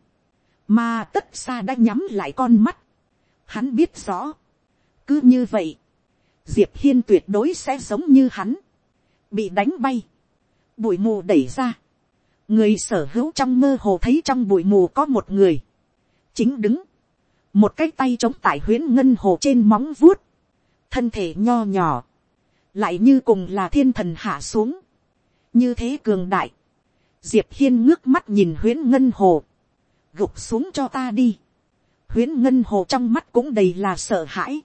mà tất xa đã nhắm lại con mắt, hắn biết rõ, cứ như vậy, diệp hiên tuyệt đối sẽ giống như hắn, bị đánh bay, bụi mù đẩy ra, người sở hữu trong mơ hồ thấy trong bụi mù có một người, chính đứng, một cái tay chống tại huyến ngân hồ trên móng vuốt, thân thể nho nhỏ, lại như cùng là thiên thần hạ xuống, như thế cường đại, diệp hiên ngước mắt nhìn huyến ngân hồ, gục xuống cho ta đi, huyến ngân hồ trong mắt cũng đầy là sợ hãi,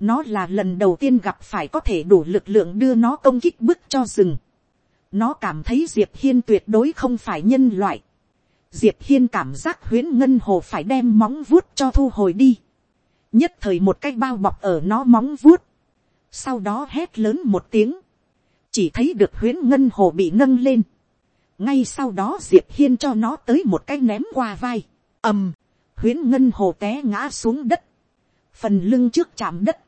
nó là lần đầu tiên gặp phải có thể đủ lực lượng đưa nó công kích bức cho rừng, nó cảm thấy diệp hiên tuyệt đối không phải nhân loại, diệp hiên cảm giác huyến ngân hồ phải đem móng vuốt cho thu hồi đi. nhất thời một cái bao bọc ở nó móng vuốt. sau đó hét lớn một tiếng. chỉ thấy được huyến ngân hồ bị nâng lên. ngay sau đó diệp hiên cho nó tới một cái ném qua vai. ầm, huyến ngân hồ té ngã xuống đất. phần lưng trước chạm đất.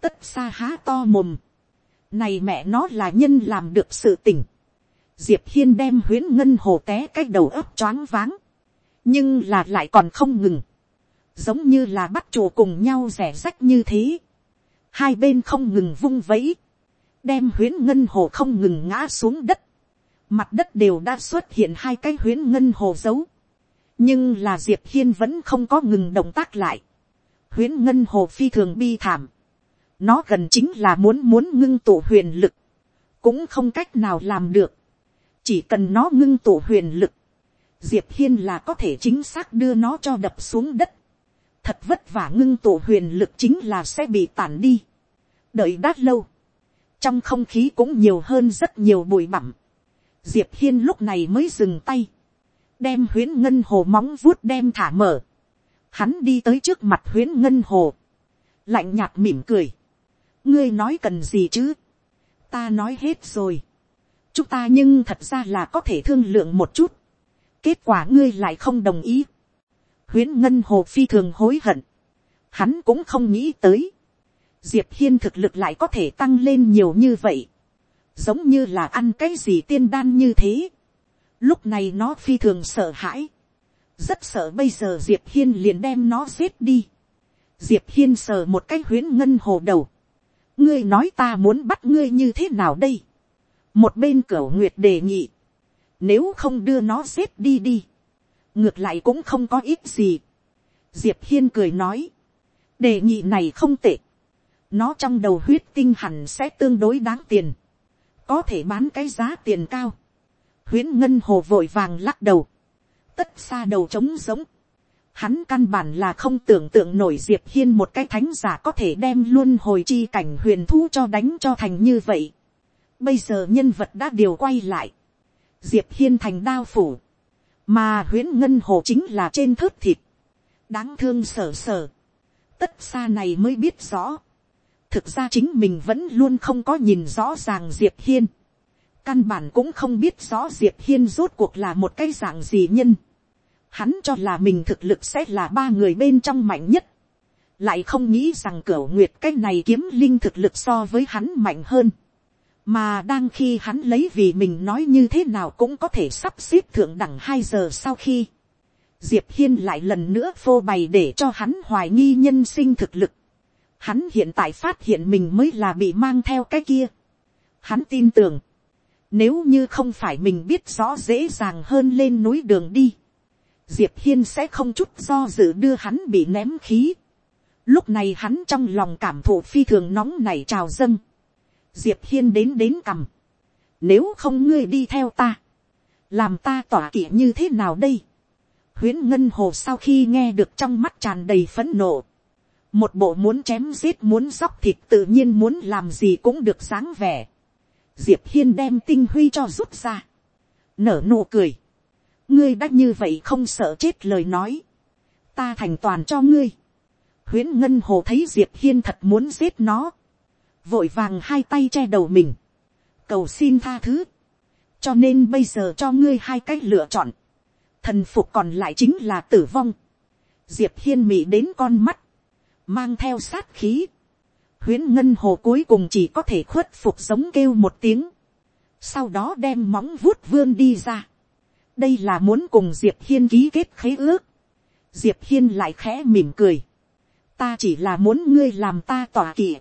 tất xa há to mồm này mẹ nó là nhân làm được sự tình. diệp hiên đem huyễn ngân hồ té cái đầu ấp choáng váng, nhưng là lại còn không ngừng, giống như là bắt chùa cùng nhau rẻ rách như thế, hai bên không ngừng vung vẫy, đem huyễn ngân hồ không ngừng ngã xuống đất, mặt đất đều đã xuất hiện hai cái huyễn ngân hồ dấu, nhưng là diệp hiên vẫn không có ngừng động tác lại, huyễn ngân hồ phi thường bi thảm, nó gần chính là muốn muốn ngưng tụ huyền lực, cũng không cách nào làm được, chỉ cần nó ngưng tụ huyền lực, diệp hiên là có thể chính xác đưa nó cho đập xuống đất. thật vất vả ngưng tụ huyền lực chính là sẽ bị tản đi. đợi đát lâu, trong không khí cũng nhiều hơn rất nhiều bụi bặm. diệp hiên lúc này mới dừng tay, đem huyến ngân hồ móng vuốt đem thả mở. hắn đi tới trước mặt huyến ngân hồ, lạnh nhạt mỉm cười ngươi nói cần gì chứ, ta nói hết rồi chúng ta nhưng thật ra là có thể thương lượng một chút. kết quả ngươi lại không đồng ý. huyễn ngân hồ phi thường hối hận. hắn cũng không nghĩ tới. diệp hiên thực lực lại có thể tăng lên nhiều như vậy. giống như là ăn cái gì tiên đan như thế. lúc này nó phi thường sợ hãi. rất sợ bây giờ diệp hiên liền đem nó giết đi. diệp hiên sờ một cái huyễn ngân hồ đầu ngươi nói ta muốn bắt ngươi như thế nào đây? Một bên cửa nguyệt đề nghị, nếu không đưa nó xếp đi đi, ngược lại cũng không có ít gì. diệp hiên cười nói, đề nghị này không tệ, nó trong đầu huyết tinh hẳn sẽ tương đối đáng tiền, có thể bán cái giá tiền cao, huyễn ngân hồ vội vàng lắc đầu, tất xa đầu trống giống, hắn căn bản là không tưởng tượng nổi diệp hiên một cái thánh giả có thể đem luôn hồi chi cảnh huyền thu cho đánh cho thành như vậy. Bây giờ nhân vật đã điều quay lại. Diệp Hiên thành đao phủ. Mà huyễn ngân hồ chính là trên thớt thịt. Đáng thương sở sở. Tất xa này mới biết rõ. Thực ra chính mình vẫn luôn không có nhìn rõ ràng Diệp Hiên. Căn bản cũng không biết rõ Diệp Hiên rốt cuộc là một cái dạng gì nhân. Hắn cho là mình thực lực sẽ là ba người bên trong mạnh nhất. Lại không nghĩ rằng cửa nguyệt cái này kiếm linh thực lực so với hắn mạnh hơn mà đang khi hắn lấy vì mình nói như thế nào cũng có thể sắp xếp thượng đẳng hai giờ sau khi, diệp hiên lại lần nữa phô bày để cho hắn hoài nghi nhân sinh thực lực, Hắn hiện tại phát hiện mình mới là bị mang theo cái kia. Hắn tin tưởng. Nếu như không phải mình biết rõ dễ dàng hơn lên núi đường đi. Diệp Hiên sẽ không chút do dự đưa hắn bị ném khí. Lúc này hắn trong lòng cảm thụ phi thường nóng nảy trào dâng. Diệp Hiên đến đến cầm. Nếu không ngươi đi theo ta. Làm ta tỏa kỵ như thế nào đây? Huyễn Ngân Hồ sau khi nghe được trong mắt tràn đầy phẫn nộ. Một bộ muốn chém giết, muốn sóc thịt tự nhiên muốn làm gì cũng được sáng vẻ. Diệp Hiên đem tinh huy cho rút ra. Nở nụ cười. Ngươi đã như vậy không sợ chết lời nói. Ta thành toàn cho ngươi. Huyễn Ngân Hồ thấy Diệp Hiên thật muốn giết nó. Vội vàng hai tay che đầu mình. Cầu xin tha thứ. Cho nên bây giờ cho ngươi hai cách lựa chọn. Thần phục còn lại chính là tử vong. Diệp Hiên mị đến con mắt. Mang theo sát khí. Huyễn Ngân Hồ cuối cùng chỉ có thể khuất phục giống kêu một tiếng. Sau đó đem móng vuốt vươn đi ra. Đây là muốn cùng Diệp Hiên ký kết khế ước. Diệp Hiên lại khẽ mỉm cười. Ta chỉ là muốn ngươi làm ta tỏa kỵ,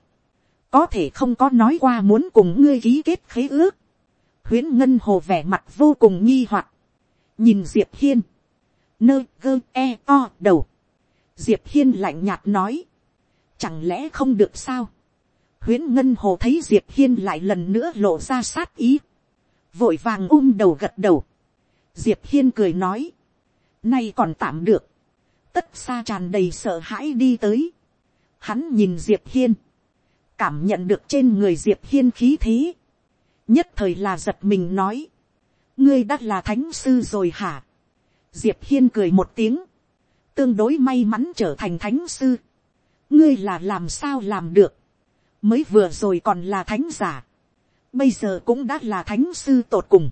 có thể không có nói qua muốn cùng ngươi ký kết khế ước, huyễn ngân hồ vẻ mặt vô cùng nghi hoặc, nhìn diệp hiên, nơ gơ e to đầu, diệp hiên lạnh nhạt nói, chẳng lẽ không được sao, huyễn ngân hồ thấy diệp hiên lại lần nữa lộ ra sát ý, vội vàng ôm đầu gật đầu, diệp hiên cười nói, nay còn tạm được, tất xa tràn đầy sợ hãi đi tới. Hắn nhìn diệp hiên, cảm nhận được trên người diệp hiên khí thế, nhất thời là giật mình nói, ngươi đã là thánh sư rồi hả. diệp hiên cười một tiếng, tương đối may mắn trở thành thánh sư. ngươi là làm sao làm được, mới vừa rồi còn là thánh giả, bây giờ cũng đã là thánh sư tột cùng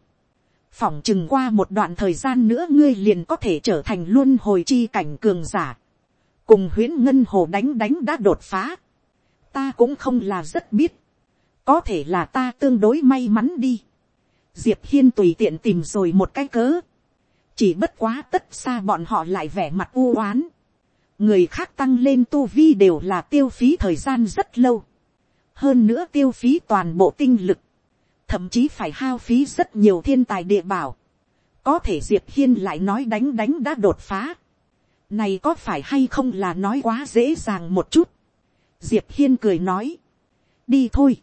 phỏng chừng qua một đoạn thời gian nữa ngươi liền có thể trở thành luôn hồi chi cảnh cường giả. cùng huyễn ngân hồ đánh đánh đã đột phá. ta cũng không là rất biết. có thể là ta tương đối may mắn đi. diệp hiên tùy tiện tìm rồi một cái cớ. chỉ bất quá tất xa bọn họ lại vẻ mặt u oán. người khác tăng lên tu vi đều là tiêu phí thời gian rất lâu. hơn nữa tiêu phí toàn bộ tinh lực thậm chí phải hao phí rất nhiều thiên tài địa bảo, có thể diệp hiên lại nói đánh đánh đã đột phá, này có phải hay không là nói quá dễ dàng một chút, diệp hiên cười nói, đi thôi,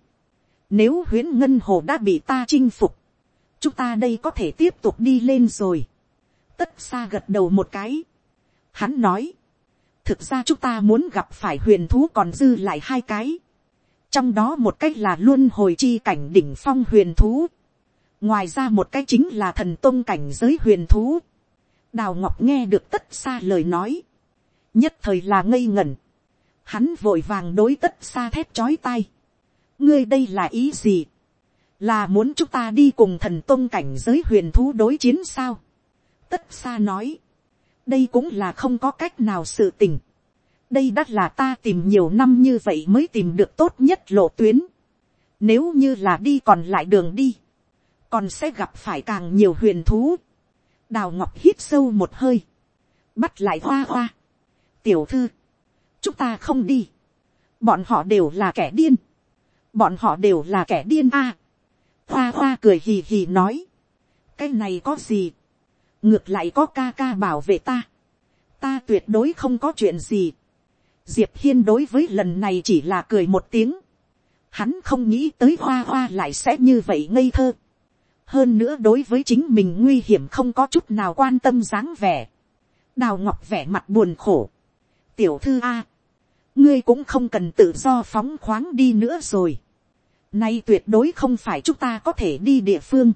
nếu huyễn ngân hồ đã bị ta chinh phục, chúng ta đây có thể tiếp tục đi lên rồi, tất xa gật đầu một cái, hắn nói, thực ra chúng ta muốn gặp phải huyền thú còn dư lại hai cái, trong đó một cách là luôn hồi chi cảnh đỉnh phong huyền thú, ngoài ra một cách chính là thần tôn cảnh giới huyền thú. đào ngọc nghe được tất xa lời nói, nhất thời là ngây ngẩn, hắn vội vàng đối tất xa thép chói tai. ngươi đây là ý gì, là muốn chúng ta đi cùng thần tôn cảnh giới huyền thú đối chiến sao. tất xa nói, đây cũng là không có cách nào sự tình đây đã là ta tìm nhiều năm như vậy mới tìm được tốt nhất lộ tuyến. Nếu như là đi còn lại đường đi, còn sẽ gặp phải càng nhiều huyền thú. Đào Ngọc hít sâu một hơi, bắt lại hoa hoa. Tiểu thư, chúng ta không đi. Bọn họ đều là kẻ điên. Bọn họ đều là kẻ điên a. hoa hoa cười hì hì nói. Cái này có gì? Ngược lại có ca ca bảo vệ ta. Ta tuyệt đối không có chuyện gì diệp hiên đối với lần này chỉ là cười một tiếng. hắn không nghĩ tới hoa hoa lại sẽ như vậy ngây thơ. hơn nữa đối với chính mình nguy hiểm không có chút nào quan tâm dáng vẻ. đào ngọc vẻ mặt buồn khổ. tiểu thư a, ngươi cũng không cần tự do phóng khoáng đi nữa rồi. nay tuyệt đối không phải chúng ta có thể đi địa phương.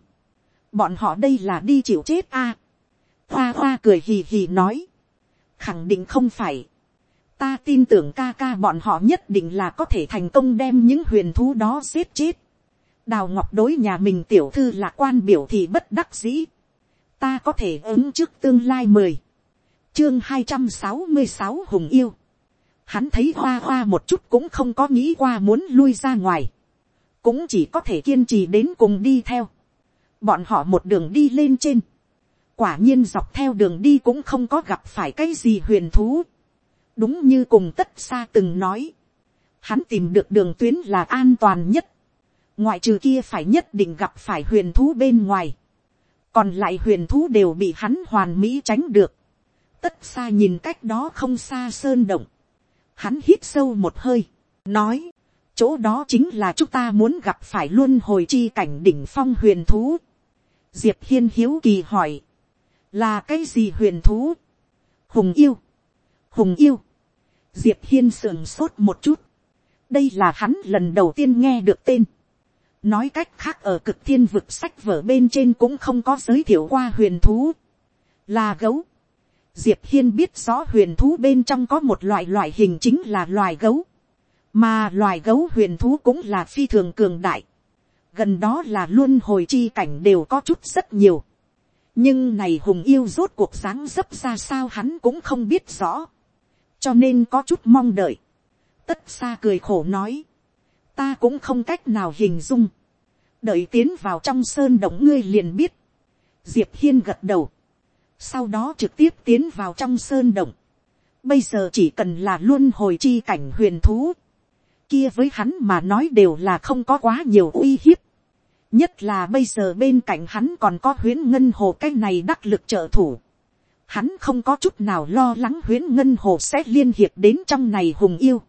bọn họ đây là đi chịu chết a. hoa hoa cười hì hì nói. khẳng định không phải ta tin tưởng ca ca bọn họ nhất định là có thể thành công đem những huyền thú đó giết chết. đào ngọc đối nhà mình tiểu thư lạc quan biểu thì bất đắc dĩ. ta có thể ứng trước tương lai mười. chương hai trăm sáu mươi sáu hùng yêu. hắn thấy hoa hoa một chút cũng không có nghĩ qua muốn lui ra ngoài. cũng chỉ có thể kiên trì đến cùng đi theo. bọn họ một đường đi lên trên. quả nhiên dọc theo đường đi cũng không có gặp phải cái gì huyền thú đúng như cùng tất xa từng nói, hắn tìm được đường tuyến là an toàn nhất, ngoại trừ kia phải nhất định gặp phải huyền thú bên ngoài, còn lại huyền thú đều bị hắn hoàn mỹ tránh được, tất xa nhìn cách đó không xa sơn động, hắn hít sâu một hơi, nói, chỗ đó chính là chúng ta muốn gặp phải luôn hồi chi cảnh đỉnh phong huyền thú. diệp hiên hiếu kỳ hỏi, là cái gì huyền thú, hùng yêu, hùng yêu, diệp hiên sườn sốt một chút, đây là hắn lần đầu tiên nghe được tên, nói cách khác ở cực thiên vực sách vở bên trên cũng không có giới thiệu qua huyền thú, là gấu, diệp hiên biết rõ huyền thú bên trong có một loại loại hình chính là loài gấu, mà loài gấu huyền thú cũng là phi thường cường đại, gần đó là luôn hồi chi cảnh đều có chút rất nhiều, nhưng này hùng yêu rốt cuộc dáng dấp ra sao hắn cũng không biết rõ, cho nên có chút mong đợi, tất xa cười khổ nói, ta cũng không cách nào hình dung, đợi tiến vào trong sơn động ngươi liền biết, diệp hiên gật đầu, sau đó trực tiếp tiến vào trong sơn động, bây giờ chỉ cần là luôn hồi chi cảnh huyền thú, kia với hắn mà nói đều là không có quá nhiều uy hiếp. nhất là bây giờ bên cạnh hắn còn có huyến ngân hồ cái này đắc lực trợ thủ hắn không có chút nào lo lắng huyến ngân hồ sẽ liên hiệp đến trong này hùng yêu.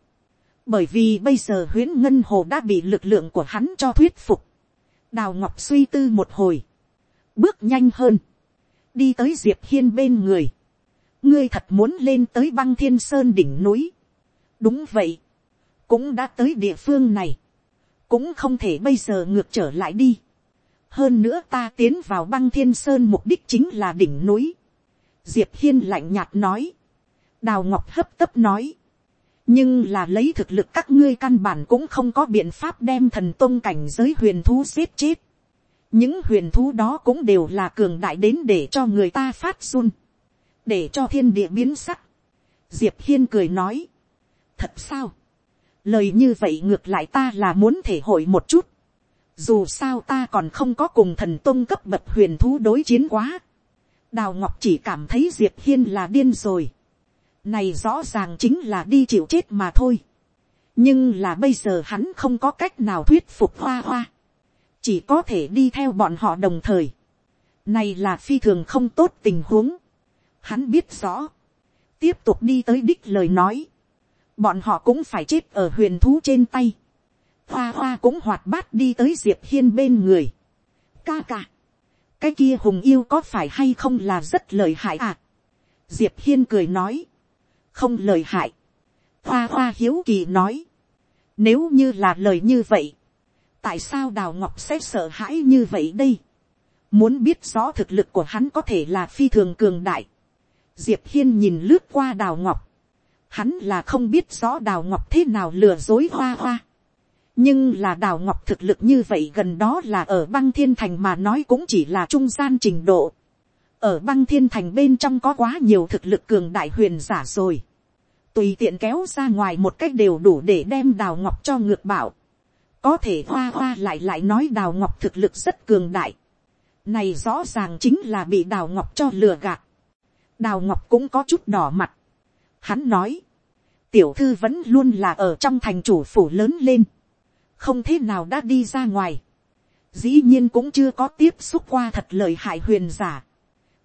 bởi vì bây giờ huyến ngân hồ đã bị lực lượng của hắn cho thuyết phục. đào ngọc suy tư một hồi. bước nhanh hơn. đi tới diệp hiên bên người. ngươi thật muốn lên tới băng thiên sơn đỉnh núi. đúng vậy cũng đã tới địa phương này, cũng không thể bây giờ ngược trở lại đi. hơn nữa ta tiến vào băng thiên sơn mục đích chính là đỉnh núi diệp hiên lạnh nhạt nói, đào ngọc hấp tấp nói, nhưng là lấy thực lực các ngươi căn bản cũng không có biện pháp đem thần tôn cảnh giới huyền thú giết chết. những huyền thú đó cũng đều là cường đại đến để cho người ta phát run, để cho thiên địa biến sắc. diệp hiên cười nói, thật sao, lời như vậy ngược lại ta là muốn thể hội một chút. dù sao ta còn không có cùng thần tôn cấp bậc huyền thú đối chiến quá đào ngọc chỉ cảm thấy diệp hiên là điên rồi. này rõ ràng chính là đi chịu chết mà thôi. nhưng là bây giờ hắn không có cách nào thuyết phục hoa hoa. chỉ có thể đi theo bọn họ đồng thời. này là phi thường không tốt tình huống. hắn biết rõ. tiếp tục đi tới đích lời nói bọn họ cũng phải chết ở huyền thú trên tay. hoa hoa cũng hoạt bát đi tới diệp hiên bên người. ca ca, cái kia hùng yêu có phải hay không là rất lời hại à. diệp hiên cười nói, không lời hại. hoa hoa hiếu kỳ nói, nếu như là lời như vậy, tại sao đào ngọc sẽ sợ hãi như vậy đây. muốn biết rõ thực lực của hắn có thể là phi thường cường đại. diệp hiên nhìn lướt qua đào ngọc, Hắn là không biết rõ đào ngọc thế nào lừa dối hoa hoa. Nhưng là đào ngọc thực lực như vậy gần đó là ở băng thiên thành mà nói cũng chỉ là trung gian trình độ. Ở băng thiên thành bên trong có quá nhiều thực lực cường đại huyền giả rồi. Tùy tiện kéo ra ngoài một cách đều đủ để đem đào ngọc cho ngược bảo. Có thể hoa hoa lại lại nói đào ngọc thực lực rất cường đại. Này rõ ràng chính là bị đào ngọc cho lừa gạt. Đào ngọc cũng có chút đỏ mặt Hắn nói, tiểu thư vẫn luôn là ở trong thành chủ phủ lớn lên, không thế nào đã đi ra ngoài, dĩ nhiên cũng chưa có tiếp xúc qua thật lời hại huyền giả.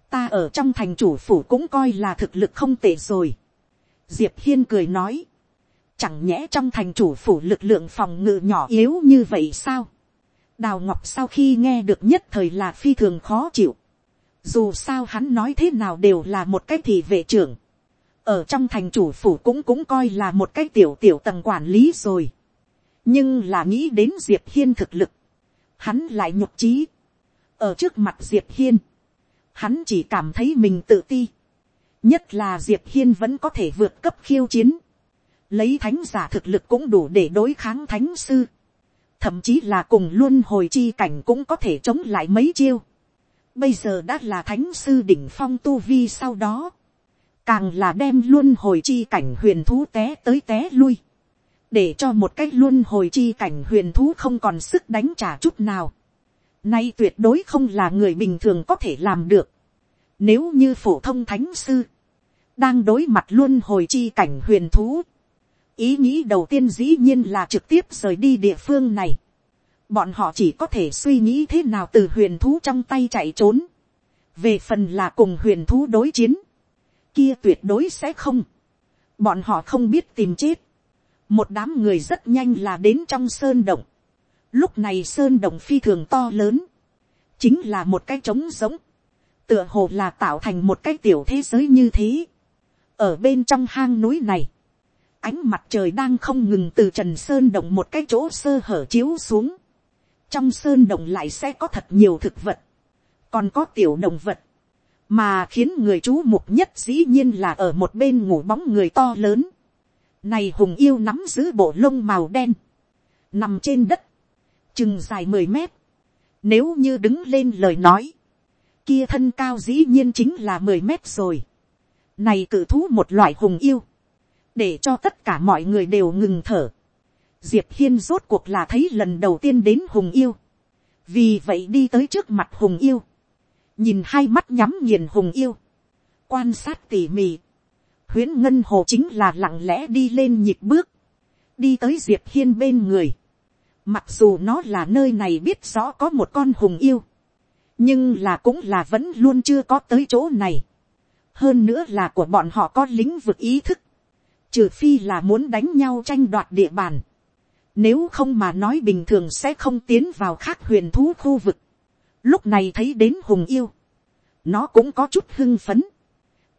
ta ở trong thành chủ phủ cũng coi là thực lực không tệ rồi. diệp hiên cười nói, chẳng nhẽ trong thành chủ phủ lực lượng phòng ngự nhỏ yếu như vậy sao. đào ngọc sau khi nghe được nhất thời là phi thường khó chịu. dù sao hắn nói thế nào đều là một cái thị vệ trưởng ở trong thành chủ phủ cũng cũng coi là một cái tiểu tiểu tầng quản lý rồi nhưng là nghĩ đến diệp hiên thực lực, hắn lại nhục trí. ở trước mặt diệp hiên, hắn chỉ cảm thấy mình tự ti. nhất là diệp hiên vẫn có thể vượt cấp khiêu chiến. lấy thánh giả thực lực cũng đủ để đối kháng thánh sư. thậm chí là cùng luôn hồi chi cảnh cũng có thể chống lại mấy chiêu. bây giờ đã là thánh sư đỉnh phong tu vi sau đó càng là đem luôn hồi chi cảnh huyền thú té tới té lui, để cho một cách luôn hồi chi cảnh huyền thú không còn sức đánh trả chút nào. Nay tuyệt đối không là người bình thường có thể làm được. Nếu như phổ thông thánh sư, đang đối mặt luôn hồi chi cảnh huyền thú, ý nghĩ đầu tiên dĩ nhiên là trực tiếp rời đi địa phương này. bọn họ chỉ có thể suy nghĩ thế nào từ huyền thú trong tay chạy trốn. về phần là cùng huyền thú đối chiến, kia tuyệt đối sẽ không. bọn họ không biết tìm chết một đám người rất nhanh là đến trong sơn động. lúc này sơn động phi thường to lớn, chính là một cái trống giống, tựa hồ là tạo thành một cái tiểu thế giới như thế. ở bên trong hang núi này, ánh mặt trời đang không ngừng từ trần sơn động một cái chỗ sơ hở chiếu xuống. trong sơn động lại sẽ có thật nhiều thực vật, còn có tiểu động vật, mà khiến người chú mục nhất dĩ nhiên là ở một bên ngủ bóng người to lớn này hùng yêu nắm giữ bộ lông màu đen, nằm trên đất, chừng dài mười mét. nếu như đứng lên lời nói, kia thân cao dĩ nhiên chính là mười mét rồi. này cự thú một loại hùng yêu để cho tất cả mọi người đều ngừng thở. diệp hiên rốt cuộc là thấy lần đầu tiên đến hùng yêu. vì vậy đi tới trước mặt hùng yêu. nhìn hai mắt nhắm nghiền hùng yêu. quan sát tỉ mỉ huyễn ngân hồ chính là lặng lẽ đi lên nhịp bước. đi tới diệp hiên bên người. mặc dù nó là nơi này biết rõ có một con hùng yêu. nhưng là cũng là vẫn luôn chưa có tới chỗ này. hơn nữa là của bọn họ có lĩnh vực ý thức, trừ phi là muốn đánh nhau tranh đoạt địa bàn. Nếu không mà nói bình thường sẽ không tiến vào khác huyền thú khu vực. Lúc này thấy đến hùng yêu. Nó cũng có chút hưng phấn.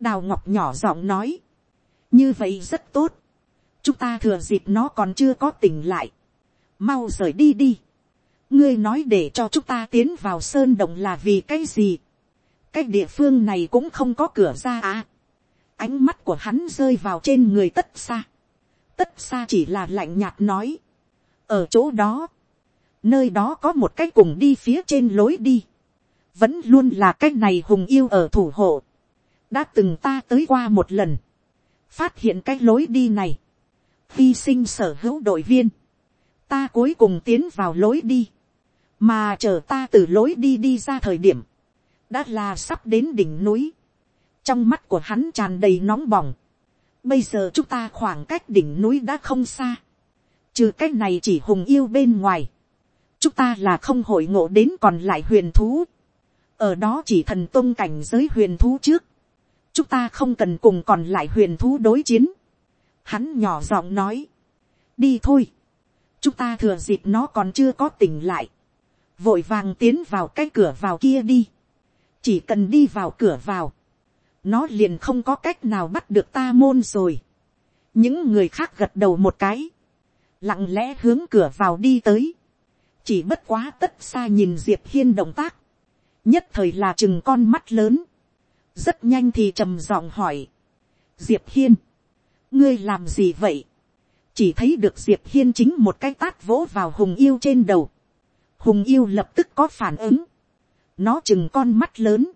Đào Ngọc nhỏ giọng nói. Như vậy rất tốt. Chúng ta thừa dịp nó còn chưa có tỉnh lại. Mau rời đi đi. Ngươi nói để cho chúng ta tiến vào sơn động là vì cái gì? Cái địa phương này cũng không có cửa ra à ánh mắt của hắn rơi vào trên người tất xa. tất xa chỉ là lạnh nhạt nói. ở chỗ đó, nơi đó có một cái cùng đi phía trên lối đi. vẫn luôn là cái này hùng yêu ở thủ hộ đã từng ta tới qua một lần. phát hiện cái lối đi này. hy sinh sở hữu đội viên. ta cuối cùng tiến vào lối đi. mà chờ ta từ lối đi đi ra thời điểm. đã là sắp đến đỉnh núi trong mắt của hắn tràn đầy nóng bỏng. bây giờ chúng ta khoảng cách đỉnh núi đã không xa. trừ cái này chỉ hùng yêu bên ngoài. chúng ta là không hội ngộ đến còn lại huyền thú. ở đó chỉ thần tôn cảnh giới huyền thú trước chúng ta không cần cùng còn lại huyền thú đối chiến. hắn nhỏ giọng nói. đi thôi. chúng ta thừa dịp nó còn chưa có tỉnh lại. vội vàng tiến vào cái cửa vào kia đi. chỉ cần đi vào cửa vào nó liền không có cách nào bắt được ta môn rồi. những người khác gật đầu một cái, lặng lẽ hướng cửa vào đi tới, chỉ bất quá tất xa nhìn diệp hiên động tác, nhất thời là chừng con mắt lớn, rất nhanh thì trầm giọng hỏi, diệp hiên, ngươi làm gì vậy, chỉ thấy được diệp hiên chính một cái tát vỗ vào hùng yêu trên đầu, hùng yêu lập tức có phản ứng, nó chừng con mắt lớn,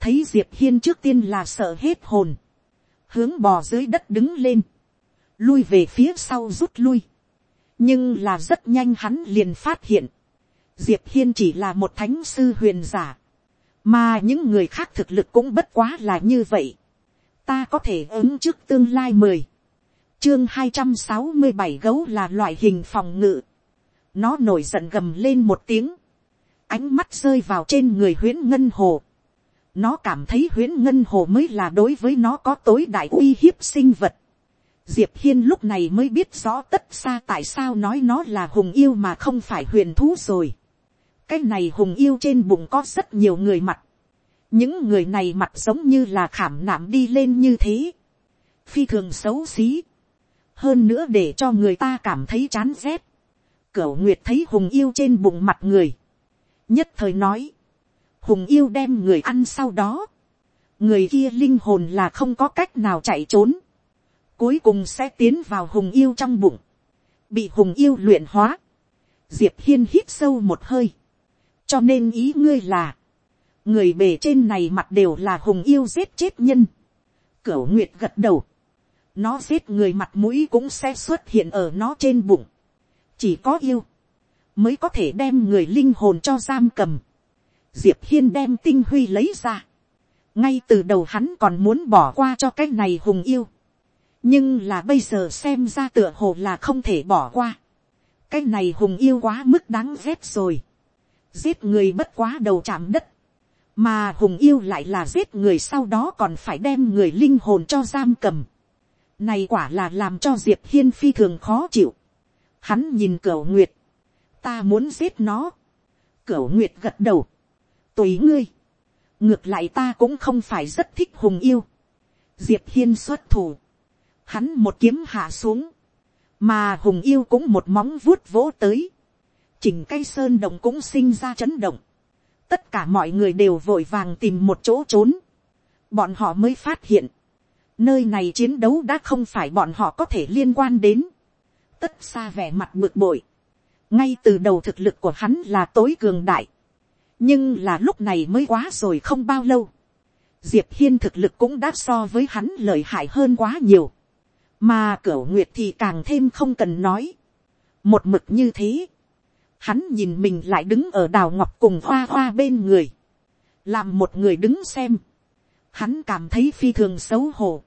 thấy diệp hiên trước tiên là sợ hết hồn, hướng bò dưới đất đứng lên, lui về phía sau rút lui, nhưng là rất nhanh hắn liền phát hiện, diệp hiên chỉ là một thánh sư huyền giả, mà những người khác thực lực cũng bất quá là như vậy, ta có thể ứng trước tương lai mười, chương hai trăm sáu mươi bảy gấu là loại hình phòng ngự, nó nổi giận gầm lên một tiếng, ánh mắt rơi vào trên người huyễn ngân hồ, nó cảm thấy huyễn ngân hồ mới là đối với nó có tối đại uy hiếp sinh vật. diệp hiên lúc này mới biết rõ tất xa tại sao nói nó là hùng yêu mà không phải huyền thú rồi cái này hùng yêu trên bụng có rất nhiều người mặt. những người này mặt giống như là khảm nạm đi lên như thế. phi thường xấu xí. hơn nữa để cho người ta cảm thấy chán rét. cửu nguyệt thấy hùng yêu trên bụng mặt người. nhất thời nói hùng yêu đem người ăn sau đó, người kia linh hồn là không có cách nào chạy trốn, cuối cùng sẽ tiến vào hùng yêu trong bụng, bị hùng yêu luyện hóa, diệp hiên hít sâu một hơi, cho nên ý ngươi là, người bề trên này mặt đều là hùng yêu giết chết nhân, cửu nguyệt gật đầu, nó giết người mặt mũi cũng sẽ xuất hiện ở nó trên bụng, chỉ có yêu, mới có thể đem người linh hồn cho giam cầm, diệp hiên đem tinh huy lấy ra. ngay từ đầu hắn còn muốn bỏ qua cho cái này hùng yêu. nhưng là bây giờ xem ra tựa hồ là không thể bỏ qua. cái này hùng yêu quá mức đáng ghét rồi giết người bất quá đầu chạm đất. mà hùng yêu lại là giết người sau đó còn phải đem người linh hồn cho giam cầm. này quả là làm cho diệp hiên phi thường khó chịu. hắn nhìn cửa nguyệt. ta muốn giết nó. cửa nguyệt gật đầu. tùy ngươi. ngược lại ta cũng không phải rất thích hùng yêu. diệp hiên xuất thủ hắn một kiếm hạ xuống, mà hùng yêu cũng một móng vuốt vỗ tới, chỉnh cây sơn động cũng sinh ra chấn động, tất cả mọi người đều vội vàng tìm một chỗ trốn, bọn họ mới phát hiện, nơi này chiến đấu đã không phải bọn họ có thể liên quan đến, tất xa vẻ mặt bực bội, ngay từ đầu thực lực của hắn là tối cường đại, nhưng là lúc này mới quá rồi không bao lâu, diệp hiên thực lực cũng đã so với hắn lợi hại hơn quá nhiều, mà cửa nguyệt thì càng thêm không cần nói. một mực như thế, hắn nhìn mình lại đứng ở đào ngọc cùng hoa hoa bên người, làm một người đứng xem, hắn cảm thấy phi thường xấu hổ,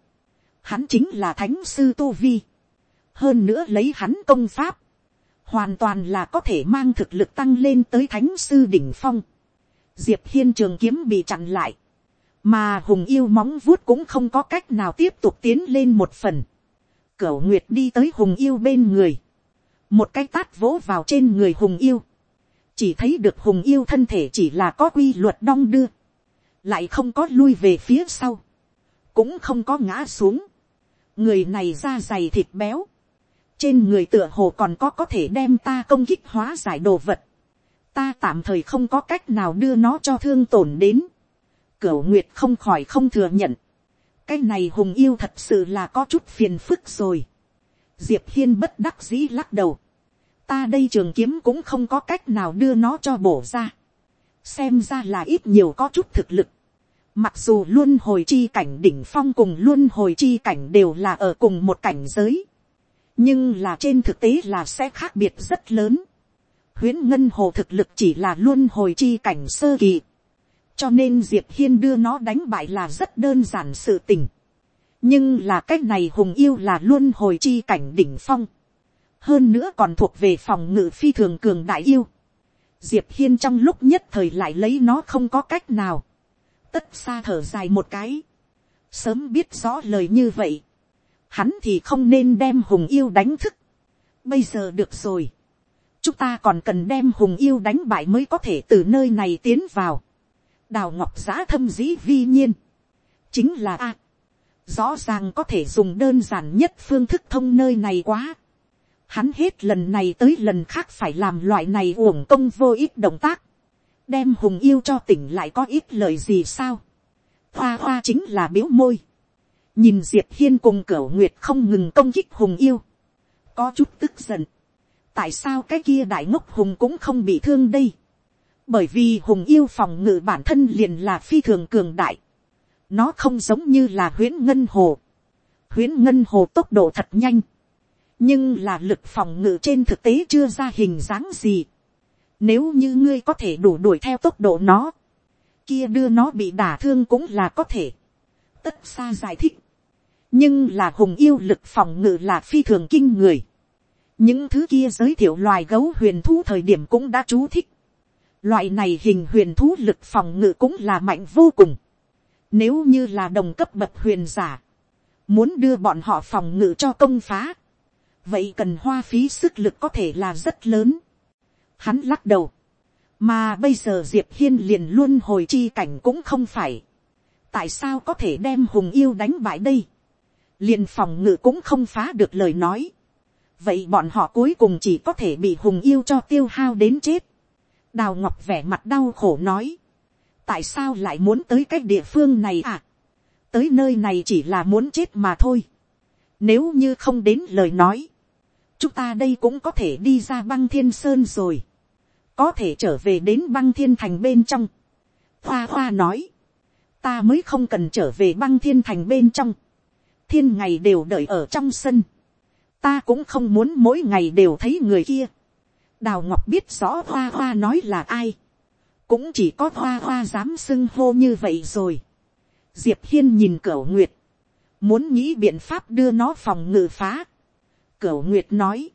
hắn chính là thánh sư tô vi, hơn nữa lấy hắn công pháp, hoàn toàn là có thể mang thực lực tăng lên tới thánh sư đỉnh phong, diệp hiên trường kiếm bị chặn lại, mà hùng yêu móng vuốt cũng không có cách nào tiếp tục tiến lên một phần, Cửu Nguyệt đi tới Hùng Yêu bên người. Một cái tát vỗ vào trên người Hùng Yêu. Chỉ thấy được Hùng Yêu thân thể chỉ là có quy luật đong đưa. Lại không có lui về phía sau. Cũng không có ngã xuống. Người này da dày thịt béo. Trên người tựa hồ còn có có thể đem ta công kích hóa giải đồ vật. Ta tạm thời không có cách nào đưa nó cho thương tổn đến. Cửu Nguyệt không khỏi không thừa nhận cái này hùng yêu thật sự là có chút phiền phức rồi. diệp hiên bất đắc dĩ lắc đầu ta đây trường kiếm cũng không có cách nào đưa nó cho bổ ra. xem ra là ít nhiều có chút thực lực. mặc dù luôn hồi chi cảnh đỉnh phong cùng luôn hồi chi cảnh đều là ở cùng một cảnh giới. nhưng là trên thực tế là sẽ khác biệt rất lớn. huyễn ngân hồ thực lực chỉ là luôn hồi chi cảnh sơ kỳ cho nên diệp hiên đưa nó đánh bại là rất đơn giản sự tình. nhưng là cái này hùng yêu là luôn hồi chi cảnh đỉnh phong hơn nữa còn thuộc về phòng ngự phi thường cường đại yêu. diệp hiên trong lúc nhất thời lại lấy nó không có cách nào. tất xa thở dài một cái. sớm biết rõ lời như vậy. hắn thì không nên đem hùng yêu đánh thức. bây giờ được rồi. chúng ta còn cần đem hùng yêu đánh bại mới có thể từ nơi này tiến vào đào ngọc giã thâm dĩ vi nhiên, chính là a, rõ ràng có thể dùng đơn giản nhất phương thức thông nơi này quá. Hắn hết lần này tới lần khác phải làm loại này uổng công vô ích động tác, đem hùng yêu cho tỉnh lại có ít lời gì sao. Hoa hoa chính là biếu môi, nhìn diệp hiên cùng cửa nguyệt không ngừng công kích hùng yêu, có chút tức giận. tại sao cái kia đại ngốc hùng cũng không bị thương đây bởi vì hùng yêu phòng ngự bản thân liền là phi thường cường đại. nó không giống như là huyễn ngân hồ. huyễn ngân hồ tốc độ thật nhanh nhưng là lực phòng ngự trên thực tế chưa ra hình dáng gì. nếu như ngươi có thể đủ đuổi theo tốc độ nó, kia đưa nó bị đả thương cũng là có thể. tất xa giải thích. nhưng là hùng yêu lực phòng ngự là phi thường kinh người. những thứ kia giới thiệu loài gấu huyền thú thời điểm cũng đã chú thích Loại này hình huyền thú lực phòng ngự cũng là mạnh vô cùng. Nếu như là đồng cấp bậc huyền giả. Muốn đưa bọn họ phòng ngự cho công phá. Vậy cần hoa phí sức lực có thể là rất lớn. Hắn lắc đầu. Mà bây giờ Diệp Hiên liền luôn hồi chi cảnh cũng không phải. Tại sao có thể đem hùng yêu đánh bại đây? Liền phòng ngự cũng không phá được lời nói. Vậy bọn họ cuối cùng chỉ có thể bị hùng yêu cho tiêu hao đến chết đào ngọc vẻ mặt đau khổ nói, tại sao lại muốn tới cái địa phương này à, tới nơi này chỉ là muốn chết mà thôi, nếu như không đến lời nói, chúng ta đây cũng có thể đi ra băng thiên sơn rồi, có thể trở về đến băng thiên thành bên trong, hoa hoa nói, ta mới không cần trở về băng thiên thành bên trong, thiên ngày đều đợi ở trong sân, ta cũng không muốn mỗi ngày đều thấy người kia, đào ngọc biết rõ hoa hoa nói là ai, cũng chỉ có hoa hoa dám xưng hô như vậy rồi. diệp hiên nhìn cửa nguyệt, muốn nghĩ biện pháp đưa nó phòng ngự phá. Cửu Nguyệt nói,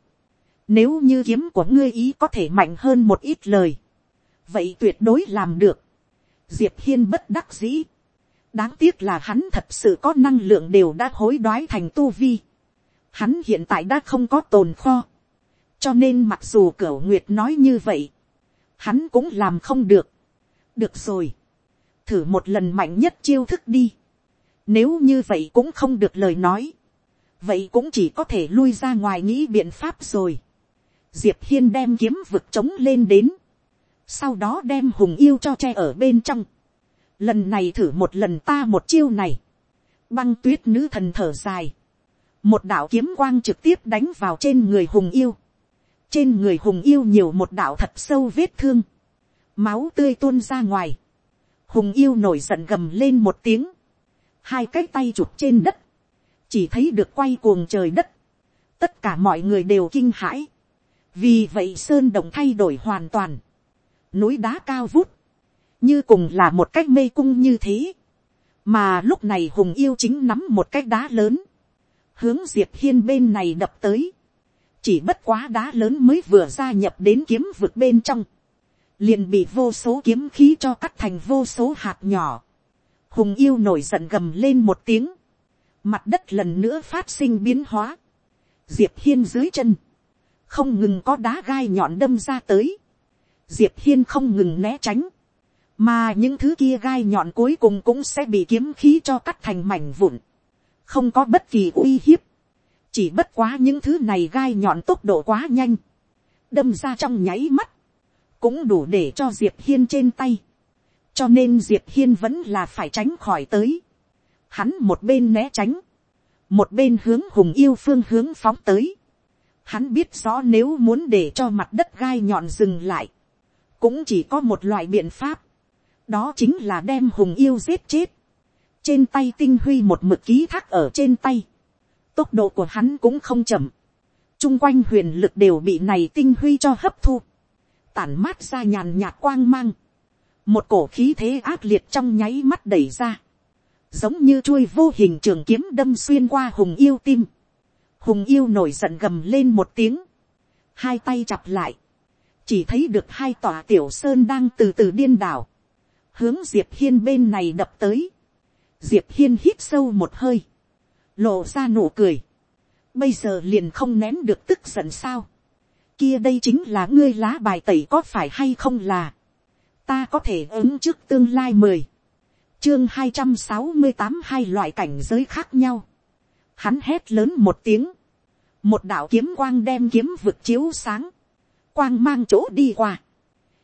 nếu như kiếm của ngươi ý có thể mạnh hơn một ít lời, vậy tuyệt đối làm được. Diệp Hiên bất đắc dĩ. Đáng tiếc là hắn thật sự có năng lượng đều đã hối đoái thành tu vi. Hắn hiện tại đã không có tồn kho. Cho nên mặc dù cửu nguyệt nói như vậy, hắn cũng làm không được. Được rồi. Thử một lần mạnh nhất chiêu thức đi. Nếu như vậy cũng không được lời nói. Vậy cũng chỉ có thể lui ra ngoài nghĩ biện pháp rồi. Diệp Hiên đem kiếm vực trống lên đến. Sau đó đem hùng yêu cho che ở bên trong. Lần này thử một lần ta một chiêu này. Băng tuyết nữ thần thở dài. Một đạo kiếm quang trực tiếp đánh vào trên người hùng yêu. Trên người hùng yêu nhiều một đạo thật sâu vết thương. Máu tươi tuôn ra ngoài. Hùng yêu nổi giận gầm lên một tiếng. Hai cái tay chụp trên đất. Chỉ thấy được quay cuồng trời đất. Tất cả mọi người đều kinh hãi. Vì vậy sơn động thay đổi hoàn toàn. Núi đá cao vút. Như cùng là một cái mê cung như thế. Mà lúc này hùng yêu chính nắm một cái đá lớn. Hướng diệp hiên bên này đập tới. Chỉ bất quá đá lớn mới vừa gia nhập đến kiếm vực bên trong liền bị vô số kiếm khí cho cắt thành vô số hạt nhỏ. Hùng yêu nổi giận gầm lên một tiếng. Mặt đất lần nữa phát sinh biến hóa. Diệp hiên dưới chân. Không ngừng có đá gai nhọn đâm ra tới. Diệp hiên không ngừng né tránh. Mà những thứ kia gai nhọn cuối cùng cũng sẽ bị kiếm khí cho cắt thành mảnh vụn. Không có bất kỳ uy hiếp. Chỉ bất quá những thứ này gai nhọn tốc độ quá nhanh. Đâm ra trong nháy mắt cũng đủ để cho diệp hiên trên tay. cho nên diệp hiên vẫn là phải tránh khỏi tới hắn một bên né tránh, một bên hướng hùng yêu phương hướng phóng tới. hắn biết rõ nếu muốn để cho mặt đất gai nhọn dừng lại, cũng chỉ có một loại biện pháp, đó chính là đem hùng yêu giết chết. trên tay tinh huy một mực ký thác ở trên tay, tốc độ của hắn cũng không chậm, chung quanh huyền lực đều bị này tinh huy cho hấp thu. Tản mát ra nhàn nhạt quang mang, một cổ khí thế ác liệt trong nháy mắt đẩy ra, giống như chuôi vô hình trường kiếm đâm xuyên qua hùng yêu tim, hùng yêu nổi giận gầm lên một tiếng, hai tay chặp lại, chỉ thấy được hai tòa tiểu sơn đang từ từ điên đảo, hướng diệp hiên bên này đập tới, diệp hiên hít sâu một hơi, lộ ra nụ cười, bây giờ liền không nén được tức giận sao, kia đây chính là ngươi lá bài tẩy có phải hay không là. ta có thể ứng trước tương lai mười chương hai trăm sáu mươi tám hai loại cảnh giới khác nhau. hắn hét lớn một tiếng. một đạo kiếm quang đem kiếm vực chiếu sáng. quang mang chỗ đi qua.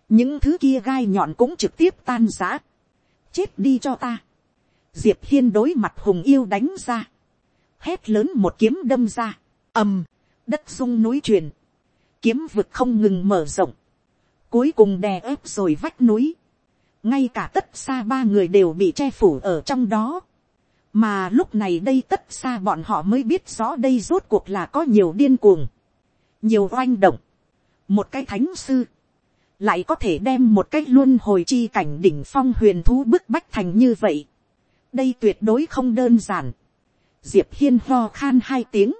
những thứ kia gai nhọn cũng trực tiếp tan giã. chết đi cho ta. diệp hiên đối mặt hùng yêu đánh ra. hét lớn một kiếm đâm ra. ầm, đất sung núi truyền kiếm vực không ngừng mở rộng, cuối cùng đè ép rồi vách núi, ngay cả tất xa ba người đều bị che phủ ở trong đó, mà lúc này đây tất xa bọn họ mới biết rõ đây rốt cuộc là có nhiều điên cuồng, nhiều oanh động, một cái thánh sư, lại có thể đem một cái luôn hồi chi cảnh đỉnh phong huyền thú bức bách thành như vậy, đây tuyệt đối không đơn giản, diệp hiên ho khan hai tiếng,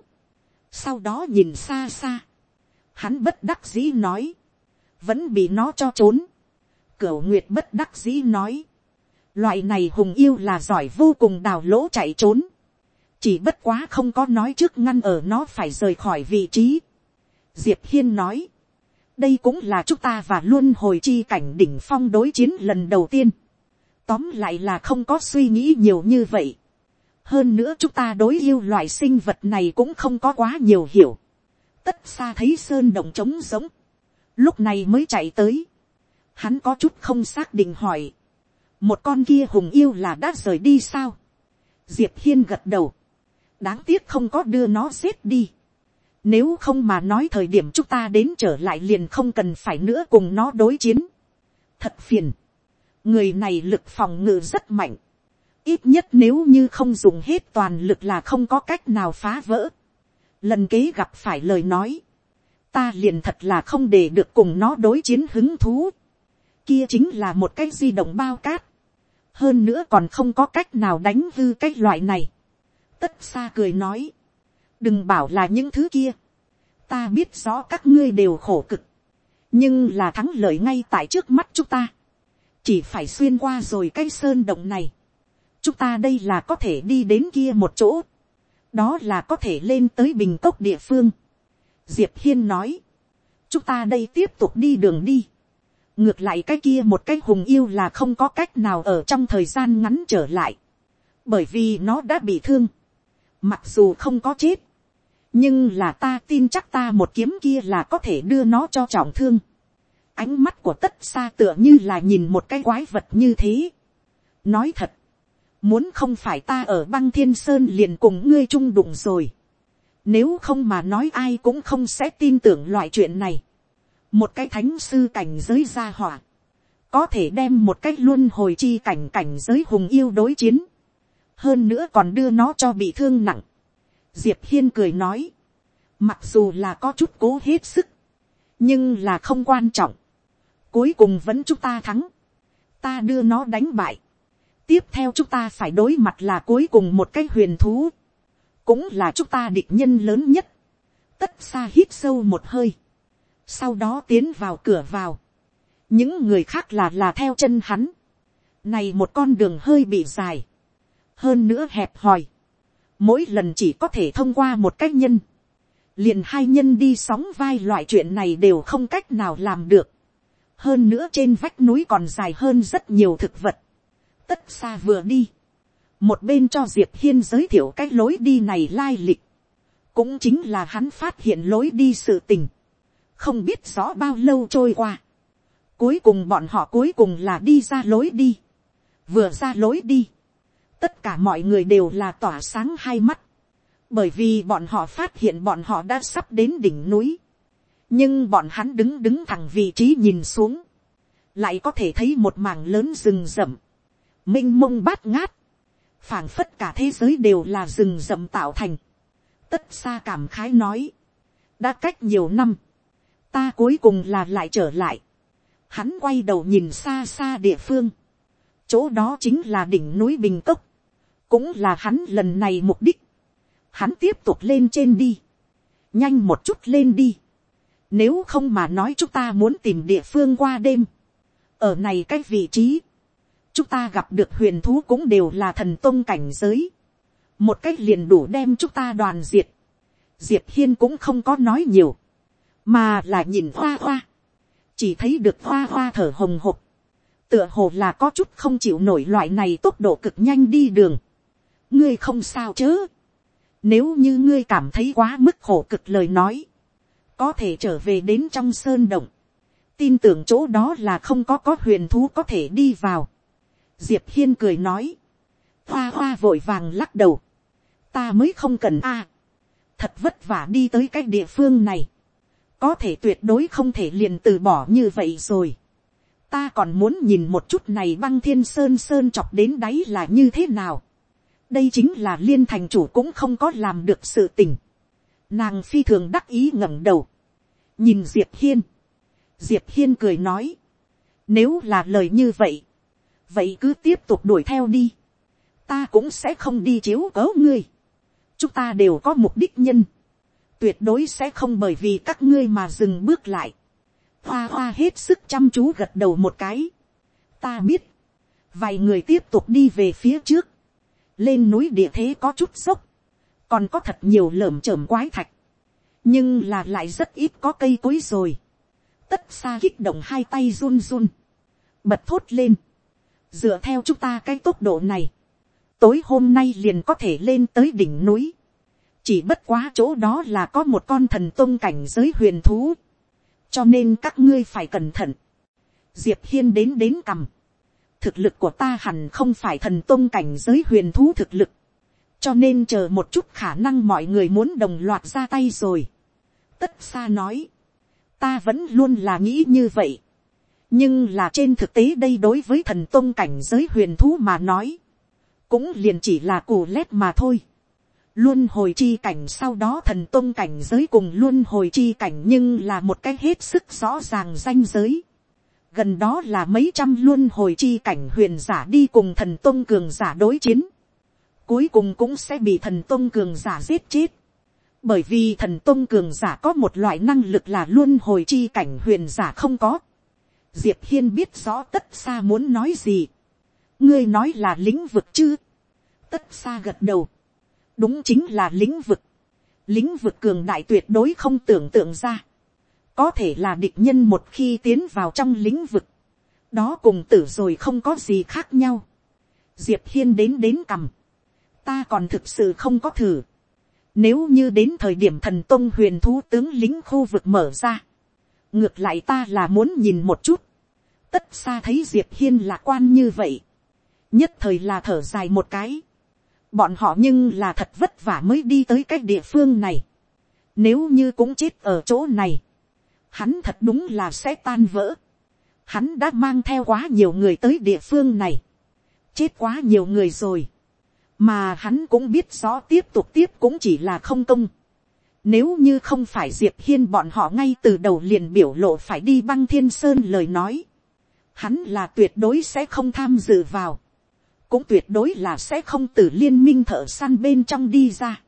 sau đó nhìn xa xa, Hắn bất đắc dĩ nói. Vẫn bị nó cho trốn. Cửu Nguyệt bất đắc dĩ nói. Loại này hùng yêu là giỏi vô cùng đào lỗ chạy trốn. Chỉ bất quá không có nói trước ngăn ở nó phải rời khỏi vị trí. Diệp Hiên nói. Đây cũng là chúng ta và luôn hồi chi cảnh đỉnh phong đối chiến lần đầu tiên. Tóm lại là không có suy nghĩ nhiều như vậy. Hơn nữa chúng ta đối yêu loại sinh vật này cũng không có quá nhiều hiểu tất xa thấy sơn động trống giống, lúc này mới chạy tới, hắn có chút không xác định hỏi, một con kia hùng yêu là đã rời đi sao, diệp hiên gật đầu, đáng tiếc không có đưa nó giết đi, nếu không mà nói thời điểm chúng ta đến trở lại liền không cần phải nữa cùng nó đối chiến. Thật phiền. Người này lực phòng ngự rất mạnh. Ít nhất nếu như không dùng hết toàn lực là không có cách nào phá vỡ lần kế gặp phải lời nói, ta liền thật là không để được cùng nó đối chiến hứng thú. Kia chính là một cái di động bao cát. Hơn nữa còn không có cách nào đánh hư cái loại này. tất xa cười nói, đừng bảo là những thứ kia, ta biết rõ các ngươi đều khổ cực, nhưng là thắng lợi ngay tại trước mắt chúng ta, chỉ phải xuyên qua rồi cái sơn động này, chúng ta đây là có thể đi đến kia một chỗ, đó là có thể lên tới bình cốc địa phương. Diệp hiên nói, chúng ta đây tiếp tục đi đường đi ngược lại cái kia một cái hùng yêu là không có cách nào ở trong thời gian ngắn trở lại, bởi vì nó đã bị thương, mặc dù không có chết, nhưng là ta tin chắc ta một kiếm kia là có thể đưa nó cho trọng thương. ánh mắt của tất xa tựa như là nhìn một cái quái vật như thế. nói thật, muốn không phải ta ở băng thiên sơn liền cùng ngươi chung đụng rồi. nếu không mà nói ai cũng không sẽ tin tưởng loại chuyện này một cái thánh sư cảnh giới gia hỏa, có thể đem một cái luôn hồi chi cảnh cảnh giới hùng yêu đối chiến. hơn nữa còn đưa nó cho bị thương nặng. diệp hiên cười nói, mặc dù là có chút cố hết sức, nhưng là không quan trọng. cuối cùng vẫn chúng ta thắng. ta đưa nó đánh bại tiếp theo chúng ta phải đối mặt là cuối cùng một cái huyền thú, cũng là chúng ta địch nhân lớn nhất, tất xa hít sâu một hơi, sau đó tiến vào cửa vào, những người khác là là theo chân hắn, này một con đường hơi bị dài, hơn nữa hẹp hòi, mỗi lần chỉ có thể thông qua một cách nhân, liền hai nhân đi sóng vai loại chuyện này đều không cách nào làm được, hơn nữa trên vách núi còn dài hơn rất nhiều thực vật, tất xa vừa đi, một bên cho diệp hiên giới thiệu cái lối đi này lai lịch, cũng chính là hắn phát hiện lối đi sự tình, không biết rõ bao lâu trôi qua, cuối cùng bọn họ cuối cùng là đi ra lối đi, vừa ra lối đi, tất cả mọi người đều là tỏa sáng hai mắt, bởi vì bọn họ phát hiện bọn họ đã sắp đến đỉnh núi, nhưng bọn hắn đứng đứng thẳng vị trí nhìn xuống, lại có thể thấy một mảng lớn rừng rậm, m i n h mông bát ngát, phảng phất cả thế giới đều là rừng rậm tạo thành. tất xa cảm khái nói, đã cách nhiều năm, ta cuối cùng là lại trở lại. Hắn quay đầu nhìn xa xa địa phương, chỗ đó chính là đỉnh núi bình cốc, cũng là hắn lần này mục đích. Hắn tiếp tục lên trên đi, nhanh một chút lên đi. Nếu không mà nói chúng ta muốn tìm địa phương qua đêm, ở này cái vị trí, chúng ta gặp được huyền thú cũng đều là thần tôn cảnh giới. một cách liền đủ đem chúng ta đoàn diệt. diệp hiên cũng không có nói nhiều, mà là nhìn hoa hoa. chỉ thấy được hoa hoa thở hồng hộc. tựa hồ là có chút không chịu nổi loại này tốc độ cực nhanh đi đường. ngươi không sao chứ. nếu như ngươi cảm thấy quá mức khổ cực lời nói, có thể trở về đến trong sơn động tin tưởng chỗ đó là không có có huyền thú có thể đi vào diệp hiên cười nói, hoa hoa vội vàng lắc đầu, ta mới không cần a, thật vất vả đi tới cái địa phương này, có thể tuyệt đối không thể liền từ bỏ như vậy rồi, ta còn muốn nhìn một chút này băng thiên sơn sơn chọc đến đáy là như thế nào, đây chính là liên thành chủ cũng không có làm được sự tình, nàng phi thường đắc ý ngẩng đầu, nhìn diệp hiên, diệp hiên cười nói, nếu là lời như vậy, vậy cứ tiếp tục đuổi theo đi, ta cũng sẽ không đi chiếu cớ ngươi, chúng ta đều có mục đích nhân, tuyệt đối sẽ không bởi vì các ngươi mà dừng bước lại, hoa hoa hết sức chăm chú gật đầu một cái, ta biết, vài người tiếp tục đi về phía trước, lên núi địa thế có chút sốc, còn có thật nhiều lởm chởm quái thạch, nhưng là lại rất ít có cây cối rồi, tất xa kích động hai tay run run, bật thốt lên, dựa theo chúng ta cái tốc độ này, tối hôm nay liền có thể lên tới đỉnh núi chỉ bất quá chỗ đó là có một con thần tôn cảnh giới huyền thú, cho nên các ngươi phải cẩn thận. diệp hiên đến đến cầm, thực lực của ta hẳn không phải thần tôn cảnh giới huyền thú thực lực, cho nên chờ một chút khả năng mọi người muốn đồng loạt ra tay rồi. tất xa nói, ta vẫn luôn là nghĩ như vậy nhưng là trên thực tế đây đối với thần tôn cảnh giới huyền thú mà nói, cũng liền chỉ là củ lét mà thôi. Luôn hồi chi cảnh sau đó thần tôn cảnh giới cùng luôn hồi chi cảnh nhưng là một cái hết sức rõ ràng danh giới. Gần đó là mấy trăm luôn hồi chi cảnh huyền giả đi cùng thần tôn cường giả đối chiến. cuối cùng cũng sẽ bị thần tôn cường giả giết chết. bởi vì thần tôn cường giả có một loại năng lực là luôn hồi chi cảnh huyền giả không có. diệp hiên biết rõ tất xa muốn nói gì. ngươi nói là lĩnh vực chứ. tất xa gật đầu đúng chính là lĩnh vực. lĩnh vực cường đại tuyệt đối không tưởng tượng ra. có thể là địch nhân một khi tiến vào trong lĩnh vực. đó cùng tử rồi không có gì khác nhau. diệp hiên đến đến cầm ta còn thực sự không có thử. Nếu như đến thời điểm thần tông huyền thú tướng lính khu vực mở ra. Ngược lại ta là muốn nhìn một chút. Tất xa thấy Diệp Hiên lạc quan như vậy. Nhất thời là thở dài một cái. Bọn họ nhưng là thật vất vả mới đi tới cái địa phương này. Nếu như cũng chết ở chỗ này. Hắn thật đúng là sẽ tan vỡ. Hắn đã mang theo quá nhiều người tới địa phương này. Chết quá nhiều người rồi mà hắn cũng biết rõ tiếp tục tiếp cũng chỉ là không công. Nếu như không phải diệp hiên bọn họ ngay từ đầu liền biểu lộ phải đi băng thiên sơn lời nói, hắn là tuyệt đối sẽ không tham dự vào, cũng tuyệt đối là sẽ không từ liên minh thợ săn bên trong đi ra.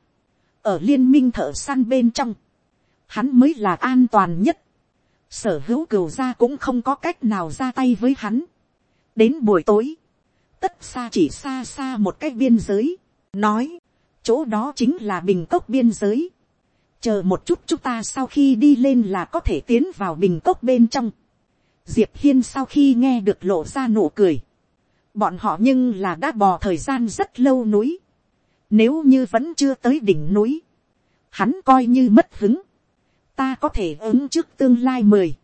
ở liên minh thợ săn bên trong, hắn mới là an toàn nhất. sở hữu cừu gia cũng không có cách nào ra tay với hắn. đến buổi tối, tất xa chỉ xa xa một cái biên giới, nói, chỗ đó chính là bình cốc biên giới. chờ một chút chúng ta sau khi đi lên là có thể tiến vào bình cốc bên trong. diệp hiên sau khi nghe được lộ ra nụ cười, bọn họ nhưng là đã bò thời gian rất lâu núi. nếu như vẫn chưa tới đỉnh núi, hắn coi như mất hứng. ta có thể ứng trước tương lai mười,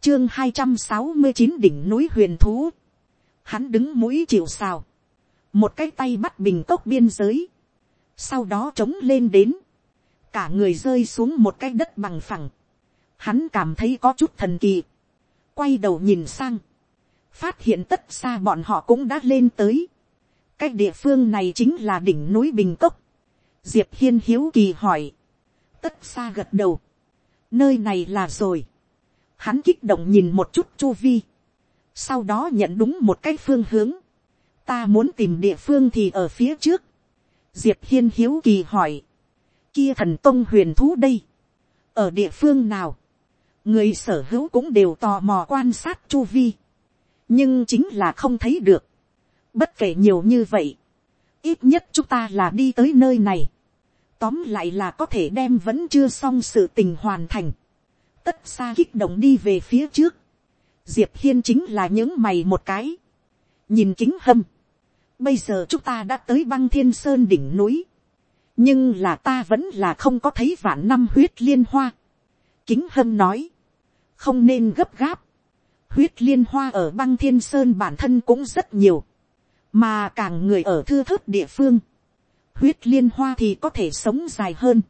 chương hai trăm sáu mươi chín đỉnh núi huyền thú. Hắn đứng mũi chịu sào. Một cái tay bắt bình cốc biên giới, sau đó trống lên đến, cả người rơi xuống một cái đất bằng phẳng, hắn cảm thấy có chút thần kỳ, quay đầu nhìn sang, phát hiện tất xa bọn họ cũng đã lên tới, cái địa phương này chính là đỉnh núi bình cốc, diệp hiên hiếu kỳ hỏi, tất xa gật đầu, nơi này là rồi, hắn kích động nhìn một chút chu vi, sau đó nhận đúng một cái phương hướng, ta muốn tìm địa phương thì ở phía trước, diệp hiên hiếu kỳ hỏi, kia thần tông huyền thú đây, ở địa phương nào, người sở hữu cũng đều tò mò quan sát chu vi, nhưng chính là không thấy được, bất kể nhiều như vậy, ít nhất chúng ta là đi tới nơi này, tóm lại là có thể đem vẫn chưa xong sự tình hoàn thành, tất xa kích động đi về phía trước, diệp hiên chính là những mày một cái, nhìn kính hâm, bây giờ chúng ta đã tới băng thiên sơn đỉnh núi, nhưng là ta vẫn là không có thấy vạn năm huyết liên hoa. kính hâm nói, không nên gấp gáp, huyết liên hoa ở băng thiên sơn bản thân cũng rất nhiều, mà càng người ở thưa thớt địa phương, huyết liên hoa thì có thể sống dài hơn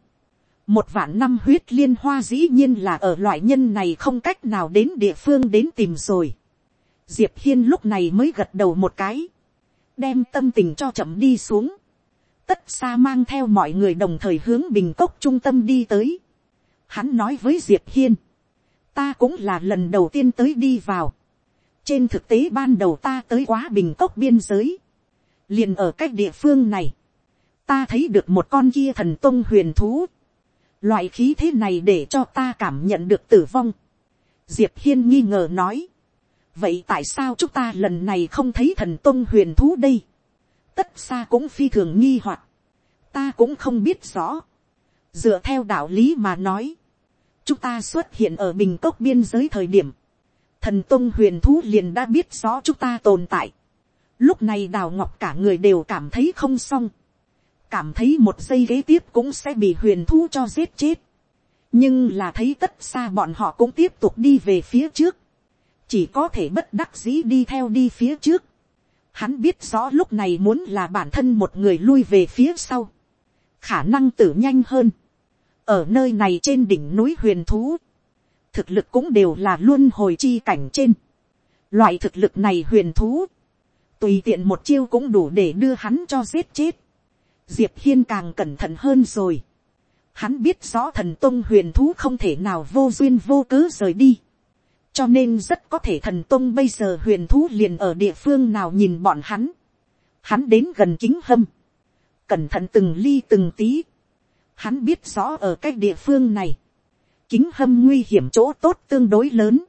một vạn năm huyết liên hoa dĩ nhiên là ở loại nhân này không cách nào đến địa phương đến tìm rồi. diệp hiên lúc này mới gật đầu một cái, đem tâm tình cho chậm đi xuống. tất xa mang theo mọi người đồng thời hướng bình cốc trung tâm đi tới. hắn nói với diệp hiên, ta cũng là lần đầu tiên tới đi vào. trên thực tế ban đầu ta tới quá bình cốc biên giới, liền ở cách địa phương này, ta thấy được một con kia thần tông huyền thú, Loại khí thế này để cho ta cảm nhận được tử vong. Diệp Hiên nghi ngờ nói. Vậy tại sao chúng ta lần này không thấy thần tôn huyền thú đây? Tất xa cũng phi thường nghi hoặc Ta cũng không biết rõ. Dựa theo đạo lý mà nói. Chúng ta xuất hiện ở bình cốc biên giới thời điểm. Thần tôn huyền thú liền đã biết rõ chúng ta tồn tại. Lúc này đào ngọc cả người đều cảm thấy không xong cảm thấy một giây kế tiếp cũng sẽ bị huyền thú cho giết chết. nhưng là thấy tất xa bọn họ cũng tiếp tục đi về phía trước. chỉ có thể bất đắc dĩ đi theo đi phía trước. hắn biết rõ lúc này muốn là bản thân một người lui về phía sau. khả năng tử nhanh hơn ở nơi này trên đỉnh núi huyền thú, thực lực cũng đều là luôn hồi chi cảnh trên. loại thực lực này huyền thú, tùy tiện một chiêu cũng đủ để đưa hắn cho giết chết diệp hiên càng cẩn thận hơn rồi. Hắn biết rõ thần tông huyền thú không thể nào vô duyên vô cớ rời đi. cho nên rất có thể thần tông bây giờ huyền thú liền ở địa phương nào nhìn bọn hắn. Hắn đến gần kính hâm. cẩn thận từng ly từng tí, hắn biết rõ ở cái địa phương này, kính hâm nguy hiểm chỗ tốt tương đối lớn,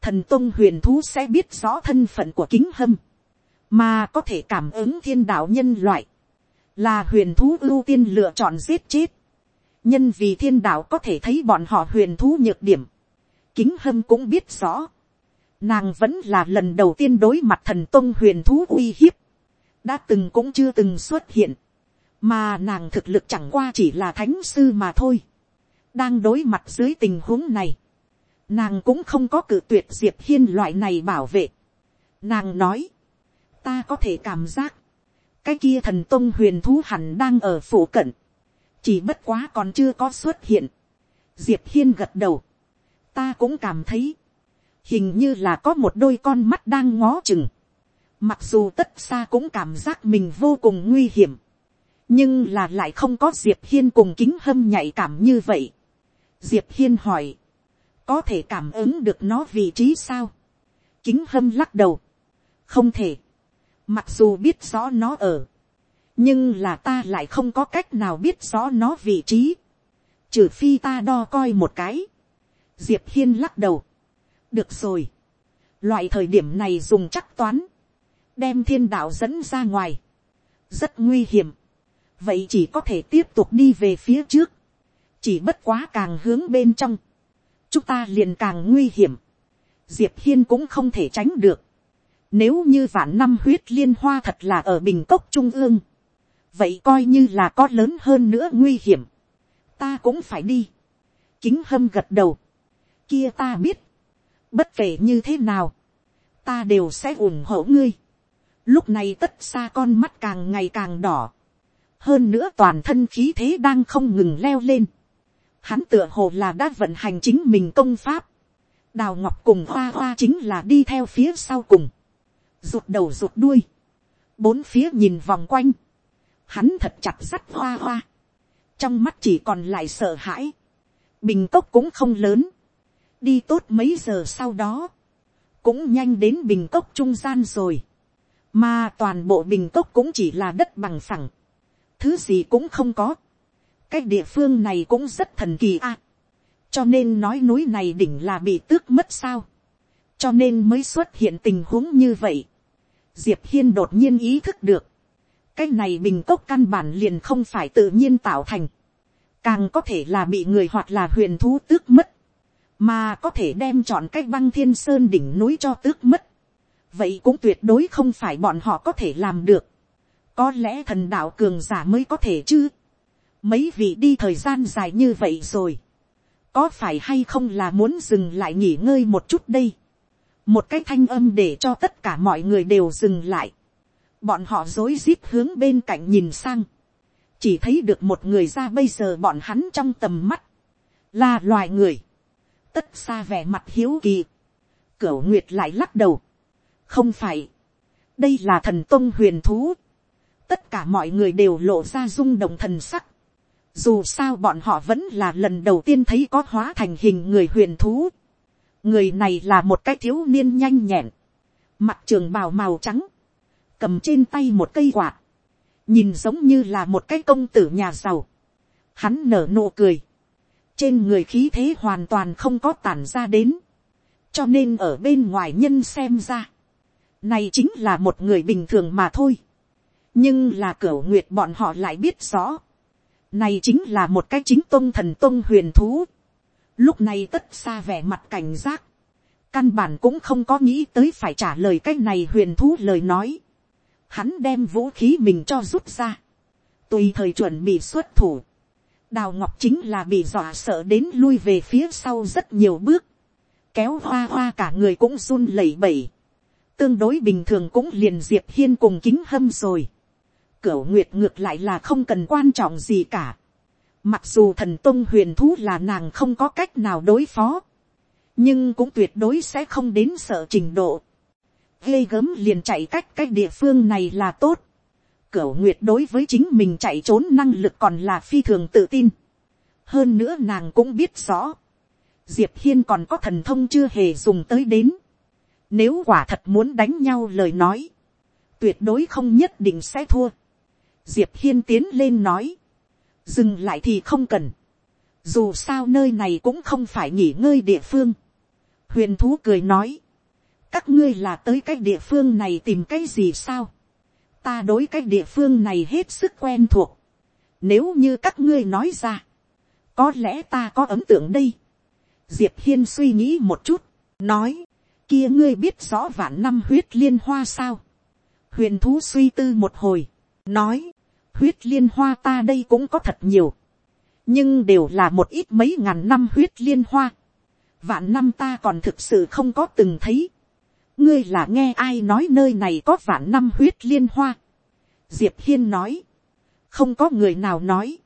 thần tông huyền thú sẽ biết rõ thân phận của kính hâm, mà có thể cảm ứng thiên đạo nhân loại, là huyền thú ưu tiên lựa chọn giết chết, nhân vì thiên đạo có thể thấy bọn họ huyền thú nhược điểm, kính hâm cũng biết rõ, nàng vẫn là lần đầu tiên đối mặt thần tông huyền thú uy hiếp, đã từng cũng chưa từng xuất hiện, mà nàng thực lực chẳng qua chỉ là thánh sư mà thôi, đang đối mặt dưới tình huống này, nàng cũng không có cự tuyệt diệp hiên loại này bảo vệ. nàng nói, ta có thể cảm giác, cái kia thần tông huyền thú hẳn đang ở phủ cận, chỉ bất quá còn chưa có xuất hiện. diệp hiên gật đầu, ta cũng cảm thấy, hình như là có một đôi con mắt đang ngó chừng, mặc dù tất xa cũng cảm giác mình vô cùng nguy hiểm, nhưng là lại không có diệp hiên cùng kính hâm nhạy cảm như vậy. diệp hiên hỏi, có thể cảm ứng được nó vị trí sao, kính hâm lắc đầu, không thể, mặc dù biết rõ nó ở, nhưng là ta lại không có cách nào biết rõ nó vị trí, trừ phi ta đo coi một cái, diệp hiên lắc đầu, được rồi, loại thời điểm này dùng chắc toán, đem thiên đạo dẫn ra ngoài, rất nguy hiểm, vậy chỉ có thể tiếp tục đi về phía trước, chỉ bất quá càng hướng bên trong, chúng ta liền càng nguy hiểm, diệp hiên cũng không thể tránh được, nếu như vạn năm huyết liên hoa thật là ở bình cốc trung ương, vậy coi như là có lớn hơn nữa nguy hiểm, ta cũng phải đi, kính hâm gật đầu, kia ta biết, bất kể như thế nào, ta đều sẽ ủng hộ ngươi. Lúc này tất xa con mắt càng ngày càng đỏ. Hơn nữa toàn thân khí thế đang không ngừng leo lên. Hắn tựa hồ là đã vận hành chính mình công pháp. Đào Ngọc cùng Hoa Hoa chính là đi theo phía sau cùng. Rụt đầu rụt đuôi. Bốn phía nhìn vòng quanh. Hắn thật chặt sắt Hoa Hoa. Trong mắt chỉ còn lại sợ hãi. Bình cốc cũng không lớn đi tốt mấy giờ sau đó, cũng nhanh đến bình cốc trung gian rồi, mà toàn bộ bình cốc cũng chỉ là đất bằng phẳng, thứ gì cũng không có, cái địa phương này cũng rất thần kỳ a, cho nên nói núi này đỉnh là bị tước mất sao, cho nên mới xuất hiện tình huống như vậy. Diệp hiên đột nhiên ý thức được, cái này bình cốc căn bản liền không phải tự nhiên tạo thành, càng có thể là bị người hoặc là huyền thú tước mất. Mà có thể đem chọn cái băng thiên sơn đỉnh núi cho tước mất, vậy cũng tuyệt đối không phải bọn họ có thể làm được, có lẽ thần đạo cường giả mới có thể chứ, mấy vị đi thời gian dài như vậy rồi, có phải hay không là muốn dừng lại nghỉ ngơi một chút đây, một cái thanh âm để cho tất cả mọi người đều dừng lại, bọn họ dối rít hướng bên cạnh nhìn sang, chỉ thấy được một người ra bây giờ bọn hắn trong tầm mắt, là loài người, tất xa vẻ mặt hiếu kỳ, cửu nguyệt lại lắc đầu, không phải, đây là thần tông huyền thú, tất cả mọi người đều lộ ra rung động thần sắc, dù sao bọn họ vẫn là lần đầu tiên thấy có hóa thành hình người huyền thú, người này là một cái thiếu niên nhanh nhẹn, mặt trường bào màu trắng, cầm trên tay một cây quạt, nhìn giống như là một cái công tử nhà giàu, hắn nở nụ cười, trên người khí thế hoàn toàn không có tản ra đến, cho nên ở bên ngoài nhân xem ra, này chính là một người bình thường mà thôi, nhưng là cửa nguyệt bọn họ lại biết rõ, này chính là một cái chính tôn thần tôn huyền thú, lúc này tất xa vẻ mặt cảnh giác, căn bản cũng không có nghĩ tới phải trả lời cái này huyền thú lời nói, hắn đem vũ khí mình cho rút ra, tùy thời chuẩn bị xuất thủ, đào ngọc chính là bị dọa sợ đến lui về phía sau rất nhiều bước, kéo hoa hoa cả người cũng run lẩy bẩy, tương đối bình thường cũng liền diệp hiên cùng kính hâm rồi, cửu nguyệt ngược lại là không cần quan trọng gì cả, mặc dù thần tông huyền thú là nàng không có cách nào đối phó, nhưng cũng tuyệt đối sẽ không đến sợ trình độ, ghê gớm liền chạy cách cái địa phương này là tốt, Cửu Nguyệt đối với chính mình chạy trốn năng lực còn là phi thường tự tin. Hơn nữa nàng cũng biết rõ. Diệp Hiên còn có thần thông chưa hề dùng tới đến. Nếu quả thật muốn đánh nhau lời nói. Tuyệt đối không nhất định sẽ thua diệp hiên tiến lên nói, dừng lại thì không cần, dù sao nơi này cũng không phải nghỉ ngơi địa phương, huyền thú cười nói, các ngươi là tới cái địa phương này tìm cái gì sao, ta đối cái địa phương này hết sức quen thuộc, nếu như các ngươi nói ra, có lẽ ta có ấn tượng đây. Diệp hiên suy nghĩ một chút, nói, kia ngươi biết rõ vạn năm huyết liên hoa sao. huyền thú suy tư một hồi, nói, huyết liên hoa ta đây cũng có thật nhiều, nhưng đều là một ít mấy ngàn năm huyết liên hoa. vạn năm ta còn thực sự không có từng thấy. ngươi là nghe ai nói nơi này có vạn năm huyết liên hoa. diệp hiên nói, không có người nào nói,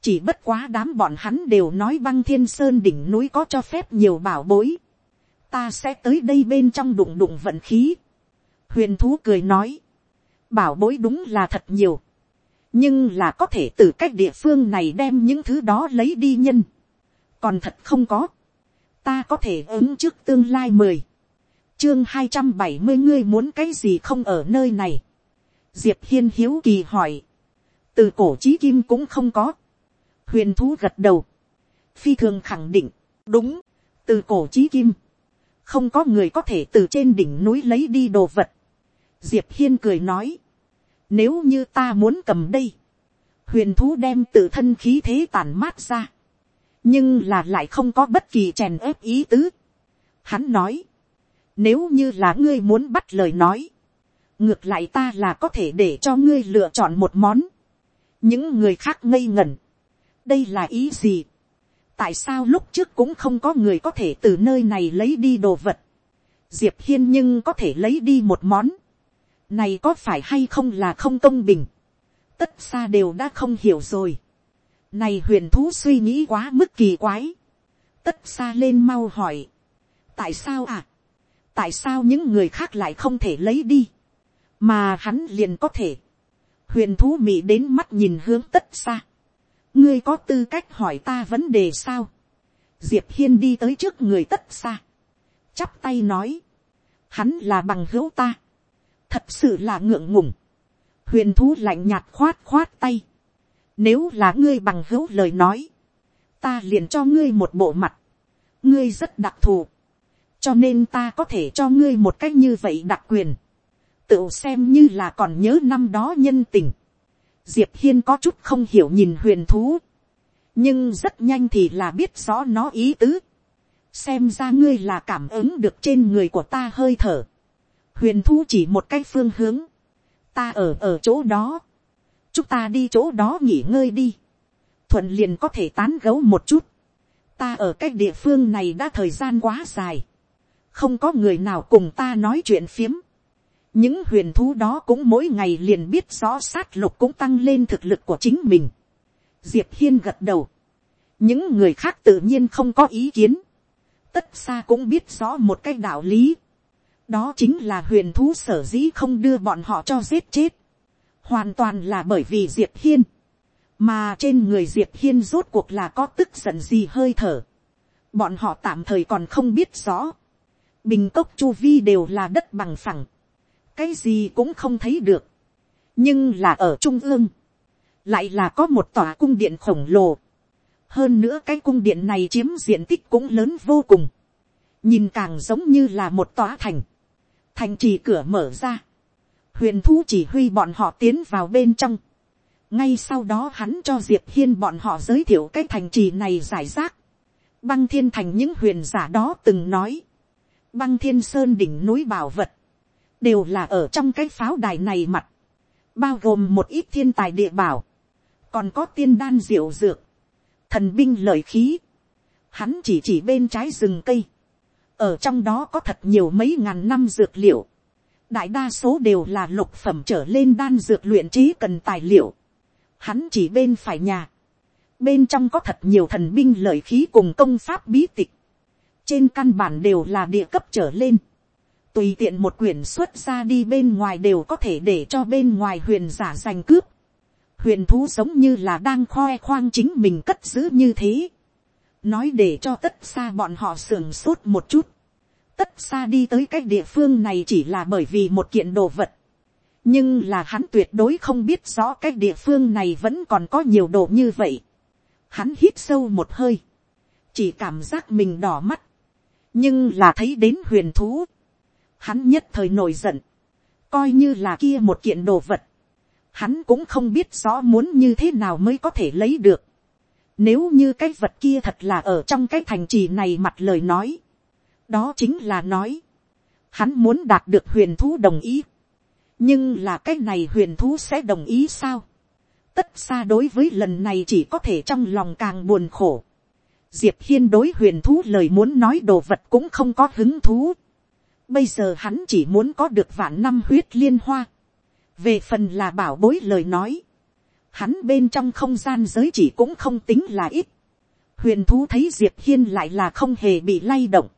chỉ bất quá đám bọn hắn đều nói băng thiên sơn đỉnh núi có cho phép nhiều bảo bối, ta sẽ tới đây bên trong đụng đụng vận khí. huyền thú cười nói, bảo bối đúng là thật nhiều, nhưng là có thể từ cách địa phương này đem những thứ đó lấy đi nhân, còn thật không có, ta có thể ứng trước tương lai mười, chương hai trăm bảy mươi ngươi muốn cái gì không ở nơi này, diệp hiên hiếu kỳ hỏi, từ cổ chí kim cũng không có, huyền thú gật đầu, phi thường khẳng định, đúng, từ cổ chí kim, không có người có thể từ trên đỉnh núi lấy đi đồ vật. diệp hiên cười nói, nếu như ta muốn cầm đây, huyền thú đem tự thân khí thế tàn mát ra, nhưng là lại không có bất kỳ chèn ép ý tứ. Hắn nói, nếu như là ngươi muốn bắt lời nói, ngược lại ta là có thể để cho ngươi lựa chọn một món. những người khác ngây ngẩn, đây là ý gì. tại sao lúc trước cũng không có người có thể từ nơi này lấy đi đồ vật. diệp hiên nhưng có thể lấy đi một món này có phải hay không là không công bình. tất xa đều đã không hiểu rồi. này huyền thú suy nghĩ quá mức kỳ quái. tất xa lên mau hỏi. tại sao à. tại sao những người khác lại không thể lấy đi. mà hắn liền có thể. huyền thú mị đến mắt nhìn hướng tất xa ngươi có tư cách hỏi ta vấn đề sao. diệp hiên đi tới trước người tất xa. chắp tay nói. hắn là bằng hữu ta thật sự là ngượng ngùng. huyền thú lạnh nhạt khoát khoát tay. nếu là ngươi bằng hữu lời nói, ta liền cho ngươi một bộ mặt. ngươi rất đặc thù. cho nên ta có thể cho ngươi một cách như vậy đặc quyền. tự xem như là còn nhớ năm đó nhân tình diệp hiên có chút không hiểu nhìn huyền thú, nhưng rất nhanh thì là biết rõ nó ý tứ, xem ra ngươi là cảm ứng được trên người của ta hơi thở, huyền thú chỉ một cái phương hướng, ta ở ở chỗ đó, chúng ta đi chỗ đó nghỉ ngơi đi, thuận liền có thể tán gấu một chút, ta ở cái địa phương này đã thời gian quá dài, không có người nào cùng ta nói chuyện phiếm, những huyền thú đó cũng mỗi ngày liền biết rõ sát lục cũng tăng lên thực lực của chính mình. diệp hiên gật đầu. những người khác tự nhiên không có ý kiến. tất xa cũng biết rõ một cái đạo lý đó chính là huyền thú sở dĩ không đưa bọn họ cho giết chết. hoàn toàn là bởi vì diệp hiên. mà trên người diệp hiên rốt cuộc là có tức giận gì hơi thở. bọn họ tạm thời còn không biết rõ. bình cốc chu vi đều là đất bằng phẳng cái gì cũng không thấy được, nhưng là ở trung ương, lại là có một tòa cung điện khổng lồ, hơn nữa cái cung điện này chiếm diện tích cũng lớn vô cùng, nhìn càng giống như là một tòa thành, thành trì cửa mở ra, huyền thú chỉ huy bọn họ tiến vào bên trong, ngay sau đó hắn cho diệp hiên bọn họ giới thiệu cái thành trì này giải rác, băng thiên thành những huyền giả đó từng nói, băng thiên sơn đỉnh núi bảo vật, đều là ở trong cái pháo đài này mặt, bao gồm một ít thiên tài địa bảo, còn có tiên đan diệu dược, thần binh lợi khí, hắn chỉ chỉ bên trái rừng cây, ở trong đó có thật nhiều mấy ngàn năm dược liệu, đại đa số đều là lục phẩm trở lên đan dược luyện trí cần tài liệu, hắn chỉ bên phải nhà, bên trong có thật nhiều thần binh lợi khí cùng công pháp bí tịch, trên căn bản đều là địa cấp trở lên, tùy tiện một quyển xuất ra đi bên ngoài đều có thể để cho bên ngoài huyền giả giành cướp. huyền thú giống như là đang khoe khoang chính mình cất giữ như thế nói để cho tất xa bọn họ sưởng sốt một chút. tất xa đi tới cái địa phương này chỉ là bởi vì một kiện đồ vật. nhưng là hắn tuyệt đối không biết rõ cái địa phương này vẫn còn có nhiều đồ như vậy. Hắn hít sâu một hơi, chỉ cảm giác mình đỏ mắt, nhưng là thấy đến huyền thú, hắn nhất thời nổi giận, coi như là kia một kiện đồ vật, hắn cũng không biết rõ muốn như thế nào mới có thể lấy được. Nếu như cái vật kia thật là ở trong cái thành trì này mặt lời nói, đó chính là nói, hắn muốn đạt được huyền thú đồng ý nhưng là cái này huyền thú sẽ đồng ý sao. tất xa đối với lần này chỉ có thể trong lòng càng buồn khổ. diệp hiên đối huyền thú lời muốn nói đồ vật cũng không có hứng thú. bây giờ hắn chỉ muốn có được vạn năm huyết liên hoa. về phần là bảo bối lời nói hắn bên trong không gian giới chỉ cũng không tính là ít. huyền thú thấy diệp hiên lại là không hề bị lay động.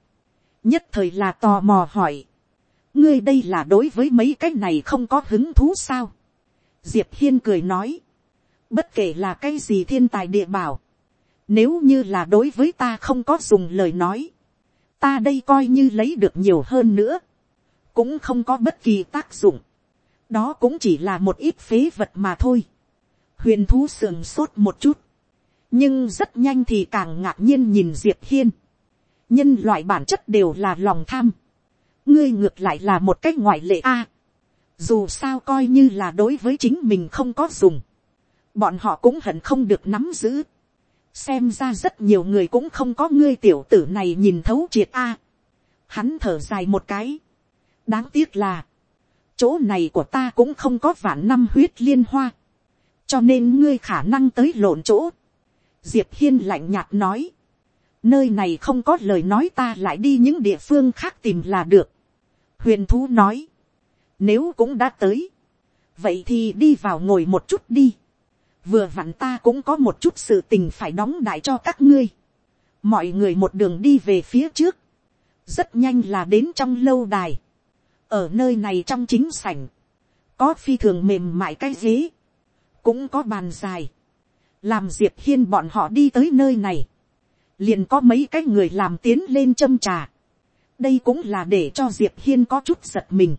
nhất thời là tò mò hỏi ngươi đây là đối với mấy cái này không có hứng thú sao. diệp hiên cười nói, bất kể là cái gì thiên tài địa bảo, nếu như là đối với ta không có dùng lời nói, ta đây coi như lấy được nhiều hơn nữa, cũng không có bất kỳ tác dụng, đó cũng chỉ là một ít phế vật mà thôi huyền thú sườn sốt một chút, nhưng rất nhanh thì càng ngạc nhiên nhìn diệp hiên, nhân loại bản chất đều là lòng tham, ngươi ngược lại là một cách ngoại lệ a. dù sao coi như là đối với chính mình không có dùng, bọn họ cũng hận không được nắm giữ. xem ra rất nhiều người cũng không có ngươi tiểu tử này nhìn thấu triệt a. hắn thở dài một cái. đáng tiếc là, chỗ này của ta cũng không có vạn năm huyết liên hoa, cho nên ngươi khả năng tới lộn chỗ. diệp hiên lạnh nhạt nói, nơi này không có lời nói ta lại đi những địa phương khác tìm là được. Huyền thú nói, nếu cũng đã tới, vậy thì đi vào ngồi một chút đi, vừa vặn ta cũng có một chút sự tình phải đóng đại cho các ngươi, mọi người một đường đi về phía trước, rất nhanh là đến trong lâu đài, ở nơi này trong chính sảnh, có phi thường mềm mại cái ghế, cũng có bàn dài, làm diệp hiên bọn họ đi tới nơi này, liền có mấy cái người làm tiến lên châm trà, đây cũng là để cho diệp hiên có chút giật mình,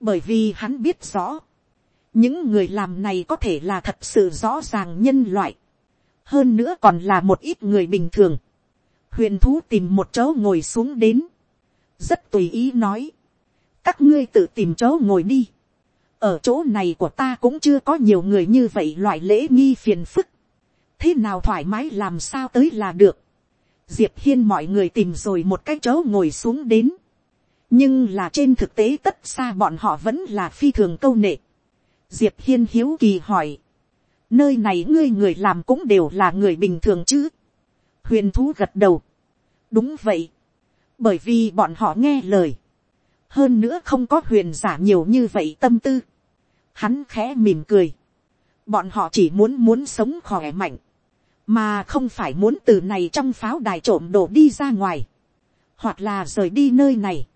bởi vì hắn biết rõ, những người làm này có thể là thật sự rõ ràng nhân loại, hơn nữa còn là một ít người bình thường, huyền thú tìm một chỗ ngồi xuống đến, rất tùy ý nói, các ngươi tự tìm chỗ ngồi đi, ở chỗ này của ta cũng chưa có nhiều người như vậy loại lễ nghi phiền phức, thế nào thoải mái làm sao tới là được, diệp hiên mọi người tìm rồi một cái chỗ ngồi xuống đến. nhưng là trên thực tế tất xa bọn họ vẫn là phi thường câu nệ. diệp hiên hiếu kỳ hỏi, nơi này ngươi người làm cũng đều là người bình thường chứ. huyền thú gật đầu. đúng vậy. bởi vì bọn họ nghe lời. hơn nữa không có huyền giả nhiều như vậy tâm tư hắn khẽ mỉm cười. bọn họ chỉ muốn muốn sống khỏe mạnh mà không phải muốn từ này trong pháo đài trộm đổ đi ra ngoài, hoặc là rời đi nơi này.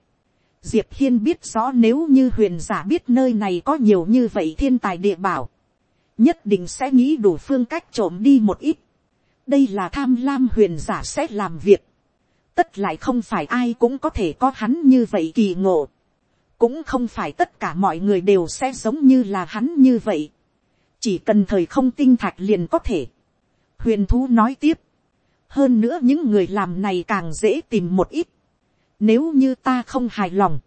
Diệp hiên biết rõ nếu như huyền giả biết nơi này có nhiều như vậy thiên tài địa bảo, nhất định sẽ nghĩ đủ phương cách trộm đi một ít. đây là tham lam huyền giả sẽ làm việc, tất lại không phải ai cũng có thể có hắn như vậy kỳ ngộ, cũng không phải tất cả mọi người đều sẽ giống như là hắn như vậy, chỉ cần thời không tinh thạch liền có thể. Huyền thú nói tiếp, hơn nữa những người làm này càng dễ tìm một ít, nếu như ta không hài lòng,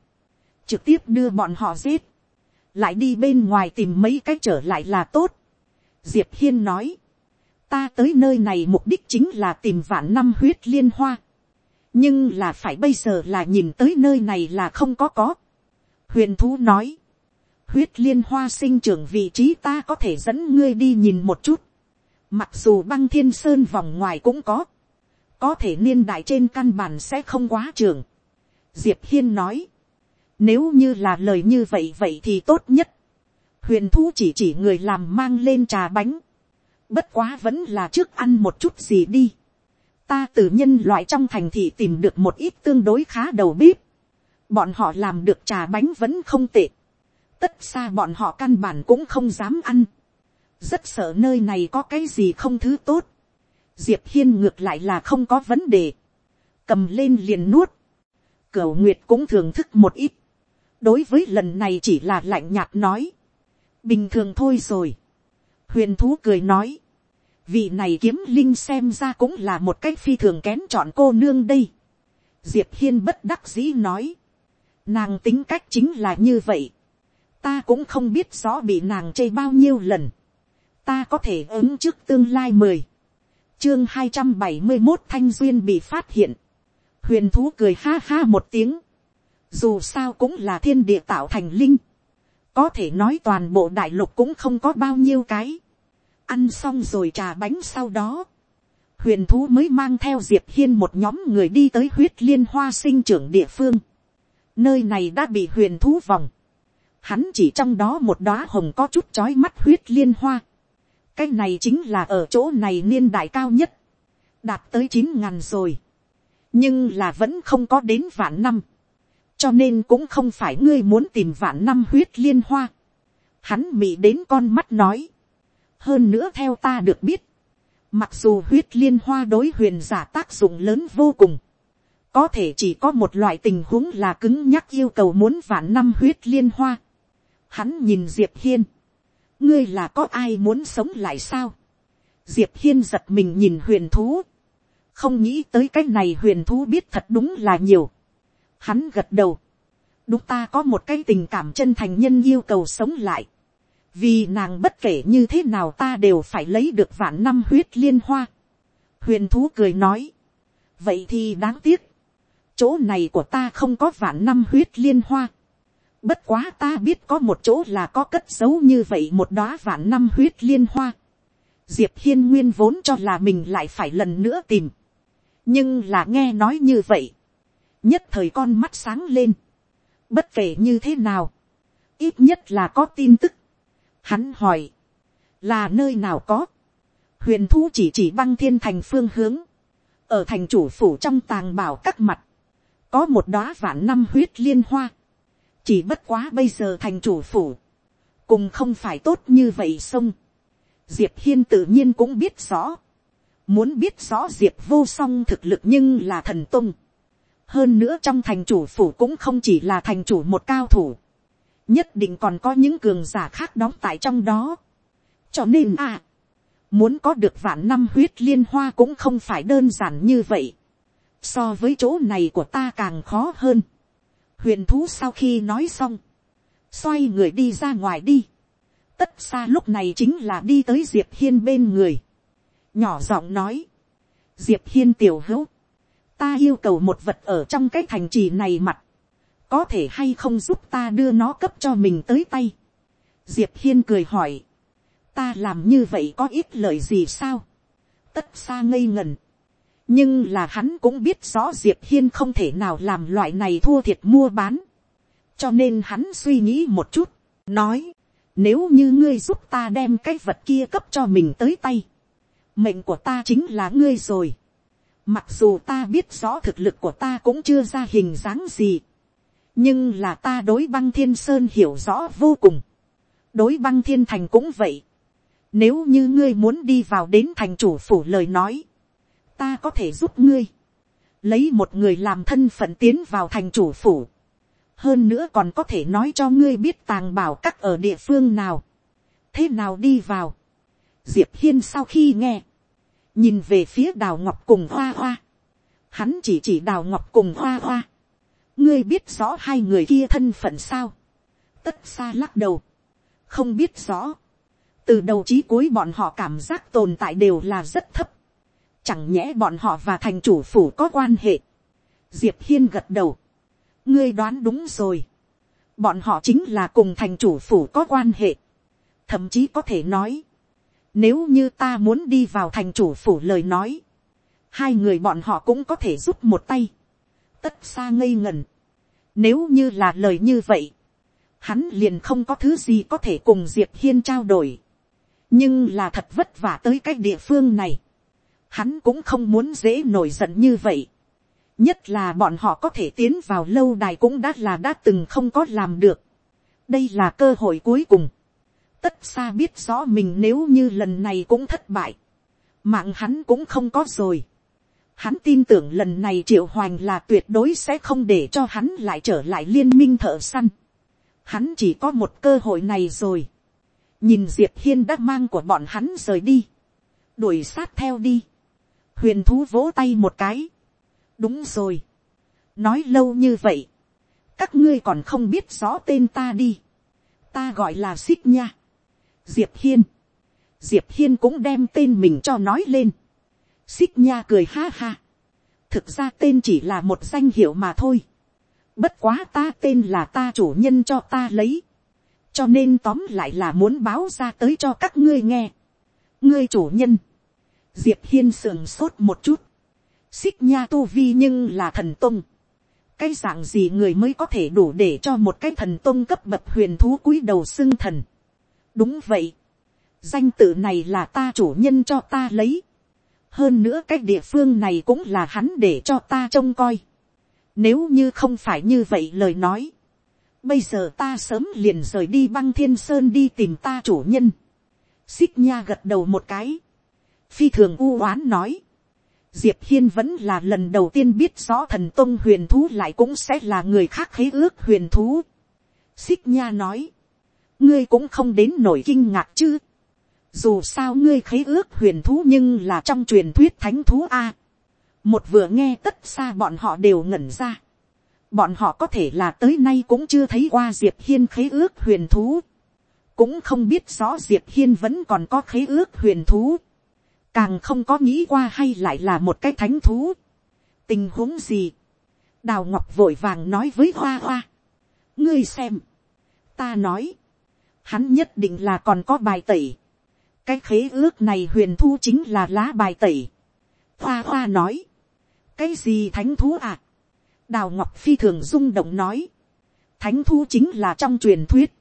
trực tiếp đưa bọn họ giết, lại đi bên ngoài tìm mấy cái trở lại là tốt. Diệp hiên nói, ta tới nơi này mục đích chính là tìm vạn năm huyết liên hoa, nhưng là phải bây giờ là nhìn tới nơi này là không có có huyền thú nói, huyết liên hoa sinh trưởng vị trí ta có thể dẫn ngươi đi nhìn một chút. Mặc dù băng thiên sơn vòng ngoài cũng có. Có thể niên đại trên căn bản sẽ không quá trường. Diệp Hiên nói. Nếu như là lời như vậy vậy thì tốt nhất. Huyền thú chỉ chỉ người làm mang lên trà bánh. Bất quá vẫn là trước ăn một chút gì đi. Ta từ nhân loại trong thành thị tìm được một ít tương đối khá đầu bếp. Bọn họ làm được trà bánh vẫn không tệ. Tất xa bọn họ căn bản cũng không dám ăn rất sợ nơi này có cái gì không thứ tốt. diệp hiên ngược lại là không có vấn đề. cầm lên liền nuốt. cửu nguyệt cũng thưởng thức một ít. đối với lần này chỉ là lạnh nhạt nói. bình thường thôi rồi. huyền thú cười nói, vị này kiếm linh xem ra cũng là một cách phi thường kén chọn cô nương đây. diệp hiên bất đắc dĩ nói, nàng tính cách chính là như vậy. ta cũng không biết rõ bị nàng chê bao nhiêu lần. ta có thể ứng trước tương lai mười. chương hai trăm bảy mươi một thanh duyên bị phát hiện. huyền thú cười ha ha một tiếng. dù sao cũng là thiên địa tạo thành linh. có thể nói toàn bộ đại lục cũng không có bao nhiêu cái ăn xong rồi trà bánh sau đó, huyền thú mới mang theo diệp hiên một nhóm người đi tới huyết liên hoa sinh trưởng địa phương nơi này đã bị huyền thú vòng. hắn chỉ trong đó một đóa hồng có chút chói mắt huyết liên hoa. cái này chính là ở chỗ này niên đại cao nhất, đạt tới chín ngàn rồi. nhưng là vẫn không có đến vạn năm. cho nên cũng không phải ngươi muốn tìm vạn năm huyết liên hoa. hắn mị đến con mắt nói hơn nữa theo ta được biết, mặc dù huyết liên hoa đối huyền giả tác dụng lớn vô cùng, có thể chỉ có một loại tình huống là cứng nhắc yêu cầu muốn vạn năm huyết liên hoa. Hắn nhìn diệp hiên, ngươi là có ai muốn sống lại sao. diệp hiên giật mình nhìn huyền thú, không nghĩ tới cái này huyền thú biết thật đúng là nhiều. Hắn gật đầu, đúng ta có một cái tình cảm chân thành nhân yêu cầu sống lại vì nàng bất kể như thế nào ta đều phải lấy được vạn năm huyết liên hoa. huyền thú cười nói, vậy thì đáng tiếc, chỗ này của ta không có vạn năm huyết liên hoa. bất quá ta biết có một chỗ là có cất giấu như vậy một đóa vạn năm huyết liên hoa. diệp hiên nguyên vốn cho là mình lại phải lần nữa tìm. nhưng là nghe nói như vậy. nhất thời con mắt sáng lên. bất kể như thế nào, ít nhất là có tin tức Hắn hỏi, là nơi nào có. Huyền thu chỉ chỉ băng thiên thành phương hướng. Ở thành chủ phủ trong tàng bảo các mặt. Có một đóa vạn năm huyết liên hoa. Chỉ bất quá bây giờ thành chủ phủ. Cùng không phải tốt như vậy sông. Diệp Hiên tự nhiên cũng biết rõ. Muốn biết rõ Diệp vô song thực lực nhưng là thần tung. Hơn nữa trong thành chủ phủ cũng không chỉ là thành chủ một cao thủ nhất định còn có những cường giả khác đóng tại trong đó. cho nên à, muốn có được vạn năm huyết liên hoa cũng không phải đơn giản như vậy so với chỗ này của ta càng khó hơn. huyền thú sau khi nói xong, xoay người đi ra ngoài đi. tất xa lúc này chính là đi tới diệp hiên bên người. nhỏ giọng nói, diệp hiên tiểu hữu, ta yêu cầu một vật ở trong cái thành trì này mặt có thể hay không giúp ta đưa nó cấp cho mình tới tay. diệp hiên cười hỏi, ta làm như vậy có ít lời gì sao. tất xa ngây ngần nhưng là hắn cũng biết rõ diệp hiên không thể nào làm loại này thua thiệt mua bán. cho nên hắn suy nghĩ một chút, nói, nếu như ngươi giúp ta đem cái vật kia cấp cho mình tới tay, mệnh của ta chính là ngươi rồi. Mặc dù ta biết rõ thực lực của ta cũng chưa ra hình dáng gì nhưng là ta đối băng thiên sơn hiểu rõ vô cùng, đối băng thiên thành cũng vậy, nếu như ngươi muốn đi vào đến thành chủ phủ lời nói, ta có thể giúp ngươi, lấy một người làm thân phận tiến vào thành chủ phủ, hơn nữa còn có thể nói cho ngươi biết tàng bảo các ở địa phương nào, thế nào đi vào, diệp hiên sau khi nghe, nhìn về phía đào ngọc cùng hoa hoa, hắn chỉ chỉ đào ngọc cùng hoa hoa, ngươi biết rõ hai người kia thân phận sao, tất xa lắc đầu, không biết rõ, từ đầu chí cuối bọn họ cảm giác tồn tại đều là rất thấp, chẳng nhẽ bọn họ và thành chủ phủ có quan hệ, diệp hiên gật đầu, ngươi đoán đúng rồi, bọn họ chính là cùng thành chủ phủ có quan hệ, thậm chí có thể nói, nếu như ta muốn đi vào thành chủ phủ lời nói, hai người bọn họ cũng có thể giúp một tay tất xa ngây ngần. Nếu như là lời như vậy, hắn liền không có thứ gì có thể cùng diệp hiên trao đổi. nhưng là thật vất vả tới cái địa phương này hắn cũng không muốn dễ nổi giận như vậy. nhất là bọn họ có thể tiến vào lâu đài cũng đã là đã từng không có làm được. đây là cơ hội cuối cùng. tất xa biết rõ mình nếu như lần này cũng thất bại. mạng hắn cũng không có rồi Hắn tin tưởng lần này triệu hoành là tuyệt đối sẽ không để cho hắn lại trở lại liên minh thợ săn. Hắn chỉ có một cơ hội này rồi. nhìn diệp hiên đã mang của bọn hắn rời đi, đuổi sát theo đi, huyền thú vỗ tay một cái, đúng rồi, nói lâu như vậy, các ngươi còn không biết rõ tên ta đi, ta gọi là xích nha, diệp hiên, diệp hiên cũng đem tên mình cho nói lên, xích nha cười ha ha, thực ra tên chỉ là một danh hiệu mà thôi, bất quá ta tên là ta chủ nhân cho ta lấy, cho nên tóm lại là muốn báo ra tới cho các ngươi nghe. ngươi chủ nhân, diệp hiên sườn sốt một chút, xích nha tu vi nhưng là thần tung, cái dạng gì người mới có thể đủ để cho một cái thần tung cấp bậc huyền thú cúi đầu xưng thần. đúng vậy, danh tự này là ta chủ nhân cho ta lấy, hơn nữa cái địa phương này cũng là hắn để cho ta trông coi. Nếu như không phải như vậy lời nói, bây giờ ta sớm liền rời đi băng thiên sơn đi tìm ta chủ nhân. xích nha gật đầu một cái phi thường u oán nói. diệp hiên vẫn là lần đầu tiên biết rõ thần tôn huyền thú lại cũng sẽ là người khác khế ước huyền thú. xích nha nói. ngươi cũng không đến nổi kinh ngạc chứ. dù sao ngươi khế ước huyền thú nhưng là trong truyền thuyết thánh thú a. một vừa nghe tất xa bọn họ đều ngẩn ra bọn họ có thể là tới nay cũng chưa thấy qua diệp hiên khế ước huyền thú, cũng không biết rõ diệp hiên vẫn còn có khế ước huyền thú, càng không có nghĩ qua hay lại là một cái thánh thú. tình huống gì, đào ngọc vội vàng nói với hoa hoa, ngươi xem, ta nói, hắn nhất định là còn có bài tẩy, cái khế ước này huyền thu chính là lá bài tẩy. hoa hoa nói, cái gì thánh thú à, đào ngọc phi thường rung động nói, thánh thú chính là trong truyền thuyết,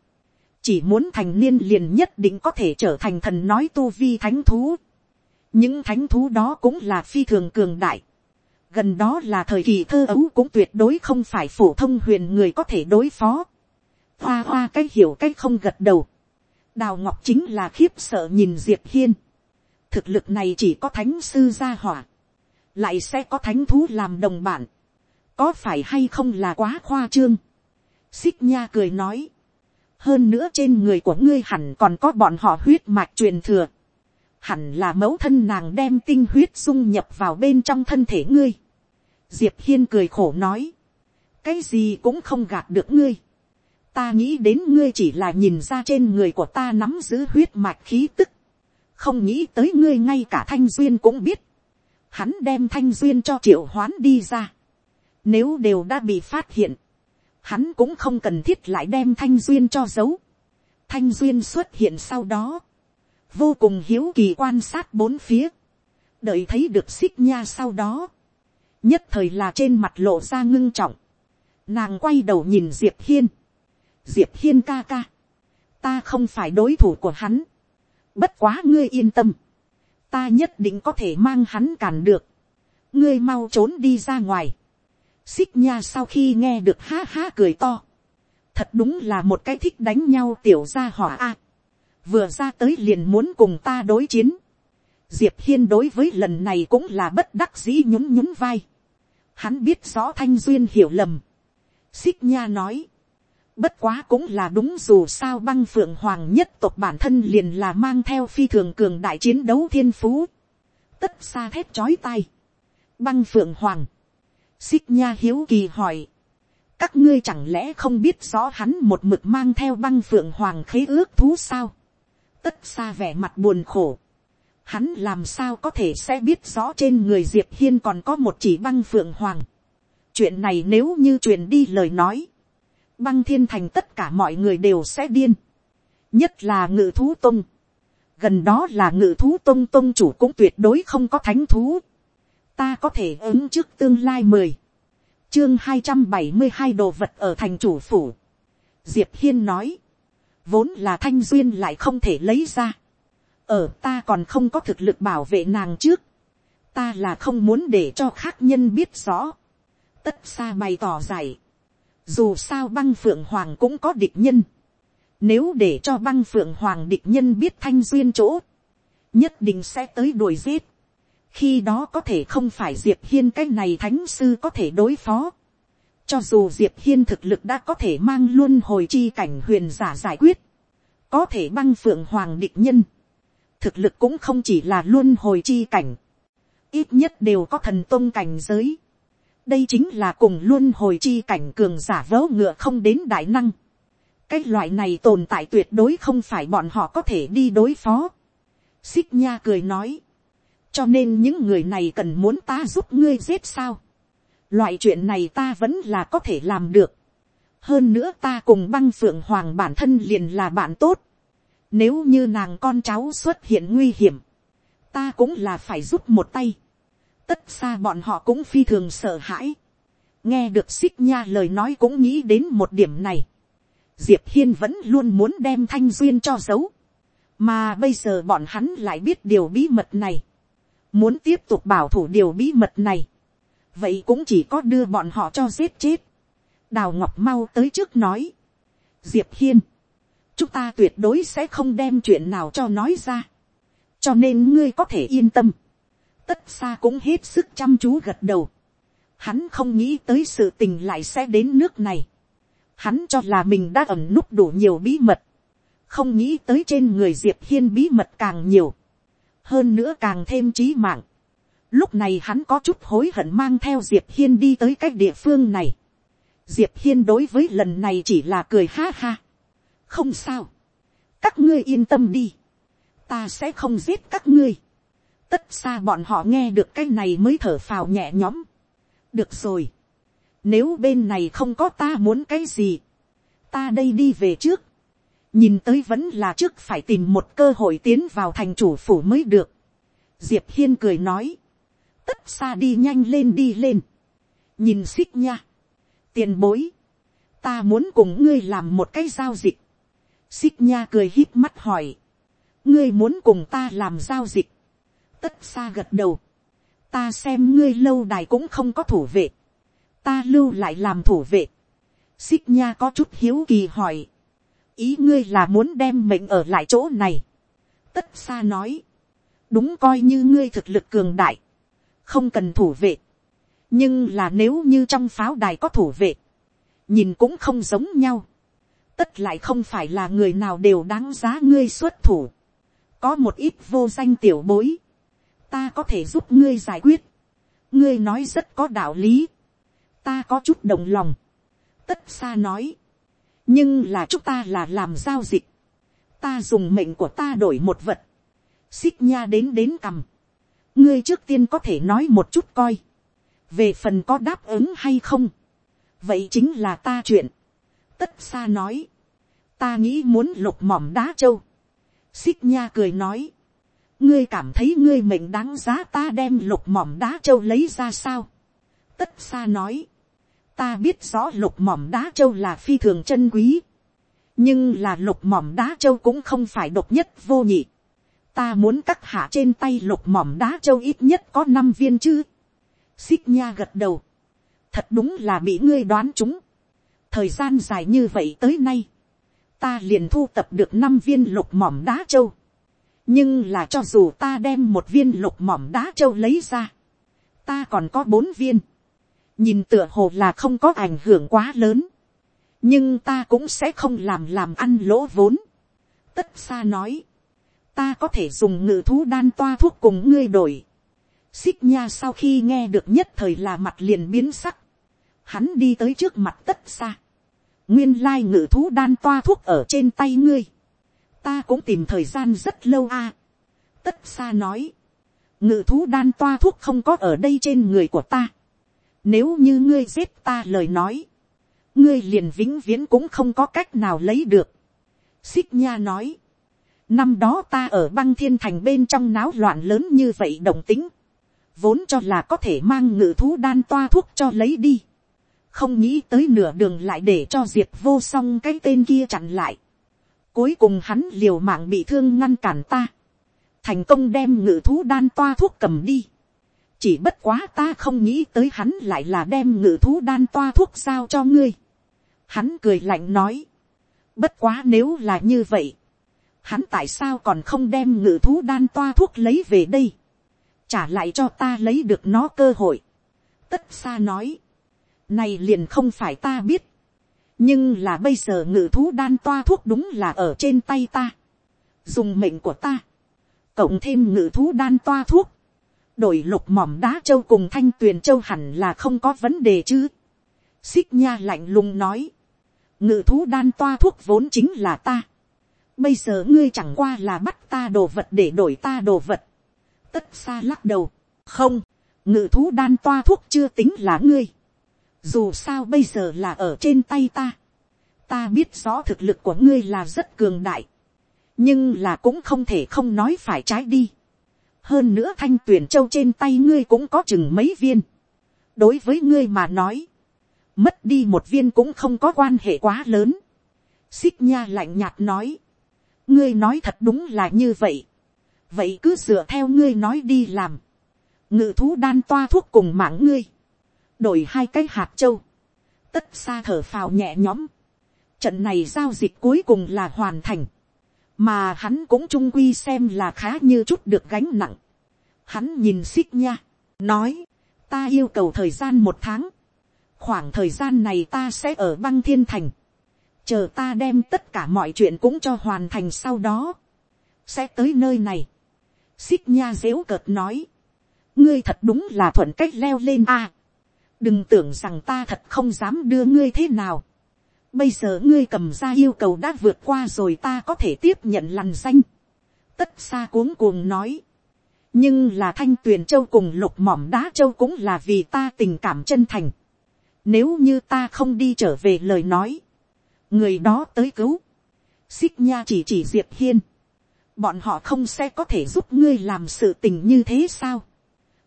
chỉ muốn thành niên liền nhất định có thể trở thành thần nói tu vi thánh thú những thánh thú đó cũng là phi thường cường đại. gần đó là thời kỳ thơ ấu cũng tuyệt đối không phải phổ thông huyền người có thể đối phó. hoa hoa cái hiểu cái không gật đầu. đào ngọc chính là khiếp sợ nhìn diệp hiên. thực lực này chỉ có thánh sư gia hỏa. lại sẽ có thánh thú làm đồng bản có phải hay không là quá khoa trương. xích nha cười nói, hơn nữa trên người của ngươi hẳn còn có bọn họ huyết mạch truyền thừa hẳn là mẫu thân nàng đem tinh huyết dung nhập vào bên trong thân thể ngươi. diệp hiên cười khổ nói, cái gì cũng không gạt được ngươi. ta nghĩ đến ngươi chỉ là nhìn ra trên người của ta nắm giữ huyết mạch khí tức. không nghĩ tới ngươi ngay cả thanh duyên cũng biết. hắn đem thanh duyên cho triệu hoán đi ra nếu đều đã bị phát hiện, hắn cũng không cần thiết lại đem thanh duyên cho giấu. Thanh duyên xuất hiện sau đó, vô cùng hiếu kỳ quan sát bốn phía, đợi thấy được xích nha sau đó, nhất thời là trên mặt lộ ra ngưng trọng, nàng quay đầu nhìn diệp hiên, diệp hiên ca ca, ta không phải đối thủ của hắn, bất quá ngươi yên tâm, ta nhất định có thể mang hắn cản được, ngươi mau trốn đi ra ngoài, xích nha sau khi nghe được ha ha cười to. thật đúng là một cái thích đánh nhau tiểu gia hỏa a vừa ra tới liền muốn cùng ta đối chiến. diệp hiên đối với lần này cũng là bất đắc dĩ nhún nhún vai. hắn biết rõ thanh duyên hiểu lầm. xích nha nói. Bất quá cũng là đúng dù sao băng phượng hoàng nhất tộc bản thân liền là mang theo phi thường cường đại chiến đấu thiên phú. Tất xa thép chói tay. Băng phượng hoàng xích nha hiếu kỳ hỏi, các ngươi chẳng lẽ không biết rõ hắn một mực mang theo băng phượng hoàng khế ước thú sao, tất xa vẻ mặt buồn khổ, hắn làm sao có thể sẽ biết rõ trên người diệp hiên còn có một chỉ băng phượng hoàng, chuyện này nếu như truyền đi lời nói, băng thiên thành tất cả mọi người đều sẽ điên, nhất là ngự thú tông, gần đó là ngự thú tông tông chủ cũng tuyệt đối không có thánh thú, ta có thể ứng trước tương lai mười, chương hai trăm bảy mươi hai đồ vật ở thành chủ phủ. diệp hiên nói, vốn là thanh duyên lại không thể lấy ra. ở ta còn không có thực lực bảo vệ nàng trước. ta là không muốn để cho khác nhân biết rõ. tất xa bày tỏ giải. dù sao băng phượng hoàng cũng có địch nhân. nếu để cho băng phượng hoàng địch nhân biết thanh duyên chỗ, nhất định sẽ tới đuổi giết khi đó có thể không phải diệp hiên cái này thánh sư có thể đối phó cho dù diệp hiên thực lực đã có thể mang luôn hồi chi cảnh huyền giả giải quyết, có thể băng phượng hoàng địch nhân, thực lực cũng không chỉ là luôn hồi chi cảnh, ít nhất đều có thần tôn cảnh giới. đây chính là cùng luôn hồi chi cảnh cường giả vớ ngựa không đến đại năng. cái loại này tồn tại tuyệt đối không phải bọn họ có thể đi đối phó. xích nha cười nói, cho nên những người này cần muốn ta giúp ngươi giết sao loại chuyện này ta vẫn là có thể làm được. hơn nữa ta cùng băng phượng hoàng bản thân liền là bạn tốt. nếu như nàng con cháu xuất hiện nguy hiểm, ta cũng là phải giúp một tay. tất xa bọn họ cũng phi thường sợ hãi. nghe được xích nha lời nói cũng nghĩ đến một điểm này. diệp hiên vẫn luôn muốn đem thanh duyên cho giấu. mà bây giờ bọn hắn lại biết điều bí mật này muốn tiếp tục bảo thủ điều bí mật này, vậy cũng chỉ có đưa bọn họ cho giết chết. đào ngọc mau tới trước nói, diệp hiên, chúng ta tuyệt đối sẽ không đem chuyện nào cho nói ra, cho nên ngươi có thể yên tâm. tất xa cũng hết sức chăm chú gật đầu, hắn không nghĩ tới sự tình lại sẽ đến nước này, hắn cho là mình đã ẩm núp đủ nhiều bí mật, không nghĩ tới trên người diệp hiên bí mật càng nhiều, hơn nữa càng thêm trí mạng. Lúc này hắn có chút hối hận mang theo Diệp Hiên đi tới cái địa phương này. Diệp Hiên đối với lần này chỉ là cười ha ha. Không sao. Các ngươi yên tâm đi. Ta sẽ không giết các ngươi. Tất xa bọn họ nghe được cái này mới thở phào nhẹ nhõm. Được rồi. Nếu bên này không có ta muốn cái gì. Ta đây đi về trước nhìn tới vẫn là trước phải tìm một cơ hội tiến vào thành chủ phủ mới được. diệp hiên cười nói, tất xa đi nhanh lên đi lên, nhìn xích nha, tiền bối, ta muốn cùng ngươi làm một cái giao dịch, xích nha cười hít mắt hỏi, ngươi muốn cùng ta làm giao dịch, tất xa gật đầu, ta xem ngươi lâu đài cũng không có thủ vệ, ta lưu lại làm thủ vệ, xích nha có chút hiếu kỳ hỏi, ý ngươi là muốn đem mệnh ở lại chỗ này. tất xa nói, đúng coi như ngươi thực lực cường đại, không cần thủ vệ. nhưng là nếu như trong pháo đài có thủ vệ, nhìn cũng không giống nhau. tất lại không phải là người nào đều đáng giá ngươi xuất thủ. có một ít vô danh tiểu bối, ta có thể giúp ngươi giải quyết. ngươi nói rất có đạo lý. ta có chút đồng lòng. tất xa nói, nhưng là chúng ta là làm giao dịch, ta dùng mệnh của ta đổi một vật, xích nha đến đến cằm, ngươi trước tiên có thể nói một chút coi, về phần có đáp ứng hay không, vậy chính là ta chuyện, tất xa nói, ta nghĩ muốn lục mỏm đá châu, xích nha cười nói, ngươi cảm thấy ngươi mệnh đáng giá ta đem lục mỏm đá châu lấy ra sao, tất xa nói, ta biết rõ lục mỏm đá châu là phi thường chân quý, nhưng là lục mỏm đá châu cũng không phải độc nhất vô nhị ta muốn cắt hạ trên tay lục mỏm đá châu ít nhất có năm viên chứ. xích nha gật đầu. thật đúng là bị ngươi đoán chúng. thời gian dài như vậy tới nay, ta liền thu tập được năm viên lục mỏm đá châu. nhưng là cho dù ta đem một viên lục mỏm đá châu lấy ra, ta còn có bốn viên nhìn tựa hồ là không có ảnh hưởng quá lớn, nhưng ta cũng sẽ không làm làm ăn lỗ vốn. tất xa nói, ta có thể dùng ngự thú đan toa thuốc cùng ngươi đổi. xích nha sau khi nghe được nhất thời là mặt liền biến sắc, hắn đi tới trước mặt tất xa. nguyên lai ngự thú đan toa thuốc ở trên tay ngươi, ta cũng tìm thời gian rất lâu a. tất xa nói, ngự thú đan toa thuốc không có ở đây trên người của ta nếu như ngươi giết ta lời nói. Ngươi liền vĩnh viễn cũng không có cách nào lấy được. Xích nha nói. Năm đó ta ở băng thiên thành bên trong náo loạn lớn như vậy đồng tính. Vốn cho là có thể mang ngự thú đan toa thuốc cho lấy đi. Không nghĩ tới nửa đường lại để cho diệp vô song cái tên kia chặn lại. Cuối cùng hắn liều mạng bị thương ngăn cản ta. Thành công đem ngự thú đan toa thuốc cầm đi chỉ bất quá ta không nghĩ tới hắn lại là đem ngự thú đan toa thuốc giao cho ngươi. Hắn cười lạnh nói. Bất quá nếu là như vậy. Hắn tại sao còn không đem ngự thú đan toa thuốc lấy về đây. Trả lại cho ta lấy được nó cơ hội. Tất xa nói. Này liền không phải ta biết. nhưng là bây giờ ngự thú đan toa thuốc đúng là ở trên tay ta, dùng mệnh của ta, cộng thêm ngự thú đan toa thuốc, đổi lục mỏm đá châu cùng thanh tuyền châu hẳn là không có vấn đề chứ. xích nha lạnh lùng nói, ngự thú đan toa thuốc vốn chính là ta bây giờ ngươi chẳng qua là bắt ta đồ vật để đổi ta đồ vật. tất xa lắc đầu, không, ngự thú đan toa thuốc chưa tính là ngươi. dù sao bây giờ là ở trên tay ta. ta biết rõ thực lực của ngươi là rất cường đại. nhưng là cũng không thể không nói phải trái đi hơn nữa thanh tuyển châu trên tay ngươi cũng có chừng mấy viên. đối với ngươi mà nói, mất đi một viên cũng không có quan hệ quá lớn. xích nha lạnh nhạt nói, ngươi nói thật đúng là như vậy. vậy cứ dựa theo ngươi nói đi làm. ngự thú đan toa thuốc cùng mạng ngươi. đổi hai cái hạt châu. tất xa thở phào nhẹ nhõm. trận này giao dịch cuối cùng là hoàn thành mà hắn cũng trung quy xem là khá như chút được gánh nặng. Hắn nhìn xích nha, nói, ta yêu cầu thời gian một tháng, khoảng thời gian này ta sẽ ở băng thiên thành, chờ ta đem tất cả mọi chuyện cũng cho hoàn thành sau đó, sẽ tới nơi này. xích nha dếu cợt nói, ngươi thật đúng là thuận cách leo lên a, đừng tưởng rằng ta thật không dám đưa ngươi thế nào, Bây giờ ngươi cầm ra yêu cầu đã vượt qua rồi ta có thể tiếp nhận lằn danh. Tất xa cuống cuồng nói. Nhưng là thanh tuyền châu cùng lục mỏm đá châu cũng là vì ta tình cảm chân thành. Nếu như ta không đi trở về lời nói. Người đó tới cứu. Xích nha chỉ chỉ diệp hiên. Bọn họ không sẽ có thể giúp ngươi làm sự tình như thế sao.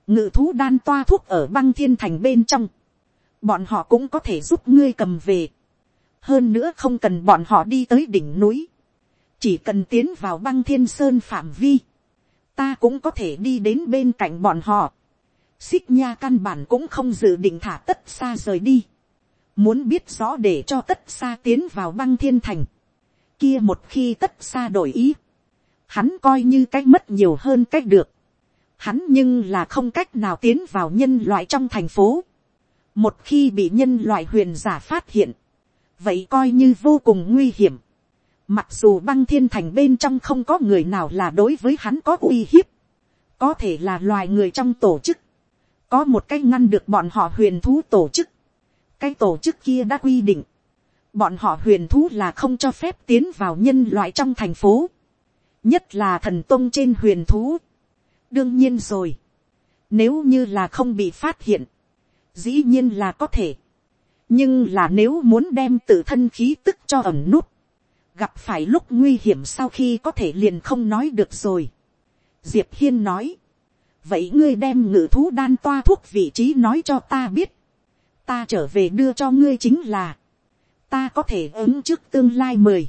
Ngự thú đan toa thuốc ở băng thiên thành bên trong. Bọn họ cũng có thể giúp ngươi cầm về hơn nữa không cần bọn họ đi tới đỉnh núi, chỉ cần tiến vào băng thiên sơn phạm vi, ta cũng có thể đi đến bên cạnh bọn họ. xích nha căn bản cũng không dự định thả tất xa rời đi, muốn biết rõ để cho tất xa tiến vào băng thiên thành, kia một khi tất xa đổi ý, hắn coi như cách mất nhiều hơn cách được, hắn nhưng là không cách nào tiến vào nhân loại trong thành phố, một khi bị nhân loại huyền giả phát hiện, vậy coi như vô cùng nguy hiểm. Mặc dù băng thiên thành bên trong không có người nào là đối với hắn có uy hiếp, có thể là loài người trong tổ chức, có một cách ngăn được bọn họ huyền thú tổ chức, cái tổ chức kia đã quy định, bọn họ huyền thú là không cho phép tiến vào nhân loại trong thành phố, nhất là thần tông trên huyền thú. đương nhiên rồi, nếu như là không bị phát hiện, dĩ nhiên là có thể, nhưng là nếu muốn đem tự thân khí tức cho ẩm nút, gặp phải lúc nguy hiểm sau khi có thể liền không nói được rồi. diệp hiên nói, vậy ngươi đem ngự thú đan toa thuốc vị trí nói cho ta biết, ta trở về đưa cho ngươi chính là, ta có thể ứng trước tương lai mười.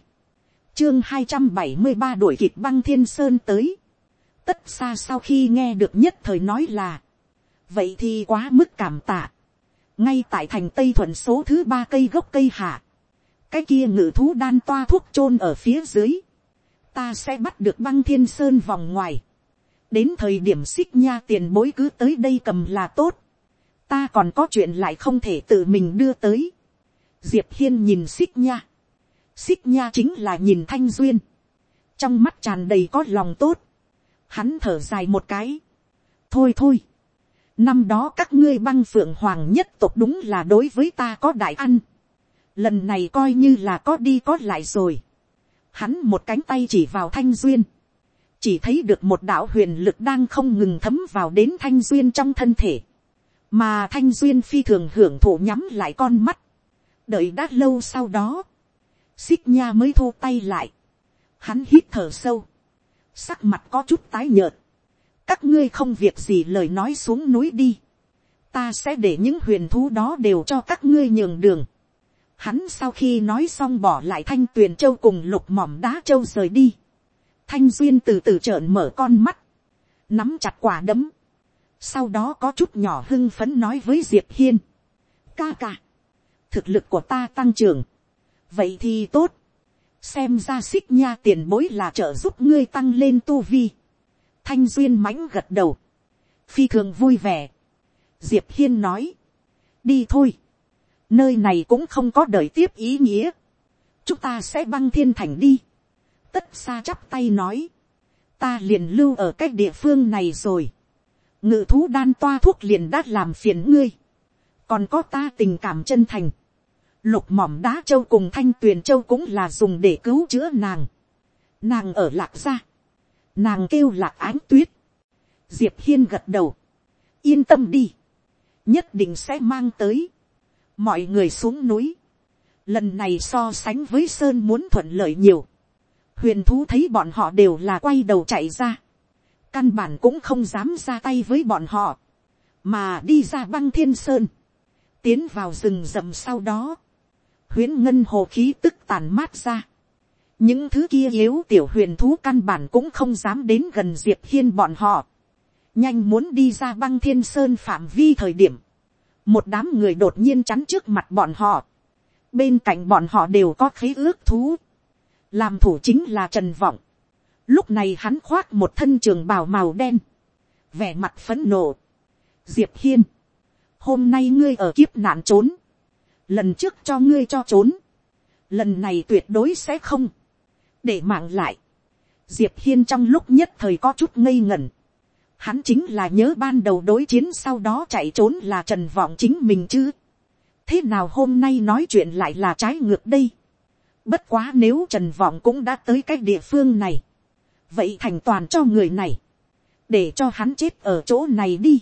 Chương hai trăm bảy mươi ba đuổi kịp băng thiên sơn tới, tất xa sau khi nghe được nhất thời nói là, vậy thì quá mức cảm tạ, ngay tại thành tây thuận số thứ ba cây gốc cây hạ, cái kia ngự thú đan toa thuốc chôn ở phía dưới, ta sẽ bắt được băng thiên sơn vòng ngoài, đến thời điểm xích nha tiền bối cứ tới đây cầm là tốt, ta còn có chuyện lại không thể tự mình đưa tới, diệp hiên nhìn xích nha, xích nha chính là nhìn thanh duyên, trong mắt tràn đầy có lòng tốt, hắn thở dài một cái, thôi thôi, năm đó các ngươi băng phượng hoàng nhất tộc đúng là đối với ta có đại ăn. lần này coi như là có đi có lại rồi. hắn một cánh tay chỉ vào thanh duyên. chỉ thấy được một đạo huyền lực đang không ngừng thấm vào đến thanh duyên trong thân thể mà thanh duyên phi thường hưởng thụ nhắm lại con mắt. đợi đã lâu sau đó, xích nha mới thu tay lại. hắn hít thở sâu. sắc mặt có chút tái nhợt các ngươi không việc gì lời nói xuống núi đi, ta sẽ để những huyền thú đó đều cho các ngươi nhường đường. Hắn sau khi nói xong bỏ lại thanh tuyền châu cùng lục mỏm đá châu rời đi. Thanh duyên từ từ trợn mở con mắt, nắm chặt quả đấm. Sau đó có chút nhỏ hưng phấn nói với diệp hiên. ca ca, thực lực của ta tăng trưởng. vậy thì tốt. xem ra xích nha tiền bối là trợ giúp ngươi tăng lên tu vi thanh duyên mãnh gật đầu, phi thường vui vẻ. diệp hiên nói, đi thôi, nơi này cũng không có đời tiếp ý nghĩa, chúng ta sẽ băng thiên thành đi, tất xa chắp tay nói, ta liền lưu ở cái địa phương này rồi, ngự thú đan toa thuốc liền đã làm phiền ngươi, còn có ta tình cảm chân thành, lục mỏm đá châu cùng thanh tuyền châu cũng là dùng để cứu chữa nàng, nàng ở lạc gia, nàng kêu lạc ánh tuyết, diệp hiên gật đầu, yên tâm đi, nhất định sẽ mang tới, mọi người xuống núi, lần này so sánh với sơn muốn thuận lợi nhiều, huyền thú thấy bọn họ đều là quay đầu chạy ra, căn bản cũng không dám ra tay với bọn họ, mà đi ra băng thiên sơn, tiến vào rừng rậm sau đó, huyễn ngân hồ khí tức tàn mát ra, những thứ kia yếu tiểu huyền thú căn bản cũng không dám đến gần diệp hiên bọn họ, nhanh muốn đi ra băng thiên sơn phạm vi thời điểm, một đám người đột nhiên chắn trước mặt bọn họ, bên cạnh bọn họ đều có khế ước thú, làm thủ chính là trần vọng, lúc này hắn khoác một thân trường bào màu đen, vẻ mặt phấn nộ, diệp hiên, hôm nay ngươi ở kiếp nạn trốn, lần trước cho ngươi cho trốn, lần này tuyệt đối sẽ không, để mạng lại, diệp hiên trong lúc nhất thời có chút ngây ngẩn, hắn chính là nhớ ban đầu đối chiến sau đó chạy trốn là trần vọng chính mình chứ, thế nào hôm nay nói chuyện lại là trái ngược đây, bất quá nếu trần vọng cũng đã tới cái địa phương này, vậy thành toàn cho người này, để cho hắn chết ở chỗ này đi,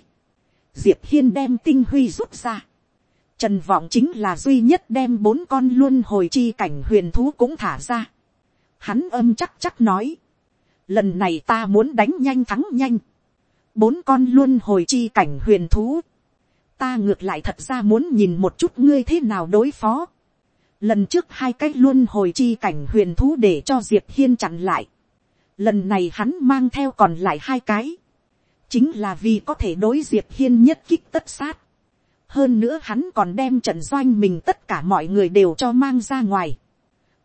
diệp hiên đem tinh huy rút ra, Trần vọng chính là duy nhất đem bốn con luôn hồi chi cảnh huyền thú cũng thả ra. Hắn âm chắc chắc nói. Lần này ta muốn đánh nhanh thắng nhanh. Bốn con luôn hồi chi cảnh huyền thú. Ta ngược lại thật ra muốn nhìn một chút ngươi thế nào đối phó. Lần trước hai cái luôn hồi chi cảnh huyền thú để cho Diệp Hiên chặn lại. Lần này hắn mang theo còn lại hai cái. Chính là vì có thể đối Diệp Hiên nhất kích tất sát hơn nữa hắn còn đem trận doanh mình tất cả mọi người đều cho mang ra ngoài.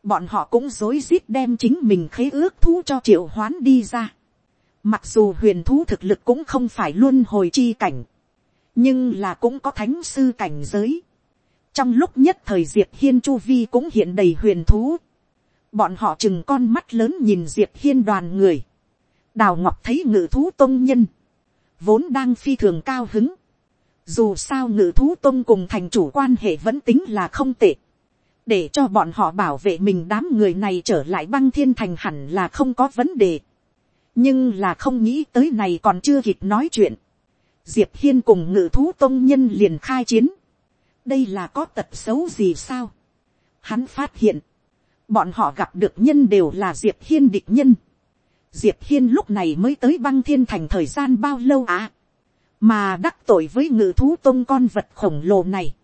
bọn họ cũng dối rít đem chính mình khế ước thú cho triệu hoán đi ra. mặc dù huyền thú thực lực cũng không phải luôn hồi chi cảnh, nhưng là cũng có thánh sư cảnh giới. trong lúc nhất thời diệp hiên chu vi cũng hiện đầy huyền thú bọn họ chừng con mắt lớn nhìn diệp hiên đoàn người. đào ngọc thấy ngự thú tôn nhân, vốn đang phi thường cao hứng dù sao ngự thú tôn cùng thành chủ quan hệ vẫn tính là không tệ. Để cho bọn họ bảo vệ mình đám người này trở lại băng thiên thành hẳn là không có vấn đề. Nhưng là không nghĩ tới này còn chưa kịp nói chuyện. Diệp Hiên cùng ngự thú tôn nhân liền khai chiến. Đây là có tật xấu gì sao? Hắn phát hiện. Bọn họ gặp được nhân đều là Diệp Hiên địch nhân. Diệp Hiên lúc này mới tới băng thiên thành thời gian bao lâu à? mà đắc tội với ngự thú tôn con vật khổng lồ này,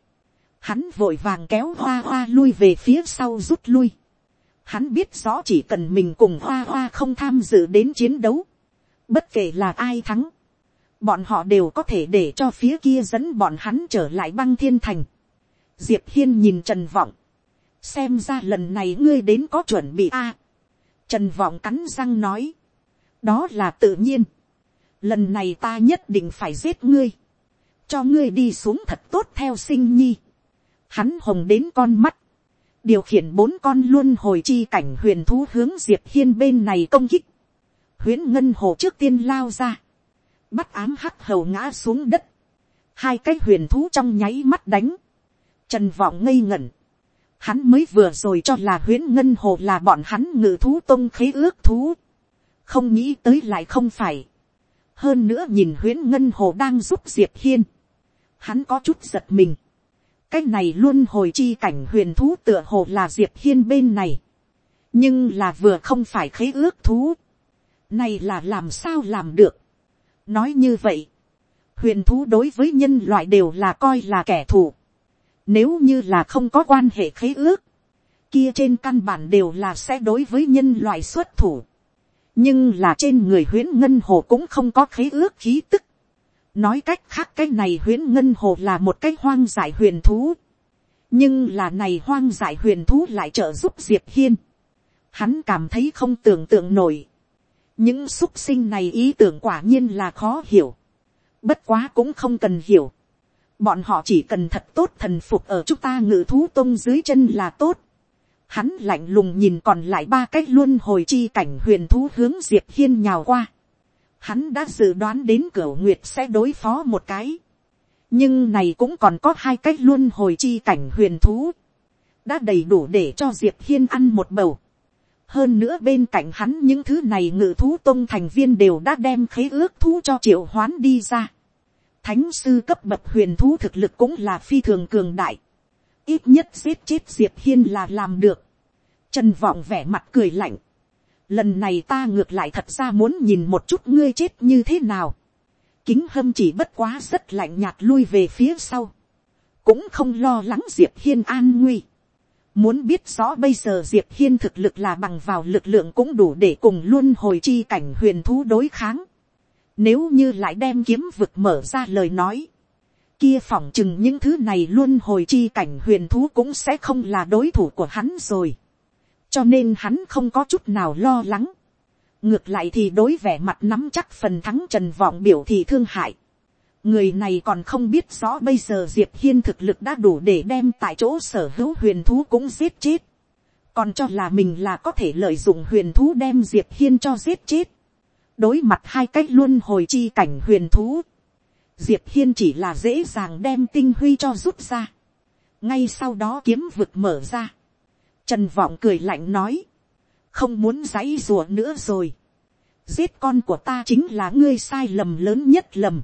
hắn vội vàng kéo hoa hoa lui về phía sau rút lui. Hắn biết rõ chỉ cần mình cùng hoa hoa không tham dự đến chiến đấu, bất kể là ai thắng, bọn họ đều có thể để cho phía kia dẫn bọn hắn trở lại băng thiên thành. Diệp hiên nhìn trần vọng, xem ra lần này ngươi đến có chuẩn bị a. trần vọng cắn răng nói, đó là tự nhiên. Lần này ta nhất định phải giết ngươi, cho ngươi đi xuống thật tốt theo sinh nhi. Hắn hồng đến con mắt, điều khiển bốn con luôn hồi chi cảnh huyền thú hướng diệp hiên bên này công kích. huyễn ngân hồ trước tiên lao ra, bắt ám hắc hầu ngã xuống đất, hai cái huyền thú trong nháy mắt đánh, trần vọng ngây ngẩn, hắn mới vừa rồi cho là huyễn ngân hồ là bọn hắn ngự thú tôn khế ước thú, không nghĩ tới lại không phải, hơn nữa nhìn huyễn ngân hồ đang giúp diệp hiên, hắn có chút giật mình, cái này luôn hồi chi cảnh huyền thú tựa hồ là diệp hiên bên này, nhưng là vừa không phải khế ước thú, này là làm sao làm được, nói như vậy, huyền thú đối với nhân loại đều là coi là kẻ thù, nếu như là không có quan hệ khế ước, kia trên căn bản đều là sẽ đối với nhân loại xuất thủ nhưng là trên người huyễn ngân hồ cũng không có khế ước khí tức. nói cách khác cái này huyễn ngân hồ là một cái hoang dại huyền thú. nhưng là này hoang dại huyền thú lại trợ giúp diệp hiên. hắn cảm thấy không tưởng tượng nổi. những xúc sinh này ý tưởng quả nhiên là khó hiểu. bất quá cũng không cần hiểu bọn họ chỉ cần thật tốt thần phục ở chúng ta ngự thú tông dưới chân là tốt. Hắn lạnh lùng nhìn còn lại ba cách luôn hồi chi cảnh huyền thú hướng diệp hiên nhào qua. Hắn đã dự đoán đến cửa nguyệt sẽ đối phó một cái. nhưng này cũng còn có hai cách luôn hồi chi cảnh huyền thú. đã đầy đủ để cho diệp hiên ăn một bầu. hơn nữa bên cạnh hắn những thứ này ngự thú tông thành viên đều đã đem khế ước thú cho triệu hoán đi ra thánh sư cấp bậc huyền thú thực lực cũng là phi thường cường đại. ít nhất giết chết diệp hiên là làm được. trần vọng vẻ mặt cười lạnh. lần này ta ngược lại thật ra muốn nhìn một chút ngươi chết như thế nào. kính hâm chỉ bất quá rất lạnh nhạt lui về phía sau. cũng không lo lắng diệp hiên an nguy. Muốn biết rõ bây giờ Diệp Hiên thực lực là bằng vào lực lượng cũng đủ để cùng luôn hồi chi cảnh huyền thú đối kháng. Nếu như lại đem kiếm vực mở ra lời nói. Kia phỏng chừng những thứ này luôn hồi chi cảnh huyền thú cũng sẽ không là đối thủ của hắn rồi. Cho nên hắn không có chút nào lo lắng. Ngược lại thì đối vẻ mặt nắm chắc phần thắng trần vọng biểu thị thương hại. Người này còn không biết rõ bây giờ Diệp Hiên thực lực đã đủ để đem tại chỗ sở hữu huyền thú cũng giết chết. Còn cho là mình là có thể lợi dụng huyền thú đem Diệp Hiên cho giết chết đối mặt hai cách luôn hồi chi cảnh huyền thú, diệp hiên chỉ là dễ dàng đem tinh huy cho rút ra, ngay sau đó kiếm vực mở ra, trần vọng cười lạnh nói, không muốn giãy rùa nữa rồi, giết con của ta chính là ngươi sai lầm lớn nhất lầm,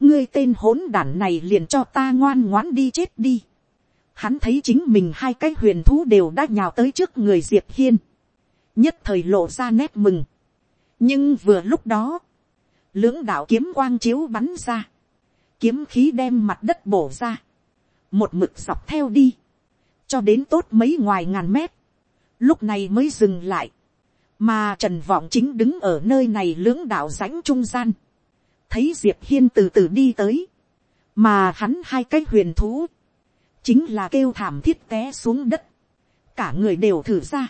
ngươi tên hỗn đản này liền cho ta ngoan ngoãn đi chết đi, hắn thấy chính mình hai cái huyền thú đều đã nhào tới trước người diệp hiên, nhất thời lộ ra nét mừng, nhưng vừa lúc đó, lưỡng đạo kiếm quang chiếu bắn ra, kiếm khí đem mặt đất bổ ra, một mực dọc theo đi, cho đến tốt mấy ngoài ngàn mét, lúc này mới dừng lại, mà trần vọng chính đứng ở nơi này lưỡng đạo rãnh trung gian, thấy diệp hiên từ từ đi tới, mà hắn hai cái huyền thú, chính là kêu thảm thiết té xuống đất, cả người đều thử ra,